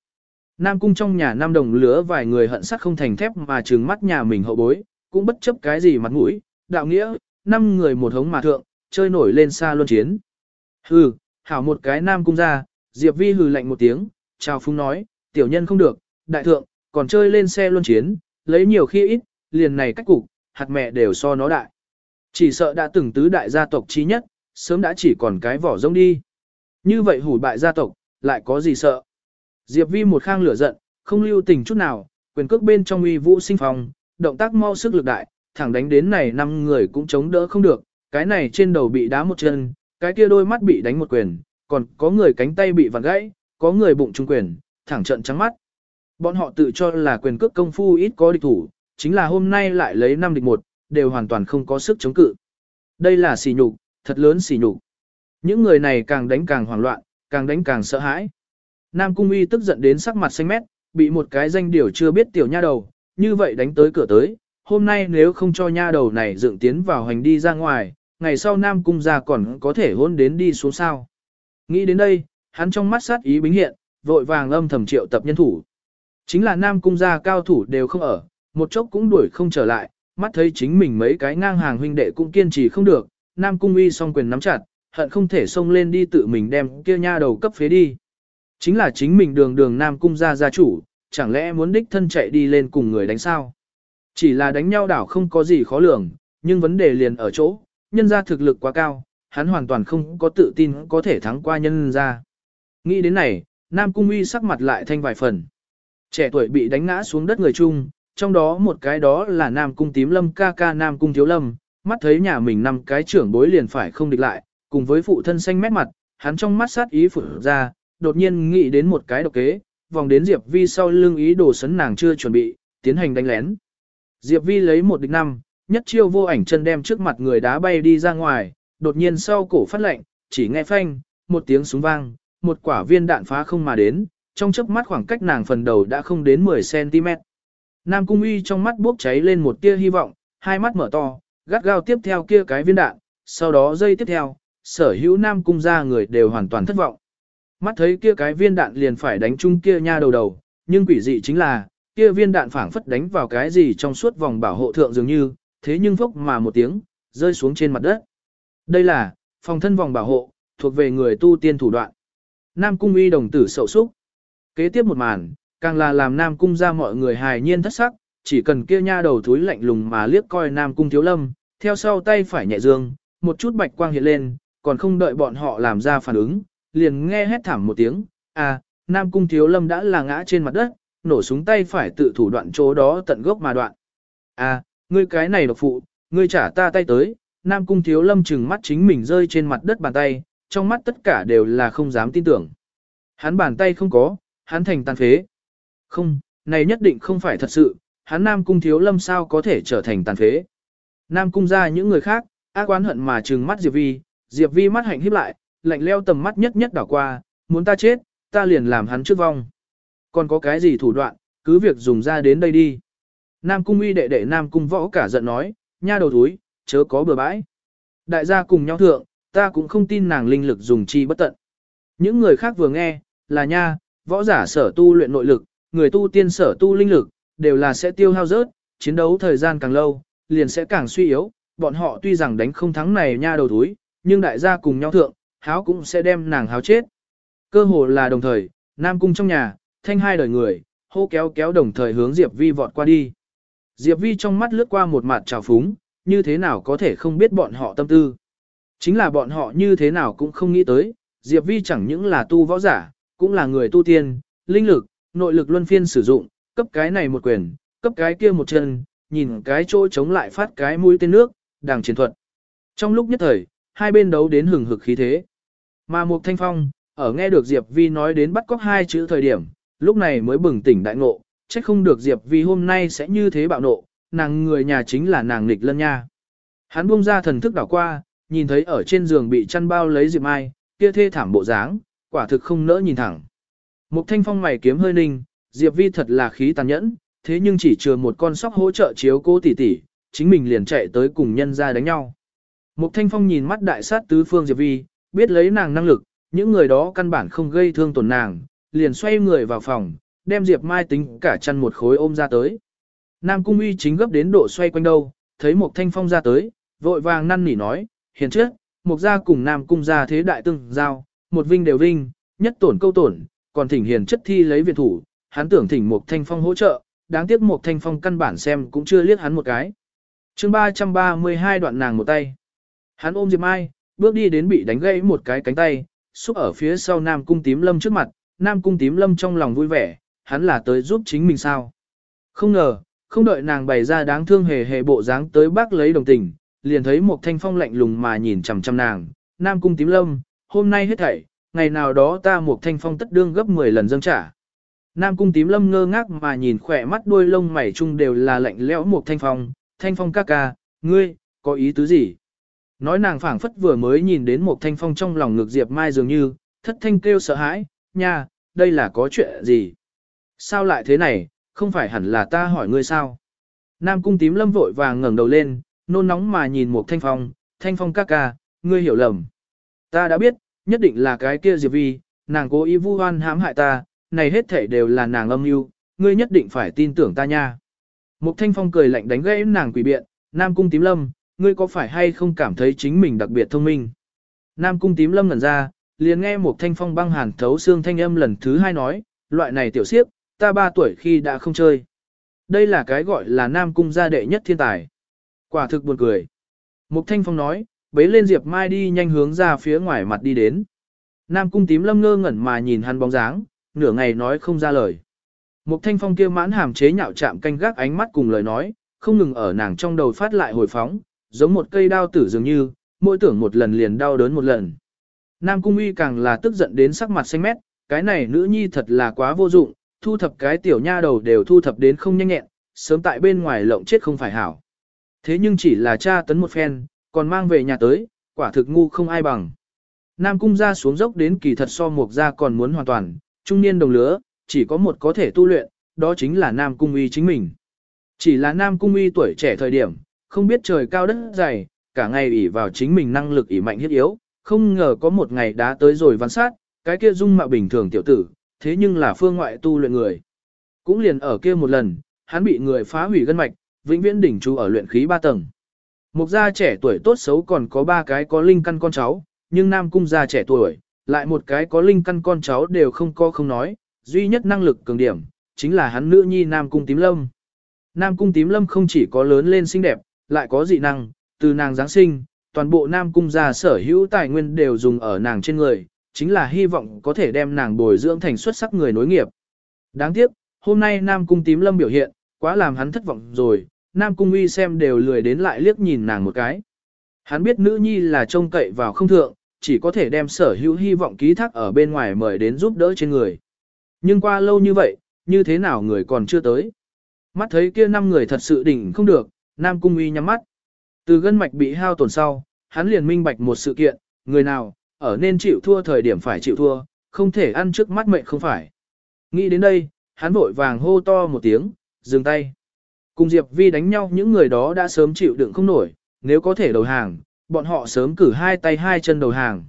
Nam Cung trong nhà Nam Đồng lứa vài người hận sắc không thành thép mà trừng mắt nhà mình hậu bối, cũng bất chấp cái gì mặt mũi, đạo nghĩa, năm người một hống mà thượng, chơi nổi lên xa luân chiến. Hừ, hảo một cái Nam Cung ra, Diệp Vi hừ lạnh một tiếng, chào phúng nói, tiểu nhân không được, đại thượng, còn chơi lên xe luân chiến, lấy nhiều khi ít, liền này cách cục, hạt mẹ đều so nó đại. Chỉ sợ đã từng tứ đại gia tộc trí nhất, sớm đã chỉ còn cái vỏ rông đi. Như vậy hủ bại gia tộc, lại có gì sợ. Diệp Vi một khang lửa giận, không lưu tình chút nào, quyền cước bên trong uy vũ sinh phong, động tác mau sức lực đại, thẳng đánh đến này năm người cũng chống đỡ không được, cái này trên đầu bị đá một chân, cái kia đôi mắt bị đánh một quyền, còn có người cánh tay bị vặn gãy, có người bụng trung quyền, thẳng trận trắng mắt. Bọn họ tự cho là quyền cước công phu ít có địch thủ, chính là hôm nay lại lấy năm địch một, đều hoàn toàn không có sức chống cự. Đây là sỉ nhục, thật lớn xỉ nhục. Những người này càng đánh càng hoảng loạn, càng đánh càng sợ hãi. Nam Cung Uy tức giận đến sắc mặt xanh mét, bị một cái danh điều chưa biết tiểu nha đầu, như vậy đánh tới cửa tới. Hôm nay nếu không cho nha đầu này dựng tiến vào hành đi ra ngoài, ngày sau Nam Cung ra còn có thể hôn đến đi xuống sao. Nghĩ đến đây, hắn trong mắt sát ý bính hiện, vội vàng âm thầm triệu tập nhân thủ. Chính là Nam Cung gia cao thủ đều không ở, một chốc cũng đuổi không trở lại, mắt thấy chính mình mấy cái ngang hàng huynh đệ cũng kiên trì không được, Nam Cung uy song quyền nắm chặt, hận không thể xông lên đi tự mình đem kia nha đầu cấp phế đi. Chính là chính mình đường đường Nam Cung gia gia chủ, chẳng lẽ muốn đích thân chạy đi lên cùng người đánh sao? Chỉ là đánh nhau đảo không có gì khó lường, nhưng vấn đề liền ở chỗ, nhân gia thực lực quá cao, hắn hoàn toàn không có tự tin có thể thắng qua nhân gia. Nghĩ đến này, Nam Cung uy sắc mặt lại thanh vài phần. Trẻ tuổi bị đánh ngã xuống đất người chung, trong đó một cái đó là Nam Cung tím lâm ca ca Nam Cung thiếu lâm, mắt thấy nhà mình năm cái trưởng bối liền phải không địch lại, cùng với phụ thân xanh mét mặt, hắn trong mắt sát ý phủ ra, đột nhiên nghĩ đến một cái độc kế, vòng đến Diệp Vi sau lưng ý đồ sấn nàng chưa chuẩn bị, tiến hành đánh lén. Diệp Vi lấy một địch năm, nhất chiêu vô ảnh chân đem trước mặt người đá bay đi ra ngoài, đột nhiên sau cổ phát lệnh, chỉ nghe phanh, một tiếng súng vang, một quả viên đạn phá không mà đến, trong chớp mắt khoảng cách nàng phần đầu đã không đến 10cm. Nam Cung Uy trong mắt bốc cháy lên một tia hy vọng, hai mắt mở to, gắt gao tiếp theo kia cái viên đạn, sau đó dây tiếp theo, sở hữu Nam Cung ra người đều hoàn toàn thất vọng. Mắt thấy kia cái viên đạn liền phải đánh chung kia nha đầu đầu, nhưng quỷ dị chính là, kia viên đạn phảng phất đánh vào cái gì trong suốt vòng bảo hộ thượng dường như, thế nhưng phốc mà một tiếng, rơi xuống trên mặt đất. Đây là, phòng thân vòng bảo hộ, thuộc về người tu tiên thủ đoạn. Nam cung uy đồng tử sậu súc. Kế tiếp một màn, càng là làm Nam cung ra mọi người hài nhiên thất sắc, chỉ cần kia nha đầu thúi lạnh lùng mà liếc coi Nam cung thiếu lâm, theo sau tay phải nhẹ dương, một chút bạch quang hiện lên, còn không đợi bọn họ làm ra phản ứng, liền nghe hét thảm một tiếng, à, Nam cung thiếu lâm đã là ngã trên mặt đất, nổ súng tay phải tự thủ đoạn chỗ đó tận gốc mà đoạn. À, ngươi cái này độc phụ, ngươi trả ta tay tới, Nam cung thiếu lâm chừng mắt chính mình rơi trên mặt đất bàn tay, trong mắt tất cả đều là không dám tin tưởng. Hắn bàn tay không có, hắn thành tàn phế. Không, này nhất định không phải thật sự, hắn Nam Cung Thiếu Lâm sao có thể trở thành tàn phế. Nam Cung ra những người khác, ác oán hận mà trừng mắt Diệp Vi, Diệp Vi mắt hạnh híp lại, lạnh leo tầm mắt nhất nhất đảo qua, muốn ta chết, ta liền làm hắn trước vong. Còn có cái gì thủ đoạn, cứ việc dùng ra đến đây đi. Nam Cung uy đệ đệ Nam Cung võ cả giận nói, nha đầu túi, chớ có bừa bãi. Đại gia cùng nhau thượng, ta cũng không tin nàng linh lực dùng chi bất tận. Những người khác vừa nghe, là nha, võ giả sở tu luyện nội lực, người tu tiên sở tu linh lực, đều là sẽ tiêu hao rớt, chiến đấu thời gian càng lâu, liền sẽ càng suy yếu, bọn họ tuy rằng đánh không thắng này nha đầu túi, nhưng đại gia cùng nhau thượng, háo cũng sẽ đem nàng háo chết. Cơ hồ là đồng thời, Nam Cung trong nhà, thanh hai đời người, hô kéo kéo đồng thời hướng Diệp Vi vọt qua đi. Diệp Vi trong mắt lướt qua một mặt trào phúng, như thế nào có thể không biết bọn họ tâm tư. Chính là bọn họ như thế nào cũng không nghĩ tới, Diệp Vi chẳng những là tu võ giả, cũng là người tu tiên, linh lực, nội lực luân phiên sử dụng, cấp cái này một quyền, cấp cái kia một chân, nhìn cái chỗ chống lại phát cái mũi tên nước, đàng chiến thuật. Trong lúc nhất thời, hai bên đấu đến hừng hực khí thế. Mà Mục Thanh Phong, ở nghe được Diệp Vi nói đến bắt cóc hai chữ thời điểm, lúc này mới bừng tỉnh đại ngộ, chắc không được Diệp Vi hôm nay sẽ như thế bạo nộ, nàng người nhà chính là nàng nghịch lân nha. Hắn buông ra thần thức đảo qua, nhìn thấy ở trên giường bị chăn bao lấy Diệp Mai, kia thê thảm bộ dáng, quả thực không nỡ nhìn thẳng. Mục Thanh Phong mày kiếm hơi ninh, Diệp Vi thật là khí tàn nhẫn, thế nhưng chỉ chừa một con sóc hỗ trợ chiếu cô tỷ tỷ, chính mình liền chạy tới cùng nhân ra đánh nhau. Mục Thanh Phong nhìn mắt đại sát tứ phương Diệp Vi, biết lấy nàng năng lực, những người đó căn bản không gây thương tổn nàng, liền xoay người vào phòng, đem Diệp Mai tính cả chăn một khối ôm ra tới. Nam Cung Uy chính gấp đến độ xoay quanh đâu, thấy Mục Thanh Phong ra tới, vội vàng năn nỉ nói, hiền trước, Mục gia cùng Nam Cung gia thế đại tương giao, một vinh đều vinh, nhất tổn câu tổn, còn thỉnh hiền chất thi lấy viện thủ, hắn tưởng thỉnh Mục Thanh Phong hỗ trợ, đáng tiếc Mục Thanh Phong căn bản xem cũng chưa liếc hắn một cái. Chương 332 đoạn nàng một tay. Hắn ôm Diệp Mai, bước đi đến bị đánh gãy một cái cánh tay, xúc ở phía sau Nam Cung Tím Lâm trước mặt, Nam Cung Tím Lâm trong lòng vui vẻ, hắn là tới giúp chính mình sao. Không ngờ, không đợi nàng bày ra đáng thương hề hề bộ dáng tới bác lấy đồng tình, liền thấy một thanh phong lạnh lùng mà nhìn chằm chằm nàng, Nam Cung Tím Lâm, hôm nay hết thảy, ngày nào đó ta một thanh phong tất đương gấp 10 lần dâng trả. Nam Cung Tím Lâm ngơ ngác mà nhìn khỏe mắt đuôi lông mày chung đều là lạnh lẽo một thanh phong, thanh phong ca ca, ngươi, có ý tứ gì? Nói nàng phảng phất vừa mới nhìn đến một thanh phong trong lòng ngược Diệp Mai dường như, thất thanh kêu sợ hãi, nha, đây là có chuyện gì? Sao lại thế này, không phải hẳn là ta hỏi ngươi sao? Nam cung tím lâm vội vàng ngẩng đầu lên, nôn nóng mà nhìn một thanh phong, thanh phong ca ca, ngươi hiểu lầm. Ta đã biết, nhất định là cái kia Diệp Vi, nàng cố ý vu oan hãm hại ta, này hết thể đều là nàng âm mưu, ngươi nhất định phải tin tưởng ta nha. Mục thanh phong cười lạnh đánh gãy nàng quỷ biện, Nam cung tím lâm, ngươi có phải hay không cảm thấy chính mình đặc biệt thông minh? Nam cung tím lâm ngẩn ra, liền nghe một thanh phong băng hàn thấu xương thanh âm lần thứ hai nói, loại này tiểu siếp, ta ba tuổi khi đã không chơi. Đây là cái gọi là Nam cung gia đệ nhất thiên tài. Quả thực buồn cười. Mục thanh phong nói, bế lên Diệp Mai đi nhanh hướng ra phía ngoài mặt đi đến. Nam cung tím lâm ngơ ngẩn mà nhìn hắn bóng dáng, nửa ngày nói không ra lời. Mục thanh phong kia mãn hàm chế nhạo chạm canh gác ánh mắt cùng lời nói, không ngừng ở nàng trong đầu phát lại hồi phóng, giống một cây đao tử dường như, mỗi tưởng một lần liền đau đớn một lần. Nam Cung Uy càng là tức giận đến sắc mặt xanh mét, cái này nữ nhi thật là quá vô dụng, thu thập cái tiểu nha đầu đều thu thập đến không nhanh nhẹn, sớm tại bên ngoài lộng chết không phải hảo. Thế nhưng chỉ là cha tấn một phen, còn mang về nhà tới, quả thực ngu không ai bằng. Nam Cung ra xuống dốc đến kỳ thật so mục ra còn muốn hoàn toàn, trung niên đồng lứa, chỉ có một có thể tu luyện, đó chính là Nam Cung Uy chính mình. Chỉ là Nam Cung Uy tuổi trẻ thời điểm, không biết trời cao đất dày, cả ngày ỷ vào chính mình năng lực ỷ mạnh hiết yếu, không ngờ có một ngày đã tới rồi văn sát, cái kia dung mạo bình thường tiểu tử, thế nhưng là phương ngoại tu luyện người. Cũng liền ở kia một lần, hắn bị người phá hủy gân mạch, vĩnh viễn đỉnh trú ở luyện khí ba tầng. Mục gia trẻ tuổi tốt xấu còn có ba cái có linh căn con cháu, nhưng nam cung gia trẻ tuổi, lại một cái có linh căn con cháu đều không có không nói, duy nhất năng lực cường điểm, chính là hắn nữ nhi nam cung tím lâm. Nam cung tím lâm không chỉ có lớn lên xinh đẹp, lại có dị năng, từ nàng Giáng sinh, toàn bộ Nam Cung gia sở hữu tài nguyên đều dùng ở nàng trên người, chính là hy vọng có thể đem nàng bồi dưỡng thành xuất sắc người nối nghiệp. Đáng tiếc, hôm nay Nam Cung tím lâm biểu hiện, quá làm hắn thất vọng rồi, Nam Cung uy xem đều lười đến lại liếc nhìn nàng một cái. Hắn biết nữ nhi là trông cậy vào không thượng, chỉ có thể đem sở hữu hy vọng ký thác ở bên ngoài mời đến giúp đỡ trên người. Nhưng qua lâu như vậy, như thế nào người còn chưa tới. Mắt thấy kia năm người thật sự đỉnh không được, Nam Cung uy nhắm mắt. Từ gân mạch bị hao tổn sau, hắn liền minh bạch một sự kiện, người nào, ở nên chịu thua thời điểm phải chịu thua, không thể ăn trước mắt mệnh không phải. Nghĩ đến đây, hắn vội vàng hô to một tiếng, dừng tay. Cùng Diệp Vi đánh nhau những người đó đã sớm chịu đựng không nổi, nếu có thể đầu hàng, bọn họ sớm cử hai tay hai chân đầu hàng.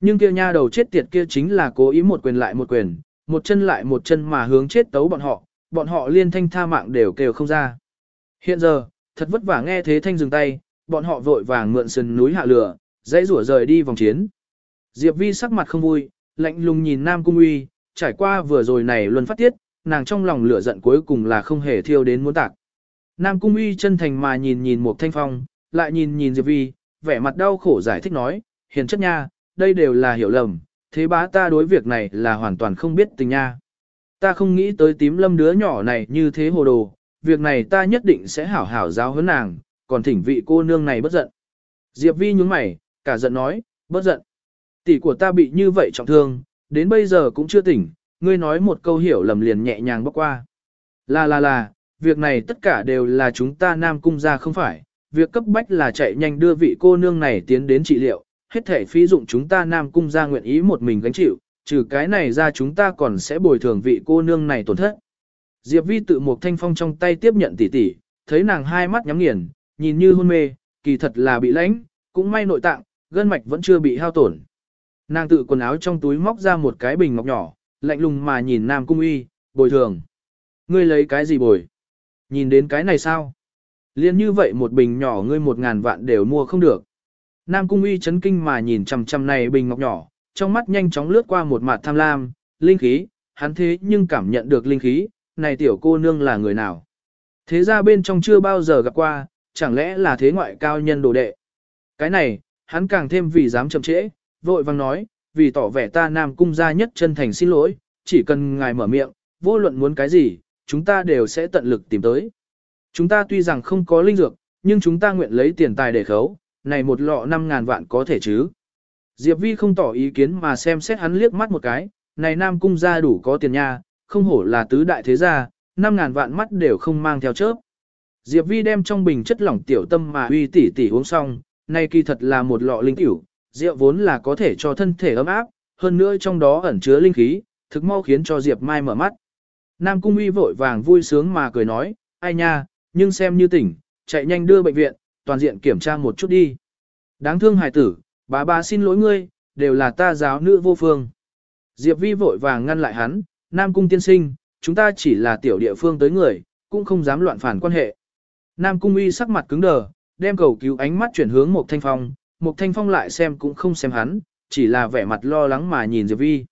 Nhưng kia nha đầu chết tiệt kia chính là cố ý một quyền lại một quyền, một chân lại một chân mà hướng chết tấu bọn họ, bọn họ liên thanh tha mạng đều kêu không ra. Hiện giờ, thật vất vả nghe thế thanh dừng tay, bọn họ vội vàng mượn sườn núi hạ lửa, dãy rủa rời đi vòng chiến. Diệp Vi sắc mặt không vui, lạnh lùng nhìn Nam Cung Uy, trải qua vừa rồi này luân phát tiết, nàng trong lòng lửa giận cuối cùng là không hề thiêu đến muốn tạc. Nam Cung Uy chân thành mà nhìn nhìn một thanh phong, lại nhìn nhìn Diệp Vi, vẻ mặt đau khổ giải thích nói, hiền chất nha, đây đều là hiểu lầm, thế bá ta đối việc này là hoàn toàn không biết tình nha. Ta không nghĩ tới tím lâm đứa nhỏ này như thế hồ đồ, việc này ta nhất định sẽ hảo hảo giáo huấn nàng, còn thỉnh vị cô nương này bất giận. Diệp Vi nhúng mày, cả giận nói, bất giận. Tỷ của ta bị như vậy trọng thương, đến bây giờ cũng chưa tỉnh, ngươi nói một câu hiểu lầm liền nhẹ nhàng bóc qua. Là là là, việc này tất cả đều là chúng ta nam cung ra không phải, việc cấp bách là chạy nhanh đưa vị cô nương này tiến đến trị liệu, hết thể phí dụng chúng ta nam cung ra nguyện ý một mình gánh chịu, trừ cái này ra chúng ta còn sẽ bồi thường vị cô nương này tổn thất. Diệp Vi tự một thanh phong trong tay tiếp nhận tỷ tỷ, thấy nàng hai mắt nhắm nghiền, nhìn như hôn mê, kỳ thật là bị lãnh, cũng may nội tạng, gân mạch vẫn chưa bị hao tổn. Nàng tự quần áo trong túi móc ra một cái bình ngọc nhỏ, lạnh lùng mà nhìn Nam Cung Uy, bồi thường. Ngươi lấy cái gì bồi? Nhìn đến cái này sao? Liên như vậy một bình nhỏ ngươi một ngàn vạn đều mua không được. Nam Cung Uy chấn kinh mà nhìn chằm chằm này bình ngọc nhỏ, trong mắt nhanh chóng lướt qua một mặt tham lam, linh khí, hắn thế nhưng cảm nhận được linh khí, này tiểu cô nương là người nào? Thế ra bên trong chưa bao giờ gặp qua, chẳng lẽ là thế ngoại cao nhân đồ đệ? Cái này, hắn càng thêm vì dám chậm trễ, vội vang nói, vì tỏ vẻ ta Nam Cung gia nhất chân thành xin lỗi, chỉ cần ngài mở miệng, vô luận muốn cái gì, chúng ta đều sẽ tận lực tìm tới. Chúng ta tuy rằng không có linh dược, nhưng chúng ta nguyện lấy tiền tài để khấu, này một lọ 5.000 vạn có thể chứ. Diệp Vi không tỏ ý kiến mà xem xét hắn liếc mắt một cái, này Nam Cung gia đủ có tiền nha, không hổ là tứ đại thế gia, 5.000 vạn mắt đều không mang theo chớp. Diệp Vi đem trong bình chất lỏng tiểu tâm mà uy tỉ tỉ uống xong, này kỳ thật là một lọ linh tiểu, rượu vốn là có thể cho thân thể ấm áp, hơn nữa trong đó ẩn chứa linh khí, thực mau khiến cho Diệp Mai mở mắt. Nam Cung uy vội vàng vui sướng mà cười nói, ai nha, nhưng xem như tỉnh, chạy nhanh đưa bệnh viện, toàn diện kiểm tra một chút đi. Đáng thương hài tử, bà bà xin lỗi ngươi, đều là ta giáo nữ vô phương. Diệp Vi vội vàng ngăn lại hắn, Nam Cung tiên sinh, chúng ta chỉ là tiểu địa phương tới người, cũng không dám loạn phản quan hệ. Nam Cung uy sắc mặt cứng đờ, đem cầu cứu ánh mắt chuyển hướng một thanh phong, một thanh phong lại xem cũng không xem hắn, chỉ là vẻ mặt lo lắng mà nhìn Diệp Vi.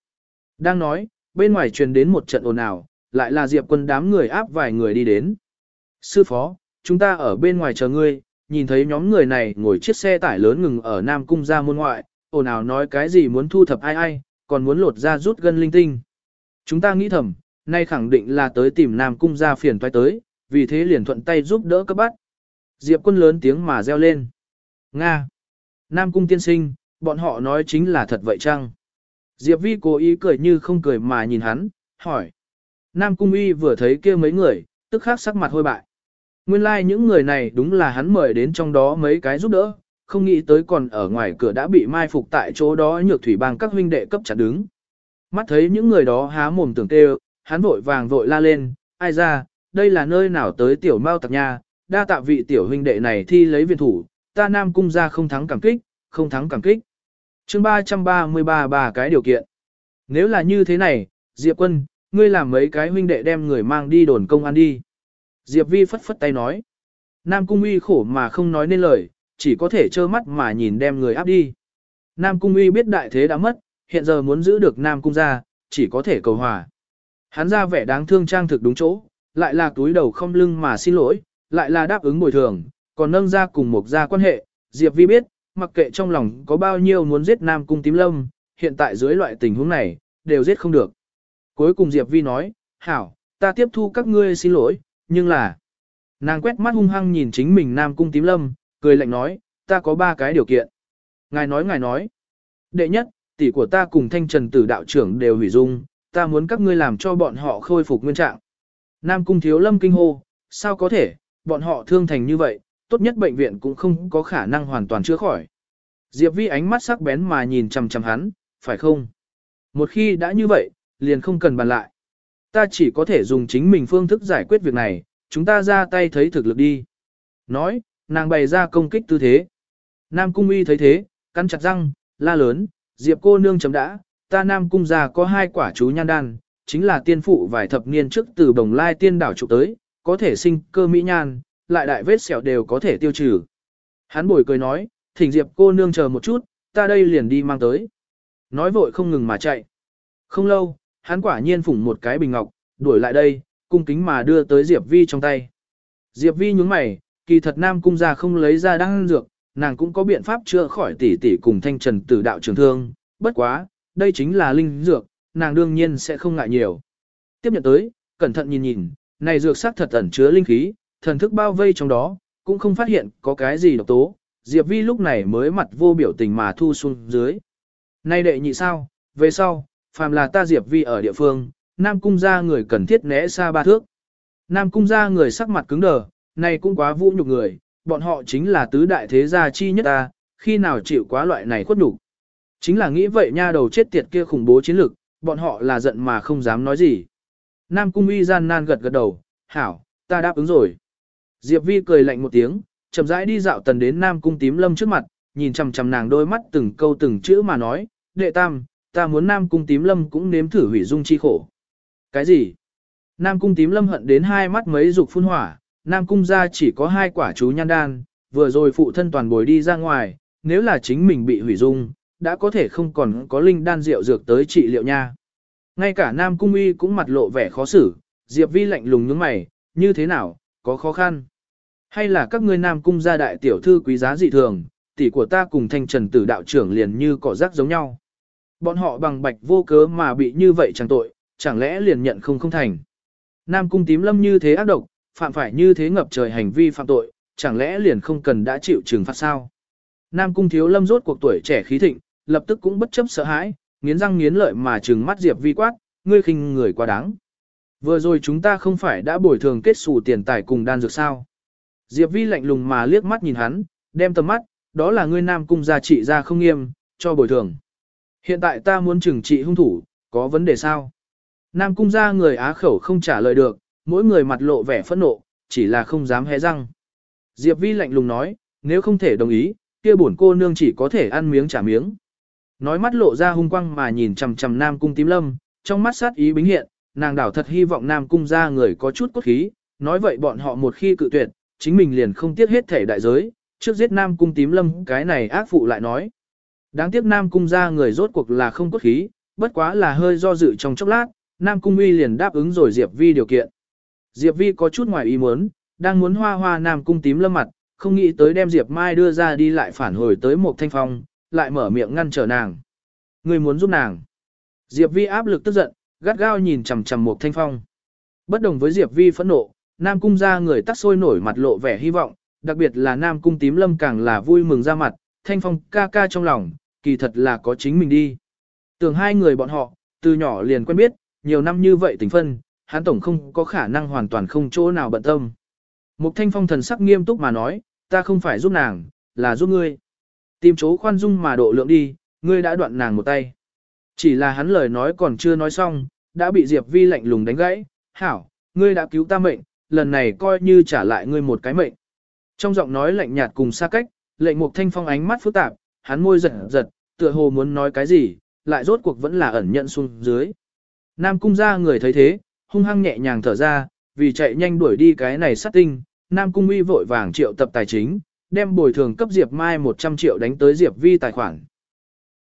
Đang nói, bên ngoài truyền đến một trận ồn ào, lại là Diệp quân đám người áp vài người đi đến. Sư phó, chúng ta ở bên ngoài chờ ngươi, nhìn thấy nhóm người này ngồi chiếc xe tải lớn ngừng ở Nam Cung ra môn ngoại, ồn ào nói cái gì muốn thu thập ai ai, còn muốn lột ra rút gân linh tinh. Chúng ta nghĩ thầm, nay khẳng định là tới tìm Nam Cung ra phiền toái tới, vì thế liền thuận tay giúp đỡ các bắt. Diệp quân lớn tiếng mà reo lên. Nga! Nam Cung tiên sinh, bọn họ nói chính là thật vậy chăng? Diệp Vi cố ý cười như không cười mà nhìn hắn, hỏi. Nam Cung Y vừa thấy kia mấy người, tức khắc sắc mặt hôi bại. Nguyên lai like những người này đúng là hắn mời đến trong đó mấy cái giúp đỡ, không nghĩ tới còn ở ngoài cửa đã bị mai phục tại chỗ đó nhược thủy bang các huynh đệ cấp chặt đứng. Mắt thấy những người đó há mồm tưởng tê hắn vội vàng vội la lên, ai ra, đây là nơi nào tới tiểu mau tặc nha, đa tạ vị tiểu huynh đệ này thi lấy viên thủ, ta nam cung ra không thắng cảm kích, không thắng cảm kích. chương 333 ba cái điều kiện. Nếu là như thế này, Diệp quân, ngươi làm mấy cái huynh đệ đem người mang đi đồn công an đi. Diệp vi phất phất tay nói. Nam cung uy khổ mà không nói nên lời, chỉ có thể trơ mắt mà nhìn đem người áp đi. Nam cung uy biết đại thế đã mất, hiện giờ muốn giữ được Nam cung ra, chỉ có thể cầu hòa. Hắn ra vẻ đáng thương trang thực đúng chỗ, lại là túi đầu không lưng mà xin lỗi, lại là đáp ứng bồi thường, còn nâng ra cùng một gia quan hệ, Diệp Vi biết, mặc kệ trong lòng có bao nhiêu muốn giết Nam Cung Tím Lâm, hiện tại dưới loại tình huống này, đều giết không được. Cuối cùng Diệp Vi nói, hảo, ta tiếp thu các ngươi xin lỗi, nhưng là... Nàng quét mắt hung hăng nhìn chính mình Nam Cung Tím Lâm, cười lạnh nói, ta có ba cái điều kiện. Ngài nói ngài nói. Đệ nhất, tỷ của ta cùng thanh trần tử đạo trưởng đều hủy dung, ta muốn các ngươi làm cho bọn họ khôi phục nguyên trạng. Nam Cung Thiếu Lâm kinh hô, sao có thể, bọn họ thương thành như vậy, tốt nhất bệnh viện cũng không có khả năng hoàn toàn chữa khỏi. Diệp Vi ánh mắt sắc bén mà nhìn chằm chằm hắn, phải không? Một khi đã như vậy, liền không cần bàn lại. Ta chỉ có thể dùng chính mình phương thức giải quyết việc này, chúng ta ra tay thấy thực lực đi. Nói, nàng bày ra công kích tư thế. Nam Cung uy thấy thế, cắn chặt răng, la lớn, Diệp cô nương chấm đã, ta Nam Cung già có hai quả chú nhan đan, chính là tiên phụ vài thập niên trước từ đồng lai tiên đảo trục tới, có thể sinh cơ mỹ nhan, lại đại vết sẹo đều có thể tiêu trừ. Hắn bồi cười nói, thỉnh Diệp cô nương chờ một chút, ta đây liền đi mang tới. Nói vội không ngừng mà chạy. Không lâu, hắn quả nhiên phủng một cái bình ngọc, đuổi lại đây, cung kính mà đưa tới Diệp Vi trong tay. Diệp Vi nhướng mày, kỳ thật Nam cung gia không lấy ra đăng dược, nàng cũng có biện pháp chữa khỏi tỷ tỷ cùng thanh trần tử đạo trường thương, bất quá, đây chính là linh dược, nàng đương nhiên sẽ không ngại nhiều. Tiếp nhận tới, cẩn thận nhìn nhìn, này dược sắc thật ẩn chứa linh khí, thần thức bao vây trong đó, cũng không phát hiện có cái gì độc tố, Diệp Vi lúc này mới mặt vô biểu tình mà thu xuống dưới. Nay đệ nhị sao, về sau, phàm là ta Diệp Vi ở địa phương, Nam Cung gia người cần thiết né xa ba thước. Nam Cung gia người sắc mặt cứng đờ, này cũng quá vũ nhục người, bọn họ chính là tứ đại thế gia chi nhất ta, khi nào chịu quá loại này khuất nhục. Chính là nghĩ vậy nha đầu chết tiệt kia khủng bố chiến lực, bọn họ là giận mà không dám nói gì. Nam Cung uy gian nan gật gật đầu, hảo, ta đáp ứng rồi. Diệp Vi cười lạnh một tiếng, chậm rãi đi dạo tần đến Nam Cung tím lâm trước mặt, nhìn chằm chằm nàng đôi mắt từng câu từng chữ mà nói, đệ tam, ta muốn Nam Cung tím lâm cũng nếm thử hủy dung chi khổ. Cái gì? Nam Cung tím lâm hận đến hai mắt mấy dục phun hỏa, Nam Cung ra chỉ có hai quả chú nhan đan, vừa rồi phụ thân toàn bồi đi ra ngoài, nếu là chính mình bị hủy dung, đã có thể không còn có linh đan rượu dược tới trị liệu nha. Ngay cả Nam Cung uy cũng mặt lộ vẻ khó xử, Diệp Vi lạnh lùng nhướng mày, như thế nào, có khó khăn. Hay là các ngươi Nam Cung gia đại tiểu thư quý giá dị thường, tỷ của ta cùng thanh trần tử đạo trưởng liền như cỏ rác giống nhau. Bọn họ bằng bạch vô cớ mà bị như vậy chẳng tội, chẳng lẽ liền nhận không không thành. Nam Cung tím lâm như thế ác độc, phạm phải như thế ngập trời hành vi phạm tội, chẳng lẽ liền không cần đã chịu trừng phạt sao. Nam Cung thiếu lâm rốt cuộc tuổi trẻ khí thịnh, lập tức cũng bất chấp sợ hãi, nghiến răng nghiến lợi mà trừng mắt Diệp Vi quát, ngươi khinh người quá đáng. Vừa rồi chúng ta không phải đã bồi thường kết xù tiền tài cùng đan dược sao. Diệp Vi lạnh lùng mà liếc mắt nhìn hắn, đem tầm mắt, đó là ngươi nam cung gia trị ra không nghiêm, cho bồi thường. Hiện tại ta muốn trừng trị hung thủ, có vấn đề sao? Nam cung gia người á khẩu không trả lời được, mỗi người mặt lộ vẻ phẫn nộ, chỉ là không dám hé răng. Diệp Vi lạnh lùng nói, nếu không thể đồng ý, kia bổn cô nương chỉ có thể ăn miếng trả miếng. Nói mắt lộ ra hung quang mà nhìn chằm chằm Nam cung tím lâm, trong mắt sát ý bính hiện, nàng đảo thật hy vọng Nam cung gia người có chút cốt khí, nói vậy bọn họ một khi cự tuyệt, chính mình liền không tiếc hết thể đại giới, trước giết Nam cung tím lâm cái này ác phụ lại nói. Đáng tiếc Nam cung gia người rốt cuộc là không cốt khí, bất quá là hơi do dự trong chốc lát, Nam cung uy liền đáp ứng rồi Diệp Vi điều kiện. Diệp Vi có chút ngoài ý muốn, đang muốn hoa hoa Nam cung tím lâm mặt, không nghĩ tới đem Diệp Mai đưa ra đi lại phản hồi tới một thanh phong, lại mở miệng ngăn trở nàng. Người muốn giúp nàng. Diệp Vi áp lực tức giận, gắt gao nhìn chằm chằm một thanh phong. Bất đồng với Diệp Vi phẫn nộ, Nam cung ra người tắt sôi nổi mặt lộ vẻ hy vọng, đặc biệt là Nam cung tím lâm càng là vui mừng ra mặt, thanh phong ca ca trong lòng, kỳ thật là có chính mình đi. Tưởng hai người bọn họ, từ nhỏ liền quen biết, nhiều năm như vậy tình phân, hắn tổng không có khả năng hoàn toàn không chỗ nào bận tâm. Mục thanh phong thần sắc nghiêm túc mà nói, ta không phải giúp nàng, là giúp ngươi. Tìm chỗ khoan dung mà độ lượng đi, ngươi đã đoạn nàng một tay. Chỉ là hắn lời nói còn chưa nói xong, đã bị Diệp Vi lạnh lùng đánh gãy, hảo, ngươi đã cứu ta mệnh, lần này coi như trả lại ngươi một cái mệnh. Trong giọng nói lạnh nhạt cùng xa cách, lệnh mục thanh phong ánh mắt phức tạp, hắn môi giật giật, tựa hồ muốn nói cái gì, lại rốt cuộc vẫn là ẩn nhận xuống dưới. Nam cung ra người thấy thế, hung hăng nhẹ nhàng thở ra, vì chạy nhanh đuổi đi cái này sát tinh, Nam cung uy vội vàng triệu tập tài chính, đem bồi thường cấp Diệp Mai 100 triệu đánh tới Diệp Vi tài khoản.